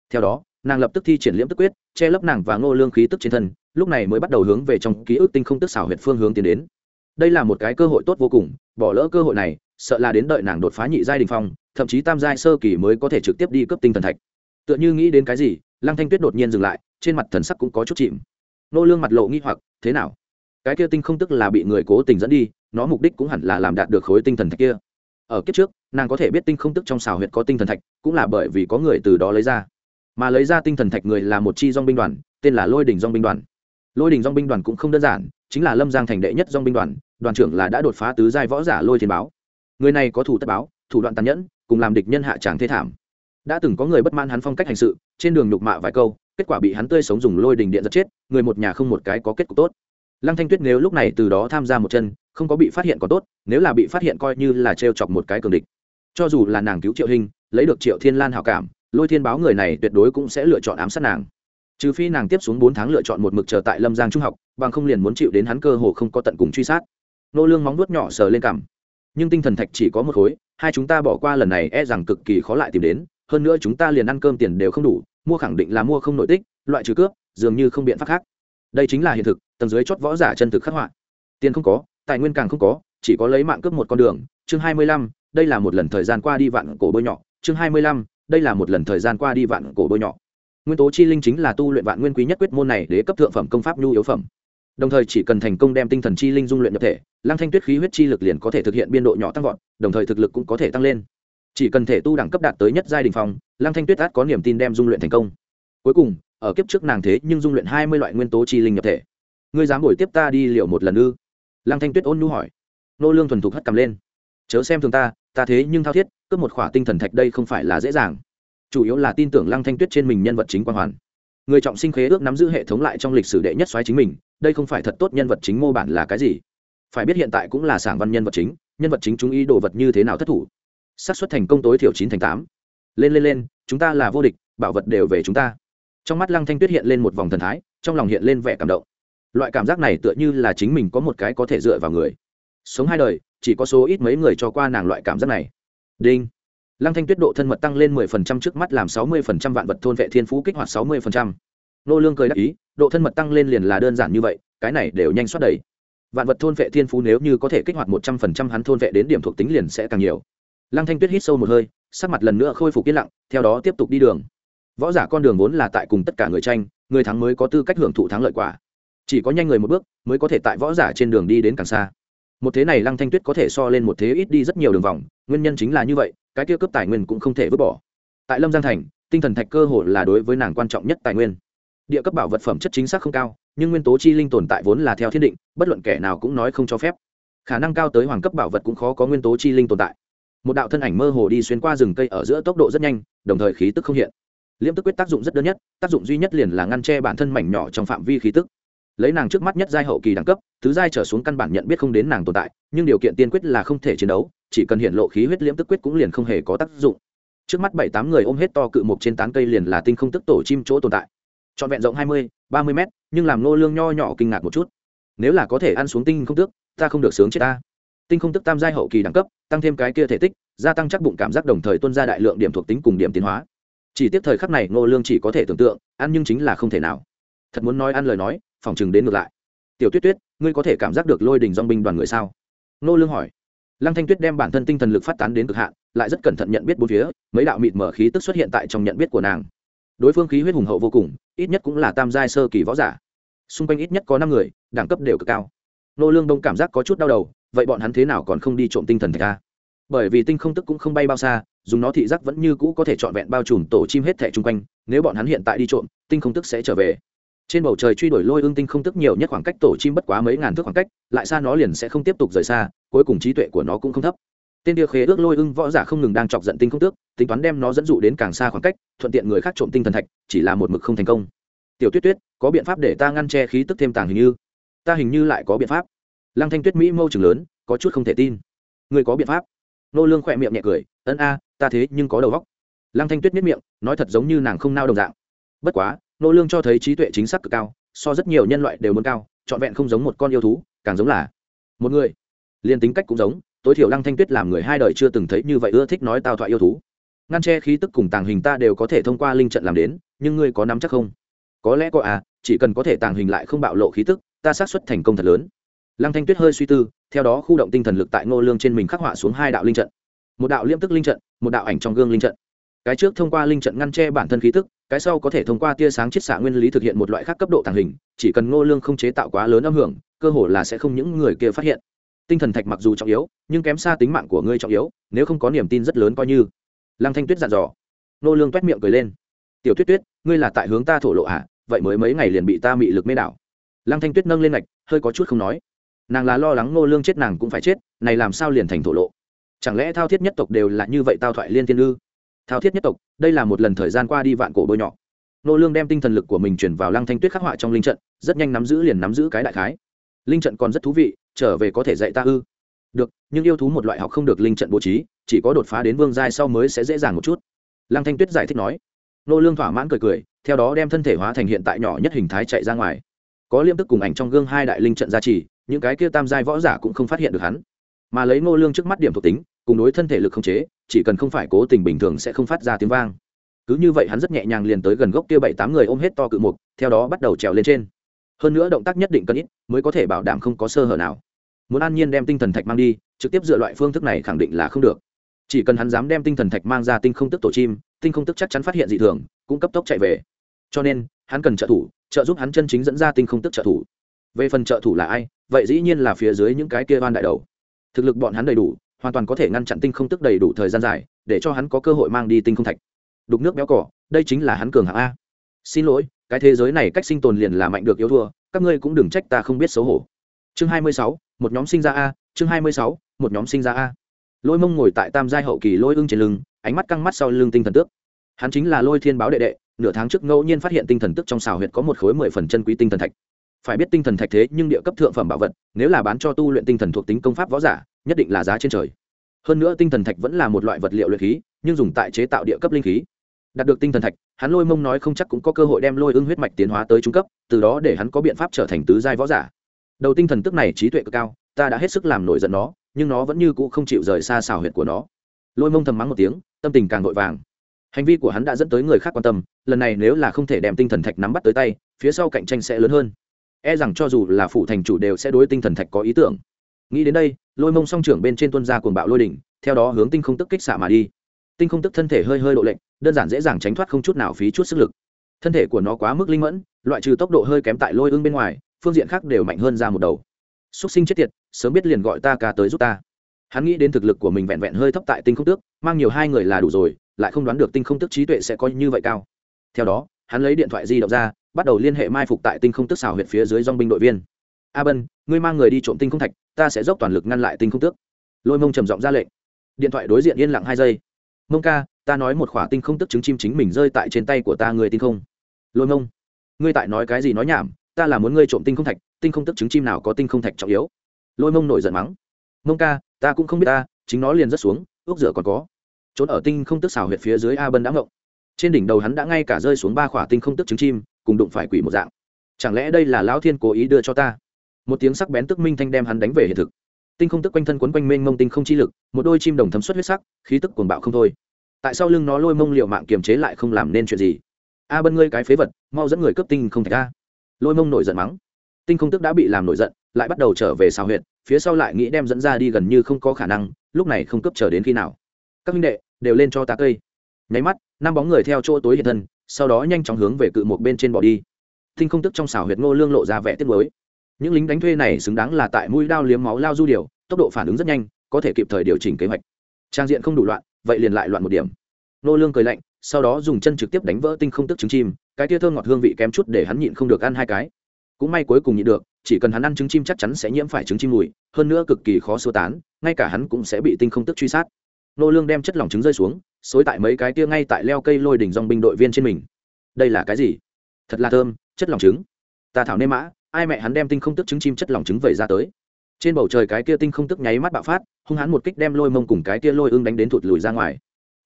Theo đó, nàng lập tức thi triển liễm tức quyết, che lấp nàng và ngô lương khí tức trên thân, lúc này mới bắt đầu hướng về trong ký ức tinh không tức xảo huyệt phương hướng tiến đến. Đây là một cái cơ hội tốt vô cùng, bỏ lỡ cơ hội này, sợ là đến đợi nàng đột phá nhị giai đình phong, thậm chí tam giai sơ kỳ mới có thể trực tiếp đi cấp tinh thần thạch tựa như nghĩ đến cái gì, lăng thanh tuyết đột nhiên dừng lại, trên mặt thần sắc cũng có chút chìm. Nô lương mặt lộ nghi hoặc, thế nào? Cái kia tinh không tức là bị người cố tình dẫn đi, nó mục đích cũng hẳn là làm đạt được khối tinh thần thạch kia. Ở kiếp trước, nàng có thể biết tinh không tức trong xào huyệt có tinh thần thạch, cũng là bởi vì có người từ đó lấy ra. Mà lấy ra tinh thần thạch người là một chi dong binh đoàn, tên là lôi Đình dong binh đoàn. Lôi Đình dong binh đoàn cũng không đơn giản, chính là lâm giang thành đệ nhất dong binh đoàn đoàn trưởng là đã đột phá tứ giai võ giả lôi thiên báo. Người này có thủ tất báo, thủ đoạn tàn nhẫn, cùng làm địch nhân hạ tràng thế thảm đã từng có người bất mãn hắn phong cách hành sự, trên đường nhục mạ vài câu, kết quả bị hắn tươi sống dùng lôi đình điện giật chết, người một nhà không một cái có kết cục tốt. Lăng thanh tuyết nếu lúc này từ đó tham gia một chân, không có bị phát hiện có tốt, nếu là bị phát hiện coi như là trêu chọc một cái cường địch. Cho dù là nàng cứu triệu hình, lấy được triệu thiên lan hảo cảm, lôi thiên báo người này tuyệt đối cũng sẽ lựa chọn ám sát nàng. Trừ phi nàng tiếp xuống bốn tháng lựa chọn một mực chờ tại lâm giang trung học, bằng không liền muốn chịu đến hắn cơ hồ không có tận cùng truy sát. Nô lương móng nuốt nhỏ sờ lên cằm. Nhưng tinh thần thạch chỉ có một khối, hai chúng ta bỏ qua lần này e rằng cực kỳ khó lại tìm đến hơn nữa chúng ta liền ăn cơm tiền đều không đủ, mua khẳng định là mua không nội tích, loại trừ cướp, dường như không biện pháp khác. Đây chính là hiện thực, tầng dưới chót võ giả chân thực khắc họa. Tiền không có, tài nguyên càng không có, chỉ có lấy mạng cướp một con đường. Chương hai mươi lăm, đây là một lần thời gian qua đi vạn cổ bôi nhọ. Chương hai mươi lăm, đây là một lần thời gian qua đi vạn cổ bôi nhọ. Nguyên tố chi linh chính là tu luyện vạn nguyên quý nhất quyết môn này để cấp thượng phẩm công pháp nhu yếu phẩm. Đồng thời chỉ cần thành công đem tinh thần chi linh dung luyện nhập thể, lăng thanh tuyết khí huyết chi lực liền có thể thực hiện biên độ nhỏ tăng vọt, đồng thời thực lực cũng có thể tăng lên chỉ cần thể tu đẳng cấp đạt tới nhất giai đình phong, lăng thanh tuyết át có niềm tin đem dung luyện thành công. Cuối cùng, ở kiếp trước nàng thế nhưng dung luyện hai mươi loại nguyên tố chi linh nhập thể. Ngươi dám đổi tiếp ta đi liệu một lần ư? Lăng thanh tuyết ôn nhu hỏi. Nô lương thuần thục hất cầm lên. Chớ xem thường ta ta thế nhưng thao thiết, cướp một khỏa tinh thần thạch đây không phải là dễ dàng. Chủ yếu là tin tưởng lăng thanh tuyết trên mình nhân vật chính quang hoàn. Người trọng sinh khế ước nắm giữ hệ thống lại trong lịch sử đệ nhất xoáy chính mình, đây không phải thật tốt nhân vật chính mô bản là cái gì? Phải biết hiện tại cũng là sảng văn nhân vật chính, nhân vật chính chúng ý đồ vật như thế nào thất thủ xác suất thành công tối thiểu chín thành tám. Lên lên lên, chúng ta là vô địch, bảo vật đều về chúng ta. Trong mắt lăng thanh tuyết hiện lên một vòng thần thái, trong lòng hiện lên vẻ cảm động. Loại cảm giác này tựa như là chính mình có một cái có thể dựa vào người. Sống hai đời, chỉ có số ít mấy người cho qua nàng loại cảm giác này. Đinh. Lăng thanh tuyết độ thân mật tăng lên mười phần trăm trước mắt làm sáu mươi phần trăm vạn vật thôn vệ thiên phú kích hoạt sáu mươi phần trăm. Nô lương cười đáp ý, độ thân mật tăng lên liền là đơn giản như vậy, cái này đều nhanh xoát đầy. Vạn vật thôn vệ thiên phú nếu như có thể kích hoạt một trăm phần trăm hắn thôn vệ đến điểm thuộc tính liền sẽ càng nhiều lăng thanh tuyết hít sâu một hơi, sắc mặt lần nữa khôi phục yên lặng, theo đó tiếp tục đi đường. Võ giả con đường vốn là tại cùng tất cả người tranh, người thắng mới có tư cách hưởng thụ thắng lợi quả. Chỉ có nhanh người một bước, mới có thể tại võ giả trên đường đi đến càng xa. Một thế này lăng thanh tuyết có thể so lên một thế ít đi rất nhiều đường vòng, nguyên nhân chính là như vậy, cái kia cấp tài nguyên cũng không thể vứt bỏ. Tại lâm giang thành, tinh thần thạch cơ hội là đối với nàng quan trọng nhất tài nguyên. Địa cấp bảo vật phẩm chất chính xác không cao, nhưng nguyên tố chi linh tồn tại vốn là theo thiên định, bất luận kẻ nào cũng nói không cho phép. Khả năng cao tới hoàng cấp bảo vật cũng khó có nguyên tố chi linh tồn tại một đạo thân ảnh mơ hồ đi xuyên qua rừng cây ở giữa tốc độ rất nhanh, đồng thời khí tức không hiện. Liễm tức quyết tác dụng rất đơn nhất, tác dụng duy nhất liền là ngăn che bản thân mảnh nhỏ trong phạm vi khí tức. Lấy nàng trước mắt nhất giai hậu kỳ đẳng cấp, thứ giai trở xuống căn bản nhận biết không đến nàng tồn tại, nhưng điều kiện tiên quyết là không thể chiến đấu, chỉ cần hiện lộ khí huyết liễm tức quyết cũng liền không hề có tác dụng. Trước mắt bảy tám người ôm hết to cự mục trên tán cây liền là tinh không tức tổ chim chỗ tồn tại. Trọn vẹn rộng hai mươi, ba mươi mét, nhưng làm nô lương nho nhỏ kinh ngạc một chút. Nếu là có thể ăn xuống tinh không tước, ta không được sướng chết ta tinh không tức tam giai hậu kỳ đẳng cấp, tăng thêm cái kia thể tích, gia tăng chắc bụng cảm giác đồng thời tuân ra đại lượng điểm thuộc tính cùng điểm tiến hóa. Chỉ tiếp thời khắc này Ngô lương chỉ có thể tưởng tượng, ăn nhưng chính là không thể nào. Thật muốn nói ăn lời nói, phòng chừng đến ngược lại. Tiểu tuyết tuyết, ngươi có thể cảm giác được lôi đình dong binh đoàn người sao? Ngô lương hỏi. Lăng thanh tuyết đem bản thân tinh thần lực phát tán đến cực hạn, lại rất cẩn thận nhận biết bốn phía, mấy đạo mịt mở khí tức xuất hiện tại trong nhận biết của nàng. Đối phương khí huyết hùng hậu vô cùng, ít nhất cũng là tam giai sơ kỳ võ giả. Xung quanh ít nhất có năm người, đẳng cấp đều cực cao. Nô lương đông cảm giác có chút đau đầu vậy bọn hắn thế nào còn không đi trộm tinh thần thạch a? Bởi vì tinh không tức cũng không bay bao xa, dùng nó thị giác vẫn như cũ có thể trọn vẹn bao trùm tổ chim hết thẻ chung quanh, nếu bọn hắn hiện tại đi trộm, tinh không tức sẽ trở về. Trên bầu trời truy đuổi lôi ương tinh không tức nhiều nhất khoảng cách tổ chim bất quá mấy ngàn thước khoảng cách, lại xa nó liền sẽ không tiếp tục rời xa, cuối cùng trí tuệ của nó cũng không thấp. Tên địa khế ước lôi ưng võ giả không ngừng đang chọc giận tinh không tước tính toán đem nó dẫn dụ đến càng xa khoảng cách, thuận tiện người khác trộm tinh thần thạch, chỉ là một mực không thành công. Tiểu tuyết tuyết, có biện pháp để ta ngăn che khí tức thêm tàng hình như? Ta hình như lại có biện pháp lăng thanh tuyết mỹ mâu chừng lớn, có chút không thể tin. Người có biện pháp. Nô lương khỏe miệng nhẹ cười, ân a, ta thế nhưng có đầu góc lăng thanh tuyết miết miệng, nói thật giống như nàng không nao đồng dạng. Bất quá, nô lương cho thấy trí tuệ chính xác cực cao, so rất nhiều nhân loại đều muốn cao, trọn vẹn không giống một con yêu thú, càng giống là một người. Liên tính cách cũng giống, tối thiểu lăng thanh tuyết làm người hai đời chưa từng thấy như vậy ưa thích nói tao thoại yêu thú. Ngăn che khí tức cùng tàng hình ta đều có thể thông qua linh trận làm đến, nhưng ngươi có nắm chắc không? Có lẽ có à chỉ cần có thể tàng hình lại không bạo lộ khí tức, ta xác suất thành công thật lớn lăng thanh tuyết hơi suy tư, theo đó khu động tinh thần lực tại ngô lương trên mình khắc họa xuống hai đạo linh trận. Một đạo liêm tức linh trận, một đạo ảnh trong gương linh trận. Cái trước thông qua linh trận ngăn che bản thân khí tức, cái sau có thể thông qua tia sáng chiết xạ nguyên lý thực hiện một loại khác cấp độ tàng hình, chỉ cần ngô lương không chế tạo quá lớn âm hưởng, cơ hồ là sẽ không những người kia phát hiện. Tinh thần thạch mặc dù trọng yếu, nhưng kém xa tính mạng của ngươi trọng yếu, nếu không có niềm tin rất lớn coi như. Lăng thanh tuyết dặn dò. Ngô lương toét miệng cười lên. Tiểu tuyết tuyết, ngươi là tại hướng ta thổ lộ à? Vậy mới mấy ngày liền bị ta mị lực mê đảo. Lăng thanh tuyết nâng lên ngạch, hơi có chút không nói nàng là lo lắng ngô lương chết nàng cũng phải chết, này làm sao liền thành thổ lộ? Chẳng lẽ thao thiết nhất tộc đều là như vậy tao thoại liên thiên ư? Thao thiết nhất tộc, đây là một lần thời gian qua đi vạn cổ bôi nhọ. Nô lương đem tinh thần lực của mình chuyển vào lăng thanh tuyết khắc họa trong linh trận, rất nhanh nắm giữ liền nắm giữ cái đại khái. Linh trận còn rất thú vị, trở về có thể dạy ta ư? Được, nhưng yêu thú một loại học không được linh trận bố trí, chỉ có đột phá đến vương giai sau mới sẽ dễ dàng một chút. Lăng thanh tuyết giải thích nói. Nô lương thỏa mãn cười cười, theo đó đem thân thể hóa thành hiện tại nhỏ nhất hình thái chạy ra ngoài. Có liêm tức cùng ảnh trong gương hai đại linh trận gia trì những cái kia tam giai võ giả cũng không phát hiện được hắn. Mà lấy nô lương trước mắt điểm thuộc tính, cùng đối thân thể lực không chế, chỉ cần không phải cố tình bình thường sẽ không phát ra tiếng vang. Cứ như vậy hắn rất nhẹ nhàng liền tới gần gốc kia bảy tám người ôm hết to cự mục, theo đó bắt đầu trèo lên trên. Hơn nữa động tác nhất định cần ít, mới có thể bảo đảm không có sơ hở nào. Muốn an nhiên đem tinh thần thạch mang đi, trực tiếp dựa loại phương thức này khẳng định là không được. Chỉ cần hắn dám đem tinh thần thạch mang ra tinh không tức tổ chim, tinh không tức chắc chắn phát hiện dị thường, cũng cấp tốc chạy về. Cho nên, hắn cần trợ thủ, trợ giúp hắn chân chính dẫn ra tinh không tức trợ thủ về phần trợ thủ là ai, vậy dĩ nhiên là phía dưới những cái kia van đại đầu. Thực lực bọn hắn đầy đủ, hoàn toàn có thể ngăn chặn tinh không tức đầy đủ thời gian dài, để cho hắn có cơ hội mang đi tinh không thạch. Đục nước béo cỏ, đây chính là hắn cường hạng a. Xin lỗi, cái thế giới này cách sinh tồn liền là mạnh được yếu thua, các ngươi cũng đừng trách ta không biết xấu hổ. Chương hai mươi sáu, một nhóm sinh ra a, chương hai mươi sáu, một nhóm sinh ra a. Lôi mông ngồi tại tam giai hậu kỳ lôi ưng trên lưng, ánh mắt căng mắt sau lưng tinh thần tước. Hắn chính là lôi thiên báo đệ đệ, nửa tháng trước ngẫu nhiên phát hiện tinh thần tức trong xào huyệt có một khối mười phần chân quý tinh thần thạch phải biết tinh thần thạch thế nhưng địa cấp thượng phẩm bảo vật, nếu là bán cho tu luyện tinh thần thuộc tính công pháp võ giả, nhất định là giá trên trời. Hơn nữa tinh thần thạch vẫn là một loại vật liệu luyện khí, nhưng dùng tại chế tạo địa cấp linh khí. Đạt được tinh thần thạch, hắn lôi mông nói không chắc cũng có cơ hội đem lôi ưng huyết mạch tiến hóa tới trung cấp, từ đó để hắn có biện pháp trở thành tứ giai võ giả. Đầu tinh thần tức này trí tuệ cực cao, ta đã hết sức làm nổi giận nó, nhưng nó vẫn như cũ không chịu rời xa xào huyệt của nó. Lôi mông thầm mắng một tiếng, tâm tình càng vội vàng. Hành vi của hắn đã dẫn tới người khác quan tâm, lần này nếu là không thể đem tinh thần thạch nắm bắt tới tay, phía sau cạnh tranh sẽ lớn hơn e rằng cho dù là phụ thành chủ đều sẽ đối tinh thần thạch có ý tưởng. Nghĩ đến đây, lôi mông song trưởng bên trên tuân ra cuồng bạo lôi đỉnh, theo đó hướng tinh không tức kích xạ mà đi. Tinh không tức thân thể hơi hơi độ lệnh đơn giản dễ dàng tránh thoát không chút nào phí chút sức lực. Thân thể của nó quá mức linh mẫn, loại trừ tốc độ hơi kém tại lôi ương bên ngoài, phương diện khác đều mạnh hơn ra một đầu. Xúc sinh chết tiệt, sớm biết liền gọi ta ca tới giúp ta. Hắn nghĩ đến thực lực của mình vẹn vẹn hơi thấp tại tinh không tước, mang nhiều hai người là đủ rồi, lại không đoán được tinh không tức trí tuệ sẽ có như vậy cao. Theo đó, hắn lấy điện thoại di động ra bắt đầu liên hệ mai phục tại tinh không tức xào huyện phía dưới dong binh đội viên. A bân, ngươi mang người đi trộm tinh không thạch, ta sẽ dốc toàn lực ngăn lại tinh không tước. Lôi mông trầm giọng ra lệnh. Điện thoại đối diện yên lặng hai giây. Mông ca, ta nói một khỏa tinh không tức trứng chim chính mình rơi tại trên tay của ta người tinh không. Lôi mông, ngươi tại nói cái gì nói nhảm, ta là muốn ngươi trộm tinh không thạch, tinh không tức trứng chim nào có tinh không thạch trọng yếu. Lôi mông nổi giận mắng. Mông ca, ta cũng không biết ta, chính nó liền rất xuống, ước rửa còn có. Trốn ở tinh không tức xào huyệt phía dưới a bân đã ngộng. Trên đỉnh đầu hắn đã ngay cả rơi xuống ba khỏa tinh không tức trứng chim cùng đụng phải quỷ một dạng. Chẳng lẽ đây là lão thiên cố ý đưa cho ta? Một tiếng sắc bén tức minh thanh đem hắn đánh về hiện thực. Tinh không tức quanh thân quấn quanh mênh mông tinh không chi lực, một đôi chim đồng thấm xuất huyết sắc, khí tức cuồng bạo không thôi. Tại sao lưng nó lôi mông liệu mạng kiềm chế lại không làm nên chuyện gì. A bân ngươi cái phế vật, mau dẫn người cướp tinh không thạch a. Lôi mông nổi giận mắng. Tinh không tức đã bị làm nổi giận, lại bắt đầu trở về xào huyện phía sau lại nghĩ đem dẫn ra đi gần như không có khả năng, lúc này không cấp chờ đến khi nào. Các minh đệ, đều lên cho tá cây. Nháy mắt, năm bóng người theo chỗ tối hiện thân sau đó nhanh chóng hướng về cự một bên trên bỏ đi. Thinh không tức trong xảo huyệt ngô lương lộ ra vẻ tiết mới những lính đánh thuê này xứng đáng là tại mũi đao liếm máu lao du điều, tốc độ phản ứng rất nhanh, có thể kịp thời điều chỉnh kế hoạch. Trang diện không đủ loạn, vậy liền lại loạn một điểm. Ngô lương cười lạnh, sau đó dùng chân trực tiếp đánh vỡ tinh không tức trứng chim, cái tia thơm ngọt hương vị kém chút để hắn nhịn không được ăn hai cái. Cũng may cuối cùng nhịn được, chỉ cần hắn ăn trứng chim chắc chắn sẽ nhiễm phải trứng chim mùi, hơn nữa cực kỳ khó xua tán, ngay cả hắn cũng sẽ bị tinh không tức truy sát. Nô lương đem chất lỏng trứng rơi xuống xối tại mấy cái tia ngay tại leo cây lôi đỉnh dòng binh đội viên trên mình. Đây là cái gì? Thật là thơm, chất lỏng trứng. Ta thảo nê mã, ai mẹ hắn đem tinh không tức trứng chim chất lỏng trứng vẩy ra tới. Trên bầu trời cái kia tinh không tức nháy mắt bạo phát, hung hãn một kích đem lôi mông cùng cái kia lôi ưng đánh đến thụt lùi ra ngoài.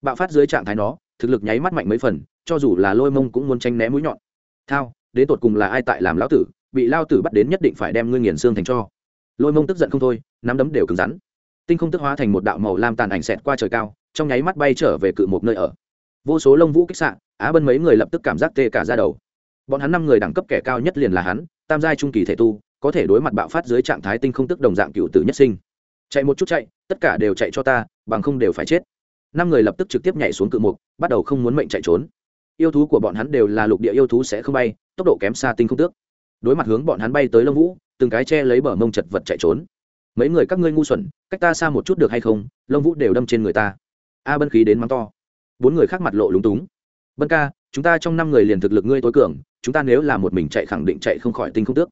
Bạo phát dưới trạng thái nó, thực lực nháy mắt mạnh mấy phần, cho dù là lôi mông cũng muốn tranh né mũi nhọn. Thao, đến tột cùng là ai tại làm lão tử, bị lao tử bắt đến nhất định phải đem ngươi nghiền xương thành cho. Lôi mông tức giận không thôi, nắm đấm đều cứng rắn. Tinh không tức hóa thành một đạo màu lam tàn ảnh xẹt qua trời cao trong nháy mắt bay trở về cự một nơi ở. Vô số lông vũ kích sạn á bân mấy người lập tức cảm giác tê cả ra đầu. Bọn hắn năm người đẳng cấp kẻ cao nhất liền là hắn, tam giai trung kỳ thể tu, có thể đối mặt bạo phát dưới trạng thái tinh không tức đồng dạng cựu tử nhất sinh. Chạy một chút chạy, tất cả đều chạy cho ta, bằng không đều phải chết. Năm người lập tức trực tiếp nhảy xuống cự mục, bắt đầu không muốn mệnh chạy trốn. Yêu thú của bọn hắn đều là lục địa yêu thú sẽ không bay, tốc độ kém xa tinh không tước. Đối mặt hướng bọn hắn bay tới lông vũ, từng cái che lấy bờ mông chật vật chạy trốn. Mấy người các ngươi ngu xuẩn, cách ta xa một chút được hay không, lông vũ đều đâm trên người ta a bân khí đến mắng to. Bốn người khác mặt lộ lúng túng. Bân ca, chúng ta trong năm người liền thực lực ngươi tối cường, chúng ta nếu là một mình chạy khẳng định chạy không khỏi tinh không tước.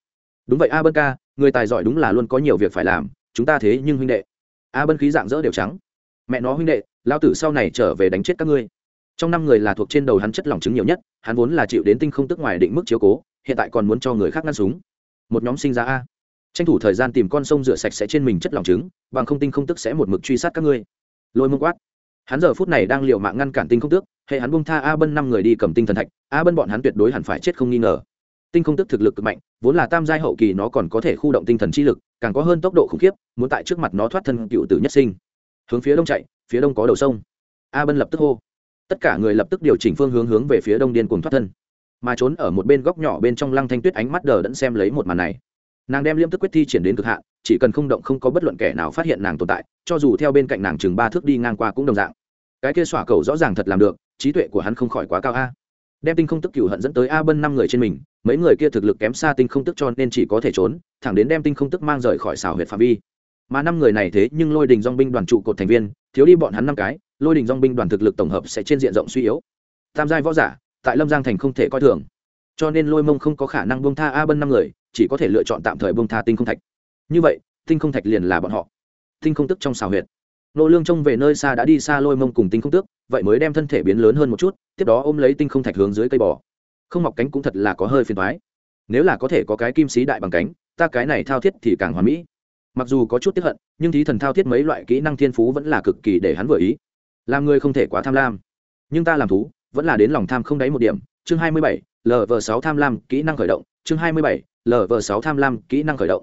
Đúng vậy a bân ca, người tài giỏi đúng là luôn có nhiều việc phải làm, chúng ta thế nhưng huynh đệ. A bân khí dạng dỡ đều trắng. Mẹ nó huynh đệ lao tử sau này trở về đánh chết các ngươi. Trong năm người là thuộc trên đầu hắn chất lỏng chứng nhiều nhất, hắn vốn là chịu đến tinh không tức ngoài định mức chiếu cố, hiện tại còn muốn cho người khác ngăn súng. Một nhóm sinh ra a. Tranh thủ thời gian tìm con sông rửa sạch sẽ trên mình chất lỏng trứng bằng không tinh không tức sẽ một mực truy sát các ngươi. Lôi mông quát hắn giờ phút này đang l i ề u mạng ngăn cản tinh không tước, hệ hắn bung tha a bân năm người đi cầm tinh thần thạch, a bân bọn hắn tuyệt đối hẳn phải chết không nghi ngờ. Tinh không tức thực lực cực mạnh, vốn là tam giai hậu kỳ nó còn có thể khu động tinh thần chi lực, càng có hơn tốc độ khủng khiếp, muốn tại trước mặt nó thoát thân cựu tử nhất sinh. Hướng phía đông chạy, phía đông có đầu sông. A bân lập tức hô. Tất cả người lập tức điều chỉnh phương hướng hướng về phía đông điên cùng thoát thân. Mà trốn ở một bên góc nhỏ bên trong lăng thanh tuyết ánh mắt đờ đẫn xem lấy một màn này nàng đem liêm tức quyết thi triển đến cực hạn, chỉ cần không động không có bất luận kẻ nào phát hiện nàng tồn tại, cho dù theo bên cạnh nàng chừng ba thước đi ngang qua cũng đồng dạng. Cái kia xỏa cầu rõ ràng thật làm được, trí tuệ của hắn không khỏi quá cao a. Đem tinh không tức cựu hận dẫn tới a bân năm người trên mình, mấy người kia thực lực kém xa tinh không tức cho nên chỉ có thể trốn, thẳng đến đem tinh không tức mang rời khỏi xào huyệt phạm vi. Mà năm người này thế nhưng lôi đình dong binh đoàn trụ cột thành viên, thiếu đi bọn hắn năm cái, lôi đình dong binh đoàn thực lực tổng hợp sẽ trên diện rộng suy yếu. Tam giai võ giả, tại lâm giang thành không thể coi thường cho nên lôi mông không có khả năng bông tha a bân năm người, chỉ có thể lựa chọn tạm thời bông tha tinh không thạch. Như vậy, tinh không thạch liền là bọn họ. Tinh không tức trong xào huyệt. Nô lương trông về nơi xa đã đi xa lôi mông cùng tinh không tước, vậy mới đem thân thể biến lớn hơn một chút, tiếp đó ôm lấy tinh không thạch hướng dưới cây bò. Không mọc cánh cũng thật là có hơi phiền thoái nếu là có thể có cái kim sĩ đại bằng cánh, ta cái này thao thiết thì càng hoàn mỹ. Mặc dù có chút tiếp hận, nhưng thí thần thao thiết mấy loại kỹ năng thiên phú vẫn là cực kỳ để hắn vừa ý. Làm người không thể quá tham lam. Nhưng ta làm thú, vẫn là đến lòng tham không đáy một điểm. Chương hai mươi bảy lv sáu tham lam, kỹ năng khởi động, chương hai mươi bảy lv sáu tham lam, kỹ năng khởi động.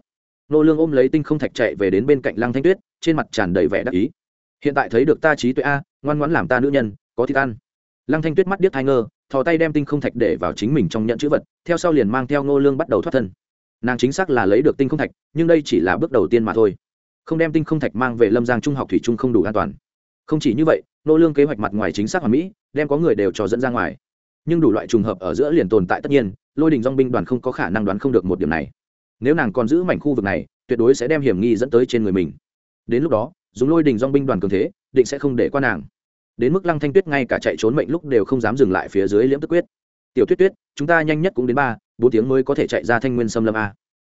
Nô lương ôm lấy tinh không thạch chạy về đến bên cạnh lăng thanh tuyết, trên mặt tràn đầy vẻ đắc ý. Hiện tại thấy được ta trí tuệ a, ngoan ngoãn làm ta nữ nhân, có thịt ăn. Lăng thanh tuyết mắt điếc thai ngơ, thò tay đem tinh không thạch để vào chính mình trong nhận chữ vật, theo sau liền mang theo nô lương bắt đầu thoát thân. Nàng chính xác là lấy được tinh không thạch, nhưng đây chỉ là bước đầu tiên mà thôi. Không đem tinh không thạch mang về lâm giang trung học thủy trung không đủ an toàn. Không chỉ như vậy, nô lương kế hoạch mặt ngoài chính xác hoàn mỹ, đem có người đều cho dẫn ra ngoài nhưng đủ loại trùng hợp ở giữa liền tồn tại tất nhiên, lôi đình dong binh đoàn không có khả năng đoán không được một điểm này. Nếu nàng còn giữ mảnh khu vực này, tuyệt đối sẽ đem hiểm nghi dẫn tới trên người mình. Đến lúc đó, dùng lôi đình dong binh đoàn cường thế, định sẽ không để qua nàng. Đến mức lăng thanh tuyết ngay cả chạy trốn mệnh lúc đều không dám dừng lại phía dưới liễm tức quyết. Tiểu tuyết tuyết, chúng ta nhanh nhất cũng đến ba, bốn tiếng mới có thể chạy ra thanh nguyên xâm lâm a.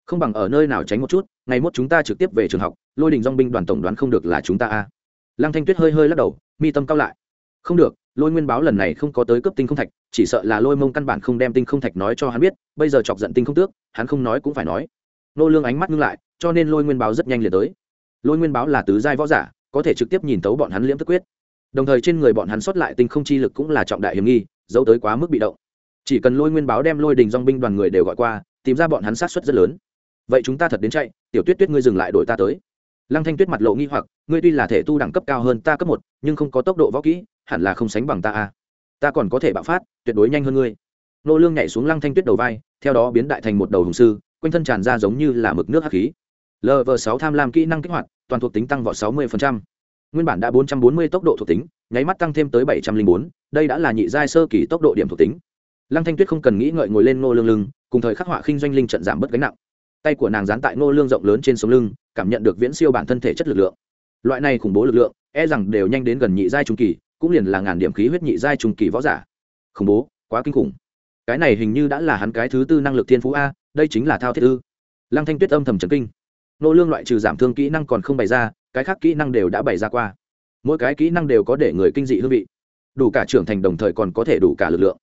Không bằng ở nơi nào tránh một chút, ngày mốt chúng ta trực tiếp về trường học, lôi đình dong binh đoàn tổng đoán không được là chúng ta a. Lăng thanh tuyết hơi hơi lắc đầu, mi tâm cao lại. Không được lôi nguyên báo lần này không có tới cấp tinh không thạch, chỉ sợ là lôi mông căn bản không đem tinh không thạch nói cho hắn biết, bây giờ chọc giận tinh không tước, hắn không nói cũng phải nói. Nô lương ánh mắt ngưng lại, cho nên lôi nguyên báo rất nhanh liền tới. Lôi nguyên báo là tứ giai võ giả, có thể trực tiếp nhìn tấu bọn hắn liễm tức quyết. Đồng thời trên người bọn hắn xuất lại tinh không chi lực cũng là trọng đại hiểm nghi, giấu tới quá mức bị động. Chỉ cần lôi nguyên báo đem lôi đình dong binh đoàn người đều gọi qua, tìm ra bọn hắn sát suất rất lớn. Vậy chúng ta thật đến chạy, tiểu tuyết tuyết ngươi dừng lại đổi ta tới. Lăng thanh tuyết mặt lộ nghi hoặc, ngươi tuy là thể tu đẳng cấp cao hơn ta cấp một, nhưng không có tốc độ võ kỹ hẳn là không sánh bằng ta a. Ta còn có thể bạo phát tuyệt đối nhanh hơn ngươi. Nô lương nhảy xuống lăng thanh tuyết đầu vai theo đó biến đại thành một đầu hùng sư quanh thân tràn ra giống như là mực nước hắc khí. Lv sáu tham lam kỹ năng kích hoạt toàn thuộc tính tăng vọt 60%. nguyên bản đã 440 tốc độ thuộc tính nháy mắt tăng thêm tới 704, đây đã là nhị giai sơ kỳ tốc độ điểm thuộc tính. Lăng thanh tuyết không cần nghĩ ngợi ngồi lên nô lương lưng cùng thời khắc họa khinh doanh linh trận giảm bớt gánh nặng. Tay của nàng dán tại nô lương rộng lớn trên sống lưng cảm nhận được viễn siêu bản thân thể chất lực lượng. Loại này khủng bố lực lượng e rằng đều nhanh đến gần nhị giai trung kỳ cũng liền là ngàn điểm khí huyết nhị giai trung kỳ võ giả. Khủng bố, quá kinh khủng. Cái này hình như đã là hắn cái thứ tư năng lực thiên phú a, đây chính là thao thiết ư. Lăng thanh tuyết âm thầm trấn kinh. Nô lương loại trừ giảm thương kỹ năng còn không bày ra, cái khác kỹ năng đều đã bày ra qua. Mỗi cái kỹ năng đều có để người kinh dị hương vị. Đủ cả trưởng thành đồng thời còn có thể đủ cả lực lượng.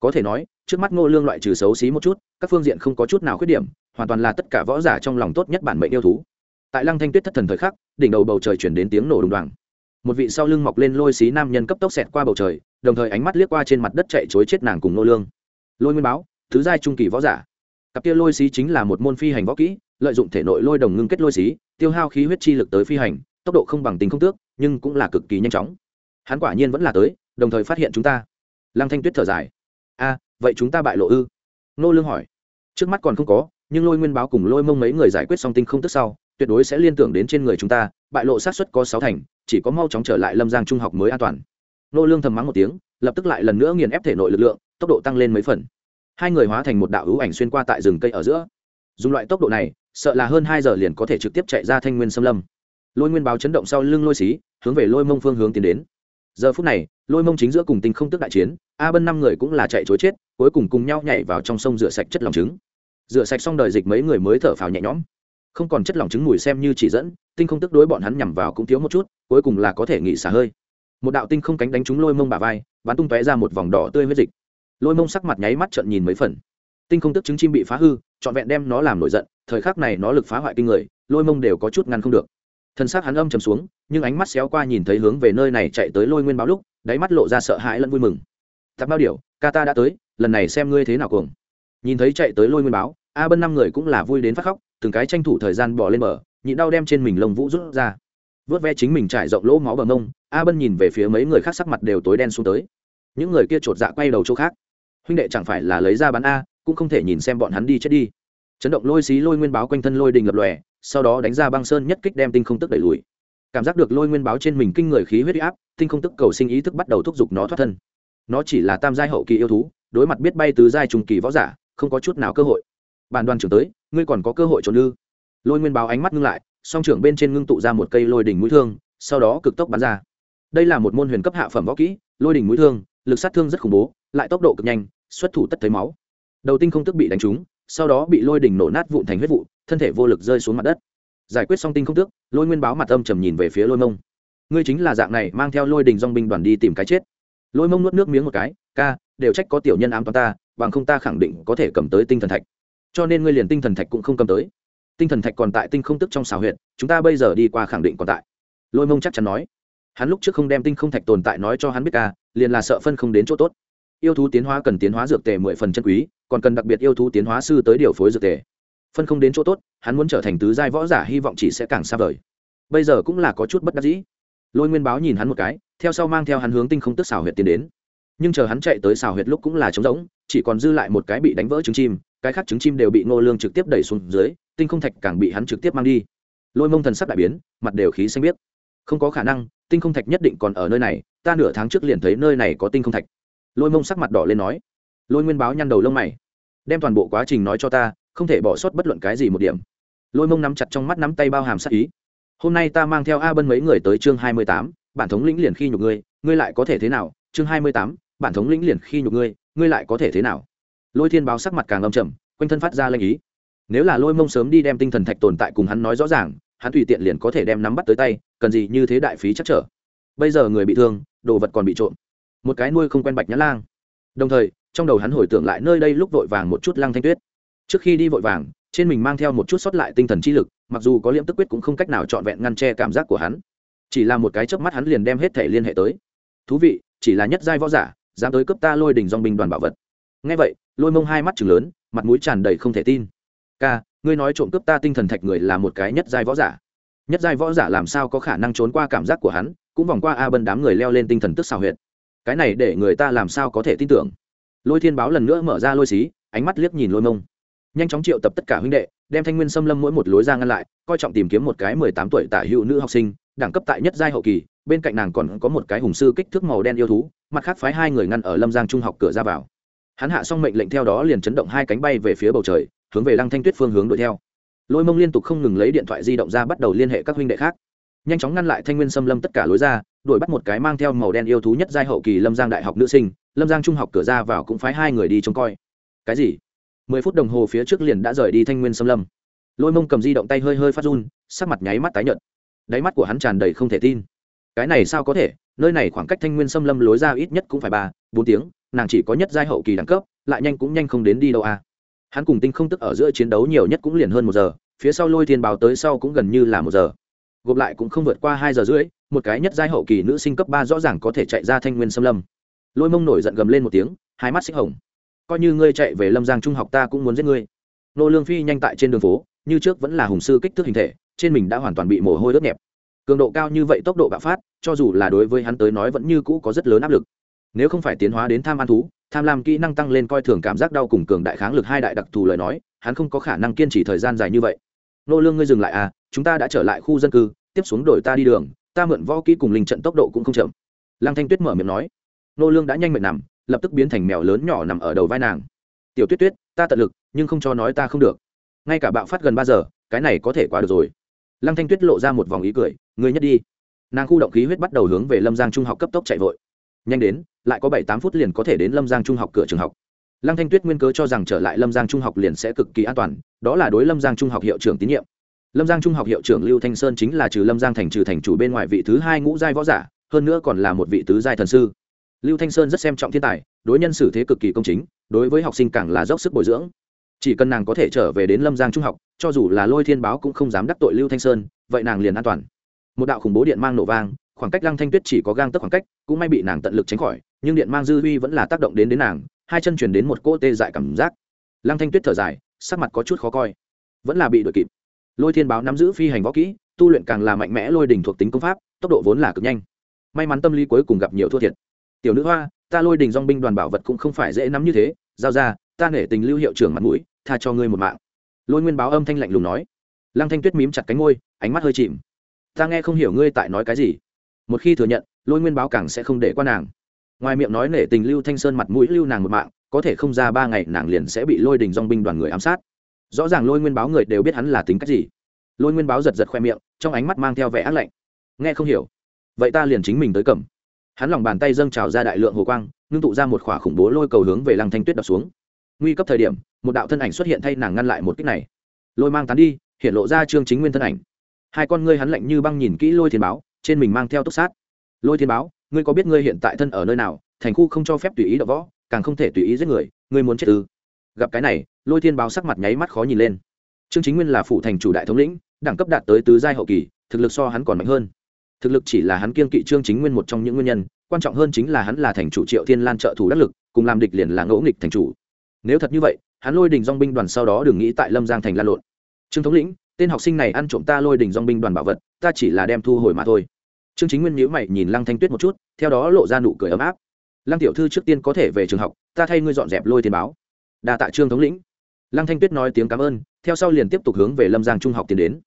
Có thể nói, trước mắt ngô lương loại trừ xấu xí một chút, các phương diện không có chút nào khuyết điểm, hoàn toàn là tất cả võ giả trong lòng tốt nhất bản mệnh yêu thú. Tại lăng thanh tuyết thất thần thời khắc, đỉnh đầu bầu trời chuyển đến tiếng nổ đùng đoàng một vị sau lưng mọc lên lôi xí nam nhân cấp tốc xẹt qua bầu trời, đồng thời ánh mắt liếc qua trên mặt đất chạy chối chết nàng cùng nô lương. Lôi nguyên báo, thứ giai trung kỳ võ giả. Cặp kia lôi xí chính là một môn phi hành võ kỹ, lợi dụng thể nội lôi đồng ngưng kết lôi xí, tiêu hao khí huyết chi lực tới phi hành, tốc độ không bằng tình không tước, nhưng cũng là cực kỳ nhanh chóng. Hắn quả nhiên vẫn là tới, đồng thời phát hiện chúng ta. Lăng thanh tuyết thở dài. A, vậy chúng ta bại lộ ư? Nô lương hỏi. Trước mắt còn không có, nhưng lôi nguyên báo cùng lôi mông mấy người giải quyết xong tinh không tức sau, tuyệt đối sẽ liên tưởng đến trên người chúng ta, bại lộ sát suất có sáu thành chỉ có mau chóng trở lại lâm giang trung học mới an toàn. Nô lương thầm mắng một tiếng, lập tức lại lần nữa nghiền ép thể nội lực lượng, tốc độ tăng lên mấy phần. Hai người hóa thành một đạo hữu ảnh xuyên qua tại rừng cây ở giữa. Dùng loại tốc độ này, sợ là hơn hai giờ liền có thể trực tiếp chạy ra thanh nguyên xâm lâm. Lôi nguyên báo chấn động sau lưng lôi xí, hướng về lôi mông phương hướng tiến đến. Giờ phút này, lôi mông chính giữa cùng tinh không tức đại chiến, a bân năm người cũng là chạy chối chết, cuối cùng cùng nhau nhảy vào trong sông rửa sạch chất lòng trứng. Rửa sạch xong đời dịch mấy người mới thở phào nhẹ nhõm không còn chất lỏng trứng mùi xem như chỉ dẫn, tinh không tức đối bọn hắn nhằm vào cũng thiếu một chút, cuối cùng là có thể nghỉ xả hơi. Một đạo tinh không cánh đánh trúng lôi mông bà vai, bắn tung tóe ra một vòng đỏ tươi huyết dịch. Lôi mông sắc mặt nháy mắt trợn nhìn mấy phần. Tinh không tức trứng chim bị phá hư, trọn vẹn đem nó làm nổi giận, thời khắc này nó lực phá hoại kinh người, lôi mông đều có chút ngăn không được. Thân xác hắn âm trầm xuống, nhưng ánh mắt xéo qua nhìn thấy hướng về nơi này chạy tới lôi nguyên báo lúc, đáy mắt lộ ra sợ hãi lẫn vui mừng. Tạp bao điều ca ta đã tới, lần này xem ngươi thế nào cuồng. Nhìn thấy chạy tới lôi nguyên báo a bân năm người cũng là vui đến phát khóc, từng cái tranh thủ thời gian bỏ lên bờ, nhịn đau đem trên mình lông vũ rút ra. Vớt ve chính mình trải rộng lỗ máu bờ mông, a bân nhìn về phía mấy người khác sắc mặt đều tối đen xuống tới. Những người kia chột dạ quay đầu chỗ khác. Huynh đệ chẳng phải là lấy ra bán a, cũng không thể nhìn xem bọn hắn đi chết đi. Chấn động lôi xí lôi nguyên báo quanh thân lôi đình lập lòe, sau đó đánh ra băng sơn nhất kích đem tinh không tức đẩy lùi. Cảm giác được lôi nguyên báo trên mình kinh người khí huyết áp, tinh không tức cầu sinh ý thức bắt đầu thúc giục nó thoát thân. Nó chỉ là tam giai hậu kỳ yêu thú, đối mặt biết bay từ giai trùng kỳ võ giả, không có chút nào cơ hội bản đoàn trưởng tới, ngươi còn có cơ hội trốn lư. Lôi nguyên báo ánh mắt ngưng lại, song trưởng bên trên ngưng tụ ra một cây lôi đỉnh mũi thương, sau đó cực tốc bắn ra. Đây là một môn huyền cấp hạ phẩm võ kỹ, lôi đỉnh mũi thương, lực sát thương rất khủng bố, lại tốc độ cực nhanh, xuất thủ tất thấy máu. Đầu tinh không tức bị đánh trúng, sau đó bị lôi đỉnh nổ nát vụn thành huyết vụ, thân thể vô lực rơi xuống mặt đất. Giải quyết xong tinh không tước lôi nguyên báo mặt âm trầm nhìn về phía lôi mông. Ngươi chính là dạng này mang theo lôi đình dong binh đoàn đi tìm cái chết. Lôi mông nuốt nước miếng một cái, ca, đều trách có tiểu nhân ám toán ta, bằng không ta khẳng định có thể cầm tới tinh thần thạch cho nên ngươi liền tinh thần thạch cũng không cầm tới. Tinh thần thạch còn tại tinh không tức trong xào huyệt, chúng ta bây giờ đi qua khẳng định còn tại. Lôi mông chắc chắn nói. Hắn lúc trước không đem tinh không thạch tồn tại nói cho hắn biết ca liền là sợ phân không đến chỗ tốt. Yêu thú tiến hóa cần tiến hóa dược tề mười phần chân quý còn cần đặc biệt yêu thú tiến hóa sư tới điều phối dược tề. Phân không đến chỗ tốt hắn muốn trở thành tứ giai võ giả hy vọng chỉ sẽ càng xa vời. Bây giờ cũng là có chút bất đắc dĩ. Lôi nguyên báo nhìn hắn một cái theo sau mang theo hắn hướng tinh không tức xào huyệt tiến đến. Nhưng chờ hắn chạy tới xào huyệt lúc cũng là trống rỗng chỉ còn dư lại một cái bị đánh vỡ trứng chim cái khác trứng chim đều bị ngô lương trực tiếp đẩy xuống dưới, tinh không thạch càng bị hắn trực tiếp mang đi. Lôi mông thần sắc đại biến, mặt đều khí xanh biếc. không có khả năng, tinh không thạch nhất định còn ở nơi này, ta nửa tháng trước liền thấy nơi này có tinh không thạch. Lôi mông sắc mặt đỏ lên nói. Lôi nguyên báo nhăn đầu lông mày. Đem toàn bộ quá trình nói cho ta, không thể bỏ sót bất luận cái gì một điểm. Lôi mông nắm chặt trong mắt nắm tay bao hàm sắc ý. Hôm nay ta mang theo a bân mấy người tới chương hai mươi tám, bản thống lĩnh liền khi nhục ngươi ngươi lại có thể thế nào? Chương hai mươi tám, bản thống lĩnh liền khi nhục ngươi ngươi lại có thể thế nào? Lôi thiên báo sắc mặt càng âm trầm, quanh thân phát ra lanh ý. Nếu là lôi mông sớm đi đem tinh thần thạch tồn tại cùng hắn nói rõ ràng, hắn tùy tiện liền có thể đem nắm bắt tới tay, cần gì như thế đại phí chắc trở. Bây giờ người bị thương, đồ vật còn bị trộm. Một cái nuôi không quen bạch nhã lang. Đồng thời, trong đầu hắn hồi tưởng lại nơi đây lúc vội vàng một chút lăng thanh tuyết. Trước khi đi vội vàng, trên mình mang theo một chút sót lại tinh thần chi lực, mặc dù có liễm tức quyết cũng không cách nào trọn vẹn ngăn che cảm giác của hắn. Chỉ là một cái chớp mắt hắn liền đem hết thể liên hệ tới. Thú vị, chỉ là nhất giai võ giả, dám tới cấp ta lôi đỉnh dòng binh đoàn bảo vật ngay vậy, lôi mông hai mắt chừng lớn, mặt mũi tràn đầy không thể tin. Ca, ngươi nói trộm cướp ta tinh thần thạch người là một cái nhất giai võ giả. Nhất giai võ giả làm sao có khả năng trốn qua cảm giác của hắn, cũng vòng qua a bân đám người leo lên tinh thần tức xào huyệt. Cái này để người ta làm sao có thể tin tưởng? Lôi thiên báo lần nữa mở ra lôi xí, ánh mắt liếc nhìn lôi mông. Nhanh chóng triệu tập tất cả huynh đệ, đem thanh nguyên xâm lâm mỗi một lối ra ngăn lại, coi trọng tìm kiếm một cái mười tám tuổi tả hữu nữ học sinh, đẳng cấp tại nhất giai hậu kỳ, bên cạnh nàng còn có một cái hùng sư kích thước màu đen yêu thú, mặt khác phái hai người ngăn ở lâm giang trung học cửa ra vào hắn hạ xong mệnh lệnh theo đó liền chấn động hai cánh bay về phía bầu trời, hướng về lăng thanh tuyết phương hướng đuổi theo. Lôi mông liên tục không ngừng lấy điện thoại di động ra bắt đầu liên hệ các huynh đệ khác. Nhanh chóng ngăn lại thanh nguyên xâm lâm tất cả lối ra, đuổi bắt một cái mang theo màu đen yêu thú nhất giai hậu kỳ lâm giang đại học nữ sinh, lâm giang trung học cửa ra vào cũng phái hai người đi trông coi. Cái gì? Mười phút đồng hồ phía trước liền đã rời đi thanh nguyên xâm lâm. Lôi mông cầm di động tay hơi hơi phát run, sắc mặt nháy mắt tái nhợt. Đáy mắt của hắn tràn đầy không thể tin. Cái này sao có thể? Nơi này khoảng cách thanh nguyên xâm lâm lối ra ít nhất cũng phải ba bốn tiếng, nàng chỉ có nhất giai hậu kỳ đẳng cấp, lại nhanh cũng nhanh không đến đi đâu à. Hắn cùng tinh không tức ở giữa chiến đấu nhiều nhất cũng liền hơn một giờ, phía sau lôi thiên báo tới sau cũng gần như là một giờ. Gộp lại cũng không vượt qua hai giờ rưỡi, một cái nhất giai hậu kỳ nữ sinh cấp ba rõ ràng có thể chạy ra thanh nguyên xâm lâm. Lôi mông nổi giận gầm lên một tiếng, hai mắt xích hồng. Coi như ngươi chạy về lâm giang trung học ta cũng muốn giết ngươi. Nô lương phi nhanh tại trên đường phố, như trước vẫn là hùng sư kích thước hình thể, trên mình đã hoàn toàn bị mồ hôi đốt nhẹp. Cường độ cao như vậy tốc độ bạo phát, cho dù là đối với hắn tới nói vẫn như cũ có rất lớn áp lực nếu không phải tiến hóa đến tham ăn thú, tham lam kỹ năng tăng lên coi thường cảm giác đau cùng cường đại kháng lực hai đại đặc thù lời nói, hắn không có khả năng kiên trì thời gian dài như vậy. Nô lương ngươi dừng lại à chúng ta đã trở lại khu dân cư, tiếp xuống đổi ta đi đường, ta mượn võ kỹ cùng linh trận tốc độ cũng không chậm. Lăng thanh tuyết mở miệng nói. Nô lương đã nhanh mệt nằm, lập tức biến thành mèo lớn nhỏ nằm ở đầu vai nàng. Tiểu tuyết tuyết, ta tận lực, nhưng không cho nói ta không được. Ngay cả bạo phát gần ba giờ, cái này có thể qua được rồi. Lăng thanh tuyết lộ ra một vòng ý cười, ngươi nhất đi. Nàng khu động khí huyết bắt đầu hướng về lâm giang trung học cấp tốc chạy vội. Nhanh đến lại có bảy tám phút liền có thể đến lâm giang trung học cửa trường học. Lăng thanh tuyết nguyên cớ cho rằng trở lại lâm giang trung học liền sẽ cực kỳ an toàn, đó là đối lâm giang trung học hiệu trưởng tín nhiệm. Lâm giang trung học hiệu trưởng lưu thanh sơn chính là trừ lâm giang thành trừ thành chủ bên ngoài vị thứ hai ngũ giai võ giả, hơn nữa còn là một vị tứ giai thần sư. Lưu thanh sơn rất xem trọng thiên tài, đối nhân xử thế cực kỳ công chính, đối với học sinh càng là dốc sức bồi dưỡng. Chỉ cần nàng có thể trở về đến lâm giang trung học, cho dù là lôi thiên báo cũng không dám đắc tội lưu thanh sơn, vậy nàng liền an toàn. Một đạo khủng bố điện mang nổ vang, khoảng cách lăng thanh tuyết chỉ có gang tấc khoảng cách, cũng may bị nàng tận lực tránh khỏi nhưng điện mang dư huy vẫn là tác động đến đến nàng, hai chân chuyển đến một cỗ tê dại cảm giác. Lăng thanh tuyết thở dài, sắc mặt có chút khó coi. Vẫn là bị đuổi kịp. Lôi thiên báo nắm giữ phi hành võ kỹ, tu luyện càng là mạnh mẽ lôi đỉnh thuộc tính công pháp, tốc độ vốn là cực nhanh. May mắn tâm lý cuối cùng gặp nhiều thua thiệt. Tiểu nữ hoa, ta lôi đình dong binh đoàn bảo vật cũng không phải dễ nắm như thế, giao ra, ta nể tình lưu hiệu trưởng mặt mũi, tha cho ngươi một mạng. Lôi nguyên báo âm thanh lạnh lùng nói. Lăng thanh tuyết mím chặt cánh ngôi ánh mắt hơi chìm. Ta nghe không hiểu ngươi tại nói cái gì. Một khi thừa nhận, lôi nguyên báo càng sẽ không để qua nàng ngoài miệng nói nể tình lưu thanh sơn mặt mũi lưu nàng một mạng, có thể không ra ba ngày nàng liền sẽ bị lôi đình dong binh đoàn người ám sát. Rõ ràng lôi nguyên báo người đều biết hắn là tính cách gì. Lôi nguyên báo giật giật khoe miệng, trong ánh mắt mang theo vẻ ác lạnh. Nghe không hiểu. Vậy ta liền chính mình tới cầm. Hắn lòng bàn tay dâng trào ra đại lượng hồ quang, ngưng tụ ra một khỏa khủng bố lôi cầu hướng về lăng thanh tuyết đập xuống. Nguy cấp thời điểm, một đạo thân ảnh xuất hiện thay nàng ngăn lại một kích này. Lôi mang tán đi, hiện lộ ra trương chính nguyên thân ảnh. Hai con ngươi hắn lạnh như băng nhìn kỹ lôi thiên báo, trên mình mang theo túc sát. Lôi thiên báo ngươi có biết ngươi hiện tại thân ở nơi nào, thành khu không cho phép tùy ý đọ võ, càng không thể tùy ý giết người, ngươi muốn chết ư? Gặp cái này, lôi thiên báo sắc mặt nháy mắt khó nhìn lên. Trương chính nguyên là phủ thành chủ đại thống lĩnh, đẳng cấp đạt tới tứ giai hậu kỳ, thực lực so hắn còn mạnh hơn. Thực lực chỉ là hắn kiên kỵ trương chính nguyên một trong những nguyên nhân, quan trọng hơn chính là hắn là thành chủ triệu thiên lan trợ thủ đắc lực, cùng làm địch liền là ngẫu nghịch thành chủ. Nếu thật như vậy, hắn lôi đình dong binh đoàn sau đó đừng nghĩ tại lâm giang thành lan lộn. Trương thống lĩnh, tên học sinh này ăn trộm ta lôi đình dong binh đoàn bảo vật, ta chỉ là đem thu hồi mà thôi trương chính nguyên nhíu mày nhìn lăng thanh tuyết một chút, theo đó lộ ra nụ cười ấm áp. Lăng tiểu thư trước tiên có thể về trường học, ta thay ngươi dọn dẹp lôi tiền báo. Đa tạ trương thống lĩnh. Lăng thanh tuyết nói tiếng cảm ơn, theo sau liền tiếp tục hướng về lâm giang trung học tiến đến.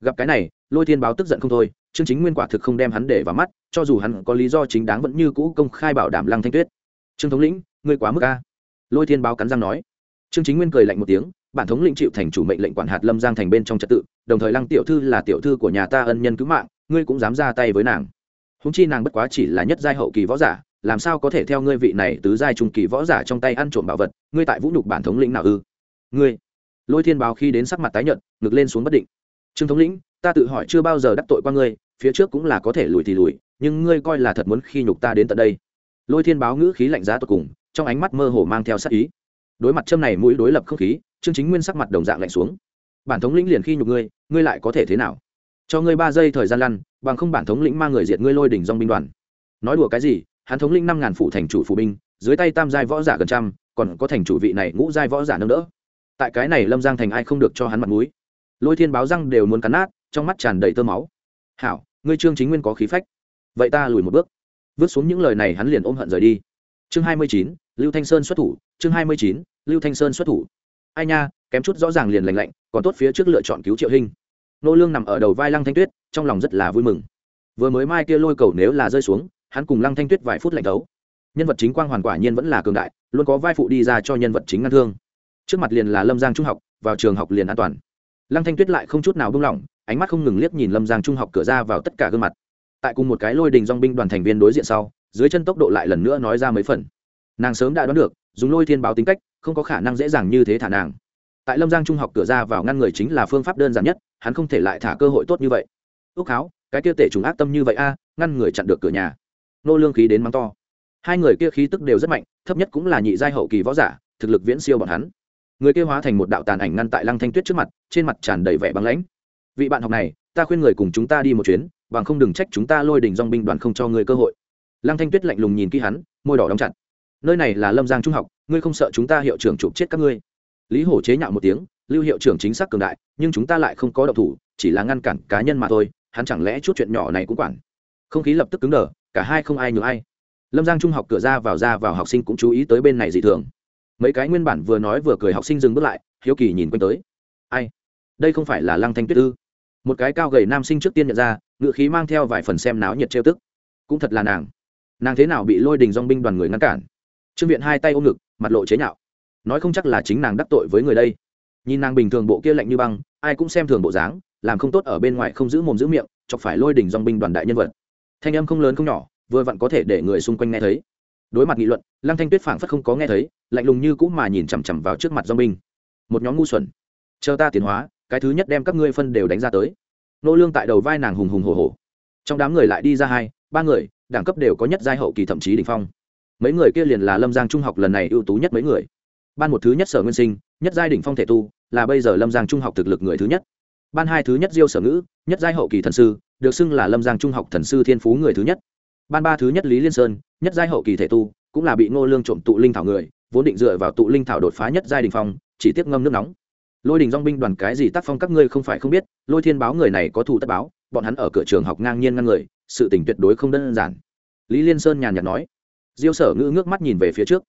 Gặp cái này, lôi thiên báo tức giận không thôi chương chính nguyên quả thực không đem hắn để vào mắt, cho dù hắn có lý do chính đáng vẫn như cũ công khai bảo đảm lăng thanh tuyết. Trương thống lĩnh, ngươi quá mức a. Lôi thiên báo cắn răng nói. Trương chính nguyên cười lạnh một tiếng, bản thống lĩnh chịu thành chủ mệnh lệnh quản hạt lâm giang thành bên trong trật tự, đồng thời lăng tiểu thư là tiểu thư của nhà ta ân nhân cứu mạng ngươi cũng dám ra tay với nàng. Húng chi nàng bất quá chỉ là nhất giai hậu kỳ võ giả, làm sao có thể theo ngươi vị này tứ giai trung kỳ võ giả trong tay ăn trộm bảo vật, ngươi tại vũ nhục bản thống lĩnh nào ư? Ngươi. Lôi thiên báo khi đến sắc mặt tái nhợt, ngực lên xuống bất định. Trương thống lĩnh, ta tự hỏi chưa bao giờ đắc tội qua ngươi, phía trước cũng là có thể lùi thì lùi, nhưng ngươi coi là thật muốn khi nhục ta đến tận đây. Lôi thiên báo ngữ khí lạnh giá tột cùng, trong ánh mắt mơ hồ mang theo sắc ý. Đối mặt châm này mũi đối lập không khí, trương chính nguyên sắc mặt đồng dạng lạnh xuống. Bản thống lĩnh liền khi nhục ngươi ngươi lại có thể thế nào? Cho ngươi ba giây thời gian lăn, bằng không bản thống lĩnh mang người diệt ngươi lôi đỉnh dong binh đoàn. Nói đùa cái gì, hắn thống lĩnh năm ngàn phủ thành chủ phủ binh, dưới tay tam giai võ giả gần trăm, còn có thành chủ vị này ngũ giai võ giả nâng đỡ. Tại cái này lâm giang thành ai không được cho hắn mặt mũi. Lôi thiên báo răng đều muốn cắn nát, trong mắt tràn đầy tơ máu. Hảo, ngươi trương chính nguyên có khí phách. Vậy ta lùi một bước. Vứt xuống những lời này hắn liền ôm hận rời đi. Chương hai mươi chín, lưu thanh sơn xuất thủ, chương hai mươi chín, lưu thanh sơn xuất thủ. Ai nha, kém chút rõ ràng liền lành lạnh, còn tốt phía trước lựa chọn cứu triệu hình nô lương nằm ở đầu vai lăng thanh tuyết, trong lòng rất là vui mừng. Vừa mới mai kia lôi cầu nếu là rơi xuống, hắn cùng lăng thanh tuyết vài phút lạnh thấu nhân vật chính quang hoàn quả nhiên vẫn là cường đại, luôn có vai phụ đi ra cho nhân vật chính ngăn thương. Trước mặt liền là lâm giang trung học, vào trường học liền an toàn. Lăng thanh tuyết lại không chút nào buông lỏng, ánh mắt không ngừng liếc nhìn lâm giang trung học cửa ra vào tất cả gương mặt. Tại cùng một cái lôi đình dong binh đoàn thành viên đối diện sau, dưới chân tốc độ lại lần nữa nói ra mấy phần. Nàng sớm đã đoán được, dùng lôi thiên báo tính cách, không có khả năng dễ dàng như thế thả nàng tại lâm giang trung học cửa ra vào ngăn người chính là phương pháp đơn giản nhất, hắn không thể lại thả cơ hội tốt như vậy. Ước háo cái kia tể trùng ác tâm như vậy a, ngăn người chặn được cửa nhà. Nô lương khí đến mắng to. Hai người kia khí tức đều rất mạnh, thấp nhất cũng là nhị giai hậu kỳ võ giả, thực lực viễn siêu bọn hắn. Người kia hóa thành một đạo tàn ảnh ngăn tại lăng thanh tuyết trước mặt, trên mặt tràn đầy vẻ băng lãnh. Vị bạn học này, ta khuyên người cùng chúng ta đi một chuyến, bằng không đừng trách chúng ta lôi đỉnh dòng binh đoàn không cho người cơ hội. Lăng thanh tuyết lạnh lùng nhìn kỹ hắn, môi đỏ đóng chặt. Nơi này là lâm giang trung học, ngươi không sợ chúng ta hiệu trưởng chụp chết các ngươi? Lý hổ chế nhạo một tiếng, lưu hiệu trưởng chính xác cường đại, nhưng chúng ta lại không có động thủ, chỉ là ngăn cản cá nhân mà thôi, hắn chẳng lẽ chút chuyện nhỏ này cũng quản? Không khí lập tức cứng đờ, cả hai không ai nhường ai. Lâm giang trung học cửa ra vào ra vào học sinh cũng chú ý tới bên này dị thường. Mấy cái nguyên bản vừa nói vừa cười học sinh dừng bước lại, hiếu kỳ nhìn quanh tới. Ai? Đây không phải là lăng thanh tuyết ư? Một cái cao gầy nam sinh trước tiên nhận ra, ngựa khí mang theo vài phần xem náo nhiệt trêu tức. Cũng thật là nàng. Nàng thế nào bị lôi đình dong binh đoàn người ngăn cản? Trương viện hai tay ôm ngực, mặt lộ chế nhạo nói không chắc là chính nàng đắc tội với người đây. Nhìn nàng bình thường bộ kia lạnh như băng, ai cũng xem thường bộ dáng, làm không tốt ở bên ngoài không giữ mồm giữ miệng, chọc phải lôi đình dòng binh đoàn đại nhân vật. Thanh âm không lớn không nhỏ, vừa vặn có thể để người xung quanh nghe thấy. Đối mặt nghị luận, lăng thanh tuyết phảng phất không có nghe thấy, lạnh lùng như cũ mà nhìn chằm chằm vào trước mặt dòng binh. Một nhóm ngu xuẩn. Chờ ta tiến hóa, cái thứ nhất đem các ngươi phân đều đánh ra tới. Nô lương tại đầu vai nàng hùng hùng hổ hổ. Trong đám người lại đi ra hai, ba người, đẳng cấp đều có nhất giai hậu kỳ thậm chí đỉnh phong. Mấy người kia liền là lâm giang trung học lần này ưu tú nhất mấy người ban một thứ nhất sở nguyên sinh, nhất giai đỉnh phong thể tu, là bây giờ lâm giang trung học thực lực người thứ nhất. Ban hai thứ nhất diêu sở ngữ, nhất giai hậu kỳ thần sư, được xưng là lâm giang trung học thần sư thiên phú người thứ nhất. Ban ba thứ nhất lý liên sơn, nhất giai hậu kỳ thể tu, cũng là bị ngô lương trộm tụ linh thảo người, vốn định dựa vào tụ linh thảo đột phá nhất giai đình phong, chỉ tiếc ngâm nước nóng. Lôi đình dong binh đoàn cái gì tác phong các ngươi không phải không biết, lôi thiên báo người này có thù tất báo, bọn hắn ở cửa trường học ngang nhiên ngăn người, sự tình tuyệt đối không đơn giản. Lý liên sơn nhàn nhạt nói. Diêu sở ngữ ngước mắt nhìn về phía trước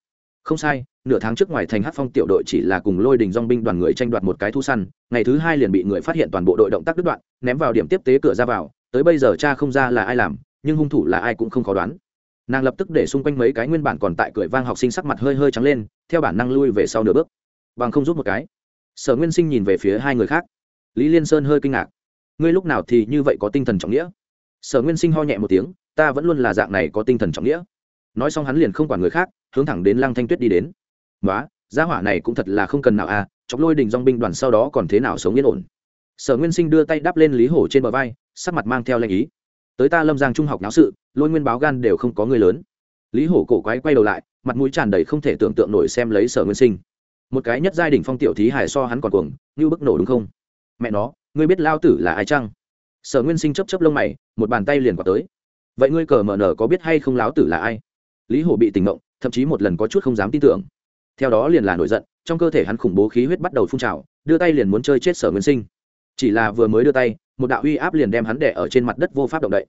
không sai, nửa tháng trước ngoài thành hát phong tiểu đội chỉ là cùng lôi đình dong binh đoàn người tranh đoạt một cái thu săn, ngày thứ hai liền bị người phát hiện toàn bộ đội động tác đứt đoạn, ném vào điểm tiếp tế cửa ra vào, tới bây giờ cha không ra là ai làm, nhưng hung thủ là ai cũng không khó đoán. Nàng lập tức để xung quanh mấy cái nguyên bản còn tại cười vang học sinh sắc mặt hơi hơi trắng lên, theo bản năng lui về sau nửa bước. Bằng không rút một cái. Sở nguyên sinh nhìn về phía hai người khác. Lý liên sơn hơi kinh ngạc. Ngươi lúc nào thì như vậy có tinh thần trọng nghĩa? Sở nguyên sinh ho nhẹ một tiếng, ta vẫn luôn là dạng này có tinh thần trọng nghĩa nói xong hắn liền không quản người khác, hướng thẳng đến lăng thanh tuyết đi đến. Nói gia hỏa này cũng thật là không cần nào à chọc lôi đình dong binh đoàn sau đó còn thế nào sống yên ổn. Sở nguyên sinh đưa tay đắp lên lý hổ trên bờ vai, sắc mặt mang theo lệnh ý. Tới ta lâm giang trung học náo sự, lôi nguyên báo gan đều không có người lớn. Lý hổ cổ quái quay đầu lại, mặt mũi tràn đầy không thể tưởng tượng nổi xem lấy sở nguyên sinh. Một cái nhất giai đình phong tiểu thí hải so hắn còn cuồng, như bức nổ đúng không? Mẹ nó, ngươi biết lao tử là ai chăng? Sở nguyên sinh chấp chấp lông mày, một bàn tay liền quả tới. Vậy ngươi cờ mờ nở có biết hay không láo tử là ai? Lý hổ bị tỉnh mộng thậm chí một lần có chút không dám tin tưởng. Theo đó liền là nổi giận, trong cơ thể hắn khủng bố khí huyết bắt đầu phun trào, đưa tay liền muốn chơi chết sở nguyên sinh. Chỉ là vừa mới đưa tay, một đạo uy áp liền đem hắn đẻ ở trên mặt đất vô pháp động đậy.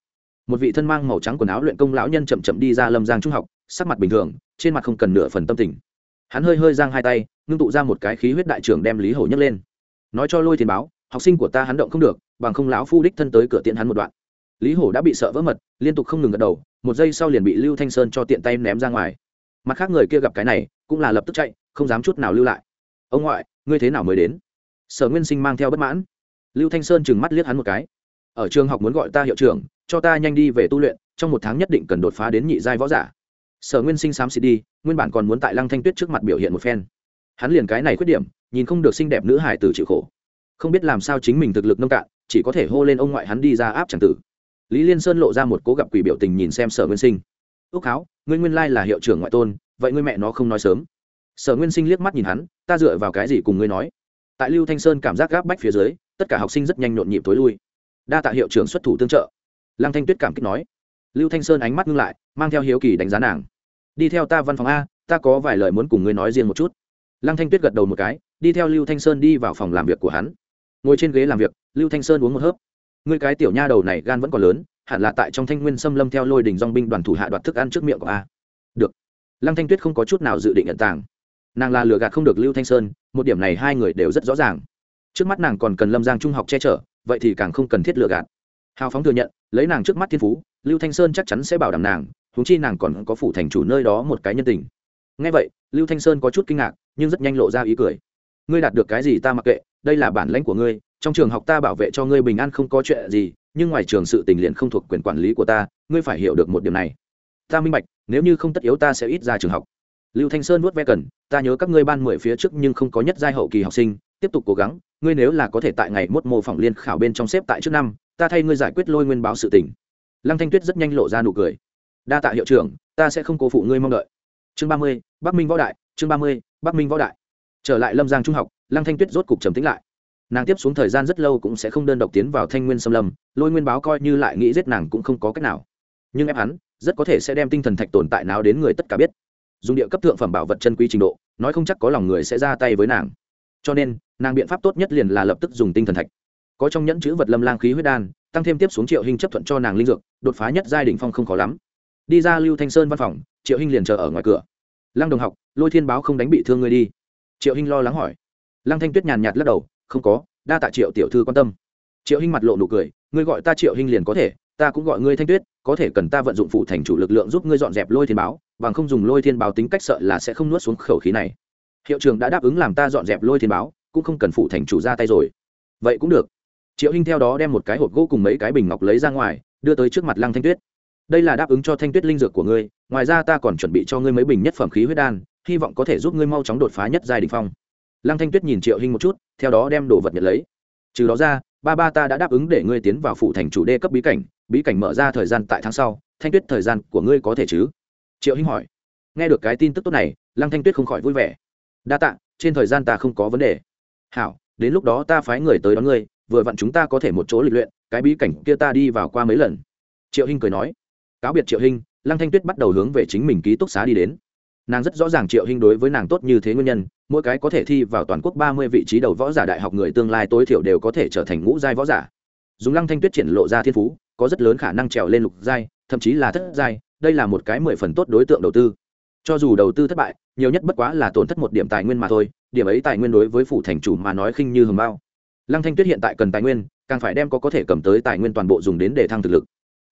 Một vị thân mang màu trắng quần áo luyện công lão nhân chậm chậm đi ra lâm giang trung học, sắc mặt bình thường, trên mặt không cần nửa phần tâm tình. Hắn hơi hơi giang hai tay, ngưng tụ ra một cái khí huyết đại trưởng đem lý hổ nhấc lên. Nói cho lôi tiền báo, học sinh của ta hắn động không được, bằng không lão phu đích thân tới cửa tiện hắn một đoạn lý hổ đã bị sợ vỡ mật, liên tục không ngừng gật đầu, một giây sau liền bị lưu thanh sơn cho tiện tay ném ra ngoài. Mặt khác người kia gặp cái này, cũng là lập tức chạy, không dám chút nào lưu lại. Ông ngoại, ngươi thế nào mới đến? Sở nguyên sinh mang theo bất mãn. Lưu thanh sơn chừng mắt liếc hắn một cái. Ở trường học muốn gọi ta hiệu trưởng, cho ta nhanh đi về tu luyện, trong một tháng nhất định cần đột phá đến nhị giai võ giả. Sở nguyên sinh xám xịt đi, nguyên bản còn muốn tại lăng thanh tuyết trước mặt biểu hiện một phen. Hắn liền cái này khuyết điểm, nhìn không được xinh đẹp nữ hải tử chịu khổ. Không biết làm sao chính mình thực lực nông cạn, chỉ có thể hô lên ông ngoại hắn đi ra áp c tử lý liên sơn lộ ra một cố gặp quỷ biểu tình nhìn xem sở nguyên sinh. Ước háo ngươi nguyên lai là hiệu trưởng ngoại tôn, vậy ngươi mẹ nó không nói sớm. Sở nguyên sinh liếc mắt nhìn hắn, ta dựa vào cái gì cùng ngươi nói? Tại lưu thanh sơn cảm giác gáp bách phía dưới, tất cả học sinh rất nhanh nhộn nhịp tối lui. Đa tạ hiệu trưởng xuất thủ tương trợ. Lăng thanh tuyết cảm kích nói. Lưu thanh sơn ánh mắt ngưng lại, mang theo hiếu kỳ đánh giá nàng. Đi theo ta văn phòng a, ta có vài lời muốn cùng ngươi nói riêng một chút. Lăng thanh tuyết gật đầu một cái, đi theo lưu thanh sơn đi vào phòng làm việc của hắn. Ngồi trên ghế làm việc, lưu thanh sơn uống một hớp ngươi cái tiểu nha đầu này gan vẫn còn lớn, hẳn là tại trong thanh nguyên xâm lâm theo lôi đình dong binh đoàn thủ hạ đoạt thức ăn trước miệng của a. Được. Lăng thanh tuyết không có chút nào dự định nhận tàng. Nàng là lừa gạt không được lưu thanh sơn, một điểm này hai người đều rất rõ ràng. Trước mắt nàng còn cần lâm giang trung học che chở, vậy thì càng không cần thiết lừa gạt. Hào phóng thừa nhận, lấy nàng trước mắt thiên phú, lưu thanh sơn chắc chắn sẽ bảo đảm nàng húng chi nàng còn có phủ thành chủ nơi đó một cái nhân tình. Ngay vậy, lưu thanh sơn có chút kinh ngạc, nhưng rất nhanh lộ ra ý cười. Ngươi đạt được cái gì ta mặc kệ, đây là bản lãnh của ngươi trong trường học ta bảo vệ cho ngươi bình an không có chuyện gì, nhưng ngoài trường sự tình liền không thuộc quyền quản lý của ta, ngươi phải hiểu được một điểm này. Ta minh bạch, nếu như không tất yếu ta sẽ ít ra trường học. Lưu thanh sơn nuốt ve cần, ta nhớ các ngươi ban mười phía trước nhưng không có nhất giai hậu kỳ học sinh, tiếp tục cố gắng, ngươi nếu là có thể tại ngày mốt mô phỏng liên khảo bên trong xếp tại trước năm, ta thay ngươi giải quyết lôi nguyên báo sự tình. Lăng thanh tuyết rất nhanh lộ ra nụ cười. Đa tạ hiệu trưởng, ta sẽ không cố phụ ngươi mong đợi. Chương ba mươi, bắc minh võ đại, chương ba mươi, bắc minh võ đại. Trở lại lâm giang trung học, lăng thanh tuyết rốt cục trầm tĩnh lại nàng tiếp xuống thời gian rất lâu cũng sẽ không đơn độc tiến vào thanh nguyên xâm lâm, lôi nguyên báo coi như lại nghĩ giết nàng cũng không có cách nào. Nhưng ép hắn, rất có thể sẽ đem tinh thần thạch tồn tại nào đến người tất cả biết. Dùng địa cấp thượng phẩm bảo vật chân quý trình độ, nói không chắc có lòng người sẽ ra tay với nàng. Cho nên, nàng biện pháp tốt nhất liền là lập tức dùng tinh thần thạch. Có trong nhẫn chữ vật lâm lang khí huyết đan, tăng thêm tiếp xuống triệu hình chấp thuận cho nàng linh dược, đột phá nhất giai đ ỉ n h phong không khó lắm. Đi ra lưu thanh sơn văn phòng, triệu hình liền chờ ở ngoài cửa. Lăng đồng học, lôi thiên báo không đánh bị thương ngươi đi. Triệu hình lo lắng hỏi. Lăng thanh tuyết nhàn nhạt lắc đầu không có, đa tạ triệu tiểu thư quan tâm. Triệu Hinh mặt lộ nụ cười, ngươi gọi ta triệu Hinh liền có thể, ta cũng gọi ngươi thanh tuyết, có thể cần ta vận dụng phụ thành chủ lực lượng giúp ngươi dọn dẹp lôi thiên báo, bằng không dùng lôi thiên báo tính cách sợ là sẽ không nuốt xuống khẩu khí này. Hiệu trường đã đáp ứng làm ta dọn dẹp lôi thiên báo, cũng không cần phụ thành chủ ra tay rồi. Vậy cũng được. Triệu hinh theo đó đem một cái hộp gỗ cùng mấy cái bình ngọc lấy ra ngoài, đưa tới trước mặt lăng thanh tuyết. Đây là đáp ứng cho thanh tuyết linh dược của ngươi, ngoài ra ta còn chuẩn bị cho ngươi mấy bình nhất phẩm khí huyết đan, hy vọng có thể giúp ngươi mau chóng đột phá nhất giai đình phong lăng thanh tuyết nhìn triệu hinh một chút, theo đó đem đồ vật nhận lấy. Trừ đó ra, ba ba ta đã đáp ứng để ngươi tiến vào phụ thành chủ đê cấp bí cảnh bí cảnh mở ra thời gian tại tháng sau, thanh tuyết thời gian của ngươi có thể chứ? Triệu hinh hỏi. Nghe được cái tin tức tốt này, lăng thanh tuyết không khỏi vui vẻ. Đa tạ, trên thời gian ta không có vấn đề. Hảo, đến lúc đó ta phái người tới đón ngươi, vừa vặn chúng ta có thể một chỗ lịch luyện, cái bí cảnh kia ta đi vào qua mấy lần. Triệu hinh cười nói. Cáo biệt triệu hinh, lăng thanh tuyết bắt đầu hướng về chính mình ký túc xá đi đến nàng rất rõ ràng triệu hinh đối với nàng tốt như thế nguyên nhân, mỗi cái có thể thi vào toàn quốc ba mươi vị trí đầu võ giả đại học người tương lai tối thiểu đều có thể trở thành ngũ giai võ giả. Dùng lăng thanh tuyết triển lộ ra thiên phú, có rất lớn khả năng trèo lên lục giai, thậm chí là thất giai, đây là một cái mười phần tốt đối tượng đầu tư. Cho dù đầu tư thất bại, nhiều nhất bất quá là tổn thất một điểm tài nguyên mà thôi, điểm ấy tài nguyên đối với phủ thành chủ mà nói khinh như hầm bao. Lăng thanh tuyết hiện tại cần tài nguyên, càng phải đem có có thể cầm tới tài nguyên toàn bộ dùng đến để thăng thực lực.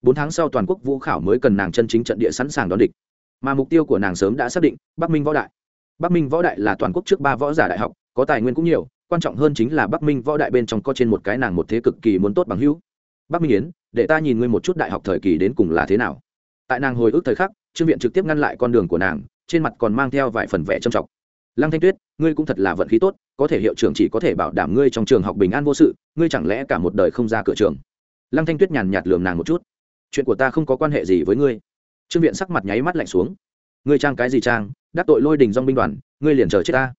Bốn tháng sau toàn quốc vũ khảo mới cần nàng chân chính trận địa sẵn sàng đón địch mà mục tiêu của nàng sớm đã xác định, bắc minh võ đại. Bắc minh võ đại là toàn quốc trước ba võ giả đại học, có tài nguyên cũng nhiều, quan trọng hơn chính là bắc minh võ đại bên trong có trên một cái nàng một thế cực kỳ muốn tốt bằng hữu. Bắc minh yến, để ta nhìn ngươi một chút đại học thời kỳ đến cùng là thế nào. Tại nàng hồi ức thời khắc, trương viện trực tiếp ngăn lại con đường của nàng, trên mặt còn mang theo vài phần vẻ trầm trọng. Lăng thanh tuyết, ngươi cũng thật là vận khí tốt, có thể hiệu trưởng chỉ có thể bảo đảm ngươi trong trường học bình an vô sự, ngươi chẳng lẽ cả một đời không ra cửa trường? Lăng thanh tuyết nhàn nhạt lườm nàng một chút. Chuyện của ta không có quan hệ gì với ngươi trương viện sắc mặt nháy mắt lạnh xuống. Ngươi trang cái gì trang? Đắc tội lôi đình dong binh đoàn, ngươi liền chờ chết ta.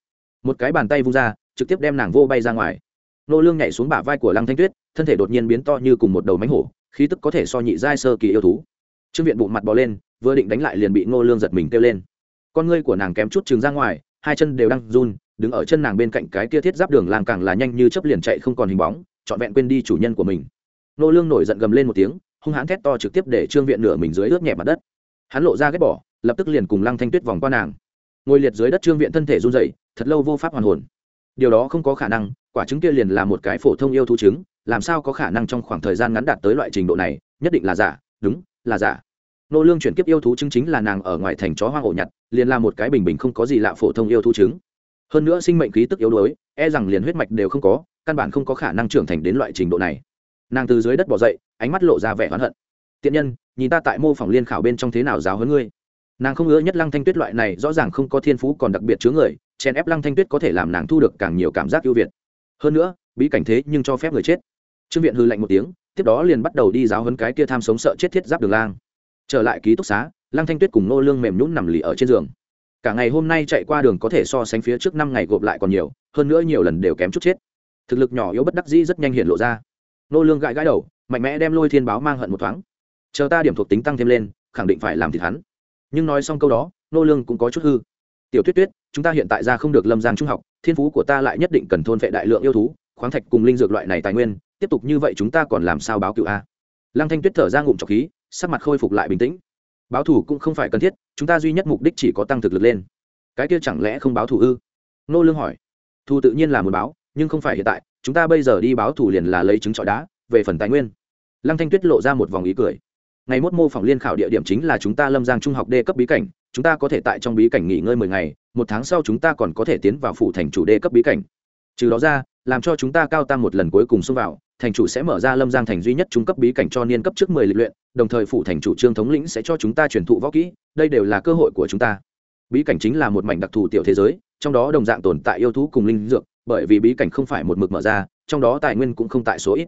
Một cái bàn tay vung ra, trực tiếp đem nàng vô bay ra ngoài. Nô lương nhảy xuống bả vai của lăng thanh tuyết, thân thể đột nhiên biến to như cùng một đầu mánh hổ, khí tức có thể so nhị giai sơ kỳ yêu thú. Trương viện bụng mặt bò lên, vừa định đánh lại liền bị Nô lương giật mình kêu lên. Con ngươi của nàng kém chút trừng ra ngoài, hai chân đều đang run, đứng ở chân nàng bên cạnh cái kia thiết giáp đường làng càng là nhanh như chớp liền chạy không còn hình bóng, trọn vẹn quên đi chủ nhân của mình. Nô lương nổi giận gầm lên một tiếng, hung hãn thét to trực tiếp để trương viện nửa mình dưới ướt nhẹ mặt đất hắn lộ ra ghét bỏ, lập tức liền cùng lăng thanh tuyết vòng qua nàng. Ngồi liệt dưới đất trương viện thân thể run rẩy, thật lâu vô pháp hoàn hồn. Điều đó không có khả năng, quả trứng kia liền là một cái phổ thông yêu thú trứng, làm sao có khả năng trong khoảng thời gian ngắn đạt tới loại trình độ này, nhất định là giả, đúng, là giả. Nô lương chuyển kiếp yêu thú chứng chính là nàng ở ngoài thành chó hoang ổ nhặt, liền là một cái bình bình không có gì lạ phổ thông yêu thú chứng hơn nữa sinh mệnh khí tức yếu đuối e rằng liền huyết mạch đều không có, căn bản không có khả năng trưởng thành đến loại trình độ này. Nàng từ dưới đất bỏ dậy, ánh mắt lộ ra vẻ oán hận tiện nhân, nhìn ta tại mô phỏng liên khảo bên trong thế nào giáo hơn ngươi. Nàng không ngứa nhất lăng thanh tuyết loại này, rõ ràng không có thiên phú còn đặc biệt chứa người, chèn ép lăng thanh tuyết có thể làm nàng thu được càng nhiều cảm giác ưu việt. Hơn nữa, bí cảnh thế nhưng cho phép người chết. Trương viện hư lạnh một tiếng, tiếp đó liền bắt đầu đi giáo hấn cái kia tham sống sợ chết thiết giáp đường lang. Trở lại ký túc xá, lăng thanh tuyết cùng nô lương mềm nhũn nằm lì ở trên giường. Cả ngày hôm nay chạy qua đường có thể so sánh phía trước năm ngày gộp lại còn nhiều, hơn nữa nhiều lần đều kém chút chết. Thực lực nhỏ yếu bất đắc dĩ rất nhanh hiện lộ ra. Nô lương gãi gãi đầu, mạnh mẽ đem lôi thiên báo mang hận một thoáng chờ ta điểm thuộc tính tăng thêm lên, khẳng định phải làm thịt hắn. Nhưng nói xong câu đó, nô lương cũng có chút hư. Tiểu tuyết tuyết, chúng ta hiện tại ra không được lâm giang trung học, thiên phú của ta lại nhất định cần thôn vệ đại lượng yêu thú, khoáng thạch cùng linh dược loại này tài nguyên, tiếp tục như vậy chúng ta còn làm sao báo cựu a? Lăng thanh tuyết thở ra ngụm trọc khí, sắc mặt khôi phục lại bình tĩnh. Báo thủ cũng không phải cần thiết, chúng ta duy nhất mục đích chỉ có tăng thực lực lên. Cái kia chẳng lẽ không báo thù ư? Nô lương hỏi. Thu tự nhiên là muốn báo, nhưng không phải hiện tại, chúng ta bây giờ đi báo thù liền là lấy trứng trọi đá, về phần tài nguyên. Lăng thanh tuyết lộ ra một vòng ý cười ngày mốt mô phỏng liên khảo địa điểm chính là chúng ta lâm giang trung học đê cấp bí cảnh, chúng ta có thể tại trong bí cảnh nghỉ ngơi mười ngày, một tháng sau chúng ta còn có thể tiến vào phủ thành chủ đê cấp bí cảnh. Trừ đó ra, làm cho chúng ta cao tăng một lần cuối cùng xông vào, thành chủ sẽ mở ra lâm giang thành duy nhất trung cấp bí cảnh cho niên cấp trước mười lịch luyện, đồng thời phủ thành chủ trương thống lĩnh sẽ cho chúng ta truyền thụ võ kỹ, đây đều là cơ hội của chúng ta. Bí cảnh chính là một mảnh đặc thù tiểu thế giới, trong đó đồng dạng tồn tại yêu thú cùng linh dược, bởi vì bí cảnh không phải một mực mở ra, trong đó tài nguyên cũng không tại số ít.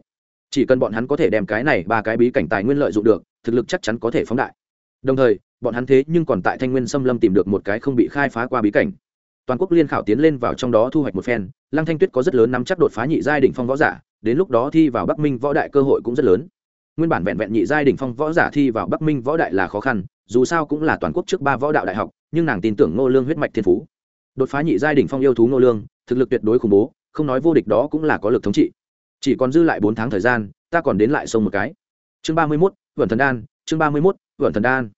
Chỉ cần bọn hắn có thể đem cái này ba cái bí cảnh tài nguyên lợi dụng được thực lực chắc chắn có thể phóng đại. Đồng thời bọn hắn thế nhưng còn tại thanh nguyên xâm lâm tìm được một cái không bị khai phá qua bí cảnh. Toàn quốc liên khảo tiến lên vào trong đó thu hoạch một phen lăng thanh tuyết có rất lớn nắm chắc đột phá nhị giai đỉnh phong võ giả đến lúc đó thi vào bắc minh võ đại cơ hội cũng rất lớn. Nguyên bản vẹn vẹn nhị giai đỉnh phong võ giả thi vào bắc minh võ đại là khó khăn dù sao cũng là toàn quốc trước ba võ đạo đại học nhưng nàng tin tưởng ngô lương huyết mạch thiên phú. Đột phá nhị giai đỉnh phong yêu thú ngô lương thực lực tuyệt đối khủng bố không nói vô địch đó cũng là có lực thống trị. Chỉ còn dư lại bốn tháng thời gian ta còn đến lại sông một cái. Chương ba mươi 31, vẩn thần đan chương ba mươi 31, vẩn thần đan.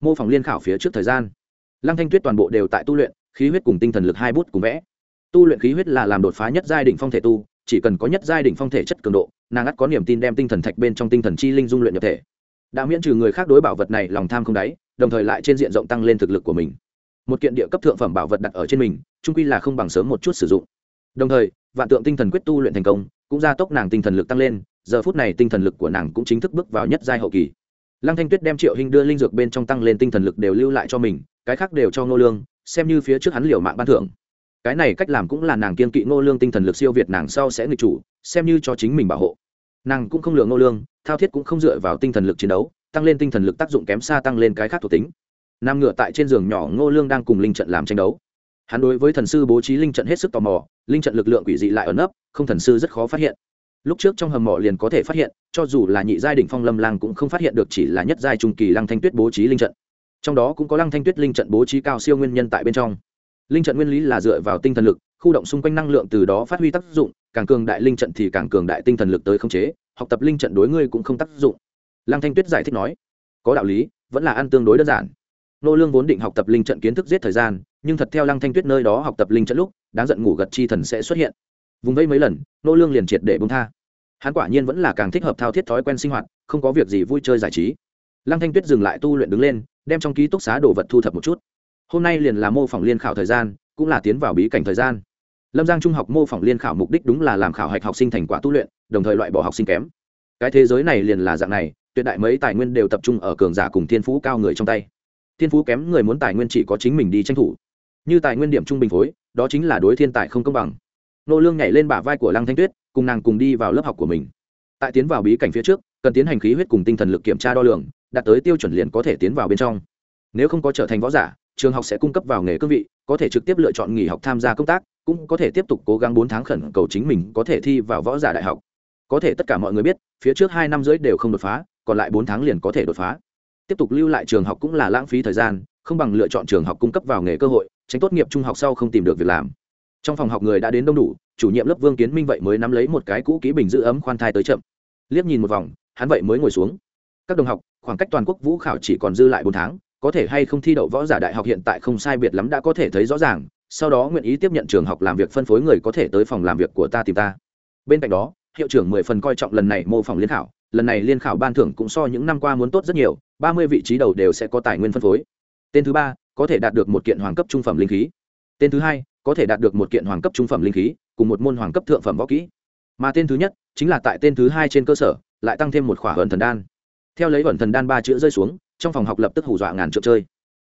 Mô phỏng liên khảo phía trước thời gian. Lăng thanh tuyết toàn bộ đều tại tu luyện khí huyết cùng tinh thần lực hai bút cùng vẽ. Tu luyện khí huyết là làm đột phá nhất giai đỉnh phong thể tu chỉ cần có nhất giai đỉnh phong thể chất cường độ nàng ắt có niềm tin đem tinh thần thạch bên trong tinh thần chi linh dung luyện nhập thể. Đã miễn trừ người khác đối bảo vật này lòng tham không đáy đồng thời lại trên diện rộng tăng lên thực lực của mình. Một kiện địa cấp thượng phẩm bảo vật đặt ở trên mình trung quy là không bằng sớm một chút sử dụng. Đồng thời vạn tượng tinh thần quyết tu luyện thành công cũng gia tốc nàng tinh thần lực tăng lên giờ phút này tinh thần lực của nàng cũng chính thức bước vào nhất giai hậu kỳ. Lăng thanh tuyết đem triệu hình đưa linh dược bên trong tăng lên tinh thần lực đều lưu lại cho mình, cái khác đều cho ngô lương, xem như phía trước hắn liều mạng ban thưởng. Cái này cách làm cũng là nàng kiên kỵ ngô lương tinh thần lực siêu việt nàng sau sẽ nghịch chủ, xem như cho chính mình bảo hộ. Nàng cũng không lượng ngô lương, thao thiết cũng không dựa vào tinh thần lực chiến đấu, tăng lên tinh thần lực tác dụng kém xa tăng lên cái khác thuộc tính. Nam ngựa tại trên giường nhỏ ngô lương đang cùng linh trận làm tranh đấu. Hắn đối với thần sư bố trí linh trận hết sức tò mò, linh trận lực lượng quỷ dị lại ở nấp, không thần sư rất khó phát hiện lúc trước trong hầm mộ liền có thể phát hiện, cho dù là nhị giai đỉnh phong lâm lang cũng không phát hiện được chỉ là nhất giai trung kỳ lăng thanh tuyết bố trí linh trận. Trong đó cũng có lăng thanh tuyết linh trận bố trí cao siêu nguyên nhân tại bên trong. Linh trận nguyên lý là dựa vào tinh thần lực, khu động xung quanh năng lượng từ đó phát huy tác dụng, càng cường đại linh trận thì càng cường đại tinh thần lực tới khống chế, học tập linh trận đối ngươi cũng không tác dụng. Lăng thanh tuyết giải thích nói, có đạo lý, vẫn là ăn tương đối đơn giản. Nô lương vốn định học tập linh trận kiến thức giết thời gian, nhưng thật theo lăng thanh tuyết nơi đó học tập linh trận lúc, đáng giận ngủ gật chi thần sẽ xuất hiện vùng vây mấy lần, nô lương liền triệt để bông tha. Hắn quả nhiên vẫn là càng thích hợp thao thiết thói quen sinh hoạt, không có việc gì vui chơi giải trí. Lăng thanh tuyết dừng lại tu luyện đứng lên, đem trong ký túc xá đồ vật thu thập một chút. Hôm nay liền là mô phỏng liên khảo thời gian, cũng là tiến vào bí cảnh thời gian. Lâm giang trung học mô phỏng liên khảo mục đích đúng là làm khảo hạch học sinh thành quả tu luyện, đồng thời loại bỏ học sinh kém. Cái thế giới này liền là dạng này, tuyệt đại mấy tài nguyên đều tập trung ở cường giả cùng thiên phú cao người trong tay. Thiên phú kém người muốn tài nguyên chỉ có chính mình đi tranh thủ. Như tài nguyên điểm trung bình phối, đó chính là đối thiên tài không công bằng nô lương nhảy lên bả vai của lăng thanh tuyết, cùng nàng cùng đi vào lớp học của mình. Tại tiến vào bí cảnh phía trước, cần tiến hành khí huyết cùng tinh thần lực kiểm tra đo lường, đạt tới tiêu chuẩn liền có thể tiến vào bên trong. Nếu không có trở thành võ giả, trường học sẽ cung cấp vào nghề cương vị, có thể trực tiếp lựa chọn nghỉ học tham gia công tác, cũng có thể tiếp tục cố gắng bốn tháng khẩn cầu chính mình có thể thi vào võ giả đại học. Có thể tất cả mọi người biết, phía trước hai năm rưỡi đều không đột phá, còn lại bốn tháng liền có thể đột phá. Tiếp tục lưu lại trường học cũng là lãng phí thời gian, không bằng lựa chọn trường học cung cấp vào nghề cơ hội, tránh tốt nghiệp trung học sau không tìm được việc làm trong phòng học người đã đến đông đủ, chủ nhiệm lớp vương kiến minh vậy mới nắm lấy một cái cũ kỹ bình giữ ấm khoan thai tới chậm. Liếc nhìn một vòng, hắn vậy mới ngồi xuống. Các đồng học, khoảng cách toàn quốc vũ khảo chỉ còn dư lại bốn tháng, có thể hay không thi đậu võ giả đại học hiện tại không sai biệt lắm đã có thể thấy rõ ràng, sau đó nguyện ý tiếp nhận trường học làm việc phân phối người có thể tới phòng làm việc của ta tìm ta. Bên cạnh đó, hiệu trưởng mười phần coi trọng lần này mô phỏng liên khảo, lần này liên khảo ban thưởng cũng so những năm qua muốn tốt rất nhiều, ba mươi vị trí đầu đều sẽ có tài nguyên phân phối. Tên thứ ba, có thể đạt được một kiện hoàng cấp trung phẩm linh khí. Tên thứ hai có thể đạt được một kiện hoàng cấp trung phẩm linh khí, cùng một môn hoàng cấp thượng phẩm võ kỹ. Mà tên thứ nhất chính là tại tên thứ hai trên cơ sở, lại tăng thêm một khỏa hận thần đan. Theo lấy vẩn thần đan ba chữ rơi xuống, trong phòng học lập tức hù dọa ngàn trượng chơi.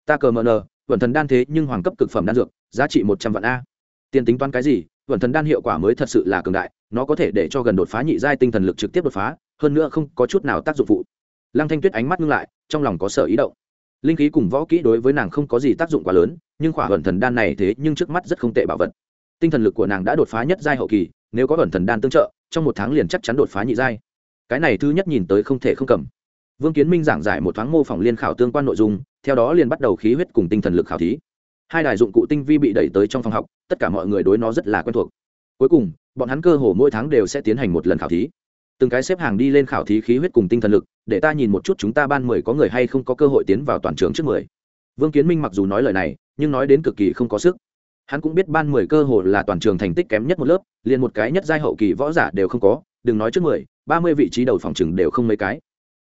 Ta cờ mờ nờ vẩn thần đan thế nhưng hoàng cấp cực phẩm đan dược, giá trị một trăm vạn a. Tiền tính toán cái gì vẩn thần đan hiệu quả mới thật sự là cường đại, nó có thể để cho gần đột phá nhị giai tinh thần lực trực tiếp đột phá, hơn nữa không có chút nào tác dụng phụ. Lăng thanh tuyết ánh mắt ngưng lại, trong lòng có sở ý động linh khí cùng võ kỹ đối với nàng không có gì tác dụng quá lớn, nhưng khỏa ẩn thần đan này thế nhưng trước mắt rất không tệ bảo vật. Tinh thần lực của nàng đã đột phá nhất giai hậu kỳ, nếu có ẩn thần đan tương trợ, trong một tháng liền chắc chắn đột phá nhị giai. Cái này thứ nhất nhìn tới không thể không cầm. Vương kiến minh giảng giải một thoáng mô phỏng liên khảo tương quan nội dung, theo đó liền bắt đầu khí huyết cùng tinh thần lực khảo thí. Hai đài dụng cụ tinh vi bị đẩy tới trong phòng học, tất cả mọi người đối nó rất là quen thuộc. Cuối cùng, bọn hắn cơ hồ mỗi tháng đều sẽ tiến hành một lần khảo thí từng cái xếp hàng đi lên khảo thí khí huyết cùng tinh thần lực, để ta nhìn một chút chúng ta ban mười có người hay không có cơ hội tiến vào toàn trường trước mười. Vương kiến minh mặc dù nói lời này, nhưng nói đến cực kỳ không có sức. Hắn cũng biết ban mười cơ hội là toàn trường thành tích kém nhất một lớp, liền một cái nhất giai hậu kỳ võ giả đều không có, đừng nói trước mười, ba mươi vị trí đầu phòng chừng đều không mấy cái.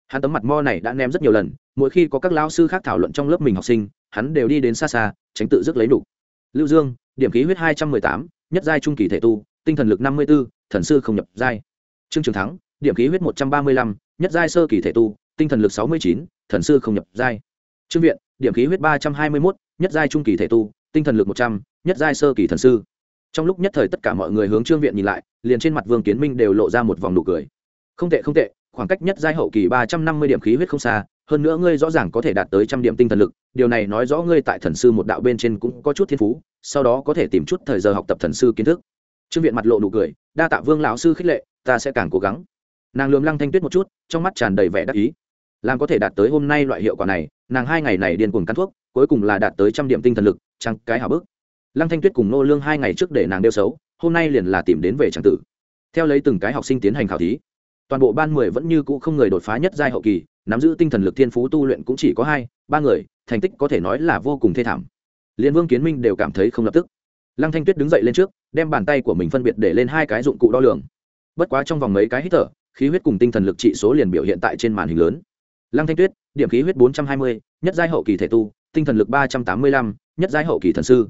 Hắn tấm mặt mo này đã ném rất nhiều lần, mỗi khi có các lao sư khác thảo luận trong lớp mình học sinh, hắn đều đi đến xa xa, tránh tự dứt lấy đủ. Lưu dương, điểm khí huyết hai trăm mười tám, nhất giai trung kỳ thể tu, tinh thần lực năm mươi b ố thần sư không nhập giai. Trương trường thắng điểm khí huyết một trăm ba mươi lăm, nhất giai sơ kỳ thể tu, tinh thần lực sáu mươi chín, thần sư không nhập giai. Trương viện, điểm khí huyết ba trăm hai mươi mốt, nhất giai trung kỳ thể tu, tinh thần lực một trăm, nhất giai sơ kỳ thần sư. Trong lúc nhất thời tất cả mọi người hướng trương viện nhìn lại, liền trên mặt vương kiến minh đều lộ ra một vòng nụ cười. Không tệ không tệ, khoảng cách nhất giai hậu kỳ ba trăm năm mươi điểm khí huyết không xa, hơn nữa ngươi rõ ràng có thể đạt tới trăm điểm tinh thần lực, điều này nói rõ ngươi tại thần sư một đạo bên trên cũng có chút thiên phú, sau đó có thể tìm chút thời giờ học tập thần sư kiến thức. Trương viện mặt lộ nụ cười, đa tạ vương lão sư khích lệ, ta sẽ càng cố gắng nàng lườm lăng thanh tuyết một chút, trong mắt tràn đầy vẻ đắc ý. Làm có thể đạt tới hôm nay loại hiệu quả này, nàng hai ngày này điên cuồng cắn thuốc, cuối cùng là đạt tới trăm điểm tinh thần lực, trăng cái hào bức. Lăng thanh tuyết cùng nô lương hai ngày trước để nàng đeo xấu, hôm nay liền là tìm đến về tràng tử. Theo lấy từng cái học sinh tiến hành khảo thí, toàn bộ ban mười vẫn như cũ không người đột phá nhất giai hậu kỳ, nắm giữ tinh thần lực thiên phú tu luyện cũng chỉ có hai, ba người, thành tích có thể nói là vô cùng thê thảm. Liên vương kiến minh đều cảm thấy không lập tức. Lăng thanh tuyết đứng dậy lên trước, đem bàn tay của mình phân biệt để lên hai cái dụng cụ đo lường. Bất quá trong vòng mấy cái hít thở khí huyết cùng tinh thần lực trị số liền biểu hiện tại trên màn hình lớn. Lăng thanh tuyết, điểm khí huyết bốn trăm hai mươi, nhất giai hậu kỳ thể tu, tinh thần lực ba trăm tám mươi lăm, nhất giai hậu kỳ thần sư.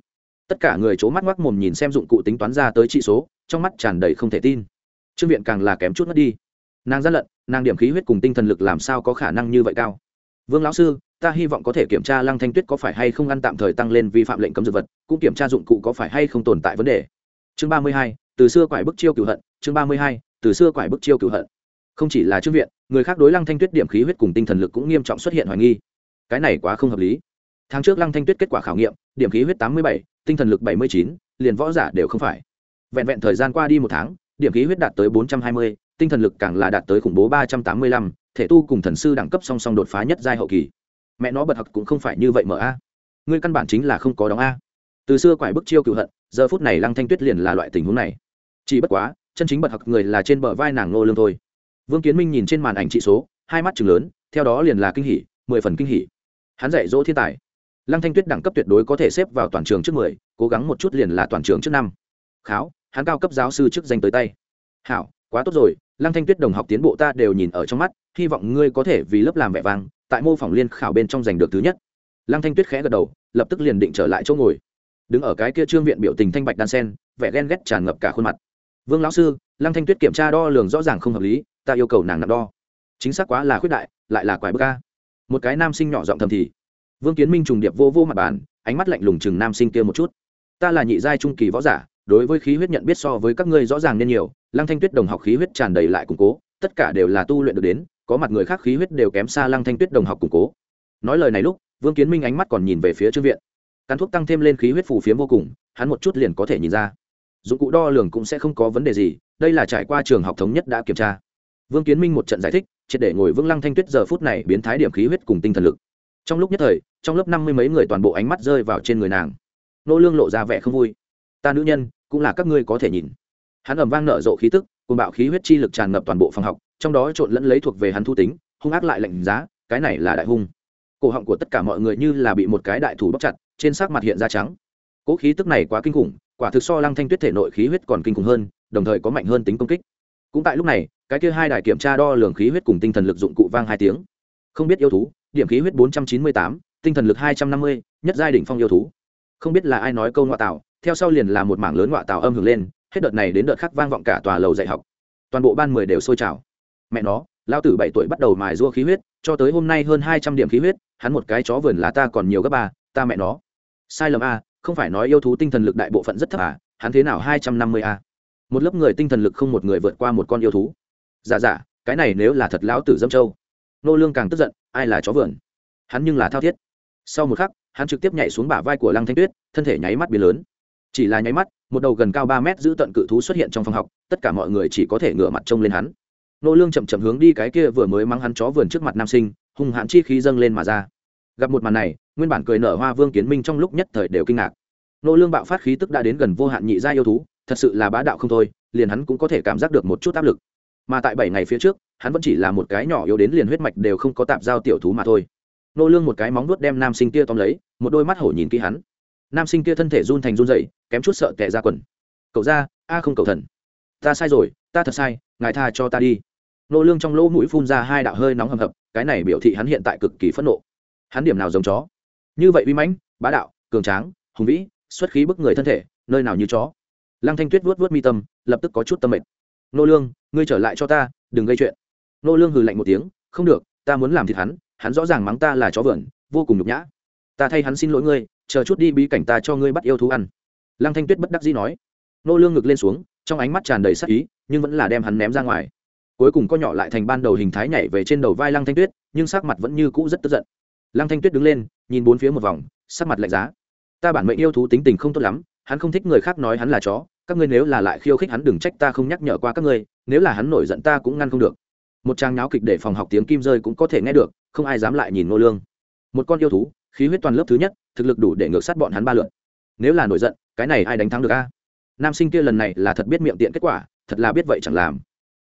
Tất cả người c mắt ngoác mồm nhìn xem dụng cụ tính toán ra tới trị số, trong mắt tràn đầy không thể tin. Trương viện càng là kém chút mất đi. Nàng gian lận, nàng điểm khí huyết cùng tinh thần lực làm sao có khả năng như vậy cao? Vương lão sư, ta hy vọng có thể kiểm tra lăng thanh tuyết có phải hay không ăn tạm thời tăng lên vi phạm lệnh cấm dược vật, cũng kiểm tra dụng cụ có phải hay không tồn tại vấn đề. Chương ba mươi hai, từ xưa quải bức chiêu cửu hận, chương ba mươi hai, từ xưa quải bức chiêu cửu hận không chỉ là trước viện, người khác đối lăng thanh tuyết điểm khí huyết cùng tinh thần lực cũng nghiêm trọng xuất hiện hoài nghi. Cái này quá không hợp lý. Tháng trước lăng thanh tuyết kết quả khảo nghiệm, điểm khí huyết tám mươi bảy, tinh thần lực bảy mươi chín, liền võ giả đều không phải. Vẹn vẹn thời gian qua đi một tháng, điểm khí huyết đạt tới bốn trăm hai mươi, tinh thần lực càng là đạt tới khủng bố ba trăm tám mươi lăm, thể tu cùng thần sư đẳng cấp song song đột phá nhất giai hậu kỳ. Mẹ nó bật học cũng không phải như vậy mở a. Ngươi căn bản chính là không có đóng a. Từ xưa quải bức chiêu cựu hận, giờ phút này lăng thanh tuyết liền là loại tình huống này. Chỉ bất quá, chân chính bật học người là trên bờ vai nàng nô lương thôi vương kiến minh nhìn trên màn ảnh trị số, hai mắt chừng lớn, theo đó liền là kinh hỉ, mười phần kinh hỉ. Hắn dạy dỗ thiên tài. Lăng thanh tuyết đẳng cấp tuyệt đối có thể xếp vào toàn trường trước mười, cố gắng một chút liền là toàn trường trước năm. Kháo, hắn cao cấp giáo sư chức danh tới tay. Hảo, quá tốt rồi, lăng thanh tuyết đồng học tiến bộ ta đều nhìn ở trong mắt, hy vọng ngươi có thể vì lớp làm vẻ vang, tại mô phỏng liên khảo bên trong giành được thứ nhất. Lăng thanh tuyết khẽ gật đầu, lập tức liền định trở lại chỗ ngồi. Đứng ở cái kia trương viện biểu tình thanh bạch đan sen, vẻ ghen ghét tràn ngập cả khuôn mặt. Vương lão sư, lăng thanh tuyết kiểm tra đo lường rõ ràng không hợp lý ta yêu cầu nàng nằm đo. Chính xác quá là khuyết đại, lại là quái bức ca một cái nam sinh nhỏ giọng thầm thì. Vương kiến minh trùng điệp vô vô mặt bàn, ánh mắt lạnh lùng chừng nam sinh kia một chút. Ta là nhị giai trung kỳ võ giả, đối với khí huyết nhận biết so với các ngươi rõ ràng nên nhiều, lăng thanh tuyết đồng học khí huyết tràn đầy lại củng cố, tất cả đều là tu luyện được đến, có mặt người khác khí huyết đều kém xa lăng thanh tuyết đồng học củng cố. Nói lời này lúc, vương kiến minh ánh mắt còn nhìn về phía trương viện. Cắn thuốc tăng thêm lên khí huyết phù phiếm vô cùng, hắn một chút liền có thể nhìn ra. Dụng cụ đo lường cũng sẽ không có vấn đề gì, đây là trải qua trường học thống nhất đã kiểm tra vương kiến minh một trận giải thích, triệt để ngồi vương lăng thanh tuyết giờ phút này biến thái điểm khí huyết cùng tinh thần lực. Trong lúc nhất thời, trong lớp năm mươi mấy người toàn bộ ánh mắt rơi vào trên người nàng. Nô lương lộ ra vẻ không vui. Ta nữ nhân, cũng là các ngươi có thể nhìn. Hắn ầm vang nở rộ khí tức cùng bạo khí huyết chi lực tràn ngập toàn bộ phòng học, trong đó trộn lẫn lấy thuộc về hắn thu tính, hung ác lại lạnh giá, cái này là đại hung. Cổ họng của tất cả mọi người như là bị một cái đại thủ bóc chặt, trên sắc mặt hiện ra trắng. Cỗ khí tức này quá kinh khủng, quả thực so lăng thanh tuyết thể nội khí huyết còn kinh khủng hơn, đồng thời có mạnh hơn tính công kích cũng tại lúc này, cái kia hai đài kiểm tra đo lường khí huyết cùng tinh thần lực dụng cụ vang hai tiếng. Không biết yêu thú, điểm khí huyết bốn trăm chín mươi tám, tinh thần lực hai trăm năm mươi, nhất giai đỉnh phong yêu thú. Không biết là ai nói câu ngoại tạo theo sau liền là một mảng lớn ngoại tạo âm hưởng lên, hết đợt này đến đợt khác vang vọng cả tòa lầu dạy học. Toàn bộ ban mười đều sôi trào. Mẹ nó lao tử bảy tuổi bắt đầu mài rua khí huyết, cho tới hôm nay hơn hai trăm điểm khí huyết, hắn một cái chó vườn là ta còn nhiều gấp ba, ta mẹ nó. Sai lầm a, không phải nói yêu thú tinh thần lực đại bộ phận rất thấp à hắn thế nào hai trăm năm mươi a? Một lớp người tinh thần lực không một người vượt qua một con yêu thú. Giả giả cái này nếu là thật lão tử dâm châu. Nô lương càng tức giận, ai là chó vườn hắn nhưng là thao thiết. Sau một khắc, hắn trực tiếp nhảy xuống bả vai của lăng thanh tuyết, thân thể nháy mắt biến lớn. Chỉ là nháy mắt, một đầu gần cao ba mét giữ tận cự thú xuất hiện trong phòng học, tất cả mọi người chỉ có thể ngửa mặt trông lên hắn. Nô lương chậm chậm hướng đi cái kia vừa mới mắng hắn chó vườn trước mặt nam sinh, hung hãn chi khí dâng lên mà ra. Gặp một màn này, nguyên bản cười nở hoa vương kiến minh trong lúc nhất thời đều kinh ngạc. Nô lương bạo phát khí tức đã đến gần vô hạn nhị gia yêu thú thật sự là bá đạo không thôi liền hắn cũng có thể cảm giác được một chút áp lực. Mà tại bảy ngày phía trước hắn vẫn chỉ là một cái nhỏ yếu đến liền huyết mạch đều không có tạp giao tiểu thú mà thôi. Nô lương một cái móng nuốt đem nam sinh kia tóm lấy một đôi mắt hổ nhìn kỹ hắn. Nam sinh kia thân thể run thành run rẩy, kém chút sợ tệ ra quần. Cậu ra a không cậu thần. Ta sai rồi ta thật sai ngài tha cho ta đi. Nô lương trong lỗ mũi phun ra hai đạo hơi nóng hầm hập cái này biểu thị hắn hiện tại cực kỳ phẫn nộ. Hắn điểm nào giống chó? Như vậy uy mãnh bá đạo cường tráng hùng vĩ xuất khí bức người thân thể nơi nào như chó? Lăng thanh tuyết vuốt vuốt mi tâm, lập tức có chút tâm mệt. Nô lương, ngươi trở lại cho ta, đừng gây chuyện. Nô lương hừ lạnh một tiếng, không được, ta muốn làm thịt hắn hắn rõ ràng mắng ta là chó vườn vô cùng nhục nhã. Ta thay hắn xin lỗi ngươi, chờ chút đi bí cảnh ta cho ngươi bắt yêu thú ăn. Lăng thanh tuyết bất đắc dĩ nói. Nô lương ngực lên xuống, trong ánh mắt tràn đầy sắc ý, nhưng vẫn là đem hắn ném ra ngoài. Cuối cùng co nhỏ lại thành ban đầu hình thái nhảy về trên đầu vai lăng thanh tuyết, nhưng sắc mặt vẫn như cũ rất tức giận. Lăng thanh tuyết đứng lên, nhìn bốn phía một vòng, sắc mặt lạnh giá. Ta bản mệnh yêu thú tính tình không tốt lắm hắn không thích người khác nói hắn là chó, các ngươi nếu là lại khiêu khích hắn đừng trách ta không nhắc nhở qua các ngươi, nếu là hắn nổi giận ta cũng ngăn không được. Một trang nháo kịch để phòng học tiếng kim rơi cũng có thể nghe được, không ai dám lại nhìn nô lương. Một con yêu thú, khí huyết toàn lớp thứ nhất, thực lực đủ để ngược sát bọn hắn ba lượt. Nếu là nổi giận, cái này ai đánh thắng được a? Nam sinh kia lần này là thật biết miệng tiện kết quả, thật là biết vậy chẳng làm.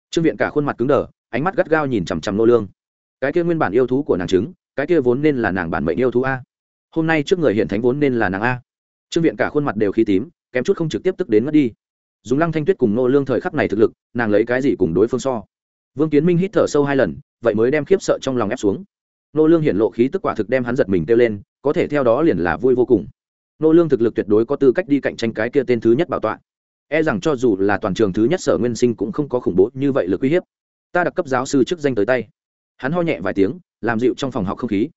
Trương viện cả khuôn mặt cứng đờ, ánh mắt gắt gao nhìn chằm chằm nô lương. Cái kia nguyên bản yêu thú của nàng trứng, cái kia vốn nên là nàng bản mệnh yêu thú a. Hôm nay trước người hiện thánh vốn nên là nàng a trương viện cả khuôn mặt đều khí tím, kém chút không trực tiếp tức đến mất đi. Dùng lăng thanh tuyết cùng nô lương thời khắc này thực lực, nàng lấy cái gì cùng đối phương so? Vương kiến minh hít thở sâu hai lần, vậy mới đem khiếp sợ trong lòng ép xuống. Nô lương hiện lộ khí tức quả thực đem hắn giật mình tiêu lên, có thể theo đó liền là vui vô cùng. Nô lương thực lực tuyệt đối có tư cách đi cạnh tranh cái kia tên thứ nhất bảo tọa. E rằng cho dù là toàn trường thứ nhất sở nguyên sinh cũng không có khủng bố như vậy lực uy hiếp. Ta đặc cấp giáo sư chức danh tới tay. Hắn ho nhẹ vài tiếng, làm dịu trong phòng học không khí.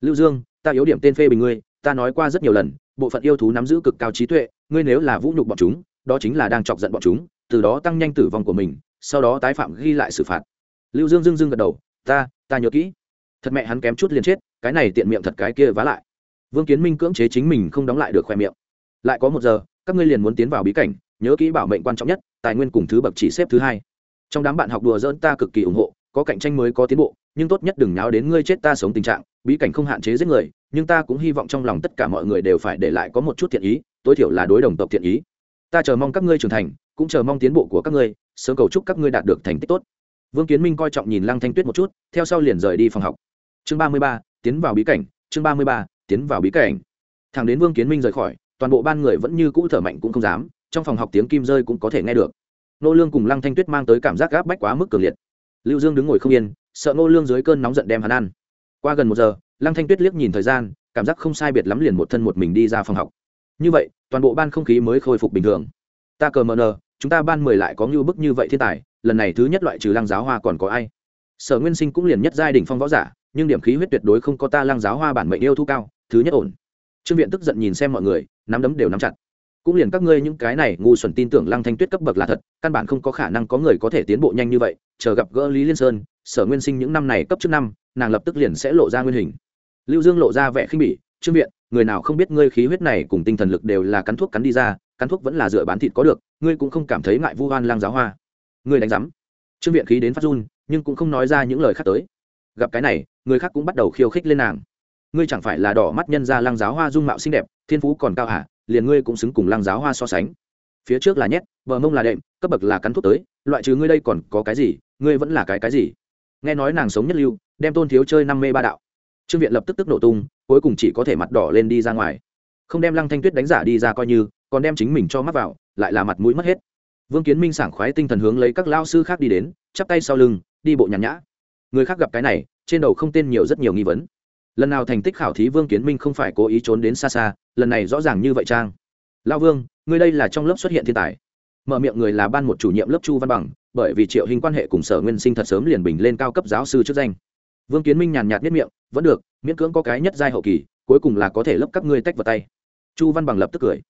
Lưu dương, ta yếu điểm tên phê bình ngươi, ta nói qua rất nhiều lần bộ phận yêu thú nắm giữ cực cao trí tuệ, ngươi nếu là vũ nhục bọn chúng, đó chính là đang chọc giận bọn chúng, từ đó tăng nhanh tử vong của mình, sau đó tái phạm ghi lại xử phạt. Lưu dương dưng dưng gật đầu, ta ta nhớ kỹ. Thật mẹ hắn kém chút liền chết, cái này tiện miệng thật cái kia vá lại. Vương kiến minh cưỡng chế chính mình không đóng lại được khoe miệng. Lại có một giờ, các ngươi liền muốn tiến vào bí cảnh, nhớ kỹ bảo mệnh quan trọng nhất, tài nguyên cùng thứ bậc chỉ xếp thứ hai. Trong đám bạn học đùa dỡn ta cực kỳ ủng hộ, có cạnh tranh mới có tiến bộ, nhưng tốt nhất đừng nháo đến ngươi chết ta sống tình trạng, bí cảnh không hạn chế giết người nhưng ta cũng hy vọng trong lòng tất cả mọi người đều phải để lại có một chút thiện ý, tối thiểu là đối đồng tộc thiện ý. Ta chờ mong các ngươi trưởng thành, cũng chờ mong tiến bộ của các ngươi, sớm cầu chúc các ngươi đạt được thành tích tốt. Vương kiến minh coi trọng nhìn lăng thanh tuyết một chút, theo sau liền rời đi phòng học. Chương ba mươi ba, tiến vào bí cảnh, chương ba mươi ba, tiến vào bí cảnh. Thằng đến vương kiến minh rời khỏi, toàn bộ ban người vẫn như cũ thở mạnh cũng không dám, trong phòng học tiếng kim rơi cũng có thể nghe được. Nô lương cùng lăng thanh tuyết mang tới cảm giác gáp bách quá mức cường liệt. Lưu dương đứng ngồi không yên, sợ nô lương dưới cơn nóng giận đem hắn ăn. Qua gần một giờ lăng thanh tuyết liếc nhìn thời gian, cảm giác không sai biệt lắm liền một thân một mình đi ra phòng học. Như vậy, toàn bộ ban không khí mới khôi phục bình thường. Ta cờ mờ nờ, chúng ta ban mười lại có ngưu bức như vậy thiên tài, lần này thứ nhất loại trừ lăng giáo hoa còn có ai? Sở nguyên sinh cũng liền nhất giai đỉnh phong võ giả, nhưng điểm khí huyết tuyệt đối không có ta lăng giáo hoa bản mệnh yêu thu cao, thứ nhất ổn. Trương viện tức giận nhìn xem mọi người, nắm đấm đều nắm chặt. Cũng liền các ngươi những cái này ngu xuẩn tin tưởng lăng thanh tuyết cấp bậc là thật, căn bản không có khả năng có người có thể tiến bộ nhanh như vậy, chờ gặp gỡ lý liên sơn, sở nguyên sinh những năm này cấp trước năm, nàng lập tức liền sẽ lộ ra nguyên hình lưu dương lộ ra vẻ khinh bỉ, trương viện, người nào không biết ngươi khí huyết này cùng tinh thần lực đều là cắn thuốc cắn đi ra, cắn thuốc vẫn là dựa bán thịt có được, ngươi cũng không cảm thấy ngại vu hoan lang giáo hoa. Ngươi đánh giám. Trương viện khí đến phát run, nhưng cũng không nói ra những lời khác tới. Gặp cái này, người khác cũng bắt đầu khiêu khích lên nàng. Ngươi chẳng phải là đỏ mắt nhân ra lang giáo hoa dung mạo xinh đẹp, thiên phú còn cao hả? Liền ngươi cũng xứng cùng lang giáo hoa so sánh. Phía trước là nhét, bờ mông là đệm, cấp bậc là cắn thuốc tới, loại trừ ngươi đây còn có cái gì, ngươi vẫn là cái cái gì? Nghe nói nàng sống nhất lưu, đem tôn thiếu chơi năm mê ba đạo trương viện lập tức tức nổ tung, cuối cùng chỉ có thể mặt đỏ lên đi ra ngoài. Không đem lăng thanh tuyết đánh giả đi ra coi như, còn đem chính mình cho mắt vào, lại là mặt mũi mất hết. Vương kiến minh sảng khoái tinh thần hướng lấy các lao sư khác đi đến, chắp tay sau lưng, đi bộ nhàn nhã. Người khác gặp cái này, trên đầu không tên nhiều rất nhiều nghi vấn. Lần nào thành tích khảo thí vương kiến minh không phải cố ý trốn đến xa xa, lần này rõ ràng như vậy trang lao vương, ngươi đây là trong lớp xuất hiện thiên tài. Mở miệng người là ban một chủ nhiệm lớp chu văn bằng, bởi vì triệu hình quan hệ cùng sở nguyên sinh thật sớm liền bình lên cao cấp giáo sư chức danh vương kiến minh nhàn nhạt nhất miệng, vẫn được, miễn cưỡng có cái nhất giai hậu kỳ, cuối cùng là có thể lấp các ngươi tách vào tay. Chu văn bằng lập tức cười.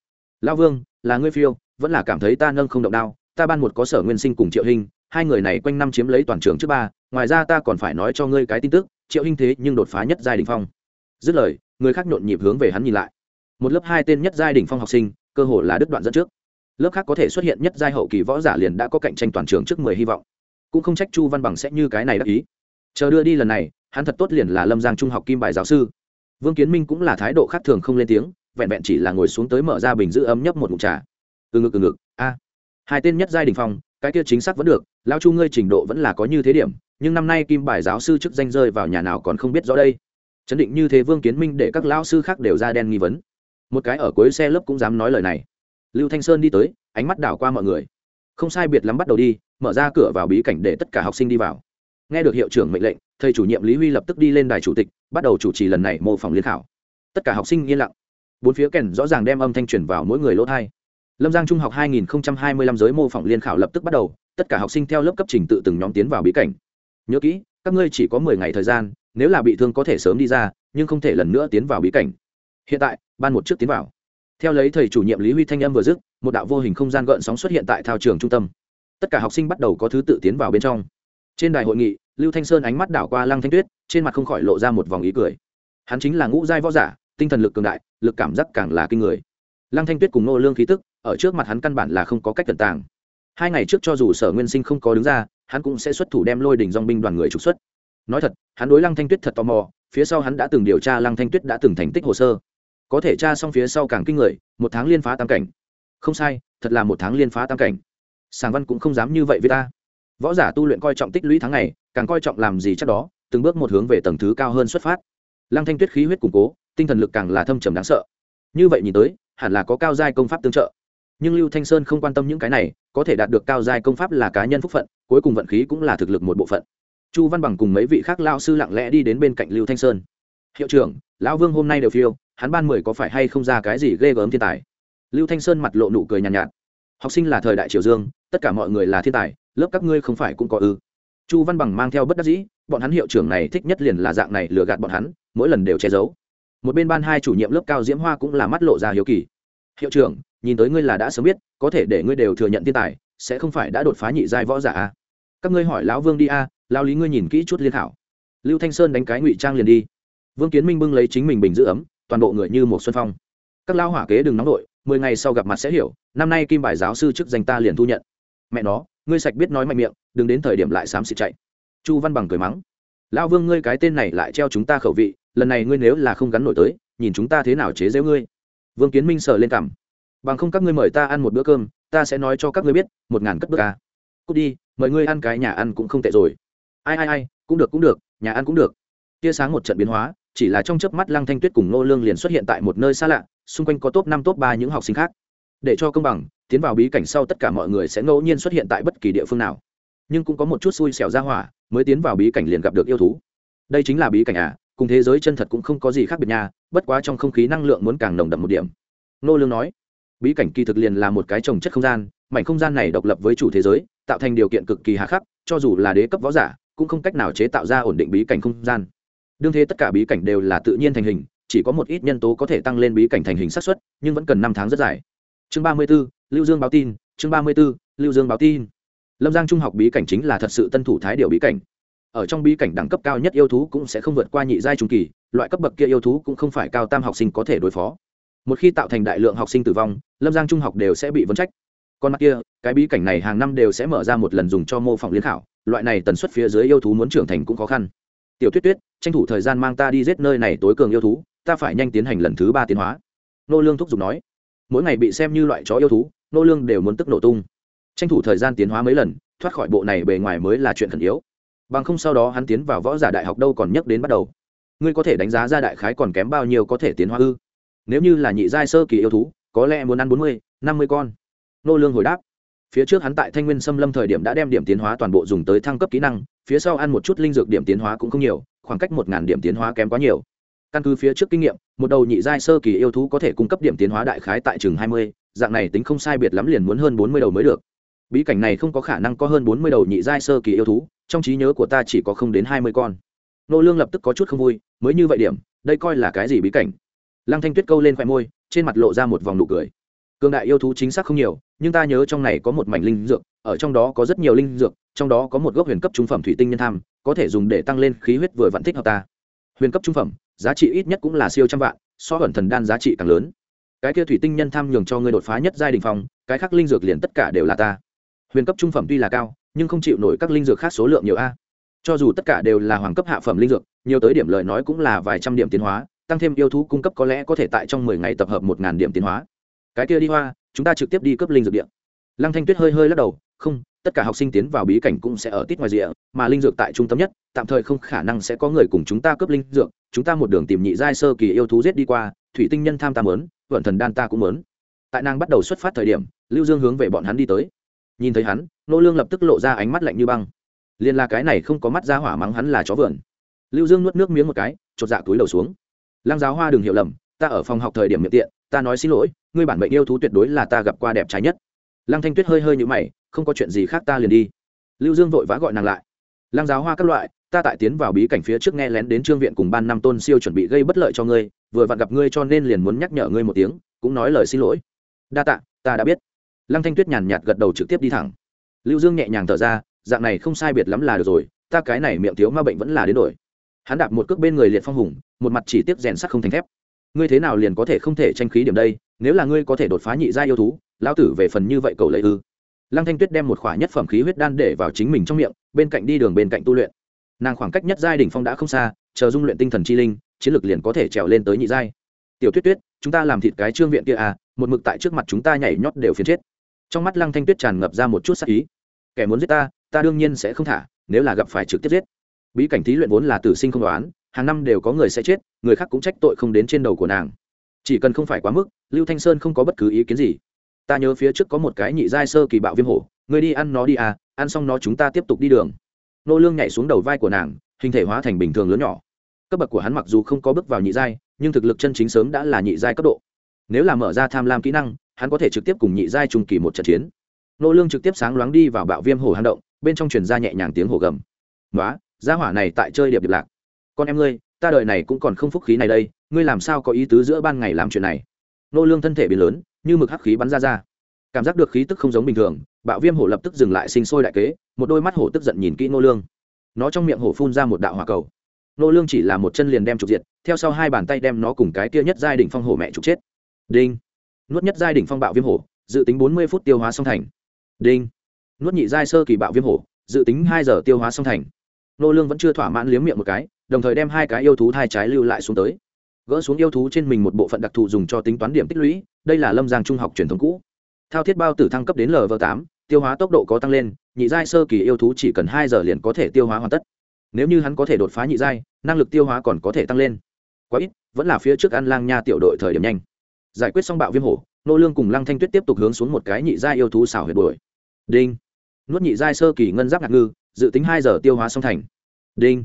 Lao vương, là ngươi phiêu, vẫn là cảm thấy ta nâng không động đao, ta ban một có sở nguyên sinh cùng triệu hình hai người này quanh năm chiếm lấy toàn trường trước ba, ngoài ra ta còn phải nói cho ngươi cái tin tức, triệu hình thế nhưng đột phá nhất giai đình phong. Dứt lời, người khác nhộn nhịp hướng về hắn nhìn lại. Một lớp hai tên nhất giai đình phong học sinh, cơ hồ là đứt đoạn dẫn trước. Lớp khác có thể xuất hiện nhất giai hậu kỳ võ giả liền đã có cạnh tranh toàn trường trước mười hy vọng. Cũng không trách chu văn bằng sẽ như cái này đắc ý chờ đưa đi lần này, hắn thật tốt liền là lâm giang trung học kim bài giáo sư. Vương kiến minh cũng là thái độ khác thường không lên tiếng, vẹn vẹn chỉ là ngồi xuống tới mở ra bình giữ ấm nhấp một mụn trà. Từ ngực từ ngực, a. Hai tên nhất giai đình phong, cái kia chính xác vẫn được lao chu ngươi trình độ vẫn là có như thế điểm, nhưng năm nay kim bài giáo sư chức danh rơi vào nhà nào còn không biết rõ đây. Chấn định như thế vương kiến minh để các lao sư khác đều ra đen nghi vấn. Một cái ở cuối xe lớp cũng dám nói lời này. Lưu thanh sơn đi tới, ánh mắt đảo qua mọi người. Không sai biệt lắm bắt đầu đi, mở ra cửa vào bí cảnh để tất cả học sinh đi vào nghe được hiệu trưởng mệnh lệnh, thầy chủ nhiệm lý huy lập tức đi lên đài chủ tịch, bắt đầu chủ trì lần này mô phỏng liên khảo. Tất cả học sinh yên lặng. Bốn phía kèn rõ ràng đem âm thanh truyền vào mỗi người lỗ thai. Lâm giang trung học 2025 giới mô phỏng liên khảo lập tức bắt đầu, tất cả học sinh theo lớp cấp trình tự từng nhóm tiến vào bí cảnh. Nhớ kỹ, các ngươi chỉ có mười ngày thời gian, nếu là bị thương có thể sớm đi ra, nhưng không thể lần nữa tiến vào bí cảnh. Hiện tại, ban một trước tiến vào. Theo lấy thầy chủ nhiệm lý huy thanh âm vừa dứt, một đạo vô hình không gian gợn sóng xuất hiện tại thao trường trung tâm. Tất cả học sinh bắt đầu có thứ tự tiến vào bên trong trên đài hội nghị, lưu thanh sơn ánh mắt đảo qua lăng thanh tuyết, trên mặt không khỏi lộ ra một vòng ý cười. Hắn chính là ngũ giai võ giả, tinh thần lực cường đại, lực cảm giác càng là kinh người. Lăng thanh tuyết cùng nô lương khí tức, ở trước mặt hắn căn bản là không có cách cẩn tàng. Hai ngày trước cho dù sở nguyên sinh không có đứng ra, hắn cũng sẽ xuất thủ đem lôi đỉnh dong binh đoàn người trục xuất. Nói thật, hắn đối lăng thanh tuyết thật tò mò, phía sau hắn đã từng điều tra lăng thanh tuyết đã từng thành tích hồ sơ. Có thể tra xong phía sau càng kinh người, một tháng liên phá tam cảnh. Không sai, thật là một tháng liên phá tam cảnh. Sàng văn cũng không dám như vậy với ta võ giả tu luyện coi trọng tích lũy tháng ngày càng coi trọng làm gì chắc đó từng bước một hướng về tầng thứ cao hơn xuất phát. Lăng thanh tuyết khí huyết củng cố tinh thần lực càng là thâm trầm đáng sợ. Như vậy nhìn tới hẳn là có cao giai công pháp tương trợ. Nhưng lưu thanh sơn không quan tâm những cái này có thể đạt được cao giai công pháp là cá nhân phúc phận cuối cùng vận khí cũng là thực lực một bộ phận. Chu văn bằng cùng mấy vị khác lao sư lặng lẽ đi đến bên cạnh lưu thanh sơn. Hiệu trưởng lão vương hôm nay đều phiêu hắn ban mười có phải hay không ra cái gì ghê gớm thiên tài? Lưu thanh sơn mặt lộ nụ cười nhàn nhạt, nhạt học sinh là thời đại triều dương tất cả mọi người là thiên tài lớp các ngươi không phải cũng có ư? Chu văn bằng mang theo bất đắc dĩ, bọn hắn hiệu trưởng này thích nhất liền là dạng này lừa gạt bọn hắn, mỗi lần đều che giấu. Một bên ban hai chủ nhiệm lớp cao diễm hoa cũng là mắt lộ ra hiếu kỳ. Hiệu trưởng, nhìn tới ngươi là đã sớm biết, có thể để ngươi đều thừa nhận thiên tài, sẽ không phải đã đột phá nhị giai võ giả a các ngươi hỏi lão vương đi a lão lý ngươi nhìn kỹ chút liên thảo lưu thanh sơn đánh cái ngụy trang liền đi. Vương kiến minh bưng lấy chính mình bình giữ ấm, toàn bộ người như một xuân phong. Các lao hỏa kế đừng nóng đội mười ngày sau gặp mặt sẽ hiểu, năm nay kim bài giáo sư chức danh ta liền thu nhận mẹ nó ngươi sạch biết nói mạnh miệng đừng đến thời điểm lại xám xịt chạy. Chu văn bằng cười mắng lão vương ngươi cái tên này lại treo chúng ta khẩu vị lần này ngươi nếu là không gắn nổi tới nhìn chúng ta thế nào chế giễu ngươi? Vương kiến minh sờ lên cằm, bằng không các ngươi mời ta ăn một bữa cơm ta sẽ nói cho các ngươi biết một ngàn cất bước ca à. cút đi mời ngươi ăn cái nhà ăn cũng không tệ rồi. Ai ai ai cũng được cũng được nhà ăn cũng được. Tia sáng một trận biến hóa chỉ là trong chớp mắt lăng thanh tuyết cùng nô lương liền xuất hiện tại một nơi xa lạ xung quanh có top năm top ba những học sinh khác. Để cho công bằng tiến vào bí cảnh sau tất cả mọi người sẽ ngẫu nhiên xuất hiện tại bất kỳ địa phương nào. Nhưng cũng có một chút xui xẻo ra hỏa mới tiến vào bí cảnh liền gặp được yêu thú. Đây chính là bí cảnh à cùng thế giới chân thật cũng không có gì khác biệt nha bất quá trong không khí năng lượng muốn càng nồng đậm một điểm. Nô lương nói bí cảnh kỳ thực liền là một cái trồng chất không gian mảnh không gian này độc lập với chủ thế giới tạo thành điều kiện cực kỳ hà khắc cho dù là đế cấp võ giả cũng không cách nào chế tạo ra ổn định bí cảnh không gian. Đương thế tất cả bí cảnh đều là tự nhiên thành hình chỉ có một ít nhân tố có thể tăng lên bí cảnh thành hình xác suất nhưng vẫn cần năm tháng rất dài. Chương ba mươi 34, lưu dương báo tin chương ba mươi 34, lưu dương báo tin. Lâm giang trung học bí cảnh chính là thật sự tân thủ thái điều bí cảnh. Ở trong bí cảnh đẳng cấp cao nhất yêu thú cũng sẽ không vượt qua nhị giai trung kỳ loại cấp bậc kia yêu thú cũng không phải cao tam học sinh có thể đối phó. Một khi tạo thành đại lượng học sinh tử vong lâm giang trung học đều sẽ bị vấn trách. Còn mặt kia cái bí cảnh này hàng năm đều sẽ mở ra một lần dùng cho mô phỏng liên khảo loại này tần suất phía dưới yêu thú muốn trưởng thành cũng khó khăn. Tiểu tuyết tuyết tranh thủ thời gian mang ta đi giết nơi này tối cường yêu thú ta phải nhanh tiến hành lần thứ ba tiến hóa. Nô lương thúc giục nói mỗi ngày bị xem như loại chó yêu thú nô lương đều muốn tức nổ tung. Tranh thủ thời gian tiến hóa mấy lần, thoát khỏi bộ này bề ngoài mới là chuyện thần yếu. Bằng không sau đó hắn tiến vào võ giả đại học đâu còn nhắc đến bắt đầu. Ngươi có thể đánh giá ra đại khái còn kém bao nhiêu có thể tiến hóa ư? Nếu như là nhị giai sơ kỳ yêu thú, có lẽ muốn ăn bốn mươi, năm mươi con. Nô lương hồi đáp. Phía trước hắn tại thanh nguyên xâm lâm thời điểm đã đem điểm tiến hóa toàn bộ dùng tới thăng cấp kỹ năng, phía sau ăn một chút linh dược điểm tiến hóa cũng không nhiều, khoảng cách một ngàn điểm tiến hóa kém quá nhiều. Căn cứ phía trước kinh nghiệm, một đầu nhị giai sơ kỳ yêu thú có thể cung cấp điểm tiến hóa đại khái tại chừng hai mươi dạng này tính không sai biệt lắm liền muốn hơn bốn mươi đầu mới được. Bí cảnh này không có khả năng có hơn bốn mươi đầu nhị giai sơ kỳ yêu thú, trong trí nhớ của ta chỉ có không đến hai mươi con. Nô lương lập tức có chút không vui, mới như vậy điểm, đây coi là cái gì bí cảnh? Lăng thanh tuyết câu lên khoe môi, trên mặt lộ ra một vòng nụ cười. Cường đại yêu thú chính xác không nhiều, nhưng ta nhớ trong này có một mảnh linh dược, ở trong đó có rất nhiều linh dược, trong đó có một gốc huyền cấp trung phẩm thủy tinh nhân tham, có thể dùng để tăng lên khí huyết vừa vặn thích hợp ta. Huyền cấp trung phẩm, giá trị ít nhất cũng là siêu trăm vạn, so ẩn thần đan giá trị càng lớn cái kia thủy tinh nhân tham nhường cho ngươi đột phá nhất giai đình phong, cái khác linh dược liền tất cả đều là ta. Huyền cấp trung phẩm tuy là cao, nhưng không chịu nổi các linh dược khác số lượng nhiều a. Cho dù tất cả đều là hoàng cấp hạ phẩm linh dược, nhiều tới điểm lời nói cũng là vài trăm điểm tiến hóa, tăng thêm yêu thú cung cấp có lẽ có thể tại trong mười ngày tập hợp một ngàn điểm tiến hóa. Cái kia đi hoa, chúng ta trực tiếp đi cấp linh dược điện lăng thanh tuyết hơi hơi lắc đầu, không tất cả học sinh tiến vào bí cảnh cũng sẽ ở tít ngoài rìa, mà linh dược tại trung tâm nhất, tạm thời không khả năng sẽ có người cùng chúng ta cướp linh dược, chúng ta một đường tìm nhị giai sơ kỳ yêu thú giết đi qua, thủy tinh nhân tham ta mớn, vận thần đan ta cũng mớn. Tại nàng bắt đầu xuất phát thời điểm, lưu dương hướng về bọn hắn đi tới. Nhìn thấy hắn, nô lương lập tức lộ ra ánh mắt lạnh như băng. Liền là cái này không có mắt ra hỏa mắng hắn là chó vườn lưu dương nuốt nước miếng một cái, chột dạ túi đầu xuống. Lăng giáo hoa đừng hiểu lầm, ta ở phòng học thời điểm miệng tiện, ta nói xin lỗi, ngươi bản mệnh yêu thú tuyệt đối là ta gặp qua đẹp trái nhất lăng thanh tuyết hơi hơi như mày, không có chuyện gì khác ta liền đi. Lưu dương vội vã gọi nàng lại. Lăng giáo hoa các loại, ta tại tiến vào bí cảnh phía trước nghe lén đến trương viện cùng ban năm tôn siêu chuẩn bị gây bất lợi cho ngươi, vừa vặn gặp ngươi cho nên liền muốn nhắc nhở ngươi một tiếng, cũng nói lời xin lỗi. Đa tạ, ta đã biết. Lăng thanh tuyết nhàn nhạt gật đầu trực tiếp đi thẳng. Lưu dương nhẹ nhàng thở ra, dạng này không sai biệt lắm là được rồi, ta cái này miệng thiếu ma bệnh vẫn là đến đổi. Hắn đạp một cước bên người liệt phong hùng, một mặt chỉ tiếp rèn sắt không thành thép. Ngươi thế nào liền có thể không thể tranh khí điểm đây, nếu là ngươi có thể đột phá nhị gia yêu thú lão tử về phần như vậy cầu lấy ư? Lăng thanh tuyết đem một khỏa nhất phẩm khí huyết đan để vào chính mình trong miệng, bên cạnh đi đường bên cạnh tu luyện. Nàng khoảng cách nhất giai đỉnh phong đã không xa, chờ dung luyện tinh thần chi linh, chiến lược liền có thể trèo lên tới nhị giai. Tiểu tuyết tuyết, chúng ta làm thịt cái trương viện kia à một mực tại trước mặt chúng ta nhảy nhót đều phiền chết. Trong mắt lăng thanh tuyết tràn ngập ra một chút sắc ý. Kẻ muốn giết ta ta đương nhiên sẽ không thả, nếu là gặp phải trực tiếp giết. Bí cảnh thí luyện vốn là tử sinh không đoán, hàng năm đều có người sẽ chết, người khác cũng trách tội không đến trên đầu của nàng. Chỉ cần không phải quá mức, lưu thanh sơn không có bất cứ ý kiến gì ta nhớ phía trước có một cái nhị giai sơ kỳ bạo viêm hổ người đi ăn nó đi à ăn xong nó chúng ta tiếp tục đi đường. Nô lương nhảy xuống đầu vai của nàng, hình thể hóa thành bình thường lớn nhỏ. Cấp bậc của hắn mặc dù không có bước vào nhị giai, nhưng thực lực chân chính sớm đã là nhị giai cấp độ. Nếu là mở ra tham lam kỹ năng, hắn có thể trực tiếp cùng nhị giai trung kỳ một trận chiến. Nô lương trực tiếp sáng loáng đi vào bạo viêm hổ hang động, bên trong truyền ra nhẹ nhàng tiếng hổ gầm. Nói gia hỏa này tại chơi điệp điệp lạc. Con em ngươi, ta đời này cũng còn không phúc khí này đây, ngươi làm sao có ý tứ giữa ban ngày làm chuyện này? Nô lương thân thể biến lớn như mực hắc khí bắn ra ra. Cảm giác được khí tức không giống bình thường, bạo viêm hổ lập tức dừng lại sinh sôi đại kế, một đôi mắt hổ tức giận nhìn kỹ nô lương. Nó trong miệng hổ phun ra một đạo hỏa cầu. Nô lương chỉ là một chân liền đem trục diệt, theo sau hai bàn tay đem nó cùng cái kia nhất giai đỉnh phong hổ mẹ trục chết. Đinh. Nuốt nhất giai đỉnh phong bạo viêm hổ, dự tính bốn mươi phút tiêu hóa xong thành. Đinh. Nuốt nhị giai sơ kỳ bạo viêm hổ, dự tính hai giờ tiêu hóa xong thành. Nô lương vẫn chưa thỏa mãn liếm miệng một cái, đồng thời đem hai cái yêu thú thai trái lưu lại xuống tới gỡ xuống yêu thú trên mình một bộ phận đặc thù dùng cho tính toán điểm tích lũy, đây là lâm giang trung học truyền thống cũ. Thao thiết bao tử thăng cấp đến lv tám, tiêu hóa tốc độ có tăng lên, nhị giai sơ kỳ yêu thú chỉ cần hai giờ liền có thể tiêu hóa hoàn tất. Nếu như hắn có thể đột phá nhị giai, năng lực tiêu hóa còn có thể tăng lên. Quá ít, vẫn là phía trước ăn lang nha tiểu đội thời điểm nhanh. Giải quyết xong bạo viêm hổ, nô lương cùng lăng thanh tuyết tiếp tục hướng xuống một cái nhị giai yêu thú xảo huyệt đuổi. Đinh. Nuốt nhị giai sơ kỳ ngân giáp ngạc ngư, dự tính hai giờ tiêu hóa xong thành. Đinh.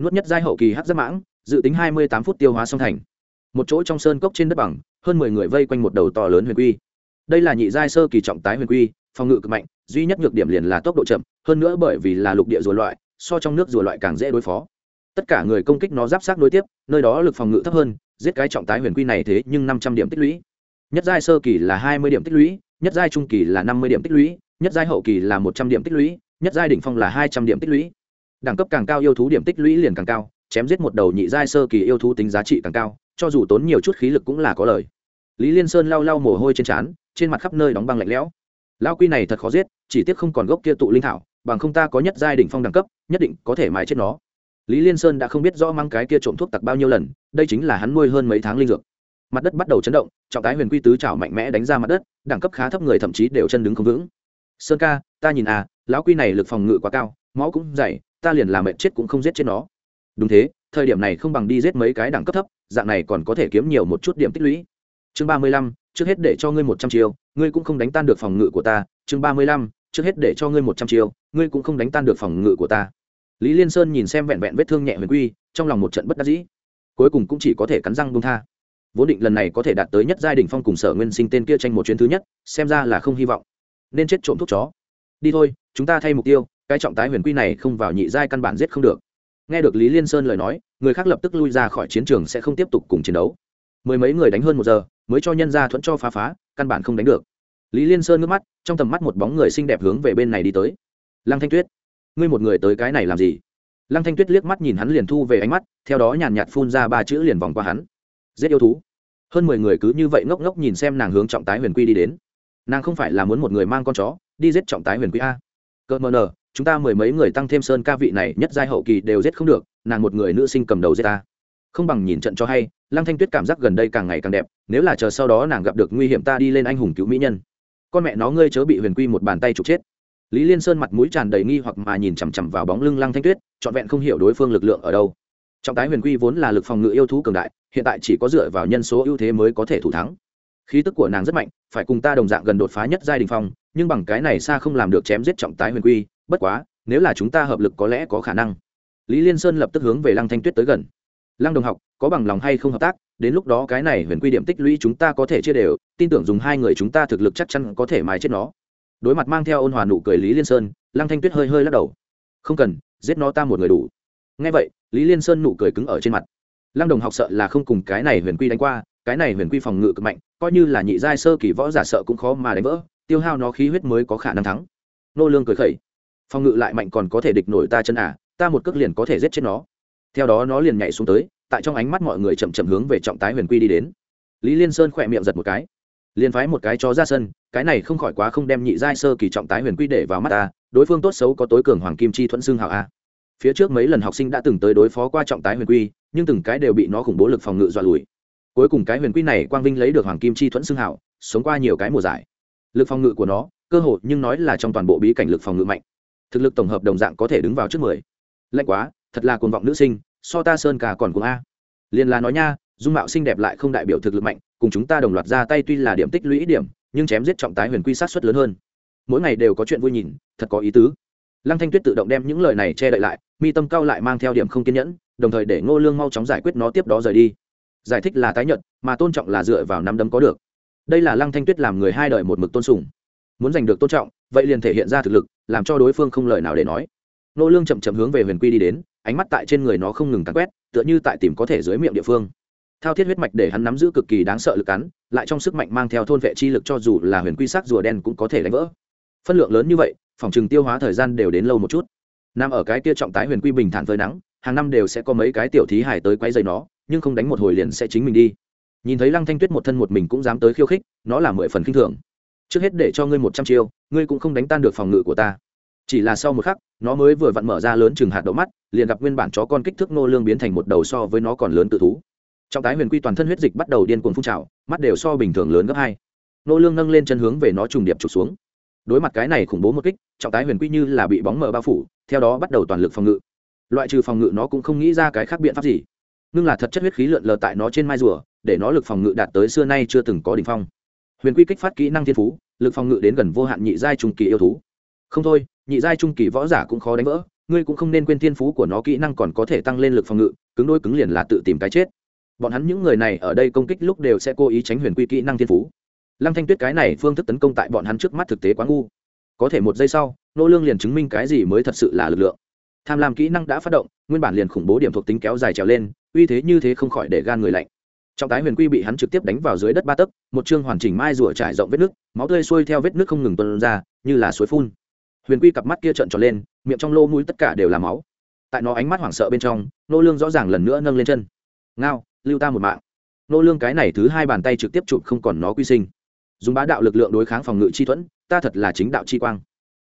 Nuốt nhất giai hậu kỳ hắc giáp mãng dự tính hai mươi tám phút tiêu hóa xong thành. Một chỗ trong sơn cốc trên đất bằng, hơn mười người vây quanh một đầu to lớn huyền quy. Đây là nhị giai sơ kỳ trọng tái huyền quy, phòng ngự cực mạnh, duy nhất nhược điểm liền là tốc độ chậm, hơn nữa bởi vì là lục địa rùa loại, so trong nước rùa loại càng dễ đối phó. Tất cả người công kích nó giáp sát đối tiếp, nơi đó lực phòng ngự thấp hơn, giết cái trọng tái huyền quy này thế nhưng năm trăm điểm tích lũy. Nhất giai sơ kỳ là hai mươi điểm tích lũy, nhất giai trung kỳ là năm mươi điểm tích lũy, nhất giai hậu kỳ là một trăm điểm tích lũy, nhất giai đỉnh phong là hai trăm điểm tích lũy. Đẳng cấp càng cao, yêu thú điểm tích lũy liền càng cao chém giết một đầu nhị giai sơ kỳ yêu thú tính giá trị càng cao, cho dù tốn nhiều chút khí lực cũng là có lời. Lý liên sơn lau lau mồ hôi trên trán, trên mặt khắp nơi đóng băng lạnh lẽo. Lao quy này thật khó giết, chỉ tiếc không còn gốc kia tụ linh thảo, bằng không ta có nhất giai đỉnh phong đẳng cấp, nhất định có thể mài chết nó. Lý liên sơn đã không biết rõ mang cái kia trộm thuốc tặc bao nhiêu lần, đây chính là hắn nuôi hơn mấy tháng linh dược. Mặt đất bắt đầu chấn động, trọng tái huyền quy tứ chảo mạnh mẽ đánh ra mặt đất, đẳng cấp khá thấp người thậm chí đều chân đứng không vững. Sơn ca, ta nhìn à lão quy này lực phòng ngự quá cao, máu cũng dày, ta liền làm mệt chết cũng không giết chết nó đúng thế, thời điểm này không bằng đi giết mấy cái đẳng cấp thấp, dạng này còn có thể kiếm nhiều một chút điểm tích lũy. Chương ba mươi lăm, trước hết để cho ngươi một trăm chiêu, ngươi cũng không đánh tan được phòng ngự của ta. Chương ba mươi lăm, trước hết để cho ngươi một trăm chiêu, ngươi cũng không đánh tan được phòng ngự của ta. Lý liên sơn nhìn xem vẹn vẹn vết thương nhẹ huyền quy, trong lòng một trận bất đắc dĩ. Cuối cùng cũng chỉ có thể cắn răng bông tha. Vốn định lần này có thể đạt tới nhất giai đ phong cùng sở nguyên sinh tên kia tranh một chuyến thứ nhất, xem ra là không hy vọng. Nên chết trộm thuốc chó. Đi thôi, chúng ta thay mục tiêu, cái trọng tái huyền quy này không vào nhị giai căn bản giết không được nghe được lý liên sơn lời nói, người khác lập tức lui ra khỏi chiến trường sẽ không tiếp tục cùng chiến đấu. Mười mấy người đánh hơn một giờ, mới cho nhân ra thuẫn cho phá phá, căn bản không đánh được. Lý liên sơn ngước mắt, trong tầm mắt một bóng người xinh đẹp hướng về bên này đi tới. Lăng thanh tuyết, ngươi một người tới cái này làm gì? Lăng thanh tuyết liếc mắt nhìn hắn liền thu về ánh mắt, theo đó nhàn nhạt phun ra ba chữ liền vòng qua hắn. Giết yêu thú. Hơn mười người cứ như vậy ngốc ngốc nhìn xem nàng hướng trọng tái huyền quy đi đến. Nàng không phải là muốn một người mang con chó, đi giết trọng tái huyền quy a cỡ mờ nờ, chúng ta mười mấy người tăng thêm sơn ca vị này nhất giai hậu kỳ đều giết không được, nàng một người nữ sinh cầm đầu giết ta. Không bằng nhìn trận cho hay, lăng thanh tuyết cảm giác gần đây càng ngày càng đẹp, nếu là chờ sau đó nàng gặp được nguy hiểm ta đi lên anh hùng cứu mỹ nhân. Con mẹ nó ngươi chớ bị huyền quy một bàn tay trục chết. Lý liên sơn mặt mũi tràn đầy nghi hoặc mà nhìn chằm chằm vào bóng lưng lăng thanh tuyết, trọn vẹn không hiểu đối phương lực lượng ở đâu. Trọng tái huyền quy vốn là lực phòng ngự yêu thú cường đại, hiện tại chỉ có dựa vào nhân số ưu thế mới có thể thủ thắng khí tức của nàng rất mạnh, phải cùng ta đồng dạng gần đột phá nhất giai đình phong, nhưng bằng cái này xa không làm được chém giết trọng tái huyền quy, bất quá, nếu là chúng ta hợp lực có lẽ có khả năng. Lý liên sơn lập tức hướng về lăng thanh tuyết tới gần. Lăng đồng học, có bằng lòng hay không hợp tác? Đến lúc đó cái này huyền quy điểm tích lũy chúng ta có thể chia đều, tin tưởng dùng hai người chúng ta thực lực chắc chắn có thể mài chết nó. Đối mặt mang theo ôn hòa nụ cười lý liên sơn, lăng thanh tuyết hơi hơi lắc đầu. Không cần, giết nó ta một người đủ. Ngay vậy, lý liên sơn nụ cười cứng ở trên mặt. Lăng đồng học sợ là không cùng cái này huyền quy đánh qua cái này huyền quy phòng ngự cực mạnh, coi như là nhị giai sơ kỳ võ giả sợ cũng khó mà đánh vỡ, tiêu hao nó khí huyết mới có khả năng thắng. Nô lương cười khẩy, phòng ngự lại mạnh còn có thể địch nổi ta chân à ta một cước liền có thể giết chết nó. Theo đó nó liền nhảy xuống tới, tại trong ánh mắt mọi người chậm chậm hướng về trọng tái huyền quy đi đến. Lý liên sơn khỏe miệng giật một cái, liền phái một cái cho ra sân, cái này không khỏi quá không đem nhị giai sơ kỳ trọng tái huyền quy để vào mắt ta, đối phương tốt xấu có tối cường hoàng kim chi thuẫn xương hào a. Phía trước mấy lần học sinh đã từng tới đối phó qua trọng tái huyền quy, nhưng từng cái đều bị nó khủng bố lực phòng ngự dọa lùi cuối cùng cái huyền quy này quang vinh lấy được hoàng kim chi thuẫn xương hảo, sống qua nhiều cái mùa giải. Lực phòng ngự của nó cơ hội nhưng nói là trong toàn bộ bí cảnh lực phòng ngự mạnh. Thực lực tổng hợp đồng dạng có thể đứng vào trước mười. Lạnh quá thật là cuồng vọng nữ sinh so ta sơn cả còn cuồng a. Liền là nói nha dung mạo xinh đẹp lại không đại biểu thực lực mạnh cùng chúng ta đồng loạt ra tay tuy là điểm tích lũy điểm nhưng chém giết trọng tái huyền quy sát suất lớn hơn. Mỗi ngày đều có chuyện vui nhìn thật có ý tứ. Lăng thanh tuyết tự động đem những lời này che đậy lại mi tâm cao lại mang theo điểm không kiên nhẫn đồng thời để ngô lương mau chóng giải quyết nó tiếp đó rời đi giải thích là tái nhận mà tôn trọng là dựa vào nắm đấm có được. Đây là lăng thanh tuyết làm người hai đời một mực tôn sùng. Muốn giành được tôn trọng, vậy liền thể hiện ra thực lực, làm cho đối phương không lời nào để nói. Nô lương chậm chậm hướng về huyền quy đi đến, ánh mắt tại trên người nó không ngừng cắn quét, tựa như tại tìm có thể dưới miệng địa phương. Thao thiết huyết mạch để hắn nắm giữ cực kỳ đáng sợ lực cắn, lại trong sức mạnh mang theo thôn vệ chi lực cho dù là huyền quy sắc rùa đen cũng có thể đánh vỡ. Phân lượng lớn như vậy, phòng trừng tiêu hóa thời gian đều đến lâu một chút. Nằm ở cái kia trọng tái huyền quy bình thản với nắng, hàng năm đều sẽ có mấy cái tiểu thí hải tới quấy rầy nó nhưng không đánh một hồi liền sẽ chính mình đi. Nhìn thấy lăng thanh tuyết một thân một mình cũng dám tới khiêu khích, nó là mười phần khinh thường. Trước hết để cho ngươi một trăm chiêu, ngươi cũng không đánh tan được phòng ngự của ta. Chỉ là sau một khắc, nó mới vừa vặn mở ra lớn chừng hạt đậu mắt, liền gặp nguyên bản chó con kích thước nô lương biến thành một đầu so với nó còn lớn tự thú. Trọng tái huyền quy toàn thân huyết dịch bắt đầu điên cuồng phun trào, mắt đều so bình thường lớn gấp hai. Nô lương nâng lên chân hướng về nó trùng điệp trục xuống. Đối mặt cái này khủng bố một kích, trọng tái huyền quy như là bị bóng mờ bao phủ, theo đó bắt đầu toàn lực phòng ngự. Loại trừ phòng ngự nó cũng không nghĩ ra cái khác biện pháp gì ngưng là thật chất huyết khí lượn lờ tại nó trên mai rùa, để nó lực phòng ngự đạt tới xưa nay chưa từng có đỉnh phong. Huyền quy kích phát kỹ năng thiên phú, lực phòng ngự đến gần vô hạn nhị giai trung kỳ yêu thú. Không thôi, nhị giai trung kỳ võ giả cũng khó đánh vỡ, ngươi cũng không nên quên thiên phú của nó kỹ năng còn có thể tăng lên lực phòng ngự, cứng đôi cứng liền là tự tìm cái chết. Bọn hắn những người này ở đây công kích lúc đều sẽ cố ý tránh huyền quy kỹ năng thiên phú. Lăng thanh tuyết cái này phương thức tấn công tại bọn hắn trước mắt thực tế quá ngu. Có thể một giây sau, nô lương liền chứng minh cái gì mới thật sự là lực lượng. Tham lam kỹ năng đã phát động, nguyên bản liền khủng bố điểm thuộc tính kéo dài trèo lên uy thế như thế không khỏi để gan người lạnh. Trọng tái huyền quy bị hắn trực tiếp đánh vào dưới đất ba tấc, một chương hoàn chỉnh mai rùa trải rộng vết nước, máu tươi xuôi theo vết nước không ngừng tuôn ra, như là suối phun. Huyền quy cặp mắt kia trợn tròn lên, miệng trong lô mũi tất cả đều là máu. Tại nó ánh mắt hoảng sợ bên trong, nô lương rõ ràng lần nữa nâng lên chân. Ngao, lưu ta một mạng. Nô lương cái này thứ hai bàn tay trực tiếp chụp không còn nó quy sinh. Dùng bá đạo lực lượng đối kháng phòng ngự chi thuẫn, ta thật là chính đạo chi quang.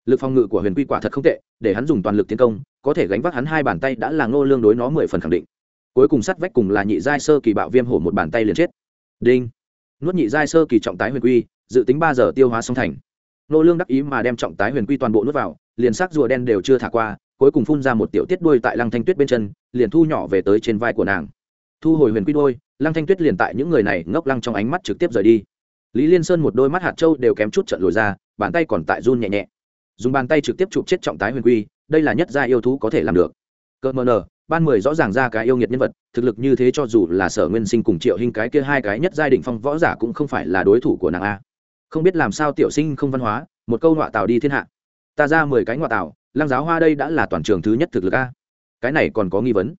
Lực phòng ngự của huyền quy quả thật không tệ, để hắn dùng toàn lực tiến công, có thể gánh vác hắn hai bàn tay đã là nô lương đối nó mười phần khẳng định cuối cùng sắt vách cùng là nhị giai sơ kỳ bạo viêm hổ một bàn tay liền chết. Đinh. Nuốt nhị giai sơ kỳ trọng tái huyền quy, dự tính ba giờ tiêu hóa xong thành. Nô lương đắc ý mà đem trọng tái huyền quy toàn bộ nuốt vào, liền sắc rùa đen đều chưa thả qua, cuối cùng phun ra một tiểu tiết đuôi tại lăng thanh tuyết bên chân, liền thu nhỏ về tới trên vai của nàng. Thu hồi huyền quy đuôi, lăng thanh tuyết liền tại những người này ngốc lăng trong ánh mắt trực tiếp rời đi. Lý liên sơn một đôi mắt hạt châu đều kém chút trận lồi ra, bàn tay còn tại run nhẹ nhẹ. Dùng bàn tay trực tiếp chụp chết trọng tái huyền quy, đây là nhất gia yêu thú có thể làm được. Cơ mờ nờ ban mười rõ ràng ra cái yêu nghiệt nhân vật, thực lực như thế cho dù là sở nguyên sinh cùng triệu hình cái kia hai cái nhất giai đ phong võ giả cũng không phải là đối thủ của nàng a. Không biết làm sao tiểu sinh không văn hóa, một câu ngoại tào đi thiên hạ. Ta ra mười cái ngoại tào, lăng giáo hoa đây đã là toàn trường thứ nhất thực lực a. Cái này còn có nghi vấn.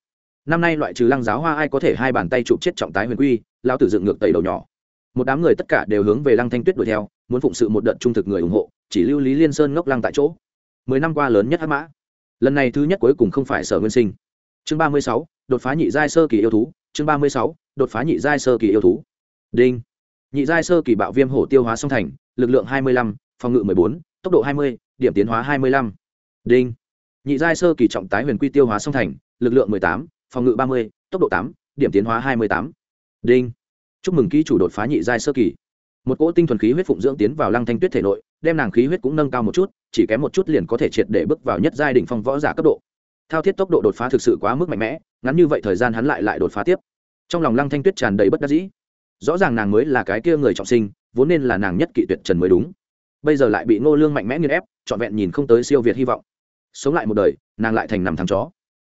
Năm nay loại trừ lăng giáo hoa ai có thể hai bàn tay chụp chết trọng tái huyền quy lao tử dựng ngược tẩy đầu nhỏ. Một đám người tất cả đều hướng về lăng thanh tuyết đuổi theo, muốn phụng sự một đợt trung thực người ủng hộ, chỉ lưu lý liên sơn ngốc lăng tại chỗ. Mười năm qua lớn nhất hắc mã. Lần này thứ nhất cuối cùng không phải sở nguyên sinh chương ba mươi sáu, đột phá nhị giai sơ kỳ yêu thú. Chương ba mươi sáu, đột phá nhị giai sơ kỳ yêu thú. Đinh. Nhị giai sơ kỳ bạo viêm hổ tiêu hóa song thành, lực lượng hai mươi lăm, phòng ngự mười bốn, tốc độ hai mươi, điểm tiến hóa hai mươi lăm. Đinh. Nhị giai sơ kỳ trọng tái huyền quy tiêu hóa song thành, lực lượng mười tám, phòng ngự ba mươi, tốc độ tám, điểm tiến hóa hai mươi tám. Đinh. Chúc mừng ký chủ đột phá nhị giai sơ kỳ. Một cỗ tinh thuần khí huyết phụng dưỡng tiến vào lăng thanh tuyết thể nội, đem nàng khí huyết cũng nâng cao một chút, chỉ kém một chút liền có thể triệt để bước vào nhất giai đỉnh phong võ giả cấp độ thao thiết tốc độ đột phá thực sự quá mức mạnh mẽ, ngắn như vậy thời gian hắn lại lại đột phá tiếp. Trong lòng lăng thanh tuyết tràn đầy bất đắc dĩ. Rõ ràng nàng mới là cái kia người trọng sinh, vốn nên là nàng nhất kỵ tuyệt trần mới đúng. Bây giờ lại bị ngô lương mạnh mẽ nghiền ép, trọn vẹn nhìn không tới siêu việt hy vọng. Sống lại một đời, nàng lại thành nằm thằng chó.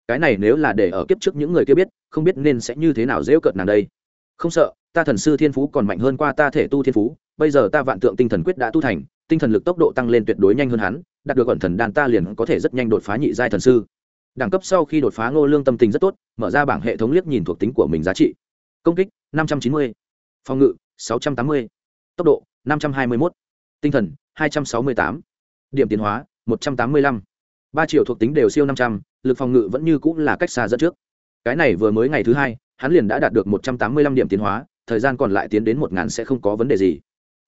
Cái này nếu là để ở kiếp trước những người kia biết, không biết nên sẽ như thế nào dễ cợt nàng đây. Không sợ, ta thần sư thiên phú còn mạnh hơn qua ta thể tu thiên phú, bây giờ ta vạn tượng tinh thần quyết đã tu thành, tinh thần lực tốc độ tăng lên tuyệt đối nhanh hơn hắn, đạt được ẩn thần đan ta liền có thể rất nhanh đột phá nhị giai thần sư đẳng cấp sau khi đột phá ngô lương tâm tình rất tốt mở ra bảng hệ thống liếc nhìn thuộc tính của mình giá trị. Công kích 590, phòng ngự 680, tốc độ 521, tinh thần 268, điểm tiến hóa 185. ba triệu thuộc tính đều siêu 500, lực phòng ngự vẫn như cũng là cách xa dẫn trước. Cái này vừa mới ngày thứ hai hắn liền đã đạt được 185 điểm tiến hóa thời gian còn lại tiến đến một ngàn sẽ không có vấn đề gì.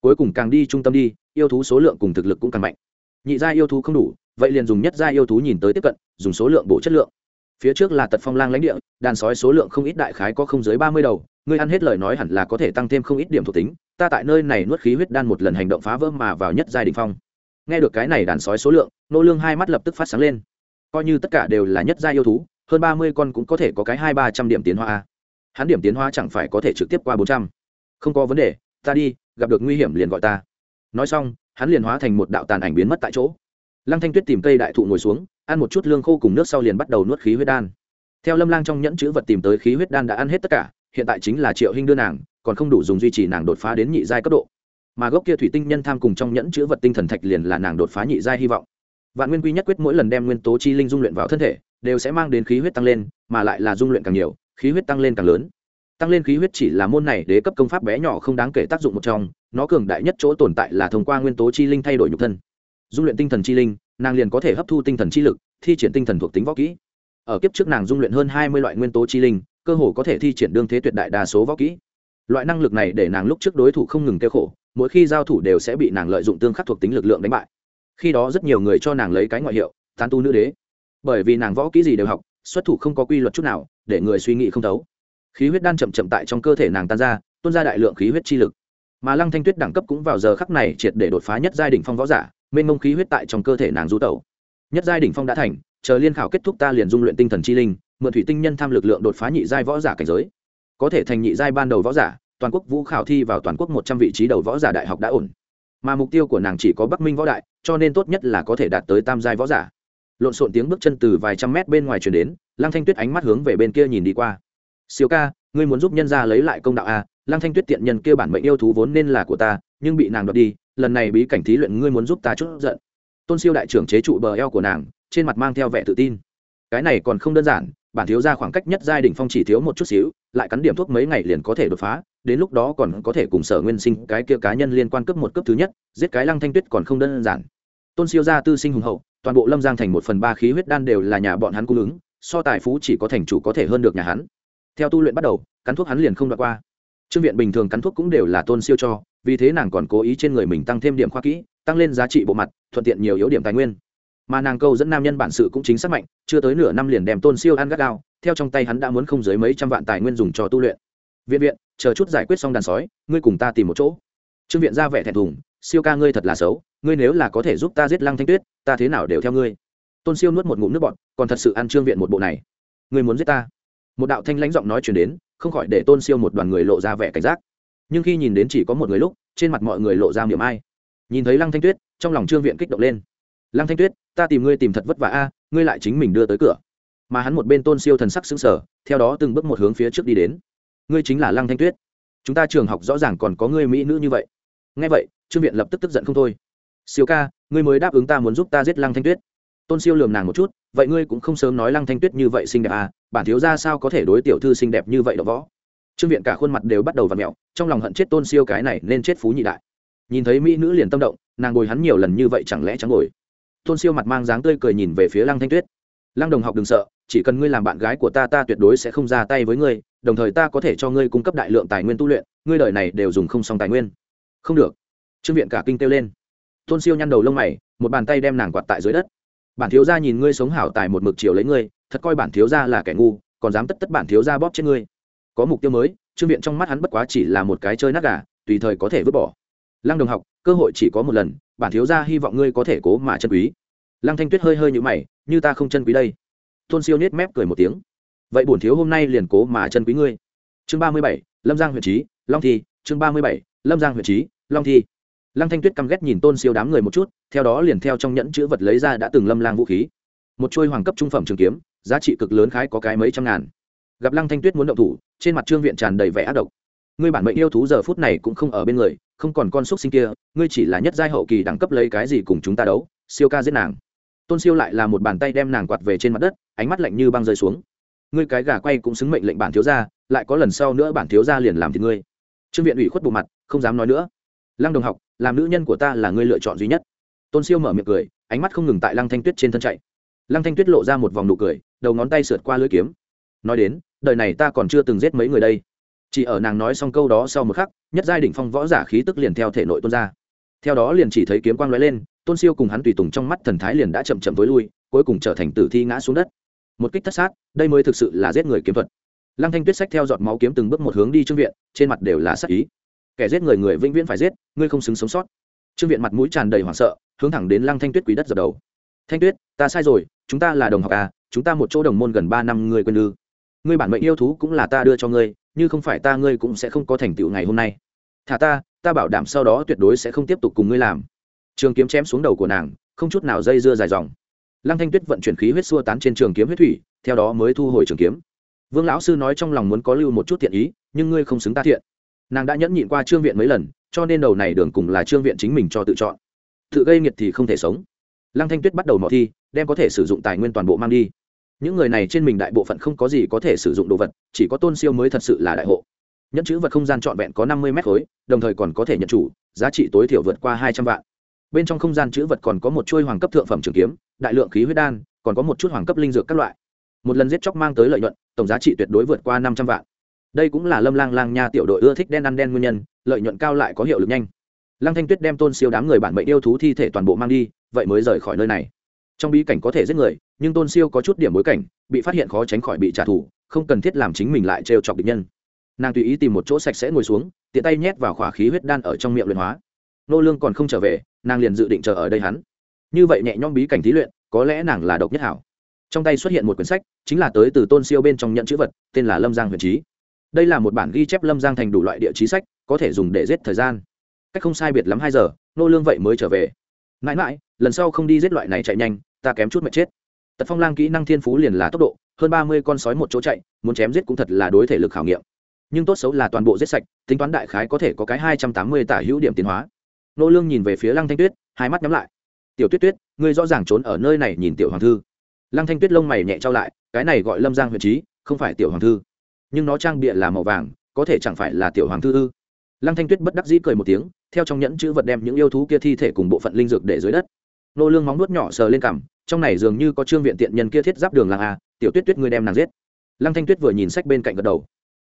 Cuối cùng càng đi trung tâm đi yêu thú số lượng cùng thực lực cũng càng mạnh. Nhị gia yêu thú không đủ vậy liền dùng nhất gia yêu thú nhìn tới tiếp cận, dùng số lượng bổ chất lượng. Phía trước là tật phong lang lãnh địa, đàn sói số lượng không ít đại khái có không dưới ba mươi đầu, ngươi ăn hết lời nói hẳn là có thể tăng thêm không ít điểm thuộc tính, ta tại nơi này nuốt khí huyết đan một lần hành động phá vỡ mà vào nhất giai đình phong. Nghe được cái này đàn sói số lượng, nô lương hai mắt lập tức phát sáng lên. Coi như tất cả đều là nhất giai yêu thú, hơn ba mươi con cũng có thể có cái hai ba trăm điểm tiến hóa hắn điểm tiến hóa chẳng phải có thể trực tiếp qua bốn trăm. Không có vấn đề, ta đi, gặp được nguy hiểm liền gọi ta. Nói xong, hắn liền hóa thành một đạo tàn ảnh biến mất tại chỗ lăng thanh tuyết tìm cây đại thụ ngồi xuống, ăn một chút lương khô cùng nước sau liền bắt đầu nuốt khí huyết đan. Theo lâm lang trong nhẫn chữ vật tìm tới khí huyết đan đã ăn hết tất cả, hiện tại chính là triệu hinh đưa nàng, còn không đủ dùng duy trì nàng đột phá đến nhị giai cấp độ. Mà gốc kia thủy tinh nhân tham cùng trong nhẫn chữ vật tinh thần thạch liền là nàng đột phá nhị giai hy vọng. Vạn nguyên quy nhất quyết mỗi lần đem nguyên tố chi linh dung luyện vào thân thể, đều sẽ mang đến khí huyết tăng lên, mà lại là dung luyện càng nhiều, khí huyết tăng lên càng lớn. Tăng lên khí huyết chỉ là môn này đế cấp công pháp bé nhỏ không đáng kể tác dụng một trong, nó cường đại nhất chỗ tồn tại là thông qua nguyên tố chi linh thay đổi nhục thân dung luyện tinh thần chi linh, nàng liền có thể hấp thu tinh thần chi lực, thi triển tinh thần thuộc tính võ kỹ. Ở kiếp trước nàng dung luyện hơn hai mươi loại nguyên tố chi linh, cơ hồ có thể thi triển đương thế tuyệt đại đa số võ kỹ. Loại năng lực này để nàng lúc trước đối thủ không ngừng kêu khổ, mỗi khi giao thủ đều sẽ bị nàng lợi dụng tương khắc thuộc tính lực lượng đánh bại. Khi đó rất nhiều người cho nàng lấy cái ngoại hiệu, tán tu nữ đế. Bởi vì nàng võ kỹ gì đều học, xuất thủ không có quy luật chút nào, để người suy nghĩ không thấu. Khí huyết đan chậm chậm tại trong cơ thể nàng tan ra, tuôn ra đại lượng khí huyết chi lực. Mà lăng thanh tuyết đẳng cấp cũng vào giờ khắc này triệt để đột phá nhất giai đỉnh phong võ giả mênh mông khí huyết tại trong cơ thể nàng du tẩu. Nhất giai đỉnh phong đã thành, chờ liên khảo kết thúc ta liền dung luyện tinh thần chi linh, mượn thủy tinh nhân tham lực lượng đột phá nhị giai võ giả cảnh giới. Có thể thành nhị giai ban đầu võ giả, toàn quốc vũ khảo thi vào toàn quốc một trăm vị trí đầu võ giả đại học đã ổn. Mà mục tiêu của nàng chỉ có bắc minh võ đại, cho nên tốt nhất là có thể đạt tới tam giai võ giả. Lộn xộn tiếng bước chân từ vài trăm mét bên ngoài truyền đến, lăng thanh tuyết ánh mắt hướng về bên kia nhìn đi qua. Siêu ca, ngươi muốn giúp nhân gia lấy lại công đạo a à? lăng thanh tuyết tiện nhân kia bản mệnh yêu thú vốn nên là của ta, nhưng bị nàng đoạt đi lần này bí cảnh thí luyện ngươi muốn giúp ta chút giận. Tôn siêu đại trưởng chế trụ bờ eo của nàng, trên mặt mang theo vẻ tự tin. Cái này còn không đơn giản, bản thiếu ra khoảng cách nhất giai đ phong chỉ thiếu một chút xíu, lại cắn điểm thuốc mấy ngày liền có thể đột phá, đến lúc đó còn có thể cùng sở nguyên sinh, cái kia cá nhân liên quan cấp một cấp thứ nhất, giết cái lăng thanh tuyết còn không đơn giản. Tôn siêu gia tư sinh hùng hậu, toàn bộ lâm giang thành một phần ba khí huyết đan đều là nhà bọn hắn cung ứng, so tài phú chỉ có thành chủ có thể hơn được nhà hắn. Theo tu luyện bắt đầu, cắn thuốc hắn liền không đoạn qua. Trương viện bình thường cắn thuốc cũng đều là tôn siêu cho vì thế nàng còn cố ý trên người mình tăng thêm điểm khoa kỹ, tăng lên giá trị bộ mặt, thuận tiện nhiều yếu điểm tài nguyên. Mà nàng câu dẫn nam nhân bản sự cũng chính xác mạnh, chưa tới nửa năm liền đem tôn siêu ăn gắt gao, theo trong tay hắn đã muốn không dưới mấy trăm vạn tài nguyên dùng cho tu luyện. Viện viện, chờ chút giải quyết xong đàn sói, ngươi cùng ta tìm một chỗ. Trương viện ra vẻ thẹn thùng, siêu ca ngươi thật là xấu, ngươi nếu là có thể giúp ta giết lăng thanh tuyết, ta thế nào đều theo ngươi. Tôn siêu nuốt một ngụm nước bọt, còn thật sự ăn trương viện một bộ này. Ngươi muốn giết ta? Một đạo thanh lãnh giọng nói chuyển đến, không khỏi để tôn siêu một đoàn người lộ ra vẻ cảnh giác nhưng khi nhìn đến chỉ có một người lúc, trên mặt mọi người lộ ra miệng ai. Nhìn thấy lăng thanh tuyết, trong lòng trương viện kích động lên. Lăng thanh tuyết, ta tìm ngươi tìm thật vất vả a, ngươi lại chính mình đưa tới cửa. Mà hắn một bên tôn siêu thần sắc xứng sở theo đó từng bước một hướng phía trước đi đến. Ngươi chính là lăng thanh tuyết. Chúng ta trường học rõ ràng còn có ngươi mỹ nữ như vậy. Ngay vậy, trương viện lập tức tức giận không thôi. Siêu ca, ngươi mới đáp ứng ta muốn giúp ta giết lăng thanh tuyết. Tôn siêu lườm nàng một chút, vậy ngươi cũng không sớm nói lăng thanh tuyết như vậy xinh đẹp à bản thiếu ra sao có thể đối tiểu thư xinh đẹp như vậy đó võ? Trương viện cả khuôn mặt đều bắt đầu v ặ mẹo, trong lòng hận chết tôn siêu cái này nên chết phú nhị đại. Nhìn thấy mỹ nữ liền tâm động, nàng ngồi hắn nhiều lần như vậy chẳng lẽ chẳng ngồi tôn siêu mặt mang dáng tươi cười nhìn về phía lăng thanh tuyết. Lăng đồng học đừng sợ, chỉ cần ngươi làm bạn gái của ta ta tuyệt đối sẽ không ra tay với ngươi, đồng thời ta có thể cho ngươi cung cấp đại lượng tài nguyên tu luyện, ngươi đời này đều dùng không xong tài nguyên. Không được. Trương viện cả kinh kêu lên. Tôn siêu nhăn đầu lông mày, một bàn tay đem nàng quạt tại dưới đất. Bản thiếu gia nhìn ngươi sống hảo tài một mực chiều lấy ngươi, thật coi bản thiếu gia là kẻ ngu, còn dám tất tất bản thiếu gia bóp trên ngươi có mục tiêu mới, trương viện trong mắt hắn bất quá chỉ là một cái chơi nát gà, tùy thời có thể vứt bỏ. Lăng đồng học, cơ hội chỉ có một lần, bản thiếu gia hy vọng ngươi có thể cố mà chân quý. Lăng thanh tuyết hơi hơi như mày, như ta không chân quý đây. Tôn siêu nết mép cười một tiếng. Vậy bổn thiếu hôm nay liền cố mà chân quý ngươi. Chương ba mươi bảy, lâm giang huyện trí long thi, chương ba mươi bảy, lâm giang huyện trí long thi. Lăng thanh tuyết căm ghét nhìn tôn siêu đám người một chút, theo đó liền theo trong nhẫn chữ vật lấy ra đã từng lâm lang vũ khí. Một chuôi hoàng cấp trung phẩm trường kiếm, giá trị cực lớn khái có cái mấy trăm ngàn gặp lăng thanh tuyết muốn động thủ, trên mặt trương viện tràn đầy vẻ ác độc. Ngươi bản mệnh yêu thú giờ phút này cũng không ở bên người, không còn con xúc sinh kia, ngươi chỉ là nhất giai hậu kỳ đẳng cấp lấy cái gì cùng chúng ta đấu, siêu ca giết nàng. Tôn siêu lại là một bàn tay đem nàng quạt về trên mặt đất, ánh mắt lạnh như băng rơi xuống. Ngươi cái gà quay cũng xứng mệnh lệnh bản thiếu gia, lại có lần sau nữa bản thiếu gia liền làm thì ngươi. Trương viện ủy khuất bộ mặt, không dám nói nữa. Lăng đồng học, làm nữ nhân của ta là ngươi lựa chọn duy nhất. Tôn siêu mở miệng cười, ánh mắt không ngừng tại lăng thanh tuyết trên thân chạy. Lăng thanh tuyết lộ ra một vòng nụ cười, đầu ngón tay sượt qua lưỡi kiếm. Nói đến đời này ta còn chưa từng giết mấy người đây. Chỉ ở nàng nói xong câu đó sau một khắc, nhất giai đỉnh phong võ giả khí tức liền theo thể nội tôn ra. Theo đó liền chỉ thấy kiếm quang lóe lên, tôn siêu cùng hắn tùy tùng trong mắt thần thái liền đã chậm chậm tối lui, cuối cùng trở thành tử thi ngã xuống đất. Một kích thất sát, đây mới thực sự là giết người kiếm thuật. Lăng thanh tuyết sách theo giọt máu kiếm từng bước một hướng đi trương viện, trên mặt đều là sắc ý. Kẻ giết người người vĩnh viễn phải giết, ngươi không xứng sống sót. Trương viện mặt mũi tràn đầy hoảng sợ, hướng thẳng đến lăng thanh tuyết quý đất dập đầu. Thanh tuyết, ta sai rồi, chúng ta là đồng học à chúng ta một chỗ đồng môn gần ba năm người quên ư? Ngươi bản mệnh yêu thú cũng là ta đưa cho ngươi, như không phải ta ngươi cũng sẽ không có thành tựu ngày hôm nay. Thả ta ta bảo đảm sau đó tuyệt đối sẽ không tiếp tục cùng ngươi làm. Trường kiếm chém xuống đầu của nàng, không chút nào dây dưa dài dòng. Lăng thanh tuyết vận chuyển khí huyết xua tán trên trường kiếm huyết thủy, theo đó mới thu hồi trường kiếm. Vương lão sư nói trong lòng muốn có lưu một chút thiện ý, nhưng ngươi không xứng ta thiện. Nàng đã nhẫn nhịn qua trương viện mấy lần, cho nên đầu này đường cùng là trương viện chính mình cho tự chọn. Tự gây nghiệt thì không thể sống. Lăng thanh tuyết bắt đầu mò thi, đem có thể sử dụng tài nguyên toàn bộ mang đi những người này trên mình đại bộ phận không có gì có thể sử dụng đồ vật, chỉ có tôn siêu mới thật sự là đại hộ. Nhẫn chữ vật không gian trọn vẹn có năm mươi mét khối, đồng thời còn có thể nhận chủ, giá trị tối thiểu vượt qua hai trăm vạn. Bên trong không gian chữ vật còn có một chuôi hoàng cấp thượng phẩm trường kiếm, đại lượng khí huyết đan, còn có một chút hoàng cấp linh dược các loại. Một lần giết chóc mang tới lợi nhuận, tổng giá trị tuyệt đối vượt qua năm trăm vạn. Đây cũng là lâm lang lang nha tiểu đội ưa thích đen ăn đen nguyên nhân, lợi nhuận cao lại có hiệu lực nhanh. Lăng thanh tuyết đem tôn siêu đám người bản mệnh yêu thú thi thể toàn bộ mang đi, vậy mới rời khỏi nơi này trong bí cảnh có thể giết người, nhưng tôn siêu có chút điểm bối cảnh, bị phát hiện khó tránh khỏi bị trả thù, không cần thiết làm chính mình lại trêu chọc địch nhân. Nàng tùy ý tìm một chỗ sạch sẽ ngồi xuống, tiện tay nhét vào khỏa khí huyết đan ở trong miệng luyện hóa. Nô lương còn không trở về, nàng liền dự định chờ ở đây hắn. Như vậy nhẹ nhõm bí cảnh thí luyện, có lẽ nàng là độc nhất hảo. Trong tay xuất hiện một quyển sách, chính là tới từ tôn siêu bên trong nhận chữ vật, tên là lâm giang huyền trí đây là một bản ghi chép lâm giang thành đủ loại địa chí sách, có thể dùng để giết thời gian. Cách không sai biệt lắm hai giờ, nô lương vậy mới trở về. Mãi mãi, lần sau không đi giết loại này chạy nhanh ta kém chút mệt chết. Tật phong lang kỹ năng thiên phú liền là tốc độ, hơn ba mươi con sói một chỗ chạy, muốn chém giết cũng thật là đối thể lực khảo nghiệm. Nhưng tốt xấu là toàn bộ giết sạch, tính toán đại khái có thể có cái hai trăm tám mươi tả hữu điểm tiến hóa. Nô lương nhìn về phía lăng thanh tuyết, hai mắt nhắm lại. Tiểu tuyết tuyết, ngươi rõ ràng trốn ở nơi này nhìn tiểu hoàng thư. Lăng thanh tuyết lông mày nhẹ trao lại, cái này gọi lâm giang huyền trí, không phải tiểu hoàng thư. Nhưng nó trang bịa là màu vàng, có thể chẳng phải là tiểu hoàng thư ư? Lăng thanh tuyết bất đắc dĩ cười một tiếng, theo trong nhẫn chữ vật đem những yêu thú kia thi thể cùng bộ phận linh dược để dưới đất nô lương móng nuốt nhỏ sờ lên cằm, trong này dường như có trương viện tiện nhân kia thiết giáp đường làng a, tiểu tuyết tuyết ngươi đem nàng giết. Lăng thanh tuyết vừa nhìn sách bên cạnh gật đầu.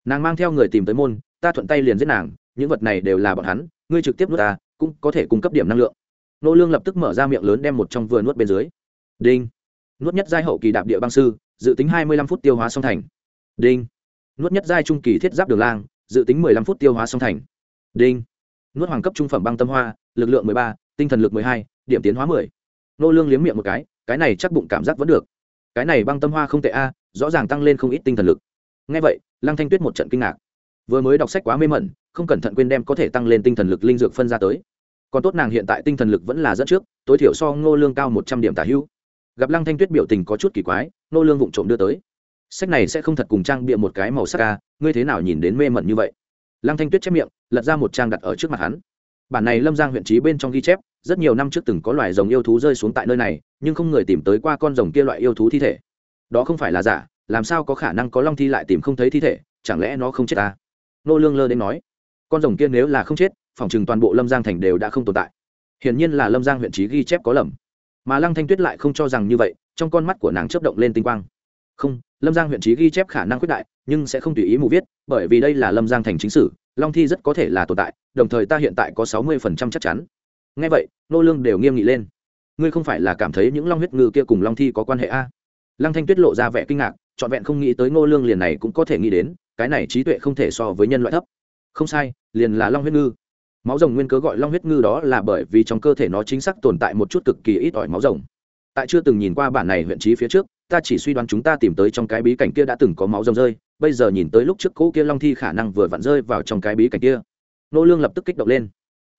Nàng mang theo người tìm tới môn, ta thuận tay liền giết nàng, những vật này đều là bọn hắn, ngươi trực tiếp nuốt ta, cũng có thể cung cấp điểm năng lượng. Nô lương lập tức mở ra miệng lớn đem một trong vừa nuốt bên dưới. Đinh. Nuốt nhất giai hậu kỳ đạp địa băng sư, dự tính hai mươi lăm phút tiêu hóa xong thành. Đinh. Nuốt nhất giai trung kỳ thiết giáp đường lang, dự tính mười lăm phút tiêu hóa xong thành. Đinh. Nuốt hoàng cấp trung phẩm băng tâm hoa, lực lượng mười ba, tinh thần lực mười hai, điểm tiến hóa mười nô lương liếm miệng một cái cái này chắc bụng cảm giác vẫn được. Cái này băng tâm hoa không tệ a, rõ ràng tăng lên không ít tinh thần lực. Nghe vậy, lăng thanh tuyết một trận kinh ngạc. Vừa mới đọc sách quá mê mẩn, không cẩn thận quên đem có thể tăng lên tinh thần lực linh dược phân ra tới. Còn tốt nàng hiện tại tinh thần lực vẫn là dẫn trước, tối thiểu so ngô lương cao một trăm điểm tả hữu. Gặp lăng thanh tuyết biểu tình có chút kỳ quái ngô lương vụng trộm đưa tới. Sách này sẽ không thật cùng trang bịa một cái màu sắc ca ngươi thế nào nhìn đến mê mẩn như vậy? Lăng thanh tuyết chép miệng, lật ra một trang đặt ở trước mặt hắn bản này lâm giang huyện trí bên trong ghi chép, rất nhiều năm trước từng có loài rồng yêu thú rơi xuống tại nơi này, nhưng không người tìm tới qua con rồng kia loại yêu thú thi thể. Đó không phải là giả, làm sao có khả năng có long thi lại tìm không thấy thi thể, chẳng lẽ nó không chết ta nô lương lơ đến nói, con rồng kia nếu là không chết, phòng chừng toàn bộ lâm giang thành đều đã không tồn tại. Hiển nhiên là lâm giang huyện trí ghi chép có lầm. Mà lăng thanh tuyết lại không cho rằng như vậy, trong con mắt của nàng chớp động lên tinh quang. Không, lâm giang huyện trí ghi chép khả năng quyết đại, nhưng sẽ không tùy ý mù viết, bởi vì đây là lâm giang thành chính sử long thi rất có thể là tồn tại, đồng thời ta hiện tại có sáu mươi phần trăm chắc chắn. Ngay vậy, nô lương đều nghiêm nghị lên. Ngươi không phải là cảm thấy những long huyết ngư kia cùng long thi có quan hệ a lăng thanh tuyết lộ ra vẻ kinh ngạc, trọn vẹn không nghĩ tới ngô lương liền này cũng có thể nghĩ đến, cái này trí tuệ không thể so với nhân loại thấp. Không sai, liền là long huyết ngư. Máu rồng nguyên cớ gọi long huyết ngư đó là bởi vì trong cơ thể nó chính xác tồn tại một chút cực kỳ ít ỏi máu rồng. Tại chưa từng nhìn qua bản này huyện trí phía trước ta chỉ suy đoán chúng ta tìm tới trong cái bí cảnh kia đã từng có máu rồng rơi bây giờ nhìn tới lúc trước cỗ kia long thi khả năng vừa vặn rơi vào trong cái bí cảnh kia. Nô lương lập tức kích động lên.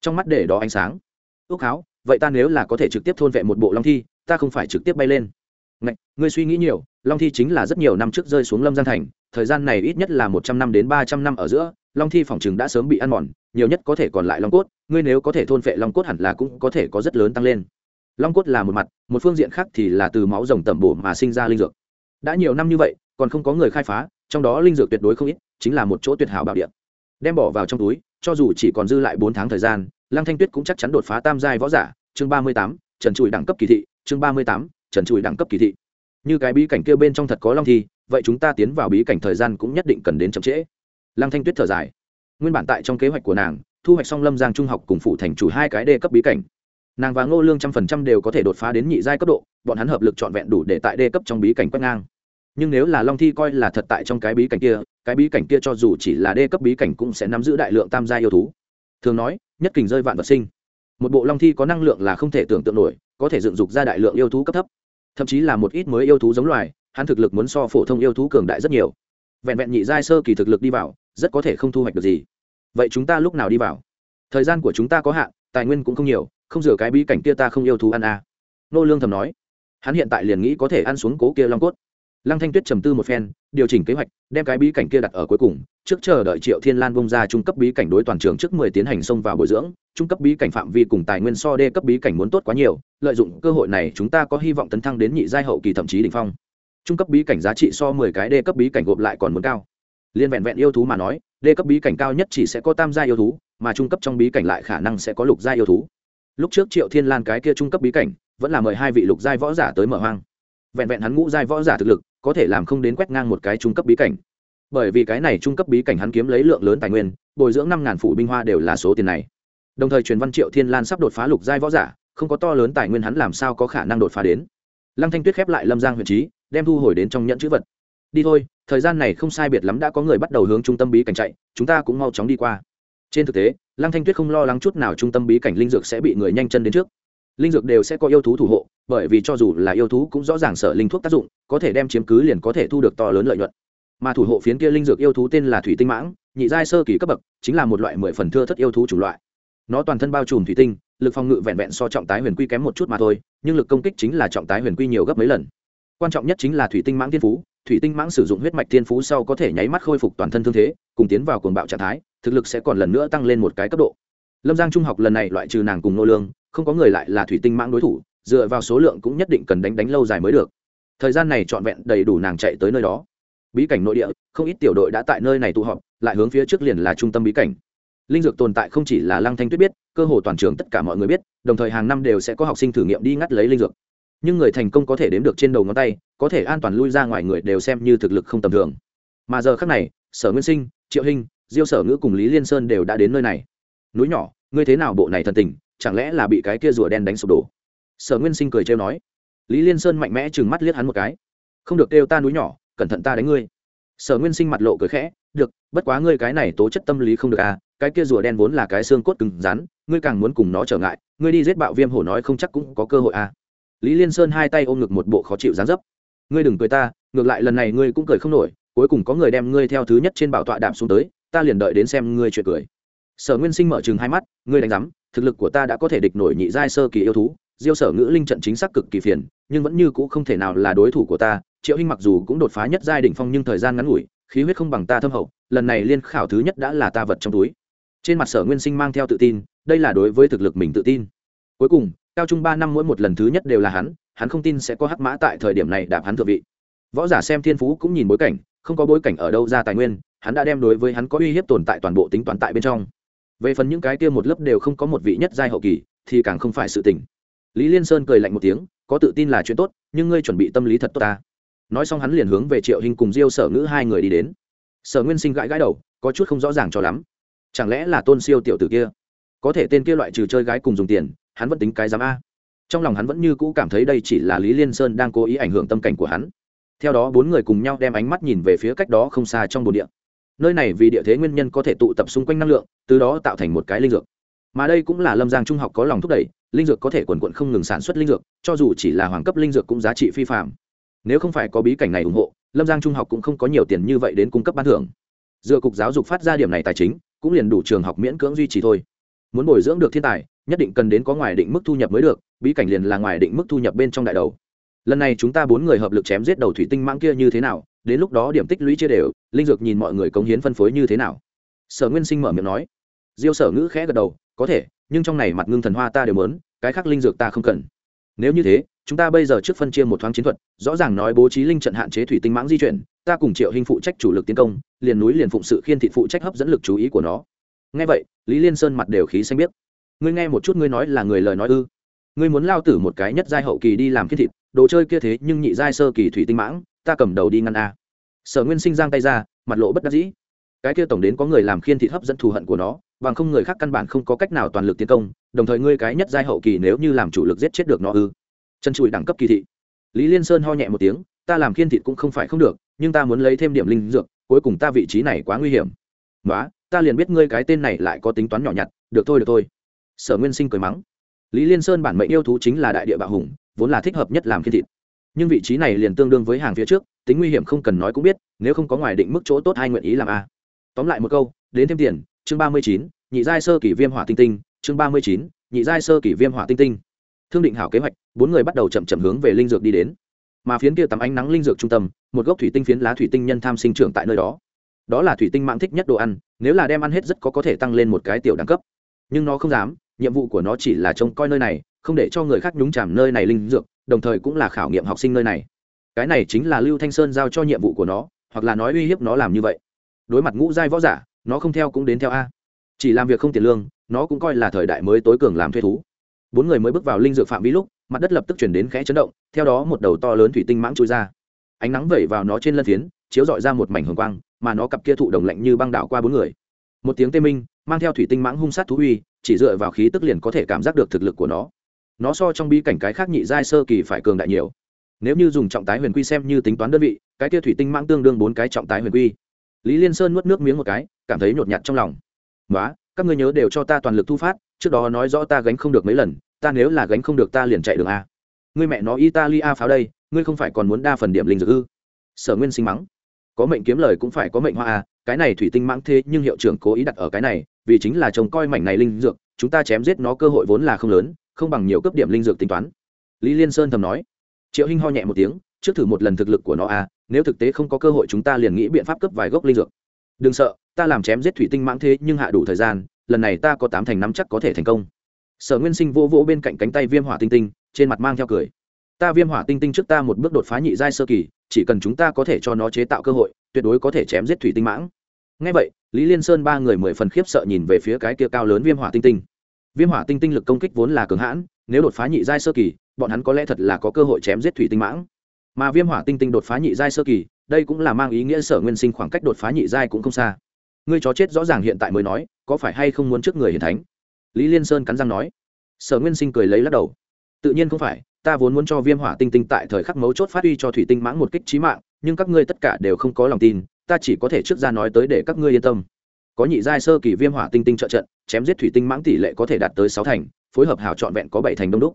Trong mắt để đó ánh sáng. Ước háo vậy ta nếu là có thể trực tiếp thôn vệ một bộ long thi ta không phải trực tiếp bay lên. Ngạch, ngươi suy nghĩ nhiều long thi chính là rất nhiều năm trước rơi xuống lâm giang thành thời gian này ít nhất là một trăm năm đến ba trăm năm ở giữa long thi phòng chừng đã sớm bị ăn mòn nhiều nhất có thể còn lại long cốt ngươi nếu có thể thôn vệ long cốt hẳn là cũng có thể có rất lớn tăng lên long cốt là một mặt, một phương diện khác thì là từ máu rồng tẩm bổ mà sinh ra linh dược. Đã nhiều năm như vậy, còn không có người khai phá, trong đó linh dược tuyệt đối không ít, chính là một chỗ tuyệt hảo bảo địa. Đem bỏ vào trong túi, cho dù chỉ còn dư lại bốn tháng thời gian, lăng thanh tuyết cũng chắc chắn đột phá tam giai võ giả, chương ba mươi tám, trần trụi đẳng cấp kỳ thị, chương ba mươi tám, trần trụi đẳng cấp kỳ thị. Như cái bí cảnh kia bên trong thật có long thi, vậy chúng ta tiến vào bí cảnh thời gian cũng nhất định cần đến chậm trễ. Lăng thanh tuyết thở dài. Nguyên bản tại trong kế hoạch của nàng, thu hoạch xong lâm giang trung học cùng phụ thành chủ hai cái đê cấp bí cảnh nàng và ngô lương trăm phần trăm đều có thể đột phá đến nhị giai cấp độ, bọn hắn hợp lực trọn vẹn đủ để tại đê cấp trong bí cảnh quét ngang. Nhưng nếu là long thi coi là thật tại trong cái bí cảnh kia, cái bí cảnh kia cho dù chỉ là đê cấp bí cảnh cũng sẽ nắm giữ đại lượng tam gia yêu thú. Thường nói, nhất kình rơi vạn vật sinh. Một bộ long thi có năng lượng là không thể tưởng tượng nổi, có thể dựng dục ra đại lượng yêu thú cấp thấp. Thậm chí là một ít mới yêu thú giống loài, hắn thực lực muốn so phổ thông yêu thú cường đại rất nhiều. Vẹn vẹn nhị giai sơ kỳ thực lực đi vào, rất có thể không thu hoạch được gì. Vậy chúng ta lúc nào đi vào? Thời gian của chúng ta có hạn tài nguyên cũng không nhiều, không rửa cái bí cảnh kia ta không yêu thú ăn à. nô lương thầm nói. Hắn hiện tại liền nghĩ có thể ăn xuống cố kia long cốt. Lăng thanh tuyết trầm tư một phen, điều chỉnh kế hoạch, đem cái bí cảnh kia đặt ở cuối cùng, trước chờ đợi triệu thiên lan bông ra trung cấp bí cảnh đối toàn trường trước mười tiến hành xông vào bồi dưỡng, trung cấp bí cảnh phạm vi cùng tài nguyên so đê cấp bí cảnh muốn tốt quá nhiều, lợi dụng cơ hội này chúng ta có hy vọng tấn thăng đến nhị giai hậu kỳ thậm chí đỉnh phong. Trung cấp bí cảnh giá trị so mười cái đê cấp bí cảnh gộp lại còn muốn cao. Liên vẹn vẹn yêu thú mà nói, đê cấp bí cảnh cao nhất chỉ sẽ có tam gia yêu thú mà trung cấp trong bí cảnh lại khả năng sẽ có lục gia yêu thú. Lúc trước triệu thiên lan cái kia trung cấp bí cảnh, vẫn là mời hai vị lục giai võ giả tới mở hoang. Vẹn vẹn hắn ngũ giai võ giả thực lực, có thể làm không đến quét ngang một cái trung cấp bí cảnh. Bởi vì cái này trung cấp bí cảnh hắn kiếm lấy lượng lớn tài nguyên, bồi dưỡng năm ngàn phụ binh hoa đều là số tiền này. Đồng thời truyền văn triệu thiên lan sắp đột phá lục giai võ giả, không có to lớn tài nguyên hắn làm sao có khả năng đột phá đến. Lăng thanh tuyết khép lại lâm giang huyện trí, đem thu hồi đến trong nhẫn chữ vật. Đi thôi, thời gian này không sai biệt lắm đã có người bắt đầu hướng trung tâm bí cảnh chạy, chúng ta cũng mau chóng đi qua trên thực tế, lăng thanh tuyết không lo lắng chút nào trung tâm bí cảnh linh dược sẽ bị người nhanh chân đến trước. Linh dược đều sẽ có yêu thú thủ hộ, bởi vì cho dù là yêu thú cũng rõ ràng sợ linh thuốc tác dụng, có thể đem chiếm cứ liền có thể thu được to lớn lợi nhuận. Mà thủ hộ phiến kia linh dược yêu thú tên là thủy tinh mãng, nhị giai sơ kỳ cấp bậc, chính là một loại mười phần thưa thất yêu thú chủng loại. Nó toàn thân bao trùm thủy tinh, lực phòng ngự vẹn vẹn so trọng tái huyền quy kém một chút mà thôi, nhưng lực công kích chính là trọng tái huyền quy nhiều gấp mấy lần. Quan trọng nhất chính là thủy tinh mãng thiên phú thủy tinh mãng sử dụng huyết mạch thiên phú sau có thể nháy mắt khôi phục toàn thân thương thế, cùng tiến vào cuồng bạo trạng thái, thực lực sẽ còn lần nữa tăng lên một cái cấp độ. Lâm giang trung học lần này loại trừ nàng cùng nô lương, không có người lại là thủy tinh mãng đối thủ, dựa vào số lượng cũng nhất định cần đánh đánh lâu dài mới được. Thời gian này trọn vẹn đầy đủ nàng chạy tới nơi đó. Bí cảnh nội địa, không ít tiểu đội đã tại nơi này tụ họp, lại hướng phía trước liền là trung tâm bí cảnh. Linh dược tồn tại không chỉ là lăng thanh tuyết biết, cơ hồ toàn trường tất cả mọi người biết, đồng thời hàng năm đều sẽ có học sinh thử nghiệm đi ngắt lấy linh dược nhưng người thành công có thể đếm được trên đầu ngón tay, có thể an toàn lui ra ngoài người đều xem như thực lực không tầm thường. Mà giờ khác này, sở nguyên sinh, triệu hình diêu sở ngữ cùng lý liên sơn đều đã đến nơi này. Núi nhỏ, ngươi thế nào bộ này thần tình, chẳng lẽ là bị cái kia rùa đen đánh sụp đổ? Sở nguyên sinh cười trêu nói. Lý liên sơn mạnh mẽ chừng mắt liếc hắn một cái. Không được kêu ta núi nhỏ, cẩn thận ta đánh ngươi. Sở nguyên sinh mặt lộ cười khẽ. Được, bất quá ngươi cái này tố chất tâm lý không được à cái kia rùa đen vốn là cái xương cốt cứng rắn, ngươi càng muốn cùng nó trở ngại, ngươi đi giết bạo viêm hổ nói không chắc cũng có cơ hội à lý liên sơn hai tay ôm ngực một bộ khó chịu dán dấp. Ngươi đừng cười ta, ngược lại lần này ngươi cũng cười không nổi, cuối cùng có người đem ngươi theo thứ nhất trên bảo tọa đạp xuống tới, ta liền đợi đến xem ngươi chuyện cười. Sở nguyên sinh mở chừng hai mắt, ngươi đánh giám, thực lực của ta đã có thể địch nổi nhị giai sơ kỳ yêu thú, diêu sở ngữ linh trận chính xác cực kỳ phiền, nhưng vẫn như cũ không thể nào là đối thủ của ta, triệu hinh mặc dù cũng đột phá nhất giai đỉnh phong nhưng thời gian ngắn ngủi, khí huyết không bằng ta thâm hậu, lần này liên khảo thứ nhất đã là ta vật trong túi. Trên mặt sở nguyên sinh mang theo tự tin, đây là đối với thực lực mình tự tin. Cuối cùng cao trung ba năm mỗi một lần thứ nhất đều là hắn hắn không tin sẽ có hắc mã tại thời điểm này đạp hắn thượng vị. Võ giả xem thiên phú cũng nhìn bối cảnh, không có bối cảnh ở đâu ra tài nguyên, hắn đã đem đối với hắn có uy hiếp tồn tại toàn bộ tính toán tại bên trong. Về phần những cái kia một lớp đều không có một vị nhất giai hậu kỳ, thì càng không phải sự tình. Lý liên sơn cười lạnh một tiếng, có tự tin là chuyện tốt, nhưng ngươi chuẩn bị tâm lý thật tốt ta. Nói xong hắn liền hướng về triệu hình cùng diêu sở ngữ hai người đi đến. Sở nguyên sinh gãi gãi đầu, có chút không rõ ràng cho lắm. Chẳng lẽ là tôn siêu tiểu tử kia? Có thể tên kia loại trừ chơi gái cùng dùng tiền hắn vẫn tính cái giám a. Trong lòng hắn vẫn như cũ cảm thấy đây chỉ là lý liên sơn đang cố ý ảnh hưởng tâm cảnh của hắn. Theo đó, bốn người cùng nhau đem ánh mắt nhìn về phía cách đó không xa trong bồn địa. Nơi này vì địa thế nguyên nhân có thể tụ tập xung quanh năng lượng, từ đó tạo thành một cái linh dược. Mà đây cũng là lâm giang trung học có lòng thúc đẩy, linh dược có thể quần quận không ngừng sản xuất linh dược, cho dù chỉ là hoàng cấp linh dược cũng giá trị phi phạm nếu không phải có bí cảnh này ủng hộ, lâm giang trung học cũng không có nhiều tiền như vậy đến cung cấp ban thưởng. Dựa cục giáo dục phát ra điểm này tài chính, cũng liền đủ trường học miễn cưỡng duy trì thôi. Muốn bồi dưỡng được thiên tài nhất định cần đến có ngoài định mức thu nhập mới được, bí cảnh liền là ngoài định mức thu nhập bên trong đại đầu. Lần này chúng ta bốn người hợp lực chém giết đầu thủy tinh mãng kia như thế nào, đến lúc đó điểm tích lũy chia đều, linh dược nhìn mọi người cống hiến phân phối như thế nào. Sở nguyên sinh mở miệng nói. Diêu sở ngữ khẽ gật đầu, có thể, nhưng trong này mặt ngưng thần hoa ta đều mớn cái khác linh dược ta không cần. Nếu như thế, chúng ta bây giờ trước phân chia một thoáng chiến thuật, rõ ràng nói bố trí linh trận hạn chế thủy tinh mãng di chuyển, ta cùng triệu hình phụ trách chủ lực tiến công, liền núi liền phụng sự khiên thị phụ trách hấp dẫn lực chú ý của nó. Ngay vậy, lý liên sơn mặt đều khí xanh biết ngươi nghe một chút ngươi nói là người lời nói ư? Ngươi muốn lao tử một cái nhất giai hậu kỳ đi làm khiên thịt, đồ chơi kia thế nhưng nhị giai sơ kỳ thủy tinh mãng, ta cầm đầu đi ngăn a. Sở nguyên sinh giang tay ra, mặt lộ bất đắc dĩ. Cái kia tổng đến có người làm khiên thịt hấp dẫn thù hận của nó, bằng không người khác căn bản không có cách nào toàn lực tiến công, đồng thời ngươi cái nhất giai hậu kỳ nếu như làm chủ lực giết chết được nó ư? Chân trụi đẳng cấp kỳ thị. Lý liên sơn ho nhẹ một tiếng, ta làm khiên thịt cũng không phải không được, nhưng ta muốn lấy thêm điểm linh dược, cuối cùng ta vị trí này quá nguy hiểm. Nói ta liền biết ngươi cái tên này lại có tính toán nhỏ nhặt, được thôi được thôi sở nguyên sinh cười mắng. Lý liên sơn bản mệnh yêu thú chính là đại địa bạo hùng, vốn là thích hợp nhất làm khiên thịt. Nhưng vị trí này liền tương đương với hàng phía trước, tính nguy hiểm không cần nói cũng biết, nếu không có ngoài định mức chỗ tốt hai nguyện ý làm a. Tóm lại một câu, đến thêm tiền, chương ba mươi chín, nhị giai sơ kỷ viêm hỏa tinh tinh, chương ba mươi chín, nhị giai sơ kỷ viêm hỏa tinh tinh. Thương định hảo kế hoạch, bốn người bắt đầu chậm chậm hướng về linh dược đi đến. Mà phiến kia tắm ánh nắng linh dược trung tâm, một gốc thủy tinh phiến lá thủy tinh nhân tham sinh trưởng tại nơi đó. Đó là thủy tinh mạng thích nhất đồ ăn, nếu là đem ăn hết rất có có thể tăng lên một cái tiểu đẳng cấp. Nhưng nó không dám nhiệm vụ của nó chỉ là trông coi nơi này, không để cho người khác nhúng chàm nơi này linh dược, đồng thời cũng là khảo nghiệm học sinh nơi này. Cái này chính là lưu thanh sơn giao cho nhiệm vụ của nó, hoặc là nói uy hiếp nó làm như vậy. Đối mặt ngũ giai võ giả, nó không theo cũng đến theo a. Chỉ làm việc không tiền lương, nó cũng coi là thời đại mới tối cường làm thuê thú. Bốn người mới bước vào linh dược phạm vi lúc, mặt đất lập tức chuyển đến khẽ chấn động, theo đó một đầu to lớn thủy tinh mãng trôi ra. Ánh nắng vẩy vào nó trên lân phiến, chiếu dọi ra một mảnh hồng quang, mà nó cặp kia thụ đồng lạnh như băng đảo qua bốn người. Một tiếng tê minh, mang theo thủy tinh mãng hung sát thú uy chỉ dựa vào khí tức liền có thể cảm giác được thực lực của nó. Nó so trong bi cảnh cái khác nhị giai sơ kỳ phải cường đại nhiều. Nếu như dùng trọng tái huyền quy xem như tính toán đơn vị, cái kia thủy tinh mãng tương đương bốn cái trọng tái huyền quy. Lý liên sơn nuốt nước miếng một cái, cảm thấy nhột nhạt trong lòng. Nói các ngươi nhớ đều cho ta toàn lực thu phát, trước đó nói rõ ta gánh không được mấy lần, ta nếu là gánh không được ta liền chạy đường a. Ngươi mẹ nó italia pháo đây, ngươi không phải còn muốn đa phần điểm linh dược ư? Sở nguyên sinh mắng. Có mệnh kiếm lời cũng phải có mệnh hoa a, cái này thủy tinh mãng thế nhưng hiệu trưởng cố ý đặt ở cái này vì chính là trông coi mảnh này linh dược, chúng ta chém giết nó cơ hội vốn là không lớn, không bằng nhiều cấp điểm linh dược tính toán. Lý liên sơn thầm nói. Triệu hinh ho nhẹ một tiếng, trước thử một lần thực lực của nó a nếu thực tế không có cơ hội chúng ta liền nghĩ biện pháp cấp vài gốc linh dược. Đừng sợ, ta làm chém giết thủy tinh mãng thế nhưng hạ đủ thời gian, lần này ta có tám thành năm chắc có thể thành công. Sở nguyên sinh vô vỗ bên cạnh cánh tay viêm hỏa tinh tinh, trên mặt mang theo cười. Ta viêm hỏa tinh tinh trước ta một bước đột phá nhị giai sơ kỳ, chỉ cần chúng ta có thể cho nó chế tạo cơ hội, tuyệt đối có thể chém giết thủy tinh mãng ngay vậy, lý liên sơn ba người mười phần khiếp sợ nhìn về phía cái kia cao lớn viêm hỏa tinh tinh. Viêm hỏa tinh tinh lực công kích vốn là cường hãn, nếu đột phá nhị giai sơ kỳ, bọn hắn có lẽ thật là có cơ hội chém giết thủy tinh mãng. Mà viêm hỏa tinh tinh đột phá nhị giai sơ kỳ, đây cũng là mang ý nghĩa sở nguyên sinh khoảng cách đột phá nhị giai cũng không xa. Ngươi chó chết rõ ràng hiện tại mới nói, có phải hay không muốn trước người hiền thánh? Lý liên sơn cắn răng nói. Sở nguyên sinh cười lấy lắc đầu. Tự nhiên không phải, ta vốn muốn cho viêm hỏa tinh tinh tại thời khắc mấu chốt phát huy cho thủy tinh mãng một kích trí mạng, nhưng các ngươi tất cả đều không có lòng tin ta chỉ có thể trước ra nói tới để các ngươi yên tâm. Có nhị giai sơ kỳ viêm hỏa tinh tinh trợ trận, chém giết thủy tinh mãng tỷ lệ có thể đạt tới sáu thành, phối hợp hảo trọn vẹn có bảy thành đông đúc.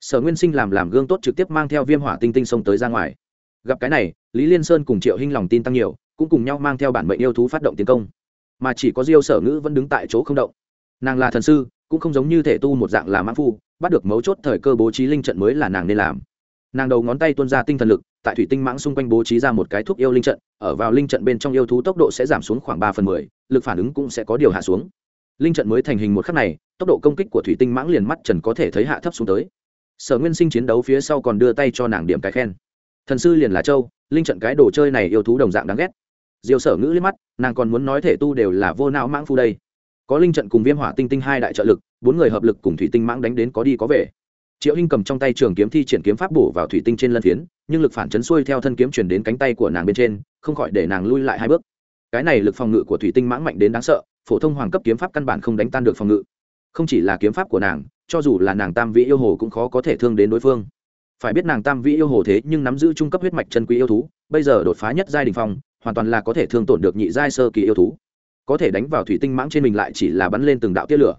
Sở nguyên sinh làm làm gương tốt trực tiếp mang theo viêm hỏa tinh tinh xông tới ra ngoài. Gặp cái này, lý liên sơn cùng triệu hinh lòng tin tăng nhiều, cũng cùng nhau mang theo bản mệnh yêu thú phát động tiến công. Mà chỉ có diêu sở ngữ vẫn đứng tại chỗ không động. Nàng là thần sư, cũng không giống như thể tu một dạng là mãn phu, bắt được mấu chốt thời cơ bố trí linh trận mới là nàng nên làm. Nàng đầu ngón tay tuôn ra tinh thần lực tại thủy tinh mãng xung quanh bố trí ra một cái thuốc yêu linh trận, ở vào linh trận bên trong yêu thú tốc độ sẽ giảm xuống khoảng ba phần mười, lực phản ứng cũng sẽ có điều hạ xuống. Linh trận mới thành hình một khắc này, tốc độ công kích của thủy tinh mãng liền mắt trần có thể thấy hạ thấp xuống tới. Sở nguyên sinh chiến đấu phía sau còn đưa tay cho nàng điểm cái khen. Thần sư liền là châu, linh trận cái đồ chơi này yêu thú đồng dạng đáng ghét. Diều sở ngữ liếc mắt, nàng còn muốn nói thể tu đều là vô não mãng phu đây. Có linh trận cùng viêm hỏa tinh tinh hai đại trợ lực, bốn người hợp lực cùng thủy tinh mãng đánh đến có đi có về triệu hinh cầm trong tay trường kiếm thi triển kiếm pháp bổ vào thủy tinh trên lân phiến, nhưng lực phản chấn xuôi theo thân kiếm chuyển đến cánh tay của nàng bên trên, không khỏi để nàng lui lại hai bước. Cái này lực phòng ngự của thủy tinh mãng mạnh đến đáng sợ, phổ thông hoàng cấp kiếm pháp căn bản không đánh tan được phòng ngự. Không chỉ là kiếm pháp của nàng, cho dù là nàng tam vĩ yêu hồ cũng khó có thể thương đến đối phương. Phải biết nàng tam vĩ yêu hồ thế nhưng nắm giữ trung cấp huyết mạch chân quý yêu thú, bây giờ đột phá nhất giai đình phong, hoàn toàn là có thể thương tổn được nhị giai sơ kỳ yêu thú. Có thể đánh vào thủy tinh mãng trên mình lại chỉ là bắn lên từng đạo tia lửa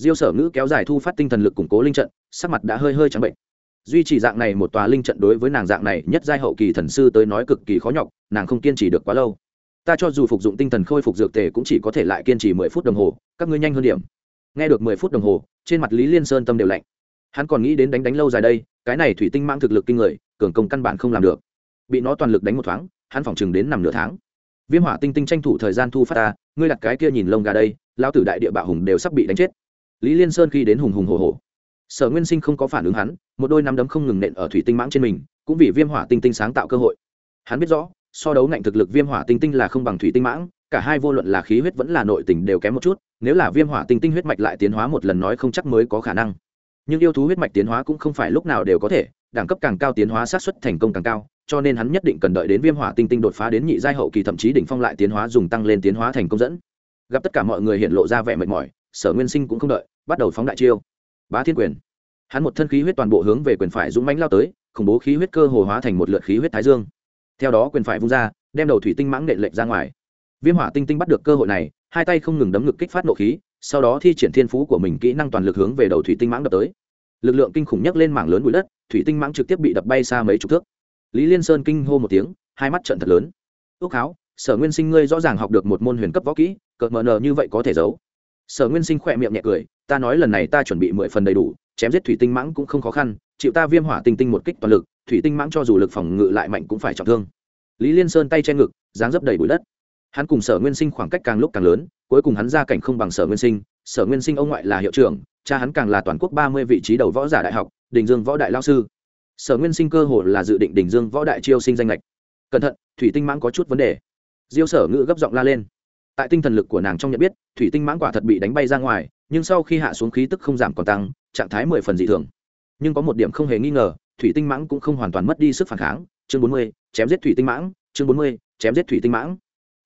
diêu sở ngữ kéo dài thu phát tinh thần lực củng cố linh trận, sắc mặt đã hơi hơi trắng bệnh. Duy trì dạng này một tòa linh trận đối với nàng dạng này nhất giai hậu kỳ thần sư tới nói cực kỳ khó nhọc, nàng không kiên trì được quá lâu. Ta cho dù phục dụng tinh thần khôi phục dược tề cũng chỉ có thể lại kiên trì mười phút đồng hồ, các ngươi nhanh hơn điểm. Nghe được mười phút đồng hồ, trên mặt lý liên sơn tâm đều lạnh. Hắn còn nghĩ đến đánh đánh lâu dài đây, cái này thủy tinh mang thực lực kinh người, cường công căn bản không làm được. Bị nó toàn lực đánh một thoáng, hắn phỏng chừng đến nằm nửa tháng. Viêm hỏa tinh tinh tranh thủ thời gian thu phát ta, ngươi đặt cái kia nhìn lông gà đây lao tử đại địa bạo hùng đều sắp bị đánh chết lý liên sơn khi đến hùng hùng hồ hồ sở nguyên sinh không có phản ứng hắn, một đôi nắm đấm không ngừng nện ở thủy tinh mãng trên mình, cũng vì viêm hỏa tinh tinh sáng tạo cơ hội. Hắn biết rõ, so đấu ngạnh thực lực viêm hỏa tinh tinh là không bằng thủy tinh mãng, cả hai vô luận là khí huyết vẫn là nội tình đều kém một chút, nếu là viêm hỏa tinh tinh huyết mạch lại tiến hóa một lần nói không chắc mới có khả năng. Nhưng yêu thú huyết mạch tiến hóa cũng không phải lúc nào đều có thể, đẳng cấp càng cao tiến hóa sát xuất thành công càng cao, cho nên hắn nhất định cần đợi đến viêm hỏa tinh tinh đột phá đến nhị giai hậu kỳ thậm chí đỉnh phong lại tiến hóa dùng tăng lên tiến hóa thành công dẫn. Gặp tất cả mọi người hiện lộ ra vẻ mệt mỏi sở nguyên sinh cũng không đợi, bắt đầu phóng đại chiêu. Bá thiên quyền. Hắn một thân khí huyết toàn bộ hướng về quyền phải dũng mãnh lao tới, khủng bố khí huyết cơ hồ hóa thành một lượt khí huyết thái dương. Theo đó quyền phải vung ra, đem đầu thủy tinh mãng nện lệnh ra ngoài. Viêm hỏa tinh tinh bắt được cơ hội này, hai tay không ngừng đấm ngực kích phát nộ khí, sau đó thi triển thiên phú của mình kỹ năng toàn lực hướng về đầu thủy tinh mãng đập tới. Lực lượng kinh khủng nhất lên mảng lớn bụi đất, thủy tinh mãng trực tiếp bị đập bay xa mấy chục thước. Lý liên sơn kinh hô một tiếng, hai mắt trận thật lớn. Ước háo, sở nguyên sinh ngươi rõ ràng học được một môn huyền cấp võ kỹ, cợt mờ nờ như vậy có thể giấu sở nguyên sinh khỏe miệng nhẹ cười, ta nói lần này ta chuẩn bị mười phần đầy đủ, chém giết thủy tinh mãng cũng không khó khăn, chịu ta viêm hỏa tinh tinh một kích toàn lực, thủy tinh mãng cho dù lực phòng ngự lại mạnh cũng phải trọng thương. Lý liên sơn tay che ngực, dáng dấp đầy bụi đất. Hắn cùng sở nguyên sinh khoảng cách càng lúc càng lớn, cuối cùng hắn ra cảnh không bằng sở nguyên sinh. Sở nguyên sinh ông ngoại là hiệu trưởng, cha hắn càng là toàn quốc ba mươi vị trí đầu võ giả đại học, đình dương võ đại lao sư. Sở nguyên sinh cơ hồ là dự định đình dương võ đại chiêu sinh danh lệch cẩn thận, thủy tinh mãng có chút vấn đề. Diêu sở ngữ gấp giọng la lên tại tinh thần lực của nàng trong nhận biết, thủy tinh mãng quả thật bị đánh bay ra ngoài, nhưng sau khi hạ xuống khí tức không giảm còn tăng, trạng thái mười phần dị thường. Nhưng có một điểm không hề nghi ngờ, thủy tinh mãng cũng không hoàn toàn mất đi sức phản kháng. Chương bốn mươi, chém giết thủy tinh mãng. Chương bốn mươi, chém giết thủy tinh mãng.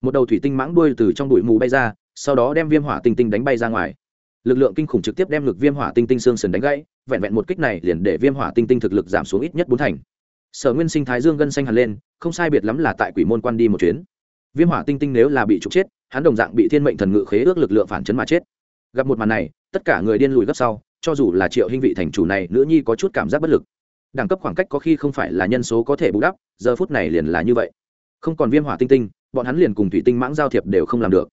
Một đầu thủy tinh mãng đuôi từ trong bụi mù bay ra, sau đó đem viêm hỏa tinh tinh đánh bay ra ngoài. Lực lượng kinh khủng trực tiếp đem lực viêm hỏa tinh tinh xương sần đánh gãy, vẹn vẹn một kích này liền để viêm hỏa tinh tinh thực lực giảm xuống ít nhất bốn thành. Sở nguyên sinh thái dương gân xanh hẳn lên, không sai biệt lắm là tại quỷ môn quan đi một chuyến. Viêm hỏa tinh tinh nếu là bị trục chết hắn đồng dạng bị thiên mệnh thần ngự khế ước lực lượng phản chấn mà chết. Gặp một màn này, tất cả người điên lùi gấp sau, cho dù là triệu hình vị thành chủ này, nữ nhi có chút cảm giác bất lực. Đẳng cấp khoảng cách có khi không phải là nhân số có thể bù đắp, giờ phút này liền là như vậy. Không còn viêm hỏa tinh tinh, bọn hắn liền cùng thủy tinh mãng giao thiệp đều không làm được.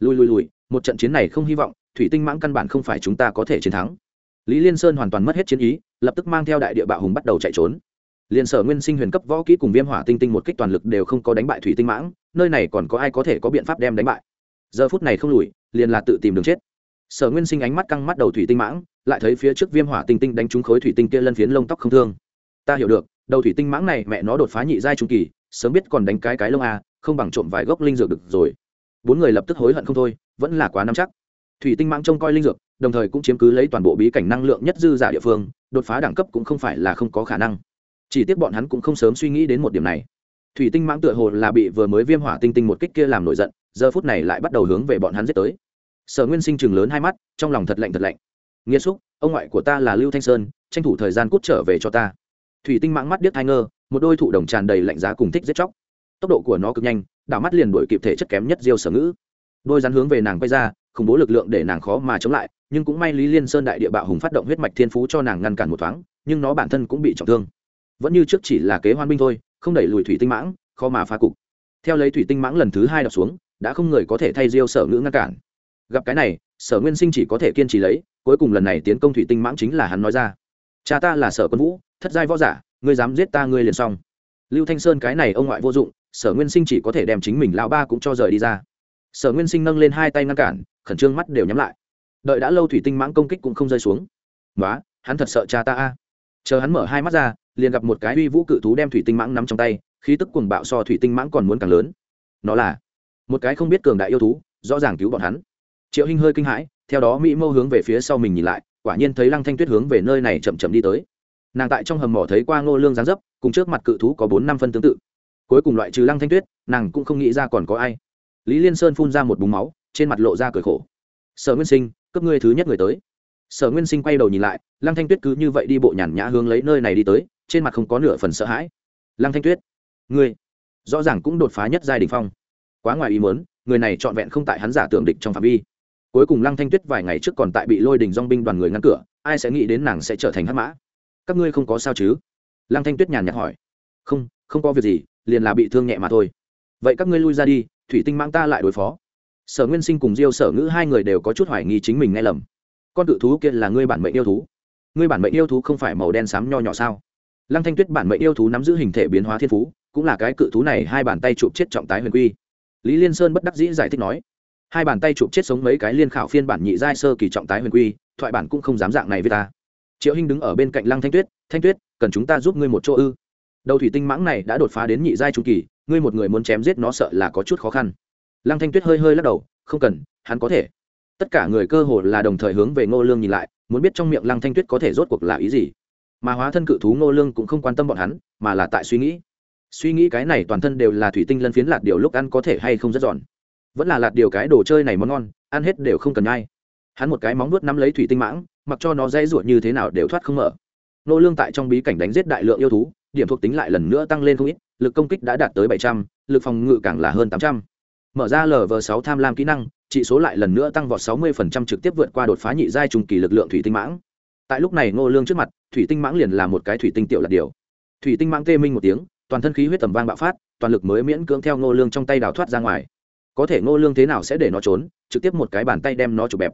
Lùi lùi lùi, một trận chiến này không hy vọng, thủy tinh mãng căn bản không phải chúng ta có thể chiến thắng. Lý liên sơn hoàn toàn mất hết chiến ý, lập tức mang theo đại địa bạo hùng bắt đầu chạy trốn liền sở nguyên sinh huyền cấp võ kỹ cùng viêm hỏa tinh tinh một kích toàn lực đều không có đánh bại thủy tinh mãng, nơi này còn có ai có thể có biện pháp đem đánh bại? Giờ phút này không lùi, liền là tự tìm đường chết. Sở nguyên sinh ánh mắt căng mắt đầu thủy tinh mãng, lại thấy phía trước viêm hỏa tinh tinh đánh trúng khối thủy tinh kia lân phiến lông tóc không thương. Ta hiểu được, đầu thủy tinh mãng này mẹ nó đột phá nhị giai trung kỳ, sớm biết còn đánh cái cái lông a, không bằng trộm vài gốc linh dược được rồi. Bốn người lập tức hối hận không thôi, vẫn là quá nắm chắc. Thủy tinh mãng trông coi linh dược, đồng thời cũng chiếm cứ lấy toàn bộ bí cảnh năng lượng nhất dư giả địa phương, đột phá đẳng cấp cũng không phải là không có khả năng chỉ tiếc bọn hắn cũng không sớm suy nghĩ đến một điểm này. Thủy tinh mãng tựa hồ là bị vừa mới viêm hỏa tinh tinh một kích kia làm nổi giận, giờ phút này lại bắt đầu hướng về bọn hắn giết tới. Sở nguyên sinh chừng lớn hai mắt, trong lòng thật lạnh thật lạnh. Nghiêm xúc, ông ngoại của ta là lưu thanh sơn, tranh thủ thời gian cút trở về cho ta. Thủy tinh mãng mắt điếc thai ngơ, một đôi thụ đồng tràn đầy lạnh giá cùng thích giết chóc. Tốc độ của nó cực nhanh, đảo mắt liền đuổi kịp thể chất kém nhất diêu sở ngữ. Đôi rắn hướng về nàng quay ra, khủng bố lực lượng để nàng khó mà chống lại, nhưng cũng may lý liên sơn đại địa bạo hùng phát động huyết mạch thiên phú cho nàng ngăn cản một thoáng, nhưng nó bản thân cũng bị trọng thương vẫn như trước chỉ là kế hoan binh thôi, không đẩy lùi thủy tinh mãng, khó mà phá cục. Theo lấy thủy tinh mãng lần thứ hai đọc xuống, đã không người có thể thay diêu sở ngữ ngăn cản. Gặp cái này, sở nguyên sinh chỉ có thể kiên trì lấy, cuối cùng lần này tiến công thủy tinh mãng chính là hắn nói ra. Cha ta là sở quân vũ, thất giai võ giả, ngươi dám giết ta ngươi liền xong. Lưu thanh sơn cái này ông ngoại vô dụng, sở nguyên sinh chỉ có thể đem chính mình lão ba cũng cho rời đi ra. Sở nguyên sinh nâng lên hai tay ngăn cản, khẩn trương mắt đều nhắm lại. Đợi đã lâu thủy tinh mãng công kích cũng không rơi xuống. Nói hắn thật sợ cha ta a. Chờ hắn mở hai mắt ra liền gặp một cái uy vũ cự thú đem thủy tinh mãng nắm trong tay, khí tức cuồng bạo so thủy tinh mãng còn muốn càng lớn. Nó là một cái không biết cường đại yêu thú, rõ ràng cứu bọn hắn. Triệu hinh hơi kinh hãi, theo đó mỹ mâu hướng về phía sau mình nhìn lại, quả nhiên thấy lăng thanh tuyết hướng về nơi này chậm chậm đi tới. Nàng tại trong hầm mỏ thấy qua ngô lương giáng dấp, cùng trước mặt cự thú có bốn năm phân tương tự. Cuối cùng loại trừ lăng thanh tuyết, nàng cũng không nghĩ ra còn có ai. Lý liên sơn phun ra một búng máu, trên mặt lộ ra cười khổ. Sở nguyên sinh, cấp ngươi thứ nhất người tới. Sở nguyên sinh quay đầu nhìn lại, lăng thanh tuyết cứ như vậy đi bộ nhàn nhã hướng lấy nơi này đi tới trên mặt không có nửa phần sợ hãi. Lăng thanh tuyết, ngươi rõ ràng cũng đột phá nhất giai đình phong. Quá ngoài ý muốn, người này trọn vẹn không tại hắn giả tưởng địch trong phạm vi. Cuối cùng lăng thanh tuyết vài ngày trước còn tại bị lôi đình dong binh đoàn người ngăn cửa, ai sẽ nghĩ đến nàng sẽ trở thành hắc mã? Các ngươi không có sao chứ? Lăng thanh tuyết nhàn nhạt hỏi. Không không có việc gì, liền là bị thương nhẹ mà thôi. Vậy các ngươi lui ra đi, thủy tinh mang ta lại đối phó. Sở nguyên sinh cùng diêu sở ngữ hai người đều có chút hoài nghi chính mình nghe lầm. Con cự thú kia là ngươi bản mệnh yêu thú. Ngươi bản mệnh yêu thú không phải màu đen xám nho nhỏ sao? Lăng thanh tuyết bản mệnh yêu thú nắm giữ hình thể biến hóa thiên phú, cũng là cái cự thú này hai bàn tay chụp chết trọng tái huyền quy. Lý liên sơn bất đắc dĩ giải thích nói, hai bàn tay chụp chết sống mấy cái liên khảo phiên bản nhị giai sơ kỳ trọng tái huyền quy, thoại bản cũng không dám dạng này với ta. Triệu hinh đứng ở bên cạnh lăng thanh tuyết thanh tuyết, cần chúng ta giúp ngươi một chỗ ư? Đầu thủy tinh mãng này đã đột phá đến nhị giai trung kỳ, ngươi một người muốn chém giết nó sợ là có chút khó khăn. Lăng thanh tuyết hơi hơi lắc đầu, không cần, hắn có thể. Tất cả người cơ hồ là đồng thời hướng về ngô lương nhìn lại, muốn biết trong miệng lăng thanh tuyết có thể rốt cuộc là ý gì mà hóa thân cự thú ngô lương cũng không quan tâm bọn hắn mà là tại suy nghĩ. Suy nghĩ cái này toàn thân đều là thủy tinh lân phiến lạt điều lúc ăn có thể hay không rất giòn. Vẫn là lạt điều cái đồ chơi này món ngon ăn hết đều không cần nhai. Hắn một cái móng nuốt nắm lấy thủy tinh mãng mặc cho nó dây ruột như thế nào đều thoát không mở. Nô lương tại trong bí cảnh đánh giết đại lượng yêu thú điểm thuộc tính lại lần nữa tăng lên không ít lực công kích đã đạt tới 700, lực phòng ngự càng là hơn 800. mở ra lv 6 tham lam kỹ năng trị số lại lần nữa tăng vọt 60% trực tiếp vượt qua đột phá nhị giai trung kỳ lực lượng thủy tinh mãng tại lúc này ngô lương trước mặt, thủy tinh mãng liền là một cái thủy tinh tiểu là điều. Thủy tinh mãng tê minh một tiếng, toàn thân khí huyết tầm vang bạo phát, toàn lực mới miễn cưỡng theo ngô lương trong tay đào thoát ra ngoài. Có thể ngô lương thế nào sẽ để nó trốn, trực tiếp một cái bàn tay đem nó chụp bẹp.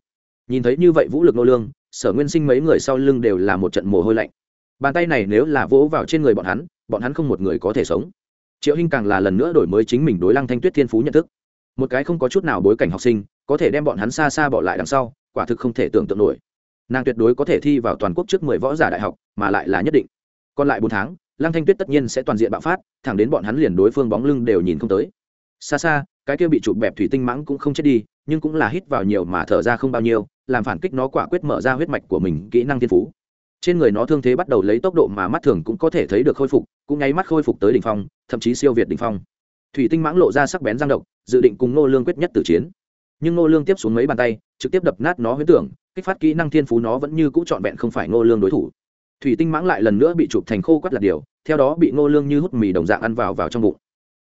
Nhìn thấy như vậy vũ lực ngô lương, sở nguyên sinh mấy người sau lưng đều là một trận mồ hôi lạnh. Bàn tay này nếu là vỗ vào trên người bọn hắn bọn hắn không một người có thể sống. Triệu hinh càng là lần nữa đổi mới chính mình đối lăng thanh tuyết thiên phú nhận thức. Một cái không có chút nào bối cảnh học sinh, có thể đem bọn hắn xa xa bỏ lại đằng sau, quả thực không thể tưởng tượng nổi nàng tuyệt đối có thể thi vào toàn quốc trước mười võ giả đại học, mà lại là nhất định. Còn lại bốn tháng, lăng thanh tuyết tất nhiên sẽ toàn diện bạo phát, thẳng đến bọn hắn liền đối phương bóng lưng đều nhìn không tới. Xa xa, cái kia bị chụp bẹp thủy tinh mãng cũng không chết đi, nhưng cũng là hít vào nhiều mà thở ra không bao nhiêu, làm phản kích nó quả quyết mở ra huyết mạch của mình, kỹ năng thiên phú. Trên người nó thương thế bắt đầu lấy tốc độ mà mắt thường cũng có thể thấy được khôi phục, cũng nháy mắt khôi phục tới đỉnh phong, thậm chí siêu việt đỉnh phong. Thủy tinh mãng lộ ra sắc bén giang độc, dự định cùng nô lương quyết nhất tử chiến. Nhưng nô lương tiếp xuống mấy bàn tay trực tiếp đập nát nó huyễn tưởng kích phát kỹ năng thiên phú nó vẫn như cũ trọn vẹn không phải Ngô lương đối thủ. Thủy tinh mãng lại lần nữa bị chụp thành khô quắt là điều theo đó bị Ngô lương như hút mì đồng dạng ăn vào vào trong bụng.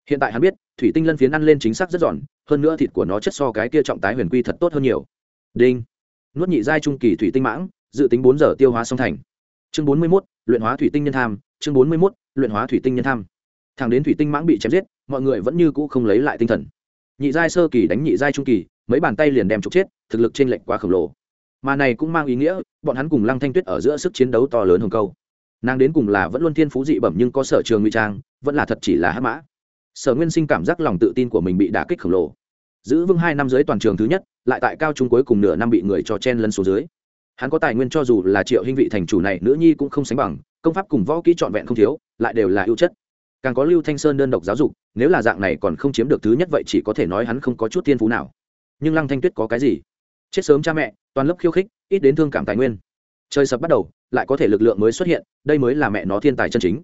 Hiện tại hắn biết thủy tinh lân phiến ăn lên chính xác rất giòn hơn nữa thịt của nó chất so cái kia trọng tái huyền quy thật tốt hơn nhiều. Đinh. Nuốt nhị giai trung kỳ thủy tinh mãng dự tính bốn giờ tiêu hóa xong thành. Chương bốn mươi 41, luyện hóa thủy tinh nhân tham chương bốn mươi 41, luyện hóa thủy tinh nhân tham. Thằng đến thủy tinh mãng bị chém giết mọi người vẫn như cũ không lấy lại tinh thần. Nhị giai sơ kỳ đánh nhị giai trung kỳ mấy bàn tay liền đem trục chết, thực lực trên lệnh quá khổng lồ. Mà này cũng mang ý nghĩa, bọn hắn cùng lăng thanh tuyết ở giữa sức chiến đấu to lớn hơn câu. Nàng đến cùng là vẫn luôn thiên phú dị bẩm nhưng có sở trường nguy trang, vẫn là thật chỉ là hát mã. Sở nguyên sinh cảm giác lòng tự tin của mình bị đả kích khổng lồ. Giữ vững hai năm dưới toàn trường thứ nhất, lại tại cao trung cuối cùng nửa năm bị người cho chen lân xuống dưới. Hắn có tài nguyên cho dù là triệu hinh vị thành chủ này, nữ nhi cũng không sánh bằng, công pháp cùng võ kỹ trọn vẹn không thiếu, lại đều là ưu chất. Càng có lưu thanh sơn đơn độc giáo dục, nếu là dạng này còn không chiếm được thứ nhất vậy chỉ có thể nói hắn không có chút tiên phú nào nhưng lăng thanh tuyết có cái gì? Chết sớm cha mẹ, toàn lớp khiêu khích, ít đến thương cảm tài nguyên. Trời sập bắt đầu, lại có thể lực lượng mới xuất hiện, đây mới là mẹ nó thiên tài chân chính.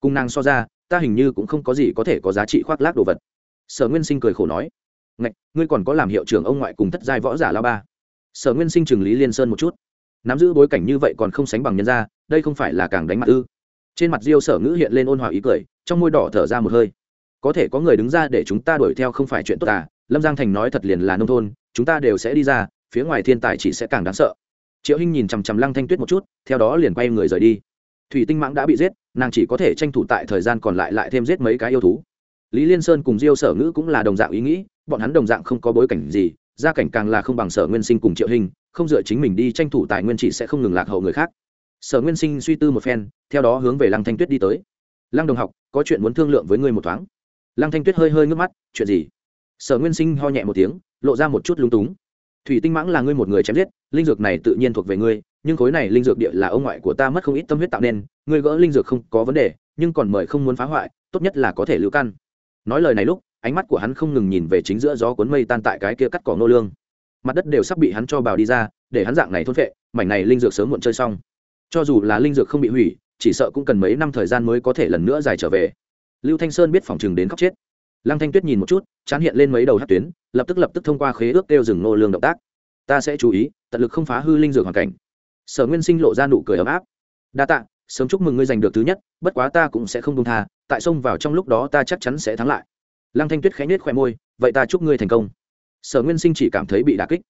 Cung nàng so ra, ta hình như cũng không có gì có thể có giá trị khoác lác đồ vật. Sở nguyên sinh cười khổ nói, ngạch, ngươi còn có làm hiệu trưởng ông ngoại cùng thất giai võ giả lao ba. Sở nguyên sinh trường lý liên sơn một chút. Nắm giữ bối cảnh như vậy còn không sánh bằng nhân ra đây không phải là càng đánh mặt ư? Trên mặt diêu sở ngữ hiện lên ôn hòa ý cười, trong môi đỏ thở ra một hơi. Có thể có người đứng ra để chúng ta đuổi theo không phải chuyện tốt à lâm giang thành nói thật liền là nông thôn, chúng ta đều sẽ đi ra, phía ngoài thiên tài chỉ sẽ càng đáng sợ. Triệu hinh nhìn chằm chằm lăng thanh tuyết một chút, theo đó liền quay người rời đi. Thủy tinh mãng đã bị giết, nàng chỉ có thể tranh thủ tại thời gian còn lại lại thêm giết mấy cái yêu thú. Lý liên sơn cùng diêu sở ngữ cũng là đồng dạng ý nghĩ, bọn hắn đồng dạng không có bối cảnh gì, gia cảnh càng là không bằng sở nguyên sinh cùng triệu hình không dựa chính mình đi tranh thủ tài nguyên chỉ sẽ không ngừng lạc hậu người khác. Sở nguyên sinh suy tư một phen, theo đó hướng về lăng thanh tuyết đi tới. Lăng đồng học, có chuyện muốn thương lượng với ngươi một thoáng. Lăng thanh tuyết hơi hơi ngước mắt, chuyện gì? Sở nguyên sinh ho nhẹ một tiếng, lộ ra một chút lung túng. Thủy tinh mãng là ngươi một người chém giết, linh dược này tự nhiên thuộc về ngươi, nhưng khối này linh dược địa là ông ngoại của ta mất không ít tâm huyết tạo nên, ngươi gỡ linh dược không có vấn đề, nhưng còn mời không muốn phá hoại, tốt nhất là có thể lưu căn. Nói lời này lúc, ánh mắt của hắn không ngừng nhìn về chính giữa gió cuốn mây tan tại cái kia cắt cỏ nô lương. Mặt đất đều sắp bị hắn cho bào đi ra, để hắn dạng này thôn vệ mảnh này linh dược sớm muộn chơi xong. Cho dù là linh dược không bị hủy, chỉ sợ cũng cần mấy năm thời gian mới có thể lần nữa dài trở về. Lưu thanh sơn biết phòng chừng đến khóc chết lăng thanh tuyết nhìn một chút, chán hiện lên mấy đầu hát tuyến, lập tức lập tức thông qua khế ước kêu dừng nô lương động tác. Ta sẽ chú ý, tận lực không phá hư linh dược hoàn cảnh. Sở nguyên sinh lộ ra nụ cười ấm áp. Đa tạ, sớm chúc mừng ngươi giành được thứ nhất, bất quá ta cũng sẽ không đông tha, tại sông vào trong lúc đó ta chắc chắn sẽ thắng lại. Lăng thanh tuyết khẽ nhếch khoe môi, vậy ta chúc ngươi thành công. Sở nguyên sinh chỉ cảm thấy bị đà kích.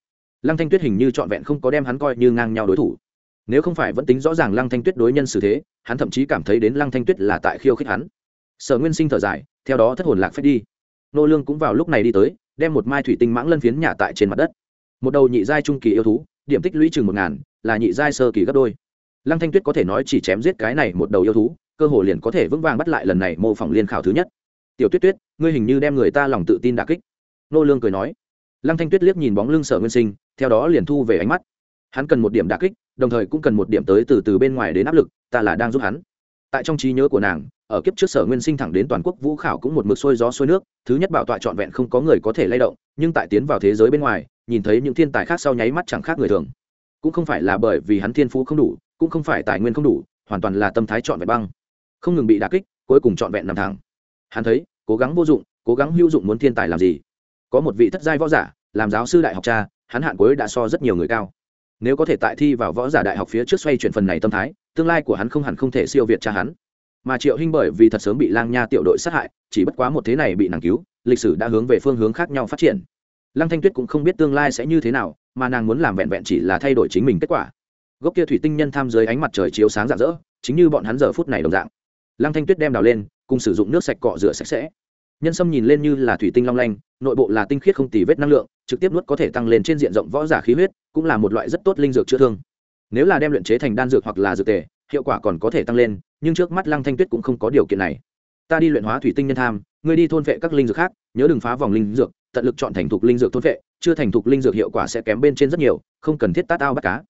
Lăng thanh tuyết hình như trọn vẹn không có đem hắn coi như ngang nhau đối thủ. Nếu không phải vẫn tính rõ ràng lăng thanh tuyết đối nhân xử thế, hắn thậm chí cảm thấy đến lăng thanh tuyết là tại khiêu khích hắn. Sở nguyên sinh thở dài theo đó thất hồn lạc phép đi. Nô lương cũng vào lúc này đi tới, đem một mai thủy tinh mãng lân phiến nhả tại trên mặt đất. Một đầu nhị giai trung kỳ yêu thú, điểm tích lũy chừng một ngàn, là nhị giai sơ kỳ gấp đôi. Lăng thanh tuyết có thể nói chỉ chém giết cái này một đầu yêu thú, cơ hội liền có thể vững vàng bắt lại lần này mô phỏng liên khảo thứ nhất. Tiểu tuyết tuyết, ngươi hình như đem người ta lòng tự tin đả kích. Nô lương cười nói. Lăng thanh tuyết liếc nhìn bóng lưng sở nguyên sinh, theo đó liền thu về ánh mắt. Hắn cần một điểm đả kích, đồng thời cũng cần một điểm tới từ từ bên ngoài đến áp lực, ta là đang giúp hắn tại trong trí nhớ của nàng, ở kiếp trước sở nguyên sinh thẳng đến toàn quốc vũ khảo cũng một mực sôi gió sôi nước, thứ nhất bảo tọa trọn vẹn không có người có thể lay động, nhưng tại tiến vào thế giới bên ngoài, nhìn thấy những thiên tài khác sau nháy mắt chẳng khác người thường. Cũng không phải là bởi vì hắn thiên phú không đủ, cũng không phải tài nguyên không đủ, hoàn toàn là tâm thái trọn vẹn băng. Không ngừng bị đả kích, cuối cùng trọn vẹn nằm thẳng. Hắn thấy, cố gắng vô dụng, cố gắng hữu dụng muốn thiên tài làm gì? Có một vị thất giai võ giả, làm giáo sư đại học cha, hắn hạn cuối đã so rất nhiều người cao. Nếu có thể tại thi vào võ giả đại học phía trước xoay chuyển phần này tâm thái tương lai của hắn không hẳn không thể siêu việt cha hắn. Mà triệu hinh bởi vì thật sớm bị lang nha tiểu đội sát hại, chỉ bất quá một thế này bị nàng cứu, lịch sử đã hướng về phương hướng khác nhau phát triển. Lăng thanh tuyết cũng không biết tương lai sẽ như thế nào, mà nàng muốn làm vẹn vẹn chỉ là thay đổi chính mình kết quả. Gốc kia thủy tinh nhân tham dưới ánh mặt trời chiếu sáng rạng rỡ, chính như bọn hắn giờ phút này đồng dạng. Lăng thanh tuyết đem đào lên, cùng sử dụng nước sạch cọ rửa sạch sẽ. Nhân sâm nhìn lên như là thủy tinh long lanh, nội bộ là tinh khiết không tì vết năng lượng, trực tiếp nuốt có thể tăng lên trên diện rộng võ giả khí huyết, cũng là một loại rất tốt linh dược chữa thương nếu là đem luyện chế thành đan dược hoặc là dược tề, hiệu quả còn có thể tăng lên, nhưng trước mắt lăng thanh tuyết cũng không có điều kiện này. Ta đi luyện hóa thủy tinh nhân tham, ngươi đi thôn vệ các linh dược khác, nhớ đừng phá vòng linh dược, tận lực chọn thành thục linh dược thôn vệ, chưa thành thục linh dược hiệu quả sẽ kém bên trên rất nhiều, không cần thiết tát ao bắt cá.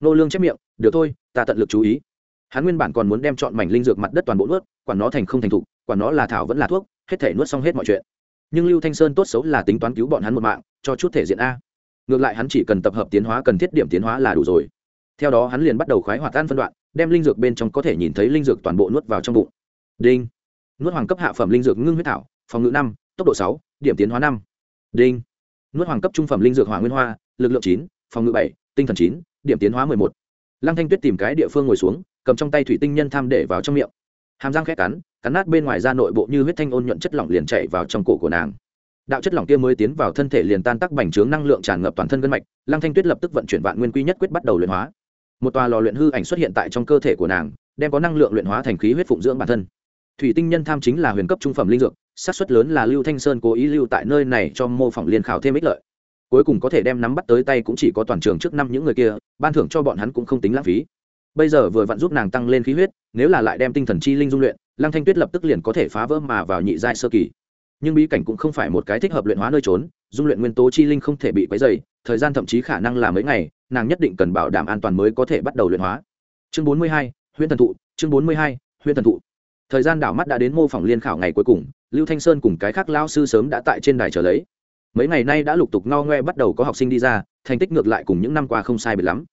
Nô lương chép miệng, được thôi, ta tận lực chú ý. Hắn nguyên bản còn muốn đem chọn mảnh linh dược mặt đất toàn bộ nuốt, quản nó thành không thành thục, quản nó là thảo vẫn là thuốc, hết thể nuốt xong hết mọi chuyện. Nhưng lưu thanh sơn tốt xấu là tính toán cứu bọn hắn một mạng, cho chút thể diện a. Ngược lại hắn chỉ cần tập hợp tiến hóa, cần thiết điểm tiến hóa là đủ rồi theo đó hắn liền bắt đầu khoái hoạt tan phân đoạn, đem linh dược bên trong có thể nhìn thấy linh dược toàn bộ nuốt vào trong bụng. Đinh. Nuốt hoàng cấp hạ phẩm linh dược ngưng huyết thảo, phòng ngự năm, tốc độ sáu, điểm tiến hóa năm. Đinh. Nuốt hoàng cấp trung phẩm linh dược hỏa nguyên hoa, lực lượng chín, phòng ngự bảy, tinh thần chín, điểm tiến hóa mười một. Lăng thanh tuyết tìm cái địa phương ngồi xuống, cầm trong tay thủy tinh nhân tham để vào trong miệng. Hàm răng khẽ cắn cắn nát bên ngoài ra nội bộ như huyết thanh ôn nhuận chất lỏng liền chạy vào trong cổ của nàng. Đạo chất lỏng kia mới tiến vào thân thể liền tan tắc bành trướng năng lượng tràn ngập toàn thân gân mạch, lăng thanh tuyết lập tức vận chuyển vạn nguyên quy nhất quyết bắt đầu luyện hóa một tòa lò luyện hư ảnh xuất hiện tại trong cơ thể của nàng, đem có năng lượng luyện hóa thành khí huyết phụng dưỡng bản thân. Thủy tinh nhân tham chính là huyền cấp trung phẩm linh dược, xác suất lớn là lưu thanh sơn cố ý lưu tại nơi này cho mô phỏng liên khảo thêm ích lợi. Cuối cùng có thể đem nắm bắt tới tay cũng chỉ có toàn trường trước năm những người kia, ban thưởng cho bọn hắn cũng không tính lãng phí. Bây giờ vừa vặn giúp nàng tăng lên khí huyết, nếu là lại đem tinh thần chi linh dung luyện, lăng thanh tuyết lập tức liền có thể phá vỡ mà vào nhị giai sơ kỳ. Nhưng bí cảnh cũng không phải một cái thích hợp luyện hóa nơi trốn, dung luyện nguyên tố chi linh không thể bị quấy dày thời gian thậm chí khả năng là mấy ngày nàng nhất định cần bảo đảm an toàn mới có thể bắt đầu luyện hóa. Chương 42, huyễn thần thụ chương 42, huyễn thần thụ. Thời gian đảo mắt đã đến mô phỏng liên khảo ngày cuối cùng lưu thanh sơn cùng cái khác lao sư sớm đã tại trên đài trở lấy. Mấy ngày nay đã lục tục ngao ngoe bắt đầu có học sinh đi ra thành tích ngược lại cùng những năm qua không sai biệt lắm.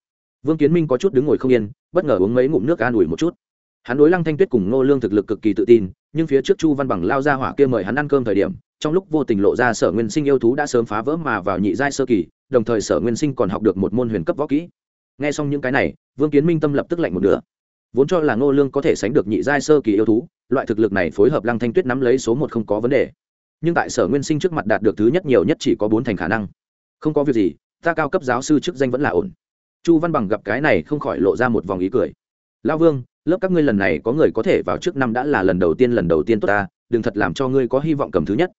Vương kiến minh có chút đứng ngồi không yên bất ngờ uống mấy ngụm nước an ủi một chút. Hắn đối lăng thanh tuyết cùng ngô lương thực lực cực kỳ tự tin nhưng phía trước chu văn bằng lao ra hỏa kia mời hắn ăn cơm thời điểm trong lúc vô tình lộ ra sở nguyên sinh yêu thú đã sớm phá vỡ mà vào nhị giai sơ kỳ đồng thời sở nguyên sinh còn học được một môn huyền cấp võ kỹ. Nghe xong những cái này, vương kiến minh tâm lập tức lạnh một nửa. Vốn cho là ngô lương có thể sánh được nhị giai sơ kỳ yêu thú, loại thực lực này phối hợp lăng thanh tuyết nắm lấy số một không có vấn đề. Nhưng tại sở nguyên sinh trước mặt đạt được thứ nhất nhiều nhất chỉ có bốn thành khả năng. Không có việc gì, ta cao cấp giáo sư chức danh vẫn là ổn. Chu văn bằng gặp cái này không khỏi lộ ra một vòng ý cười. Lao vương, lớp các ngươi lần này có người có thể vào trước năm đã là lần đầu tiên lần đầu tiên tốt ta, đừng thật làm cho ngươi có hy vọng cầm thứ nhất.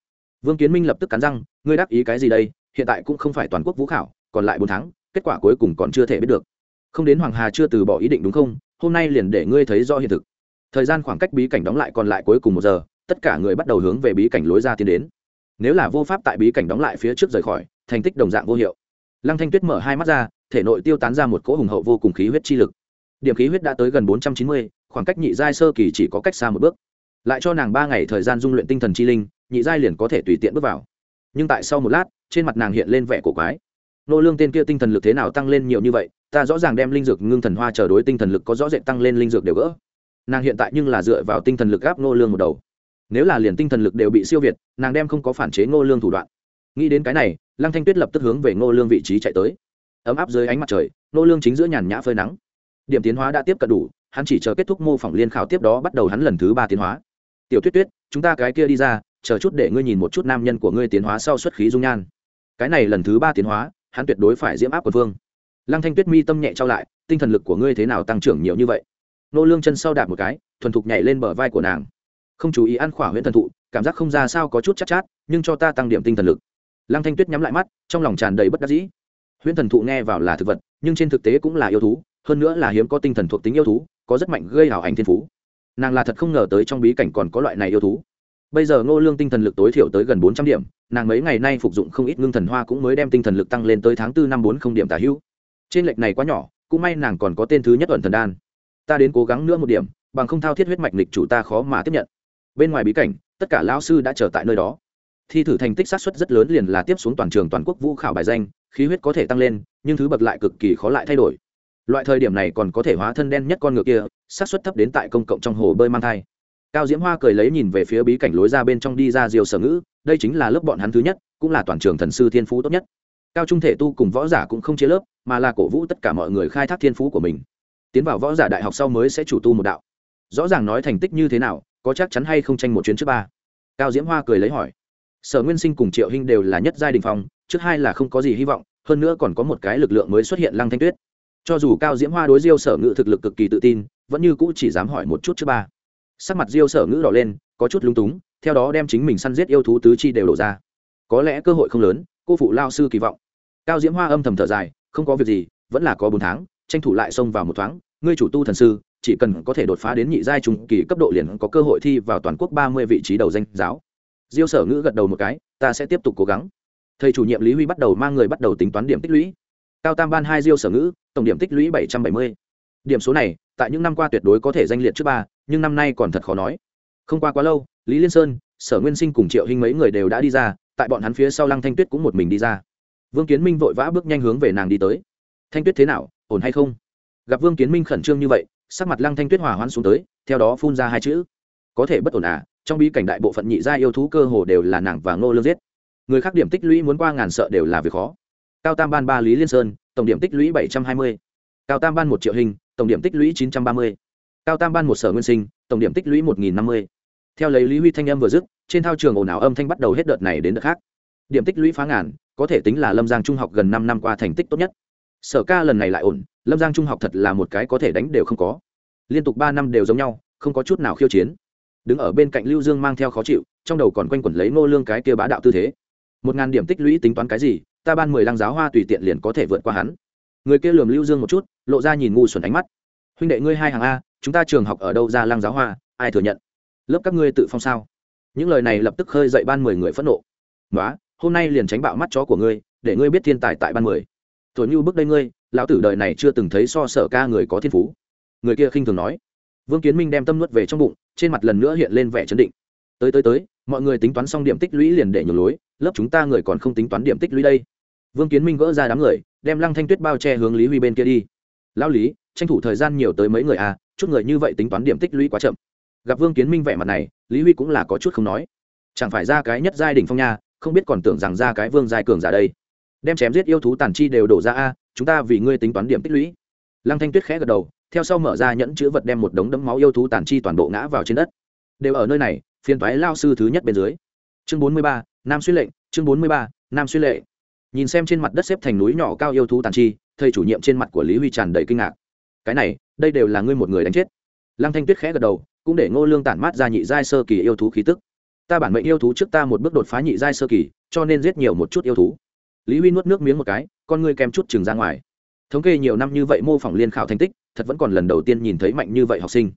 Vương kiến minh lập tức cắn răng, ngươi đáp ý cái gì đây? Hiện tại cũng không phải toàn quốc vũ khảo, còn lại bốn tháng, kết quả cuối cùng còn chưa thể biết được. Không đến hoàng hà chưa từ bỏ ý định đúng không? Hôm nay liền để ngươi thấy do hiện thực. Thời gian khoảng cách bí cảnh đóng lại còn lại cuối cùng một giờ, tất cả người bắt đầu hướng về bí cảnh lối ra tiến đến. Nếu là vô pháp tại bí cảnh đóng lại phía trước rời khỏi, thành tích đồng dạng vô hiệu. Lăng thanh tuyết mở hai mắt ra, thể nội tiêu tán ra một cỗ hùng hậu vô cùng khí huyết chi lực. Điểm khí huyết đã tới gần bốn trăm chín mươi, khoảng cách nhị giai sơ kỳ chỉ có cách xa một bước. Lại cho nàng ba ngày thời gian dung luyện tinh thần chi linh, nhị giai liền có thể tùy tiện bước vào nhưng tại sau một lát, trên mặt nàng hiện lên vẻ cổ quái. Nô lương tên kia tinh thần lực thế nào tăng lên nhiều như vậy, ta rõ ràng đem linh dược ngưng thần hoa chờ đối tinh thần lực có rõ rệt tăng lên linh dược đều gỡ. Nàng hiện tại nhưng là dựa vào tinh thần lực gáp nô lương một đầu. Nếu là liền tinh thần lực đều bị siêu việt, nàng đem không có phản chế ngô lương thủ đoạn. Nghĩ đến cái này, lăng thanh tuyết lập tức hướng về ngô lương vị trí chạy tới. Ấm áp dưới ánh mặt trời ngô lương chính giữa nhàn nhã phơi nắng. Điểm tiến hóa đã tiếp cận đủ, hắn chỉ chờ kết thúc mô phỏng liên khảo tiếp đó bắt đầu hắn lần thứ ba tiến hóa. Tiểu tuyết tuyết, chúng ta cái kia đi ra chờ chút để ngươi nhìn một chút nam nhân của ngươi tiến hóa sau xuất khí dung nhan. Cái này lần thứ ba tiến hóa hắn tuyệt đối phải diễm áp của vương. Lăng thanh tuyết mi tâm nhẹ trao lại tinh thần lực của ngươi thế nào tăng trưởng nhiều như vậy? Nô lương chân sau đạp một cái thuần thục nhảy lên bờ vai của nàng. Không chú ý ăn khỏa huyễn thần thụ cảm giác không ra sao có chút chắc chát, chát nhưng cho ta tăng điểm tinh thần lực. Lăng thanh tuyết nhắm lại mắt trong lòng tràn đầy bất đắc dĩ. Huyễn thần thụ nghe vào là thực vật nhưng trên thực tế cũng là yêu thú hơn nữa là hiếm có tinh thần thuộc tính yêu thú có rất mạnh gây hảo ảnh thiên phú. Nàng là thật không ngờ tới trong bí cảnh còn có loại này yêu thú bây giờ ngô lương tinh thần lực tối thiểu tới gần bốn trăm điểm, nàng mấy ngày nay phục dụng không ít ngưng thần hoa cũng mới đem tinh thần lực tăng lên tới tháng tư năm bốn không điểm tả hữu. Trên lệch này quá nhỏ, cũng may nàng còn có tên thứ nhất ẩn thần đan. Ta đến cố gắng nữa một điểm, bằng không thao thiết huyết mạch lịch chủ ta khó mà tiếp nhận. Bên ngoài bí cảnh, tất cả lão sư đã trở tại nơi đó. Thi thử thành tích sát xuất rất lớn liền là tiếp xuống toàn trường toàn quốc vũ khảo bài danh, khí huyết có thể tăng lên, nhưng thứ bậc lại cực kỳ khó lại thay đổi. Loại thời điểm này còn có thể hóa thân đen nhất con ngựa kia sát xuất thấp đến tại công cộng trong hồ bơi mang thai cao diễm hoa cười lấy nhìn về phía bí cảnh lối ra bên trong đi ra diều sở ngữ, đây chính là lớp bọn hắn thứ nhất, cũng là toàn trường thần sư thiên phú tốt nhất. Cao trung thể tu cùng võ giả cũng không chia lớp, mà là cổ vũ tất cả mọi người khai thác thiên phú của mình. Tiến vào võ giả đại học sau mới sẽ chủ tu một đạo. Rõ ràng nói thành tích như thế nào, có chắc chắn hay không tranh một chuyến trước ba? Cao diễm hoa cười lấy hỏi. Sở nguyên sinh cùng triệu hinh đều là nhất giai đình phong, trước hai là không có gì hy vọng, hơn nữa còn có một cái lực lượng mới xuất hiện lăng thanh tuyết. Cho dù cao diễm hoa đối diêu sở ngự thực lực cực kỳ tự tin, vẫn như cũ chỉ dám hỏi một chút trước ba sắc mặt diêu sở ngữ đỏ lên, có chút lung túng, theo đó đem chính mình săn giết yêu thú tứ chi đều đổ ra. Có lẽ cơ hội không lớn, cô phụ lao sư kỳ vọng. Cao diễm hoa âm thầm thở dài, không có việc gì, vẫn là có bốn tháng, tranh thủ lại xông vào một thoáng. Ngươi chủ tu thần sư, chỉ cần có thể đột phá đến nhị giai trung kỳ cấp độ liền có cơ hội thi vào toàn quốc ba mươi vị trí đầu danh giáo. Diêu sở ngữ gật đầu một cái, ta sẽ tiếp tục cố gắng. Thầy chủ nhiệm lý huy bắt đầu mang người bắt đầu tính toán điểm tích lũy. Cao tam ban hai diêu sở ngữ, tổng điểm tích lũy bảy trăm bảy mươi. Điểm số này, tại những năm qua tuyệt đối có thể danh liệt trước ba nhưng năm nay còn thật khó nói. Không qua quá lâu, lý liên sơn, sở nguyên sinh cùng triệu hình mấy người đều đã đi ra, tại bọn hắn phía sau lăng thanh tuyết cũng một mình đi ra. Vương kiến minh vội vã bước nhanh hướng về nàng đi tới. Thanh tuyết thế nào, ổn hay không? Gặp vương kiến minh khẩn trương như vậy, sắc mặt lăng thanh tuyết hòa hoãn xuống tới, theo đó phun ra hai chữ. Có thể bất ổn à trong bí cảnh đại bộ phận nhị gia yêu thú cơ hồ đều là nàng và ngô lương giết. Người khác điểm tích lũy muốn qua ngàn sợ đều là việc khó. Cao tam ban ba lý liên sơn, tổng điểm tích lũy bảy trăm hai mươi. Cao tam ban một triệu hình, tổng điểm tích lũy chín trăm ba mươi cao tam ban một sở nguyên sinh, tổng điểm tích lũy một nghìn năm mươi. Theo lấy lý huy thanh âm vừa dứt, trên thao trường ồn ào âm thanh bắt đầu hết đợt này đến đợt khác. Điểm tích lũy phá ngàn, có thể tính là lâm giang trung học gần năm năm qua thành tích tốt nhất. Sở ca lần này lại ổn, lâm giang trung học thật là một cái có thể đánh đều không có. Liên tục ba năm đều giống nhau, không có chút nào khiêu chiến. Đứng ở bên cạnh lưu dương mang theo khó chịu, trong đầu còn quanh quẩn lấy ngô lương cái kia bá đạo tư thế. Một ngàn điểm tích lũy tính toán cái gì, ta ban mười lăng giáo hoa tùy tiện liền có thể vượt qua hắn. Người kia lườm lưu dương một chút, lộ ra nhìn ngu xuẩn ánh mắt huynh đệ ngươi hai hàng a, chúng ta trường học ở đâu ra lăng giáo hoa, ai thừa nhận? Lớp các ngươi tự phong sao? Những lời này lập tức khơi dậy ban mười người phẫn nộ. Nói hôm nay liền tránh bạo mắt chó của ngươi, để ngươi biết thiên tài tại ban mười. Thổi như bước đây ngươi, lão tử đời này chưa từng thấy so sở ca người có thiên phú. Người kia khinh thường nói. Vương kiến minh đem tâm nuốt về trong bụng, trên mặt lần nữa hiện lên vẻ chấn định. Tới tới tới, mọi người tính toán xong điểm tích lũy liền để nhường lối, lớp chúng ta người còn không tính toán điểm tích lũy đây. Vương kiến minh gỡ ra đám người, đem lăng thanh tuyết bao che hướng lý huy bên kia đi. Lão lý tranh thủ thời gian nhiều tới mấy người à chút người như vậy tính toán điểm tích lũy quá chậm. Gặp vương kiến minh vẻ mặt này, lý huy cũng là có chút không nói. Chẳng phải ra cái nhất giai đ phong nha, không biết còn tưởng rằng ra cái vương giai cường giả đây. Đem chém giết yêu thú tàn chi đều đổ ra a, chúng ta vì ngươi tính toán điểm tích lũy. Lăng thanh tuyết khẽ gật đầu, theo sau mở ra nhẫn chữ vật đem một đống đấm máu yêu thú tàn chi toàn bộ ngã vào trên đất. Đều ở nơi này, phiên toái lao sư thứ nhất bên dưới. Chương bốn mươi ba, nam xuyên lệnh chương bốn mươi ba, nam xuyên lệ. Nhìn xem trên mặt đất xếp thành núi nhỏ cao yêu thú tàn chi, thầy chủ nhiệm trên mặt của lý huy tràn đầy kinh ngạc cái này, đây đều là ngươi một người đánh chết. Lăng thanh tuyết khẽ gật đầu, cũng để ngô lương tản mát ra nhị giai sơ kỳ yêu thú khí tức. Ta bản mệnh yêu thú trước ta một bước đột phá nhị giai sơ kỳ, cho nên giết nhiều một chút yêu thú. Lý huy nuốt nước miếng một cái, con ngươi kèm chút chừng ra ngoài. Thống kê nhiều năm như vậy mô phỏng liên khảo thành tích, thật vẫn còn lần đầu tiên nhìn thấy mạnh như vậy học sinh.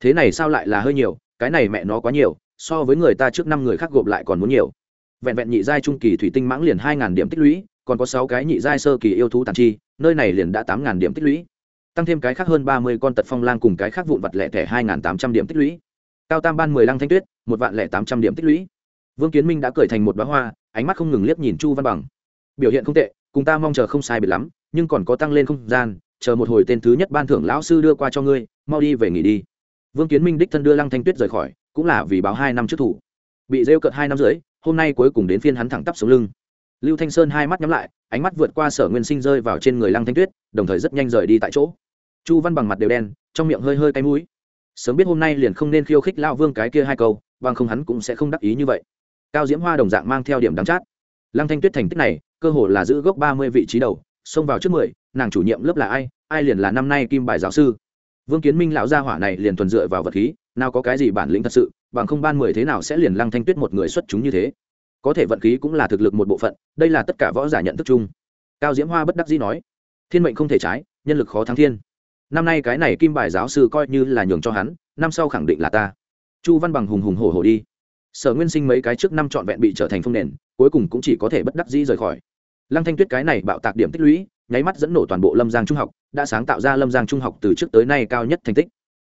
Thế này sao lại là hơi nhiều, cái này mẹ nó quá nhiều, so với người ta trước năm người khác gộp lại còn muốn nhiều. Vẹn vẹn nhị giai trung kỳ thủy tinh mãng liền hai ngàn điểm tích lũy, còn có sáu cái nhị giai sơ kỳ yêu thú tàn chi, nơi này liền đã tám ngàn điểm tích lũy tăng thêm cái khác hơn ba mươi con tật phong lang cùng cái khác vụn vặt lẻ thẻ hai ngàn tám trăm điểm tích lũy. Cao tam ban mười lăng thanh tuyết, một vạn lẻ tám trăm điểm tích lũy. Vương kiến minh đã cởi thành một bá hoa, ánh mắt không ngừng liếc nhìn chu văn bằng. Biểu hiện không tệ, cùng ta mong chờ không sai biệt lắm, nhưng còn có tăng lên không gian, chờ một hồi tên thứ nhất ban thưởng lão sư đưa qua cho ngươi, mau đi về nghỉ đi. Vương kiến minh đích thân đưa lăng thanh tuyết rời khỏi, cũng là vì báo hai năm trước thủ. Bị rêu cợt hai năm rưỡi, hôm nay cuối cùng đến phiên hắn thẳng tắp xuống lưng. Lưu thanh sơn hai mắt nhắm lại ánh mắt vượt qua sở nguyên sinh rơi vào trên người lăng thanh tuyết, đồng thời rất nhanh rời đi tại chỗ. Chu văn bằng mặt đều đen, trong miệng hơi hơi cái mũi. Sớm biết hôm nay liền không nên khiêu khích lao vương cái kia hai câu, bằng không hắn cũng sẽ không đắc ý như vậy. Cao diễm hoa đồng dạng mang theo điểm đắng chát. Lăng thanh tuyết thành tích này, cơ hồ là giữ gốc ba mươi vị trí đầu, xông vào trước mười, nàng chủ nhiệm lớp là ai ai liền là năm nay kim bài giáo sư. Vương kiến minh lão gia hỏa này liền thuần dựa vào vật khí, nào có cái gì bản lĩnh thật sự, bằng không ban mười thế nào sẽ liền lăng thanh tuyết một người xuất chúng như thế có thể vận khí cũng là thực lực một bộ phận, đây là tất cả võ giả nhận thức chung. Cao diễm hoa bất đắc dĩ nói, thiên mệnh không thể trái, nhân lực khó thắng thiên. Năm nay cái này kim bài giáo sư coi như là nhường cho hắn, năm sau khẳng định là ta. Chu văn bằng hùng hùng hổ hổ đi. Sở nguyên sinh mấy cái trước năm trọn vẹn bị trở thành phong nền, cuối cùng cũng chỉ có thể bất đắc dĩ rời khỏi. Lăng thanh tuyết cái này bạo tạc điểm tích lũy, nháy mắt dẫn nổ toàn bộ lâm giang trung học, đã sáng tạo ra lâm giang trung học từ trước tới nay cao nhất thành tích.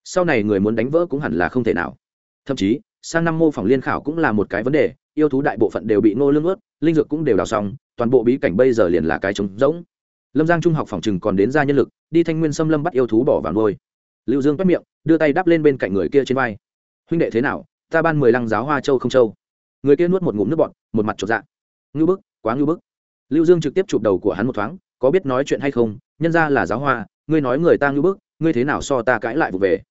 Sau này người muốn đánh vỡ cũng hẳn là không thể nào. Thậm chí, sang năm mô phỏng liên khảo cũng là một cái vấn đề yêu thú đại bộ phận đều bị nô lương ướt, linh dược cũng đều đào xong, toàn bộ bí cảnh bây giờ liền là cái trống rỗng. Lâm giang trung học phòng chừng còn đến ra nhân lực, đi thanh nguyên xâm lâm bắt yêu thú bỏ vào nuôi. Lưu dương quét miệng, đưa tay đắp lên bên cạnh người kia trên vai. Huynh đệ thế nào? Ta ban mười lăng giáo hoa châu không châu. Người kia nuốt một ngụm nước bọt, một mặt chột dạ. Ngưu bức, quá ngưu bức. Lưu dương trực tiếp chụp đầu của hắn một thoáng, có biết nói chuyện hay không? Nhân ra là giáo hoa, ngươi nói người ta ngưu bức, ngươi thế nào so ta cãi lại vụ về?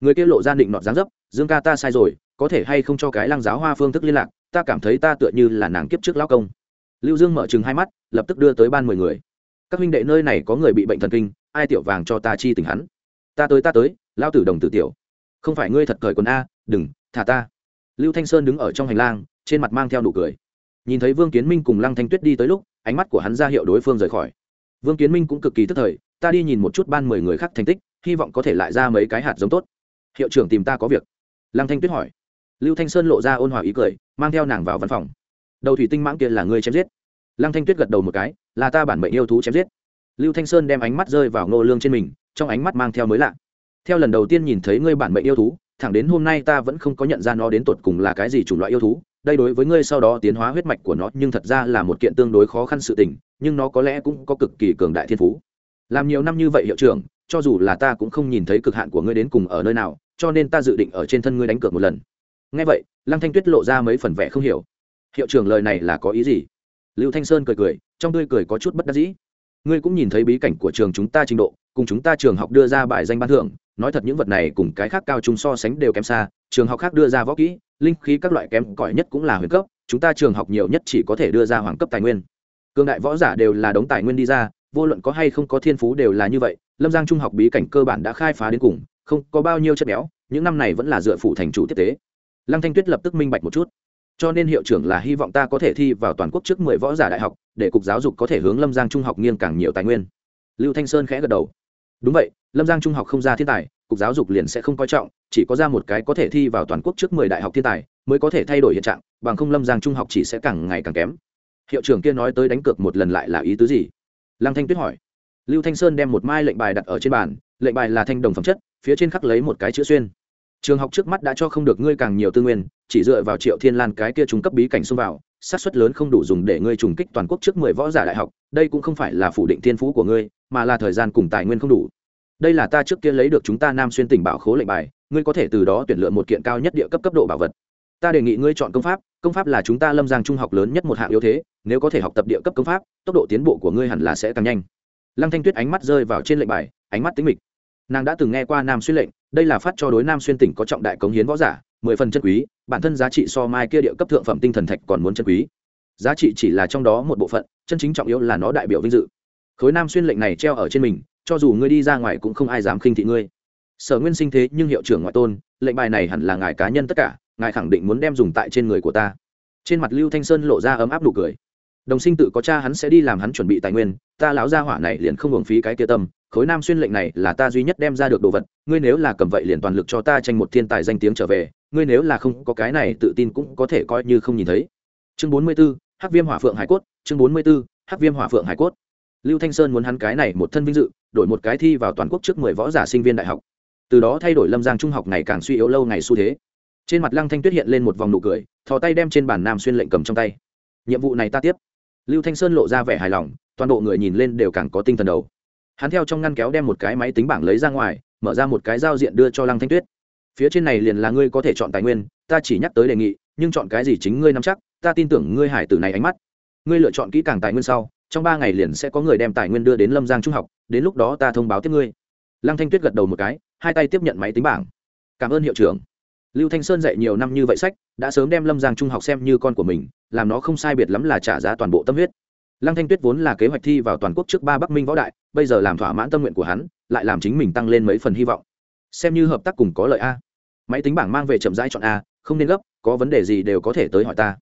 Người kia lộ ra định nọt dáng dấp, dương ca ta sai rồi, có thể hay không cho cái lăng giáo hoa phương thức liên lạc? Ta cảm thấy ta tựa như là nàng kiếp trước lão công. Lưu dương mở chừng hai mắt, lập tức đưa tới ban mười người. Các huynh đệ nơi này có người bị bệnh thần kinh, ai tiểu vàng cho ta chi tình hắn? Ta tới ta tới lao tử đồng tử tiểu. Không phải ngươi thật cởi quần a, đừng, thả ta. Lưu thanh sơn đứng ở trong hành lang, trên mặt mang theo nụ cười. Nhìn thấy vương kiến minh cùng lăng thanh tuyết đi tới lúc, ánh mắt của hắn ra hiệu đối phương rời khỏi. Vương kiến minh cũng cực kỳ tức thời, ta đi nhìn một chút ban mười người khác thành tích, hy vọng có thể lại ra mấy cái hạt giống tốt. Hiệu trưởng tìm ta có việc. Lăng thanh tuyết hỏi lưu thanh sơn lộ ra ôn hòa ý cười, mang theo nàng vào văn phòng. Đầu thủy tinh mãng kia là ngươi chém giết. Lăng thanh tuyết gật đầu một cái, là ta bản mệnh yêu thú chém giết. Lưu thanh sơn đem ánh mắt rơi vào ngô lương trên mình, trong ánh mắt mang theo mới lạ. Theo lần đầu tiên nhìn thấy ngươi bản mệnh yêu thú, thẳng đến hôm nay ta vẫn không có nhận ra nó đến tột cùng là cái gì chủng loại yêu thú, đây đối với ngươi sau đó tiến hóa huyết mạch của nó nhưng thật ra là một kiện tương đối khó khăn sự tình, nhưng nó có lẽ cũng có cực kỳ cường đại thiên phú. Làm nhiều năm như vậy hiệu trưởng, cho dù là ta cũng không nhìn thấy cực hạn của ngươi đến cùng ở nơi nào, cho nên ta dự định ở trên thân ngươi đánh cược một lần nghe vậy, lăng thanh tuyết lộ ra mấy phần vẻ không hiểu. Hiệu trưởng lời này là có ý gì? Lưu thanh sơn cười cười, trong tươi cười có chút bất đắc dĩ. Ngươi cũng nhìn thấy bí cảnh của trường chúng ta trình độ, cùng chúng ta trường học đưa ra bài danh ban thưởng, nói thật những vật này cùng cái khác cao trung so sánh đều kém xa, trường học khác đưa ra võ kỹ, linh khí các loại kém, cỏi nhất cũng là huyền cấp, chúng ta trường học nhiều nhất chỉ có thể đưa ra hoàng cấp tài nguyên. Cương đại võ giả đều là đống tài nguyên đi ra, vô luận có hay không có thiên phú đều là như vậy, lâm giang trung học bí cảnh cơ bản đã khai phá đến cùng, không có bao nhiêu chất béo, những năm này vẫn là dựa phụ thành chủ tiếp tế lăng thanh tuyết lập tức minh bạch một chút. Cho nên hiệu trưởng là hy vọng ta có thể thi vào toàn quốc trước mười võ giả đại học, để cục giáo dục có thể hướng lâm giang trung học nghiêng càng nhiều tài nguyên. Lưu thanh sơn khẽ gật đầu. Đúng vậy, lâm giang trung học không ra thiên tài, cục giáo dục liền sẽ không coi trọng, chỉ có ra một cái có thể thi vào toàn quốc trước mười đại học thiên tài, mới có thể thay đổi hiện trạng, bằng không lâm giang trung học chỉ sẽ càng ngày càng kém. Hiệu trưởng kia nói tới đánh cược một lần lại là ý tứ gì? Lăng thanh tuyết hỏi. Lưu thanh sơn đem một mai lệnh bài đặt ở trên bàn, lệnh bài là thanh đồng phẩm chất, phía trên khắc lấy một cái chữ xuyên trường học trước mắt đã cho không được ngươi càng nhiều tư nguyên, chỉ dựa vào triệu thiên lan cái kia trung cấp bí cảnh xông vào sát suất lớn không đủ dùng để ngươi trùng kích toàn quốc trước mười võ giả đại học, đây cũng không phải là phủ định thiên phú của ngươi, mà là thời gian cùng tài nguyên không đủ. Đây là ta trước kia lấy được chúng ta nam xuyên tỉnh bảo khố lệnh bài, ngươi có thể từ đó tuyển lựa một kiện cao nhất địa cấp cấp độ bảo vật. Ta đề nghị ngươi chọn công pháp công pháp là chúng ta lâm giang trung học lớn nhất một hạng yếu thế, nếu có thể học tập địa cấp công pháp, tốc độ tiến bộ của ngươi hẳn là sẽ tăng nhanh. Lăng thanh tuyết ánh mắt rơi vào trên lệnh bài, ánh mắt tính mịch nàng đã từng nghe qua nam xuyên lệnh, đây là phát cho đối nam xuyên tỉnh có trọng đại cống hiến võ giả, mười phần chân quý, bản thân giá trị so mai kia địa cấp thượng phẩm tinh thần thạch còn muốn chân quý. Giá trị chỉ là trong đó một bộ phận, chân chính trọng yếu là nó đại biểu vinh dự. Khối nam xuyên lệnh này treo ở trên mình, cho dù ngươi đi ra ngoài cũng không ai dám khinh thị ngươi. Sở nguyên sinh thế nhưng hiệu trưởng ngoại tôn, lệnh bài này hẳn là ngài cá nhân tất cả, ngài khẳng định muốn đem dùng tại trên người của ta. Trên mặt lưu thanh sơn lộ ra ấm áp nụ cười. Đồng sinh tự có cha hắn sẽ đi làm hắn chuẩn bị tài nguyên, ta lão gia hỏa này liền không hưởng phí cái kia tâm khối nam xuyên lệnh này là ta duy nhất đem ra được đồ vật ngươi nếu là cầm vậy liền toàn lực cho ta tranh một thiên tài danh tiếng trở về ngươi nếu là không có cái này tự tin cũng có thể coi như không nhìn thấy. Chương bốn mươi 44, hắc viêm hỏa phượng hải cốt chương bốn mươi 44, hắc viêm hỏa phượng hải cốt. Lưu thanh sơn muốn hắn cái này một thân vinh dự đổi một cái thi vào toàn quốc trước mười võ giả sinh viên đại học. Từ đó thay đổi lâm giang trung học ngày càng suy yếu lâu ngày xu thế. Trên mặt lăng thanh tuyết hiện lên một vòng nụ cười thò tay đem trên bàn nam xuyên lệnh cầm trong tay. Nhiệm vụ này ta tiếp. Lưu thanh sơn lộ ra vẻ hài lòng toàn bộ người nhìn lên đều càng có tinh thần đầu hắn theo trong ngăn kéo đem một cái máy tính bảng lấy ra ngoài, mở ra một cái giao diện đưa cho lăng thanh tuyết. Phía trên này liền là ngươi có thể chọn tài nguyên, ta chỉ nhắc tới đề nghị, nhưng chọn cái gì chính ngươi nắm chắc, ta tin tưởng ngươi hải tử này ánh mắt. Ngươi lựa chọn kỹ càng tài nguyên sau, trong ba ngày liền sẽ có người đem tài nguyên đưa đến lâm giang trung học, đến lúc đó ta thông báo tiếp ngươi. Lăng thanh tuyết gật đầu một cái, hai tay tiếp nhận máy tính bảng. Cảm ơn hiệu trưởng. Lưu thanh sơn dạy nhiều năm như vậy sách, đã sớm đem lâm giang trung học xem như con của mình, làm nó không sai biệt lắm là trả giá toàn bộ tâm huyết lăng thanh tuyết vốn là kế hoạch thi vào toàn quốc trước ba bắc minh võ đại, bây giờ làm thỏa mãn tâm nguyện của hắn, lại làm chính mình tăng lên mấy phần hy vọng. Xem như hợp tác cùng có lợi a. Máy tính bảng mang về chậm rãi chọn a, không nên gấp, có vấn đề gì đều có thể tới hỏi ta.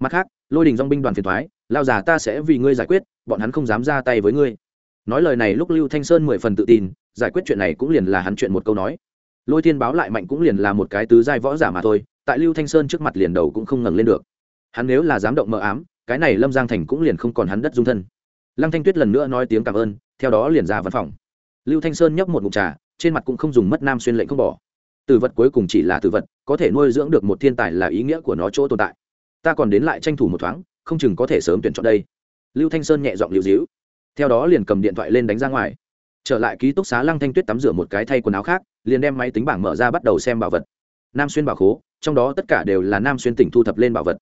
Mặt khác, lôi đình dong binh đoàn phiền thoái, lao già ta sẽ vì ngươi giải quyết, bọn hắn không dám ra tay với ngươi. Nói lời này lúc lưu thanh sơn mười phần tự tin, giải quyết chuyện này cũng liền là hắn chuyện một câu nói. Lôi thiên báo lại mạnh cũng liền là một cái tứ giai võ giả mà thôi, tại lưu thanh sơn trước mặt liền đầu cũng không ngẩng lên được. Hắn nếu là dám động mờ ám cái này lâm giang thành cũng liền không còn hắn đất dung thân. Lăng thanh tuyết lần nữa nói tiếng cảm ơn, theo đó liền ra văn phòng. Lưu thanh sơn nhấp một mục trà, trên mặt cũng không dùng mất nam xuyên lệnh không bỏ. Tử vật cuối cùng chỉ là tử vật, có thể nuôi dưỡng được một thiên tài là ý nghĩa của nó chỗ tồn tại. Ta còn đến lại tranh thủ một thoáng, không chừng có thể sớm tuyển chọn đây. Lưu thanh sơn nhẹ giọng lưu dĩu theo đó liền cầm điện thoại lên đánh ra ngoài. Trở lại ký túc xá, lăng thanh tuyết tắm rửa một cái thay quần áo khác, liền đem máy tính bảng mở ra bắt đầu xem bảo vật. Nam xuyên bảo khố, trong đó tất cả đều là nam xuyên tỉnh thu thập lên bảo vật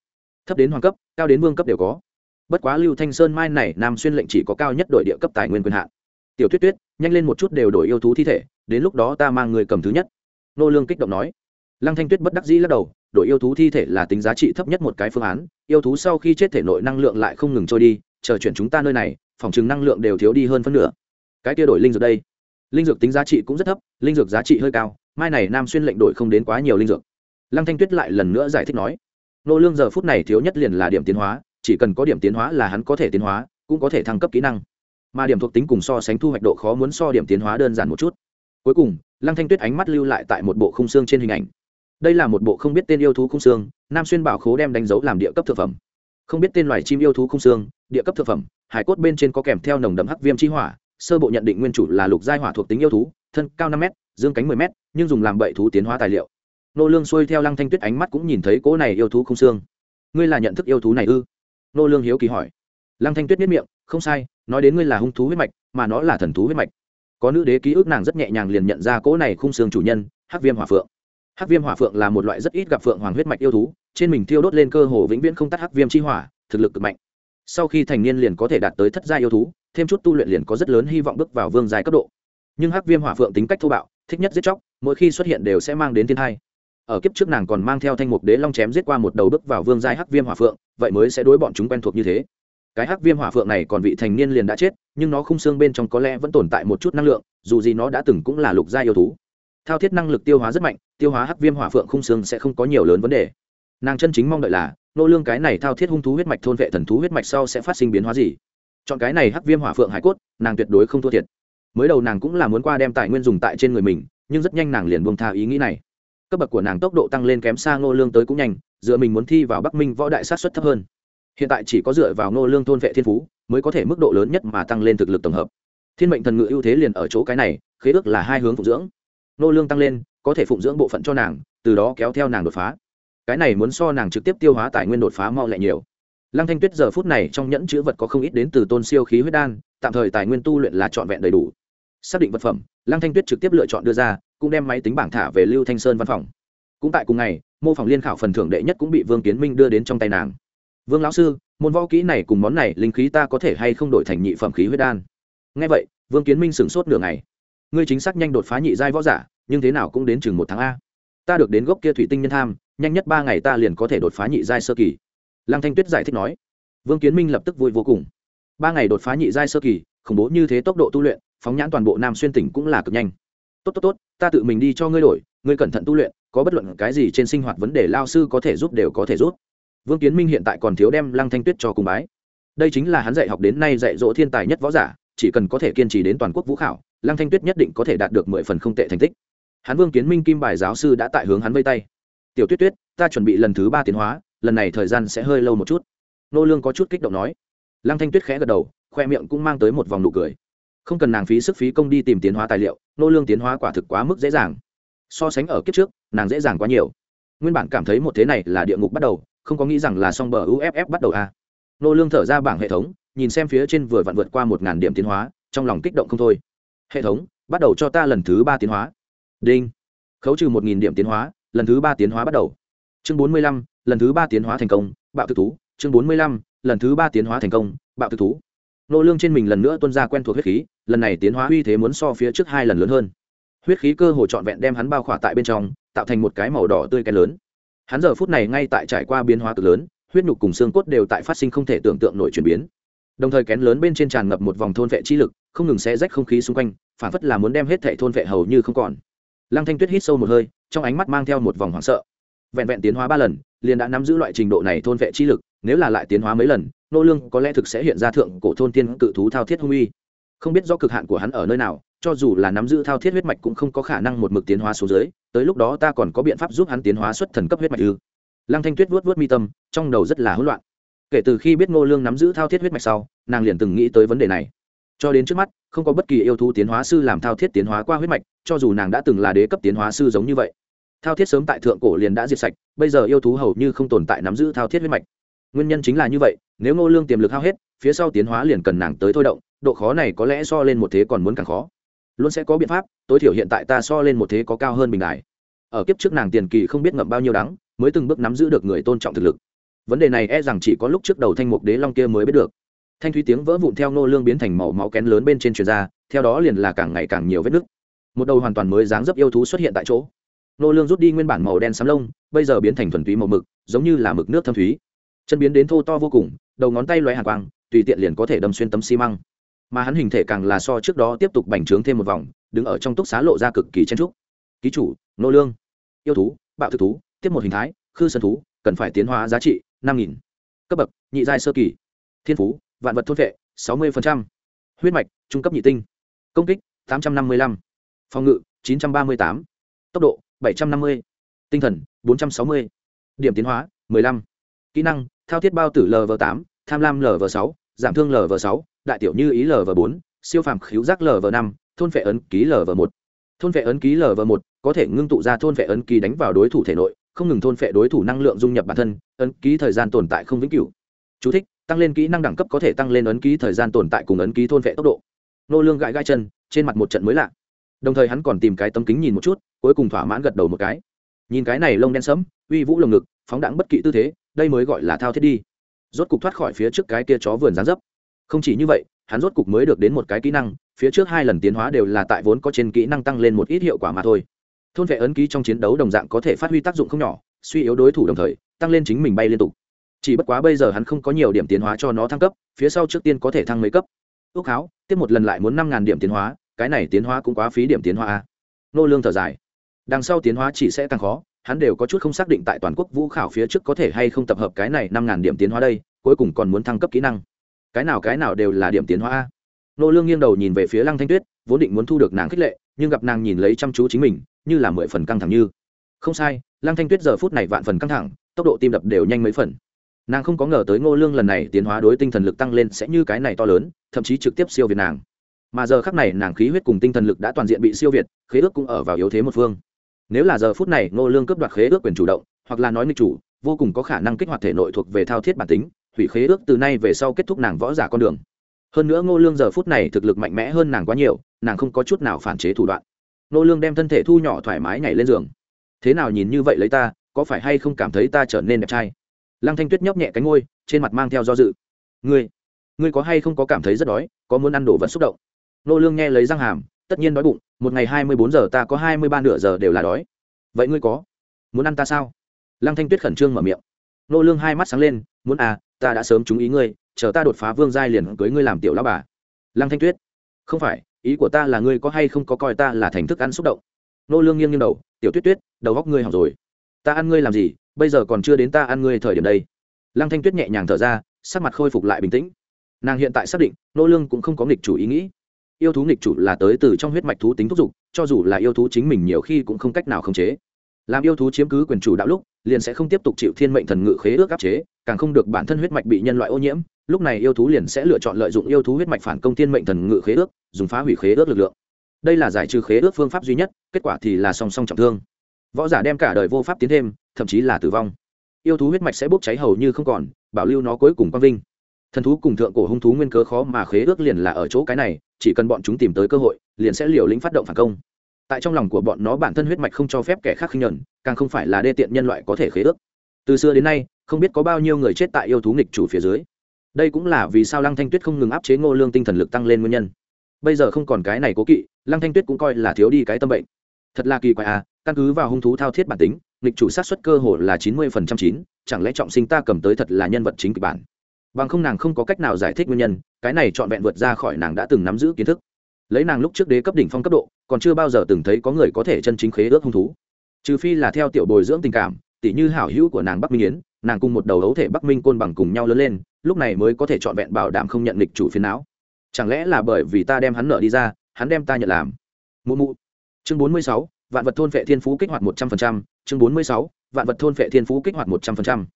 thấp đến hoàng cấp, cao đến vương cấp đều có. Bất quá lưu thanh sơn mai này nam xuyên lệnh chỉ có cao nhất đội địa cấp tài nguyên quyền hạn. Tiểu tuyết tuyết, nhanh lên một chút đều đổi yêu thú thi thể, đến lúc đó ta mang người cầm thứ nhất. Nô lương kích động nói. Lăng thanh tuyết bất đắc dĩ lắc đầu, đổi yêu thú thi thể là tính giá trị thấp nhất một cái phương án, yêu thú sau khi chết thể nội năng lượng lại không ngừng trôi đi, chờ chuyển chúng ta nơi này, phòng chứng năng lượng đều thiếu đi hơn phân nửa. Cái kia đổi linh dược đây. Linh dược tính giá trị cũng rất thấp, linh dược giá trị hơi cao, mai này nam xuyên lệnh đổi không đến quá nhiều linh dược. Lăng thanh tuyết lại lần nữa giải thích nói nô lương giờ phút này thiếu nhất liền là điểm tiến hóa, chỉ cần có điểm tiến hóa là hắn có thể tiến hóa, cũng có thể thăng cấp kỹ năng. Mà điểm thuộc tính cùng so sánh thu hoạch độ khó muốn so điểm tiến hóa đơn giản một chút. Cuối cùng, lăng thanh tuyết ánh mắt lưu lại tại một bộ khung xương trên hình ảnh. Đây là một bộ không biết tên yêu thú khung xương, nam xuyên bảo khố đem đánh dấu làm địa cấp thực phẩm. Không biết tên loài chim yêu thú khung xương, địa cấp thực phẩm, hải cốt bên trên có kèm theo nồng đậm hắc viêm chi hỏa, sơ bộ nhận định nguyên chủ là lục giai hỏa thuộc tính yêu thú, thân cao năm m dương cánh mười m nhưng dùng làm bậy thú tiến hóa tài liệu nô lương xuôi theo lăng thanh tuyết ánh mắt cũng nhìn thấy cỗ này yêu thú không xương. Ngươi là nhận thức yêu thú này ư? Nô lương hiếu kỳ hỏi. Lăng thanh tuyết biết miệng, không sai, nói đến ngươi là hung thú huyết mạch, mà nó là thần thú huyết mạch. Có nữ đế ký ức nàng rất nhẹ nhàng liền nhận ra cỗ này khung xương chủ nhân, hắc viêm hỏa phượng. Hắc viêm hỏa phượng là một loại rất ít gặp phượng hoàng huyết mạch yêu thú, trên mình thiêu đốt lên cơ hồ vĩnh viễn không tắt hắc viêm chi hỏa, thực lực cực mạnh. Sau khi thành niên liền có thể đạt tới thất gia yêu thú, thêm chút tu luyện liền có rất lớn hy vọng bước vào vương giai cấp độ. Nhưng hắc viêm hỏa phượng tính cách thô bạo, thích nhất giết chóc, mỗi khi xuất hiện đều sẽ mang đến thiên hai ở kiếp trước nàng còn mang theo thanh mục đế long chém giết qua một đầu bước vào vương giai hắc viêm hỏa phượng, vậy mới sẽ đối bọn chúng quen thuộc như thế. Cái hắc viêm hỏa phượng này còn vị thành niên liền đã chết, nhưng nó khung xương bên trong có lẽ vẫn tồn tại một chút năng lượng, dù gì nó đã từng cũng là lục gia yêu thú. Thao thiết năng lực tiêu hóa rất mạnh, tiêu hóa hắc viêm hỏa phượng khung xương sẽ không có nhiều lớn vấn đề. Nàng chân chính mong đợi là, nô lương cái này thao thiết hung thú huyết mạch thôn vệ thần thú huyết mạch sau sẽ phát sinh biến hóa gì? Chọn cái này hắc viêm hỏa phượng hải cốt, nàng tuyệt đối không thua thiệt. Mới đầu nàng cũng là muốn qua đem tài nguyên dùng tại trên người mình, nhưng rất nhanh nàng liền buông tha ý nghĩ này cấp bậc của nàng tốc độ tăng lên kém xa ngô lương tới cũng nhanh, dựa mình muốn thi vào bắc minh võ đại sát xuất thấp hơn. Hiện tại chỉ có dựa vào ngô lương thôn vệ thiên phú mới có thể mức độ lớn nhất mà tăng lên thực lực tổng hợp. Thiên mệnh thần ngự ưu thế liền ở chỗ cái này, khế ước là hai hướng phụng dưỡng. Ngô lương tăng lên, có thể phụng dưỡng bộ phận cho nàng, từ đó kéo theo nàng đột phá. Cái này muốn so nàng trực tiếp tiêu hóa tài nguyên đột phá mau lại nhiều. Lăng thanh tuyết giờ phút này trong nhẫn chứa vật có không ít đến từ tôn siêu khí huyết đan, tạm thời tài nguyên tu luyện là trọn vẹn đầy đủ. Xác định vật phẩm, lăng thanh tuyết trực tiếp lựa chọn đưa ra cũng đem máy tính bảng thả về lưu thanh sơn văn phòng. Cũng tại cùng ngày, mô phỏng liên khảo phần thưởng đệ nhất cũng bị vương kiến minh đưa đến trong tay nàng. Vương lão sư, môn võ kỹ này cùng món này linh khí ta có thể hay không đổi thành nhị phẩm khí huyết đan? Ngay vậy, vương kiến minh sửng sốt nửa ngày. Ngươi chính xác nhanh đột phá nhị giai võ giả, nhưng thế nào cũng đến chừng một tháng a. Ta được đến gốc kia thủy tinh nhân tham, nhanh nhất ba ngày ta liền có thể đột phá nhị giai sơ kỳ. Lăng thanh tuyết giải thích nói. Vương kiến minh lập tức vui vô cùng. Ba ngày đột phá nhị giai sơ kỳ, khủng bố như thế tốc độ tu luyện, phóng nhãn toàn bộ nam xuyên tỉnh cũng là cực nhanh tốt tốt tốt, ta tự mình đi cho ngươi đổi, ngươi cẩn thận tu luyện, có bất luận cái gì trên sinh hoạt vấn đề lao sư có thể giúp đều có thể giúp. Vương kiến minh hiện tại còn thiếu đem lăng thanh tuyết cho cùng bái. Đây chính là hắn dạy học đến nay dạy dỗ thiên tài nhất võ giả, chỉ cần có thể kiên trì đến toàn quốc vũ khảo, lăng thanh tuyết nhất định có thể đạt được mười phần không tệ thành tích. Hắn vương kiến minh kim bài giáo sư đã tại hướng hắn vây tay. Tiểu tuyết tuyết, ta chuẩn bị lần thứ ba tiến hóa, lần này thời gian sẽ hơi lâu một chút. Nô lương có chút kích động nói. Lăng thanh tuyết khẽ gật đầu, khoe miệng cũng mang tới một vòng nụ cười. Không cần nàng phí sức phí công đi tìm tiến hóa tài liệu nô lương tiến hóa quả thực quá mức dễ dàng. So sánh ở kiếp trước, nàng dễ dàng quá nhiều. Nguyên bản cảm thấy một thế này là địa ngục bắt đầu, không có nghĩ rằng là song bờ uff bắt đầu a à. nô lương thở ra bảng hệ thống, nhìn xem phía trên vừa vặn vượt qua một ngàn điểm tiến hóa, trong lòng kích động không thôi. Hệ thống, bắt đầu cho ta lần thứ ba tiến hóa. Đinh. Khấu trừ một nghìn điểm tiến hóa, lần thứ ba tiến hóa bắt đầu. Chương bốn mươi lăm, lần thứ ba tiến hóa thành công, bạo thực thú. Chương bốn mươi lăm, lần thứ ba tiến hóa thành công, bạo thực thú. Nô lương trên mình lần nữa tuôn ra quen thuộc huyết khí lần này tiến hóa uy thế muốn so phía trước hai lần lớn hơn. Huyết khí cơ hồ trọn vẹn đem hắn bao khỏa tại bên trong, tạo thành một cái màu đỏ tươi cái lớn. Hắn giờ phút này ngay tại trải qua biến hóa cực lớn, huyết nhục cùng xương cốt đều tại phát sinh không thể tưởng tượng nổi chuyển biến. Đồng thời kén lớn bên trên tràn ngập một vòng thôn vệ chi lực, không ngừng xé rách không khí xung quanh, phản phất là muốn đem hết thệ thôn vệ hầu như không còn. Lăng thanh tuyết hít sâu một hơi, trong ánh mắt mang theo một vòng hoảng sợ. Vẹn vẹn tiến hóa ba lần, liền đã nắm giữ loại trình độ này thôn vệ chi lực, nếu là lại tiến hóa mấy lần, nô lương có lẽ thực sẽ hiện ra thượng cổ thôn tiên cự thú thao thiết hung uy không biết do cực hạn của hắn ở nơi nào, cho dù là nắm giữ thao thiết huyết mạch cũng không có khả năng một mực tiến hóa xuống dưới, tới lúc đó ta còn có biện pháp giúp hắn tiến hóa xuất thần cấp huyết mạch ư. Lăng thanh tuyết vuốt vuốt mi tâm, trong đầu rất là hỗn loạn. Kể từ khi biết ngô lương nắm giữ thao thiết huyết mạch sau, nàng liền từng nghĩ tới vấn đề này. Cho đến trước mắt, không có bất kỳ yêu thú tiến hóa sư làm thao thiết tiến hóa qua huyết mạch, cho dù nàng đã từng là đế cấp tiến hóa sư giống như vậy. Thao thiết sớm tại thượng cổ liền đã diệt sạch, bây giờ yêu thú hầu như không tồn tại nắm giữ thao thiết huyết mạch. Nguyên nhân chính là như vậy, nếu ngô lương tiềm lực hao hết phía sau tiến hóa liền cần nàng tới thôi động, độ khó này có lẽ so lên một thế còn muốn càng khó. Luôn sẽ có biện pháp, tối thiểu hiện tại ta so lên một thế có cao hơn bình đại ở kiếp trước nàng tiền kỳ không biết ngậm bao nhiêu đắng, mới từng bước nắm giữ được người tôn trọng thực lực. Vấn đề này e rằng chỉ có lúc trước đầu thanh mục đế long kia mới biết được. Thanh thúy tiếng vỡ vụn theo nô lương biến thành màu máu kén lớn bên trên truyền ra, theo đó liền là càng ngày càng nhiều vết nứt. Một đầu hoàn toàn mới dáng dấp yêu thú xuất hiện tại chỗ. Nô lương rút đi nguyên bản màu đen xám lông, bây giờ biến thành thuần túy màu mực, giống như là mực nước thâm thúy. Chân biến đến thô to vô cùng, đầu ngón tay loé hàn quang tùy tiện liền có thể đâm xuyên tấm xi măng. Mà hắn hình thể càng là so trước đó tiếp tục bành trướng thêm một vòng, đứng ở trong túc xá lộ ra cực kỳ chen trúc ký chủ, nô lương. Yêu thú, bạo thực thú, tiếp một hình thái, khư sơn thú, cần phải tiến hóa giá trị năm nghìn. Cấp bậc, nhị giai sơ kỳ. Thiên phú, vạn vật thôn vệ, sáu mươi huyết mạch, trung cấp nhị tinh. Công kích, tám trăm năm mươi lăm. Phòng ngự, chín trăm ba mươi tám. Tốc độ, bảy trăm năm mươi. Tinh thần, bốn trăm sáu mươi. Điểm tiến hóa, mười lăm. Kỹ năng, thao thiết bao tử lv tám, tham lam lv sáu giảm thương lv sáu đại tiểu như ý lv bốn siêu phàm khíu giác lv năm thôn vệ ấn ký lv một. Thôn vệ ấn ký lv một có thể ngưng tụ ra thôn vệ ấn ký đánh vào đối thủ thể nội không ngừng thôn vệ đối thủ năng lượng dung nhập bản thân ấn ký thời gian tồn tại không vĩnh cửu. Chú thích, tăng lên kỹ năng đẳng cấp có thể tăng lên ấn ký thời gian tồn tại cùng ấn ký thôn vệ tốc độ. Nô lương gãi gãi chân trên mặt một trận mới lạ. Đồng thời hắn còn tìm cái tấm kính nhìn một chút cuối cùng thỏa mãn gật đầu một cái. Nhìn cái này lông đen sẫm uy vũ lồng ngực phóng đẳng bất kỵ tư thế đây mới gọi là thao thiết đi rốt cục thoát khỏi phía trước cái kia chó vườn gián dấp. Không chỉ như vậy, hắn rốt cục mới được đến một cái kỹ năng, phía trước hai lần tiến hóa đều là tại vốn có trên kỹ năng tăng lên một ít hiệu quả mà thôi. Thôn vệ ấn ký trong chiến đấu đồng dạng có thể phát huy tác dụng không nhỏ, suy yếu đối thủ đồng thời, tăng lên chính mình bay liên tục. Chỉ bất quá bây giờ hắn không có nhiều điểm tiến hóa cho nó thăng cấp, phía sau trước tiên có thể thăng mấy cấp. Ước háo tiếp một lần lại muốn năm điểm tiến hóa, cái này tiến hóa cũng quá phí điểm tiến hóa nô lương thở dài. Đằng sau tiến hóa chỉ sẽ càng khó hắn đều có chút không xác định tại toàn quốc vũ khảo phía trước có thể hay không tập hợp cái này năm ngàn điểm tiến hóa đây, cuối cùng còn muốn thăng cấp kỹ năng. Cái nào cái nào đều là điểm tiến hóa nô lương nghiêng đầu nhìn về phía lăng thanh tuyết, vốn định muốn thu được nàng khích lệ, nhưng gặp nàng nhìn lấy chăm chú chính mình, như là mười phần căng thẳng như. Không sai, lăng thanh tuyết giờ phút này vạn phần căng thẳng, tốc độ tim đập đều nhanh mấy phần. Nàng không có ngờ tới ngô lương lần này tiến hóa đối tinh thần lực tăng lên sẽ như cái này to lớn, thậm chí trực tiếp siêu việt nàng. Mà giờ khắc này nàng khí huyết cùng tinh thần lực đã toàn diện bị siêu việt, khế ước cũng ở vào yếu thế một phương nếu là giờ phút này ngô lương cướp đoạt khế ước quyền chủ động, hoặc là nói nghịch chủ, vô cùng có khả năng kích hoạt thể nội thuộc về thao thiết bản tính, hủy khế ước từ nay về sau kết thúc nàng võ giả con đường. Hơn nữa ngô lương giờ phút này thực lực mạnh mẽ hơn nàng quá nhiều, nàng không có chút nào phản chế thủ đoạn. Ngô lương đem thân thể thu nhỏ thoải mái nhảy lên giường. Thế nào nhìn như vậy lấy ta, có phải hay không cảm thấy ta trở nên đẹp trai? Lăng thanh tuyết nhấp nhẹ cánh ngôi trên mặt mang theo do dự. Ngươi ngươi có hay không có cảm thấy rất đói, có muốn ăn đồ vật xúc động? Nô lương nghe lấy răng hàm tất nhiên đói bụng, một ngày hai mươi bốn giờ ta có hai mươi ba nửa giờ đều là đói. Vậy ngươi có muốn ăn ta sao? Lăng thanh tuyết khẩn trương mở miệng. Nô lương hai mắt sáng lên, muốn à ta đã sớm trúng ý ngươi, chờ ta đột phá vương giai liền cưới ngươi làm tiểu lão bà. Lăng thanh tuyết, không phải, ý của ta là ngươi có hay không có coi ta là thành thức ăn xúc động. Nô lương nghiêng nghiêng đầu, tiểu tuyết tuyết, đầu góc ngươi hỏng rồi. Ta ăn ngươi làm gì, bây giờ còn chưa đến ta ăn ngươi thời điểm đây. Lăng thanh tuyết nhẹ nhàng thở ra, sắc mặt khôi phục lại bình tĩnh. Nàng hiện tại xác định, nô lương cũng không có nghịch chủ ý nghĩ yêu thú nghịch chủ là tới từ trong huyết mạch thú tính thúc giục, cho dù là yêu thú chính mình nhiều khi cũng không cách nào khống chế. Làm yêu thú chiếm cứ quyền chủ đạo lúc, liền sẽ không tiếp tục chịu thiên mệnh thần ngự khế ước áp chế, càng không được bản thân huyết mạch bị nhân loại ô nhiễm, lúc này yêu thú liền sẽ lựa chọn lợi dụng yêu thú huyết mạch phản công thiên mệnh thần ngự khế ước, dùng phá hủy khế ước lực lượng. Đây là giải trừ khế ước phương pháp duy nhất, kết quả thì là song song trọng thương. Võ giả đem cả đời vô pháp tiến thêm, thậm chí là tử vong. Yêu thú huyết mạch sẽ bốc cháy hầu như không còn, bảo lưu nó cuối cùng quang vinh. Thần thú cùng thượng cổ hung thú nguyên cớ khó mà khế ước liền là ở chỗ cái này chỉ cần bọn chúng tìm tới cơ hội, liền sẽ liều lĩnh phát động phản công. Tại trong lòng của bọn nó bản thân huyết mạch không cho phép kẻ khác khinh nhẫn, càng không phải là đê tiện nhân loại có thể khế ước. Từ xưa đến nay, không biết có bao nhiêu người chết tại yêu thú nghịch chủ phía dưới. Đây cũng là vì sao lăng thanh tuyết không ngừng áp chế ngô lương tinh thần lực tăng lên nguyên nhân. Bây giờ không còn cái này cố kỵ, lăng thanh tuyết cũng coi là thiếu đi cái tâm bệnh. Thật là kỳ quái à căn cứ vào hung thú thao thiết bản tính, nghịch chủ sát xuất cơ hồ là chín mươi phần trăm chín, chẳng lẽ trọng sinh ta cầm tới thật là nhân vật chính kịch bản? Bằng không nàng không có cách nào giải thích nguyên nhân, cái này trọn vẹn vượt ra khỏi nàng đã từng nắm giữ kiến thức. Lấy nàng lúc trước đế cấp đỉnh phong cấp độ, còn chưa bao giờ từng thấy có người có thể chân chính khế ước hung thú. Trừ phi là theo tiểu bồi dưỡng tình cảm, tỉ như hảo hữu của nàng bắc minh yến, nàng cùng một đầu ấu thể bắc minh côn bằng cùng nhau lớn lên, lúc này mới có thể trọn vẹn bảo đảm không nhận lịch chủ phiến não. Chẳng lẽ là bởi vì ta đem hắn nợ đi ra, hắn đem ta nhận làm? Mụ mụ. Chương bốn mươi sáu, vạn vật thôn vệ thiên phú kích hoạt một trăm phần trăm, chương bốn mươi sáu, vạn vật thôn vệ thiên phú kích hoạt một trăm phần trăm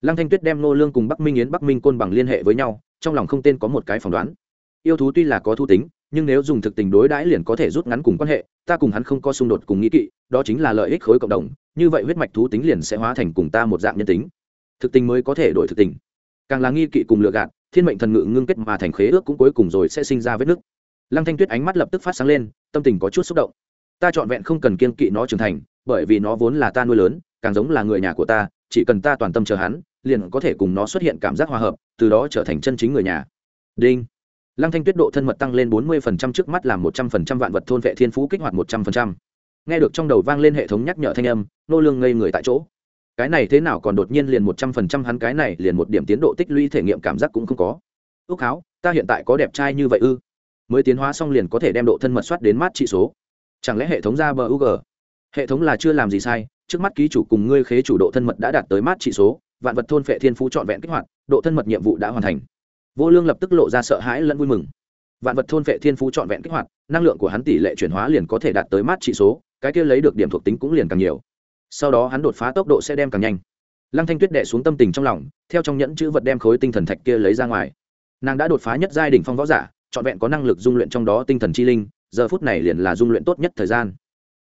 lăng thanh tuyết đem nô lương cùng bắc minh yến, bắc minh côn bằng liên hệ với nhau, trong lòng không tên có một cái phỏng đoán. Yêu thú tuy là có thu tính, nhưng nếu dùng thực tình đối đãi liền có thể rút ngắn cùng quan hệ, ta cùng hắn không có xung đột cùng nghĩ kỵ, đó chính là lợi ích khối cộng đồng, như vậy huyết mạch thú tính liền sẽ hóa thành cùng ta một dạng nhân tính. Thực tình mới có thể đổi thực tình. Càng là nghi kỵ cùng lựa gạt, thiên mệnh thần ngự ngưng kết mà thành khế ước cũng cuối cùng rồi sẽ sinh ra vết nứt. Lăng thanh tuyết ánh mắt lập tức phát sáng lên, tâm tình có chút xúc động. Ta chọn vẹn không cần kiên kỵ nó trưởng thành, bởi vì nó vốn là ta nuôi lớn, càng giống là người nhà của ta, chỉ cần ta toàn tâm chờ hắn liền có thể cùng nó xuất hiện cảm giác hòa hợp, từ đó trở thành chân chính người nhà. Đinh. Lăng thanh tuyết độ thân mật tăng lên bốn mươi trước mắt làm một trăm linh vạn vật thôn vệ thiên phú kích hoạt một trăm linh nghe được trong đầu vang lên hệ thống nhắc nhở thanh âm, nô lương ngây người tại chỗ. Cái này thế nào còn đột nhiên liền một trăm phần trăm hắn cái này liền một điểm tiến độ tích lũy thể nghiệm cảm giác cũng không có. Ước háo, ta hiện tại có đẹp trai như vậy ư? Mới tiến hóa xong liền có thể đem độ thân mật soát đến mát trị số. Chẳng lẽ hệ thống ra bờ ug hệ thống là chưa làm gì sai, trước mắt ký chủ cùng ngươi khế chủ độ thân mật đã đạt tới mát trị số vạn vật thôn phệ thiên phú trọn vẹn kích hoạt, độ thân mật nhiệm vụ đã hoàn thành. Vô lương lập tức lộ ra sợ hãi lẫn vui mừng. Vạn vật thôn phệ thiên phú trọn vẹn kích hoạt, năng lượng của hắn tỷ lệ chuyển hóa liền có thể đạt tới mát trị số, cái kia lấy được điểm thuộc tính cũng liền càng nhiều. Sau đó hắn đột phá tốc độ sẽ đem càng nhanh. Lăng thanh tuyết đệ xuống tâm tình trong lòng, theo trong nhẫn chữ vật đem khối tinh thần thạch kia lấy ra ngoài. Nàng đã đột phá nhất giai đỉnh phong võ giả, trọn vẹn có năng lực dung luyện trong đó tinh thần chi linh, giờ phút này liền là dung luyện tốt nhất thời gian.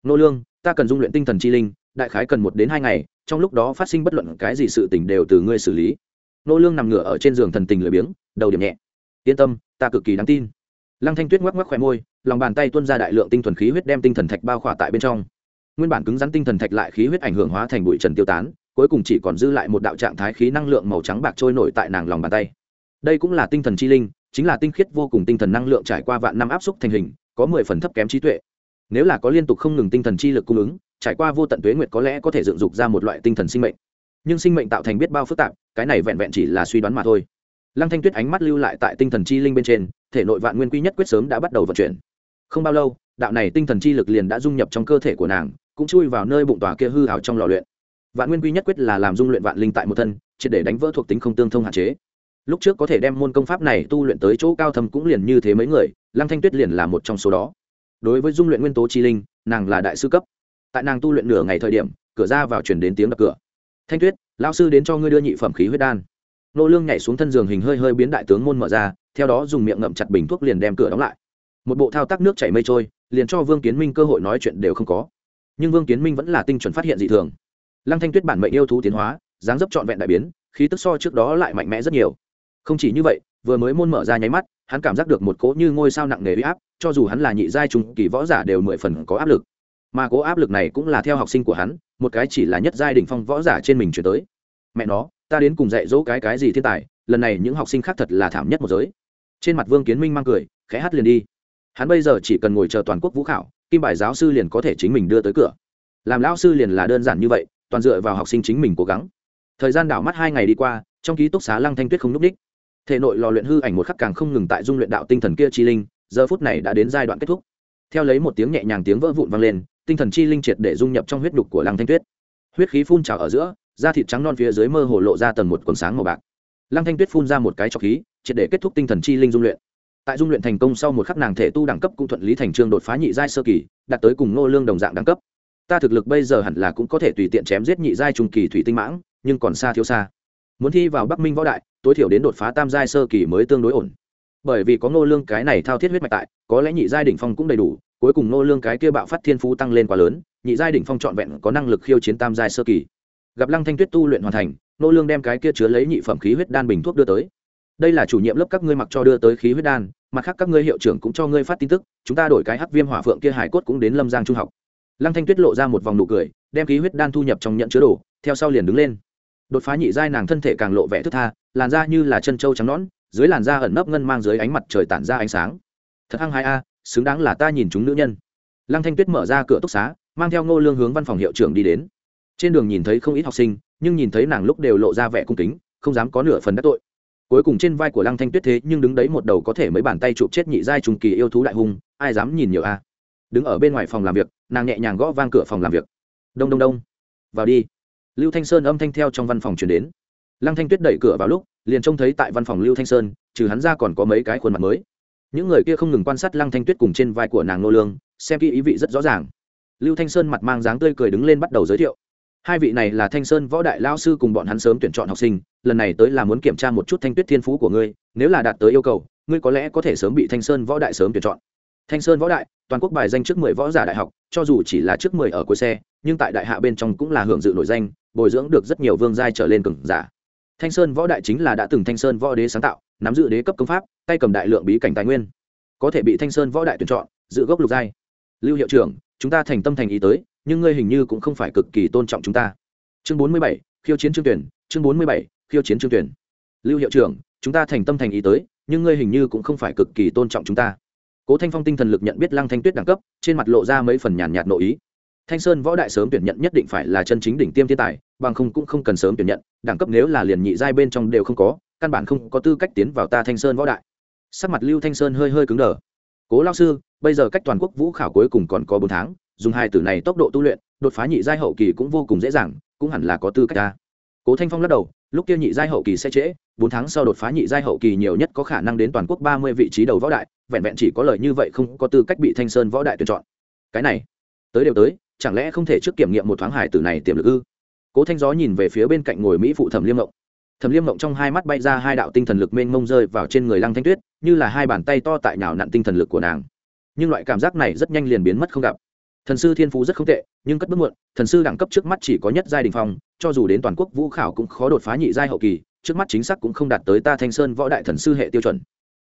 Nô lương, ta cần dung luyện tinh thần chi linh, đại khái cần một đến hai ngày trong lúc đó phát sinh bất luận cái gì sự tình đều từ ngươi xử lý. Nô lương nằm ngửa ở trên giường thần tình lười biếng, đầu điểm nhẹ. Yên tâm, ta cực kỳ đáng tin. Lăng thanh tuyết ngoắc ngoắc khỏe môi, lòng bàn tay tuôn ra đại lượng tinh thuần khí huyết đem tinh thần thạch bao khỏa tại bên trong. Nguyên bản cứng rắn tinh thần thạch lại khí huyết ảnh hưởng hóa thành bụi trần tiêu tán, cuối cùng chỉ còn dư lại một đạo trạng thái khí năng lượng màu trắng bạc trôi nổi tại nàng lòng bàn tay. Đây cũng là tinh thần chi linh, chính là tinh khiết vô cùng tinh thần năng lượng trải qua vạn năm áp xúc thành hình, có mười phần thấp kém trí tuệ. Nếu là có liên tục không ngừng tinh thần chi lực cung ứng trải qua vô tận tuế nguyệt có lẽ có thể dựng dục ra một loại tinh thần sinh mệnh. Nhưng sinh mệnh tạo thành biết bao phức tạp, cái này vẹn vẹn chỉ là suy đoán mà thôi. Lăng thanh tuyết ánh mắt lưu lại tại tinh thần chi linh bên trên, thể nội vạn nguyên quy nhất quyết sớm đã bắt đầu vận chuyển. Không bao lâu, đạo này tinh thần chi lực liền đã dung nhập trong cơ thể của nàng, cũng chui vào nơi bụng tòa kia hư hào trong lò luyện. Vạn nguyên quy nhất quyết là làm dung luyện vạn linh tại một thân, triệt để đánh vỡ thuộc tính không tương thông hạn chế. Lúc trước có thể đem môn công pháp này tu luyện tới chỗ cao thâm cũng liền như thế mấy người, lăng thanh tuyết liền là một trong số đó. Đối với dung luyện nguyên tố chi linh, nàng là đại sư cấp tại nàng tu luyện nửa ngày thời điểm, cửa ra vào chuyển đến tiếng đập cửa. Thanh tuyết lao sư đến cho ngươi đưa nhị phẩm khí huyết đan. Nô lương nhảy xuống thân giường hình hơi hơi biến đại tướng môn mở ra, theo đó dùng miệng ngậm chặt bình thuốc liền đem cửa đóng lại. Một bộ thao tác nước chảy mây trôi, liền cho vương kiến minh cơ hội nói chuyện đều không có. Nhưng vương kiến minh vẫn là tinh chuẩn phát hiện dị thường. Lăng thanh tuyết bản mệnh yêu thú tiến hóa, dáng dấp trọn vẹn đại biến, khí tức so trước đó lại mạnh mẽ rất nhiều. Không chỉ như vậy, vừa mới môn mở ra nháy mắt, hắn cảm giác được một cỗ như ngôi sao nặng nề uy áp, cho dù hắn là nhị giai trung kỳ võ giả đều mười phần có áp lực mà cố áp lực này cũng là theo học sinh của hắn, một cái chỉ là nhất giai đỉnh phong võ giả trên mình chuyển tới. Mẹ nó, ta đến cùng dạy dỗ cái cái gì thiên tài, lần này những học sinh khác thật là thảm nhất một giới. Trên mặt vương kiến minh mang cười, khẽ hát liền đi. Hắn bây giờ chỉ cần ngồi chờ toàn quốc vũ khảo, kim bài giáo sư liền có thể chính mình đưa tới cửa. Làm lão sư liền là đơn giản như vậy, toàn dựa vào học sinh chính mình cố gắng. Thời gian đảo mắt hai ngày đi qua, trong ký túc xá lăng thanh tuyết không n ú c đích thể nội lò luyện hư ảnh một khắc càng không ngừng tại dung luyện đạo tinh thần kia chi linh, giờ phút này đã đến giai đoạn kết thúc theo lấy một tiếng nhẹ nhàng tiếng vỡ vụn vang lên, tinh thần chi linh triệt để dung nhập trong huyết đục của lăng thanh tuyết. Huyết khí phun trào ở giữa, da thịt trắng non phía dưới mơ hồ lộ ra tầng một quần sáng màu bạc. Lăng thanh tuyết phun ra một cái trọc khí, triệt để kết thúc tinh thần chi linh dung luyện. Tại dung luyện thành công sau một khắc nàng thể tu đẳng cấp cũng thuận lý thành trương đột phá nhị giai sơ kỳ, đạt tới cùng nô lương đồng dạng đẳng cấp. Ta thực lực bây giờ hẳn là cũng có thể tùy tiện chém giết nhị giai trung kỳ thủy tinh mãng, nhưng còn xa thiếu xa. Muốn thi vào bắc minh võ đại, tối thiểu đến đột phá tam giai sơ kỳ mới tương đối ổn bởi vì có nô lương cái này thao thiết huyết mạch tại, có lẽ nhị giai đỉnh phong cũng đầy đủ, cuối cùng nô lương cái kia bạo phát thiên phú tăng lên quá lớn, nhị giai đỉnh phong trọn vẹn có năng lực khiêu chiến tam giai sơ kỳ. Gặp lăng thanh tuyết tu luyện hoàn thành nô lương đem cái kia chứa lấy nhị phẩm khí huyết đan bình thuốc đưa tới. Đây là chủ nhiệm lớp các ngươi mặc cho đưa tới khí huyết đan, mặt khác các ngươi hiệu trưởng cũng cho ngươi phát tin tức, chúng ta đổi cái hắc viêm hỏa phượng kia hải cốt cũng đến lâm giang trung học. Lăng thanh tuyết lộ ra một vòng nụ cười, đem khí huyết đan thu nhập trong nhận chứa đồ, theo sau liền đứng lên. Đột phá nhị giai nàng thân thể càng lộ vẻ thức tha, làn da như là chân trâu trắng nõn dưới làn da ẩn nấp ngân mang dưới ánh mặt trời tản ra ánh sáng. Thật hăng hai a, xứng đáng là ta nhìn chúng nữ nhân. Lăng thanh tuyết mở ra cửa túc xá, mang theo ngô lương hướng văn phòng hiệu trưởng đi đến. Trên đường nhìn thấy không ít học sinh, nhưng nhìn thấy nàng lúc đều lộ ra vẻ cung kính, không dám có nửa phần đắc tội. Cuối cùng trên vai của lăng thanh tuyết thế nhưng đứng đấy một đầu có thể mấy bàn tay chụp chết nhị giai trùng kỳ yêu thú đại hung, ai dám nhìn nhiều a. Đứng ở bên ngoài phòng làm việc, nàng nhẹ nhàng gõ vang cửa phòng làm việc. Đông đông đông. Vào đi. Lưu thanh sơn âm thanh theo trong văn phòng chuyển đến lăng thanh tuyết đẩy cửa vào lúc, liền trông thấy tại văn phòng lưu thanh sơn, trừ hắn ra còn có mấy cái khuôn mặt mới. Những người kia không ngừng quan sát lăng thanh tuyết cùng trên vai của nàng nô lương, xem kỹ ý vị rất rõ ràng. Lưu thanh sơn mặt mang dáng tươi cười đứng lên bắt đầu giới thiệu. Hai vị này là thanh sơn võ đại lao sư cùng bọn hắn sớm tuyển chọn học sinh, lần này tới là muốn kiểm tra một chút thanh tuyết thiên phú của ngươi, nếu là đạt tới yêu cầu, ngươi có lẽ có thể sớm bị thanh sơn võ đại sớm tuyển chọn. Thanh sơn võ đại, toàn quốc bài danh trước mười võ giả đại học, cho dù chỉ là trước mười ở cuối xe, nhưng tại đại hạ bên trong cũng là hưởng dự nổi danh, bồi dưỡng được rất nhiều vương giai trở lên cường giả thanh sơn võ đại chính là đã từng thanh sơn võ đế sáng tạo, nắm giữ đế cấp công pháp, tay cầm đại lượng bí cảnh tài nguyên. Có thể bị thanh sơn võ đại tuyển chọn, giữ gốc lục giai. Lưu hiệu trưởng, chúng ta thành tâm thành ý tới, nhưng ngươi hình như cũng không phải cực kỳ tôn trọng chúng ta. Chương bốn mươi bảy, khiêu chiến trương tuyển, chương bốn mươi bảy, khiêu chiến trương tuyển. Lưu hiệu trưởng, chúng ta thành tâm thành ý tới, nhưng ngươi hình như cũng không phải cực kỳ tôn trọng chúng ta. Cố thanh phong tinh thần lực nhận biết lăng thanh tuyết đẳng cấp, trên mặt lộ ra mấy phần nhàn nhạt nội ý thanh sơn võ đại sớm tuyển nhận nhất định phải là chân chính đỉnh tiêm thiên tài, bằng không cũng không cần sớm tuyển nhận, đẳng cấp nếu là liền nhị giai bên trong đều không có, căn bản không có tư cách tiến vào ta thanh sơn võ đại. Sắc mặt lưu thanh sơn hơi hơi cứng đờ. Cố lao sư, bây giờ cách toàn quốc vũ khảo cuối cùng còn có bốn tháng, dùng hai từ này tốc độ tu luyện, đột phá nhị giai hậu kỳ cũng vô cùng dễ dàng, cũng hẳn là có tư cách ta. Cố thanh phong lắc đầu, lúc kia nhị giai hậu kỳ sẽ trễ, bốn tháng sau đột phá nhị giai hậu kỳ nhiều nhất có khả năng đến toàn quốc ba mươi vị trí đầu võ đại, vẹn vẹn chỉ có lời như vậy không có tư cách bị thanh sơn võ đại tuyển chọn. Cái này, tới đều tới chẳng lẽ không thể trước kiểm nghiệm một thoáng hải tử này tiềm lực ư? Cố thanh gió nhìn về phía bên cạnh ngồi mỹ phụ thẩm liêm mộng. Thẩm liêm mộng trong hai mắt bay ra hai đạo tinh thần lực mênh mông rơi vào trên người lăng thanh tuyết, như là hai bàn tay to tại nhào nặn tinh thần lực của nàng. Nhưng loại cảm giác này rất nhanh liền biến mất không gặp. Thần sư thiên phú rất không tệ, nhưng cất bước muộn, thần sư đẳng cấp trước mắt chỉ có nhất giai đình phong, cho dù đến toàn quốc vũ khảo cũng khó đột phá nhị giai hậu kỳ, trước mắt chính xác cũng không đạt tới ta thanh sơn võ đại thần sư hệ tiêu chuẩn.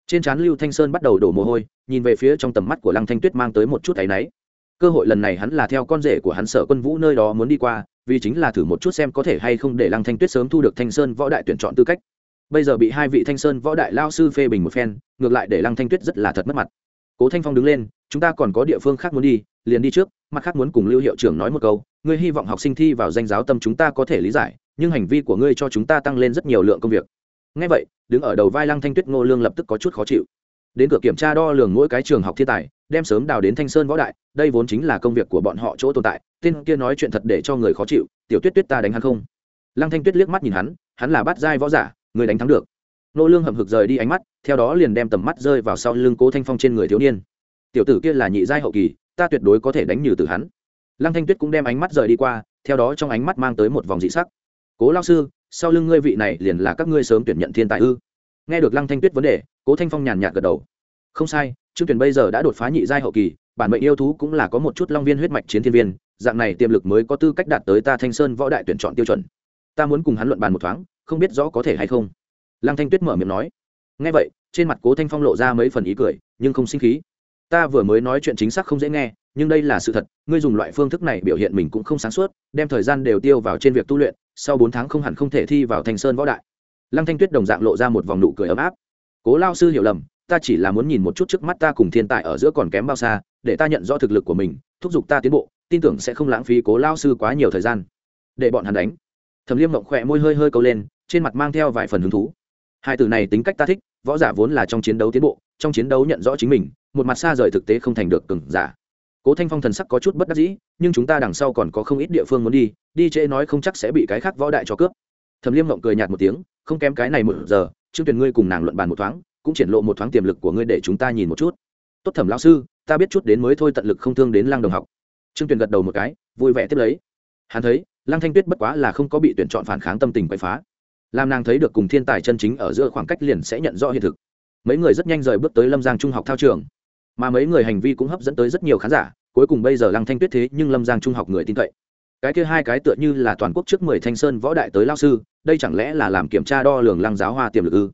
Trên trán lưu thanh sơn bắt đầu đổ mồ hôi, nhìn về phía trong tầm mắt của lăng thanh tuyết mang tới một chút áy náy cơ hội lần này hắn là theo con rể của hắn sở quân vũ nơi đó muốn đi qua, vì chính là thử một chút xem có thể hay không để lăng thanh tuyết sớm thu được thanh sơn võ đại tuyển chọn tư cách. Bây giờ bị hai vị thanh sơn võ đại lao sư phê bình một phen, ngược lại để lăng thanh tuyết rất là thật mất mặt. Cố thanh phong đứng lên, chúng ta còn có địa phương khác muốn đi, liền đi trước, mặt khác muốn cùng lưu hiệu trưởng nói một câu, ngươi hy vọng học sinh thi vào danh giáo tâm chúng ta có thể lý giải, nhưng hành vi của ngươi cho chúng ta tăng lên rất nhiều lượng công việc. Ngay vậy, đứng ở đầu vai lăng thanh tuyết ngô lương lập tức có chút khó chịu. Đến cửa kiểm tra đo lường mỗi cái trường học thiên tài đem sớm đào đến thanh sơn võ đại, đây vốn chính là công việc của bọn họ chỗ tồn tại, tên kia nói chuyện thật để cho người khó chịu, tiểu tuyết tuyết ta đánh hắn không? Lăng thanh tuyết liếc mắt nhìn hắn hắn là bát giai võ giả, người đánh thắng được. Nô lương hậm hực rời đi ánh mắt, theo đó liền đem tầm mắt rơi vào sau lưng cố thanh phong trên người thiếu niên. Tiểu tử kia là nhị giai hậu kỳ, ta tuyệt đối có thể đánh như từ hắn. Lăng thanh tuyết cũng đem ánh mắt rời đi qua, theo đó trong ánh mắt mang tới một vòng dị sắc. Cố lao sư, sau lưng ngươi vị này liền là các ngươi sớm tuyển nhận thiên tài ư? Nghe được lăng thanh tuyết vấn đề, cố thanh phong nhàn nhạt gật đầu. Không sai trương Tuyền bây giờ đã đột phá nhị giai hậu kỳ, bản mệnh yêu thú cũng là có một chút long viên huyết mạch chiến thiên viên, dạng này tiềm lực mới có tư cách đạt tới ta thanh sơn võ đại tuyển chọn tiêu chuẩn. Ta muốn cùng hắn luận bàn một thoáng, không biết rõ có thể hay không. Lăng thanh tuyết mở miệng nói. Ngay vậy, trên mặt cố thanh phong lộ ra mấy phần ý cười, nhưng không sinh khí. Ta vừa mới nói chuyện chính xác không dễ nghe, nhưng đây là sự thật, ngươi dùng loại phương thức này biểu hiện mình cũng không sáng suốt, đem thời gian đều tiêu vào trên việc tu luyện, sau bốn tháng không hẳn không thể thi vào thanh sơn võ đại. Lăng thanh tuyết đồng dạng lộ ra một vòng nụ cười ấm áp. Cố lao sư hiểu lầm ta chỉ là muốn nhìn một chút trước mắt ta cùng thiên tài ở giữa còn kém bao xa, để ta nhận rõ thực lực của mình, thúc giục ta tiến bộ, tin tưởng sẽ không lãng phí cố lao sư quá nhiều thời gian. Để bọn hắn đánh. Thẩm liêm mộng khỏe môi hơi hơi câu lên, trên mặt mang theo vài phần hứng thú. Hai từ này tính cách ta thích, võ giả vốn là trong chiến đấu tiến bộ, trong chiến đấu nhận rõ chính mình, một mặt xa rời thực tế không thành được cừng giả. Cố thanh phong thần sắc có chút bất đắc dĩ, nhưng chúng ta đằng sau còn có không ít địa phương muốn đi đi trễ nói không chắc sẽ bị cái khác võ đại cho cướp. Thẩm liêm mộng cười nhạt một tiếng, không kém cái này một giờ chương tuyển ngươi cùng nàng luận bàn một thoáng cũng triển lộ một thoáng tiềm lực của ngươi để chúng ta nhìn một chút. Tốt thẩm lão sư, ta biết chút đến mới thôi tận lực không thương đến lăng đồng học. Trương tuyền gật đầu một cái, vui vẻ tiếp lấy. Hắn thấy, lăng thanh tuyết bất quá là không có bị tuyển chọn phản kháng tâm tình quậy phá. Làm nàng thấy được cùng thiên tài chân chính ở giữa khoảng cách liền sẽ nhận rõ hiện thực. Mấy người rất nhanh rời bước tới lâm giang trung học thao trường. Mà mấy người hành vi cũng hấp dẫn tới rất nhiều khán giả, cuối cùng bây giờ lăng thanh tuyết thế nhưng lâm giang trung học người tin cậy. Cái kia hai cái tựa như là toàn quốc trước mười thanh sơn võ đại tới lao sư, đây chẳng lẽ là làm kiểm tra đo lường lăng giáo hoa tiềm lực ư?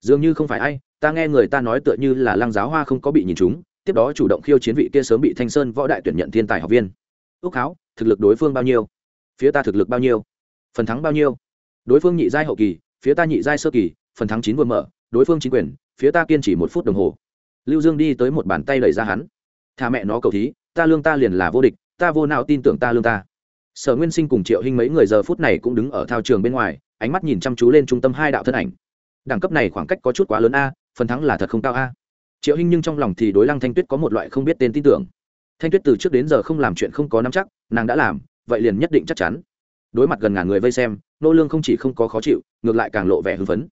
Dường như không phải ai ta nghe người ta nói tựa như là lăng giáo hoa không có bị nhìn chúng, tiếp đó chủ động khiêu chiến vị kia sớm bị thanh sơn võ đại tuyển nhận thiên tài học viên. Ước háo thực lực đối phương bao nhiêu? Phía ta thực lực bao nhiêu? Phần thắng bao nhiêu? Đối phương nhị giai hậu kỳ, phía ta nhị giai sơ kỳ, phần thắng chín vừa mở, đối phương chính quyền, phía ta kiên chỉ một phút đồng hồ. Lưu dương đi tới một bàn tay đẩy ra hắn. Thà mẹ nó cầu thí, ta lương ta liền là vô địch, ta vô nào tin tưởng ta lương ta. Sở nguyên sinh cùng triệu hình mấy người giờ phút này cũng đứng ở thao trường bên ngoài, ánh mắt nhìn chăm chú lên trung tâm hai đạo thân ảnh. Đẳng cấp này khoảng cách có chút quá lớn a phần thắng là thật không cao a. Triệu hinh nhưng trong lòng thì đối lăng thanh tuyết có một loại không biết tên tin tưởng. Thanh tuyết từ trước đến giờ không làm chuyện không có nắm chắc, nàng đã làm, vậy liền nhất định chắc chắn. Đối mặt gần ngàn người vây xem, nô lương không chỉ không có khó chịu, ngược lại càng lộ vẻ hưng phấn.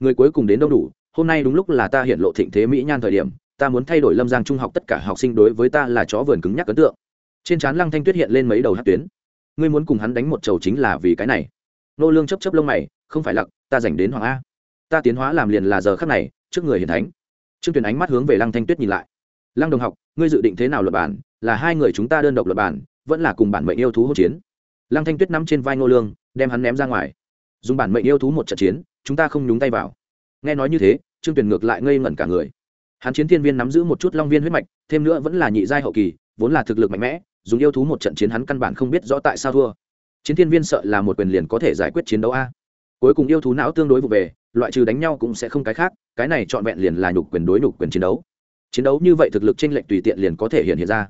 Người cuối cùng đến đâu đủ, hôm nay đúng lúc là ta hiện lộ thịnh thế mỹ nhan thời điểm, ta muốn thay đổi lâm giang trung học tất cả học sinh đối với ta là chó vườn cứng nhắc ấn tượng. Trên trán lăng thanh tuyết hiện lên mấy đầu hát tuyến. Ngươi muốn cùng hắn đánh một chầu chính là vì cái này. Nô lương chấp chấp lông mày, không phải lặc, ta dành đến hoàng a. Ta tiến hóa làm liền là giờ khắc này trước người hiền thánh. Trương tuyền ánh mắt hướng về lăng thanh tuyết nhìn lại. Lăng đồng học, ngươi dự định thế nào luật bản? Là hai người chúng ta đơn độc luật bản, vẫn là cùng bản mệnh yêu thú hỗn chiến? Lăng thanh tuyết nắm trên vai ngô lương, đem hắn ném ra ngoài. Dùng bản mệnh yêu thú một trận chiến, chúng ta không nhúng tay vào. Nghe nói như thế, trương tuyền ngược lại ngây ngẩn cả người. Hắn chiến thiên viên nắm giữ một chút long viên huyết mạch, thêm nữa vẫn là nhị giai hậu kỳ, vốn là thực lực mạnh mẽ, dùng yêu thú một trận chiến hắn căn bản không biết rõ tại sao thua. Chiến thiên viên sợ là một quyền liền có thể giải quyết chiến đấu a. Cuối cùng yêu thú não tương đối vụ về loại trừ đánh nhau cũng sẽ không cái khác cái này trọn vẹn liền là nhục quyền đối nhục quyền chiến đấu. Chiến đấu như vậy thực lực tranh lệch tùy tiện liền có thể hiện hiện ra.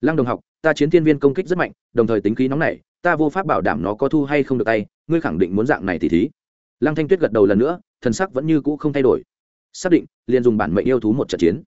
Lăng đồng học ta chiến thiên viên công kích rất mạnh đồng thời tính khí nóng này, ta vô pháp bảo đảm nó có thu hay không được tay ngươi khẳng định muốn dạng này thì thí. Lăng thanh tuyết gật đầu lần nữa thần sắc vẫn như cũ không thay đổi. Xác định liền dùng bản mệnh yêu thú một trận chiến.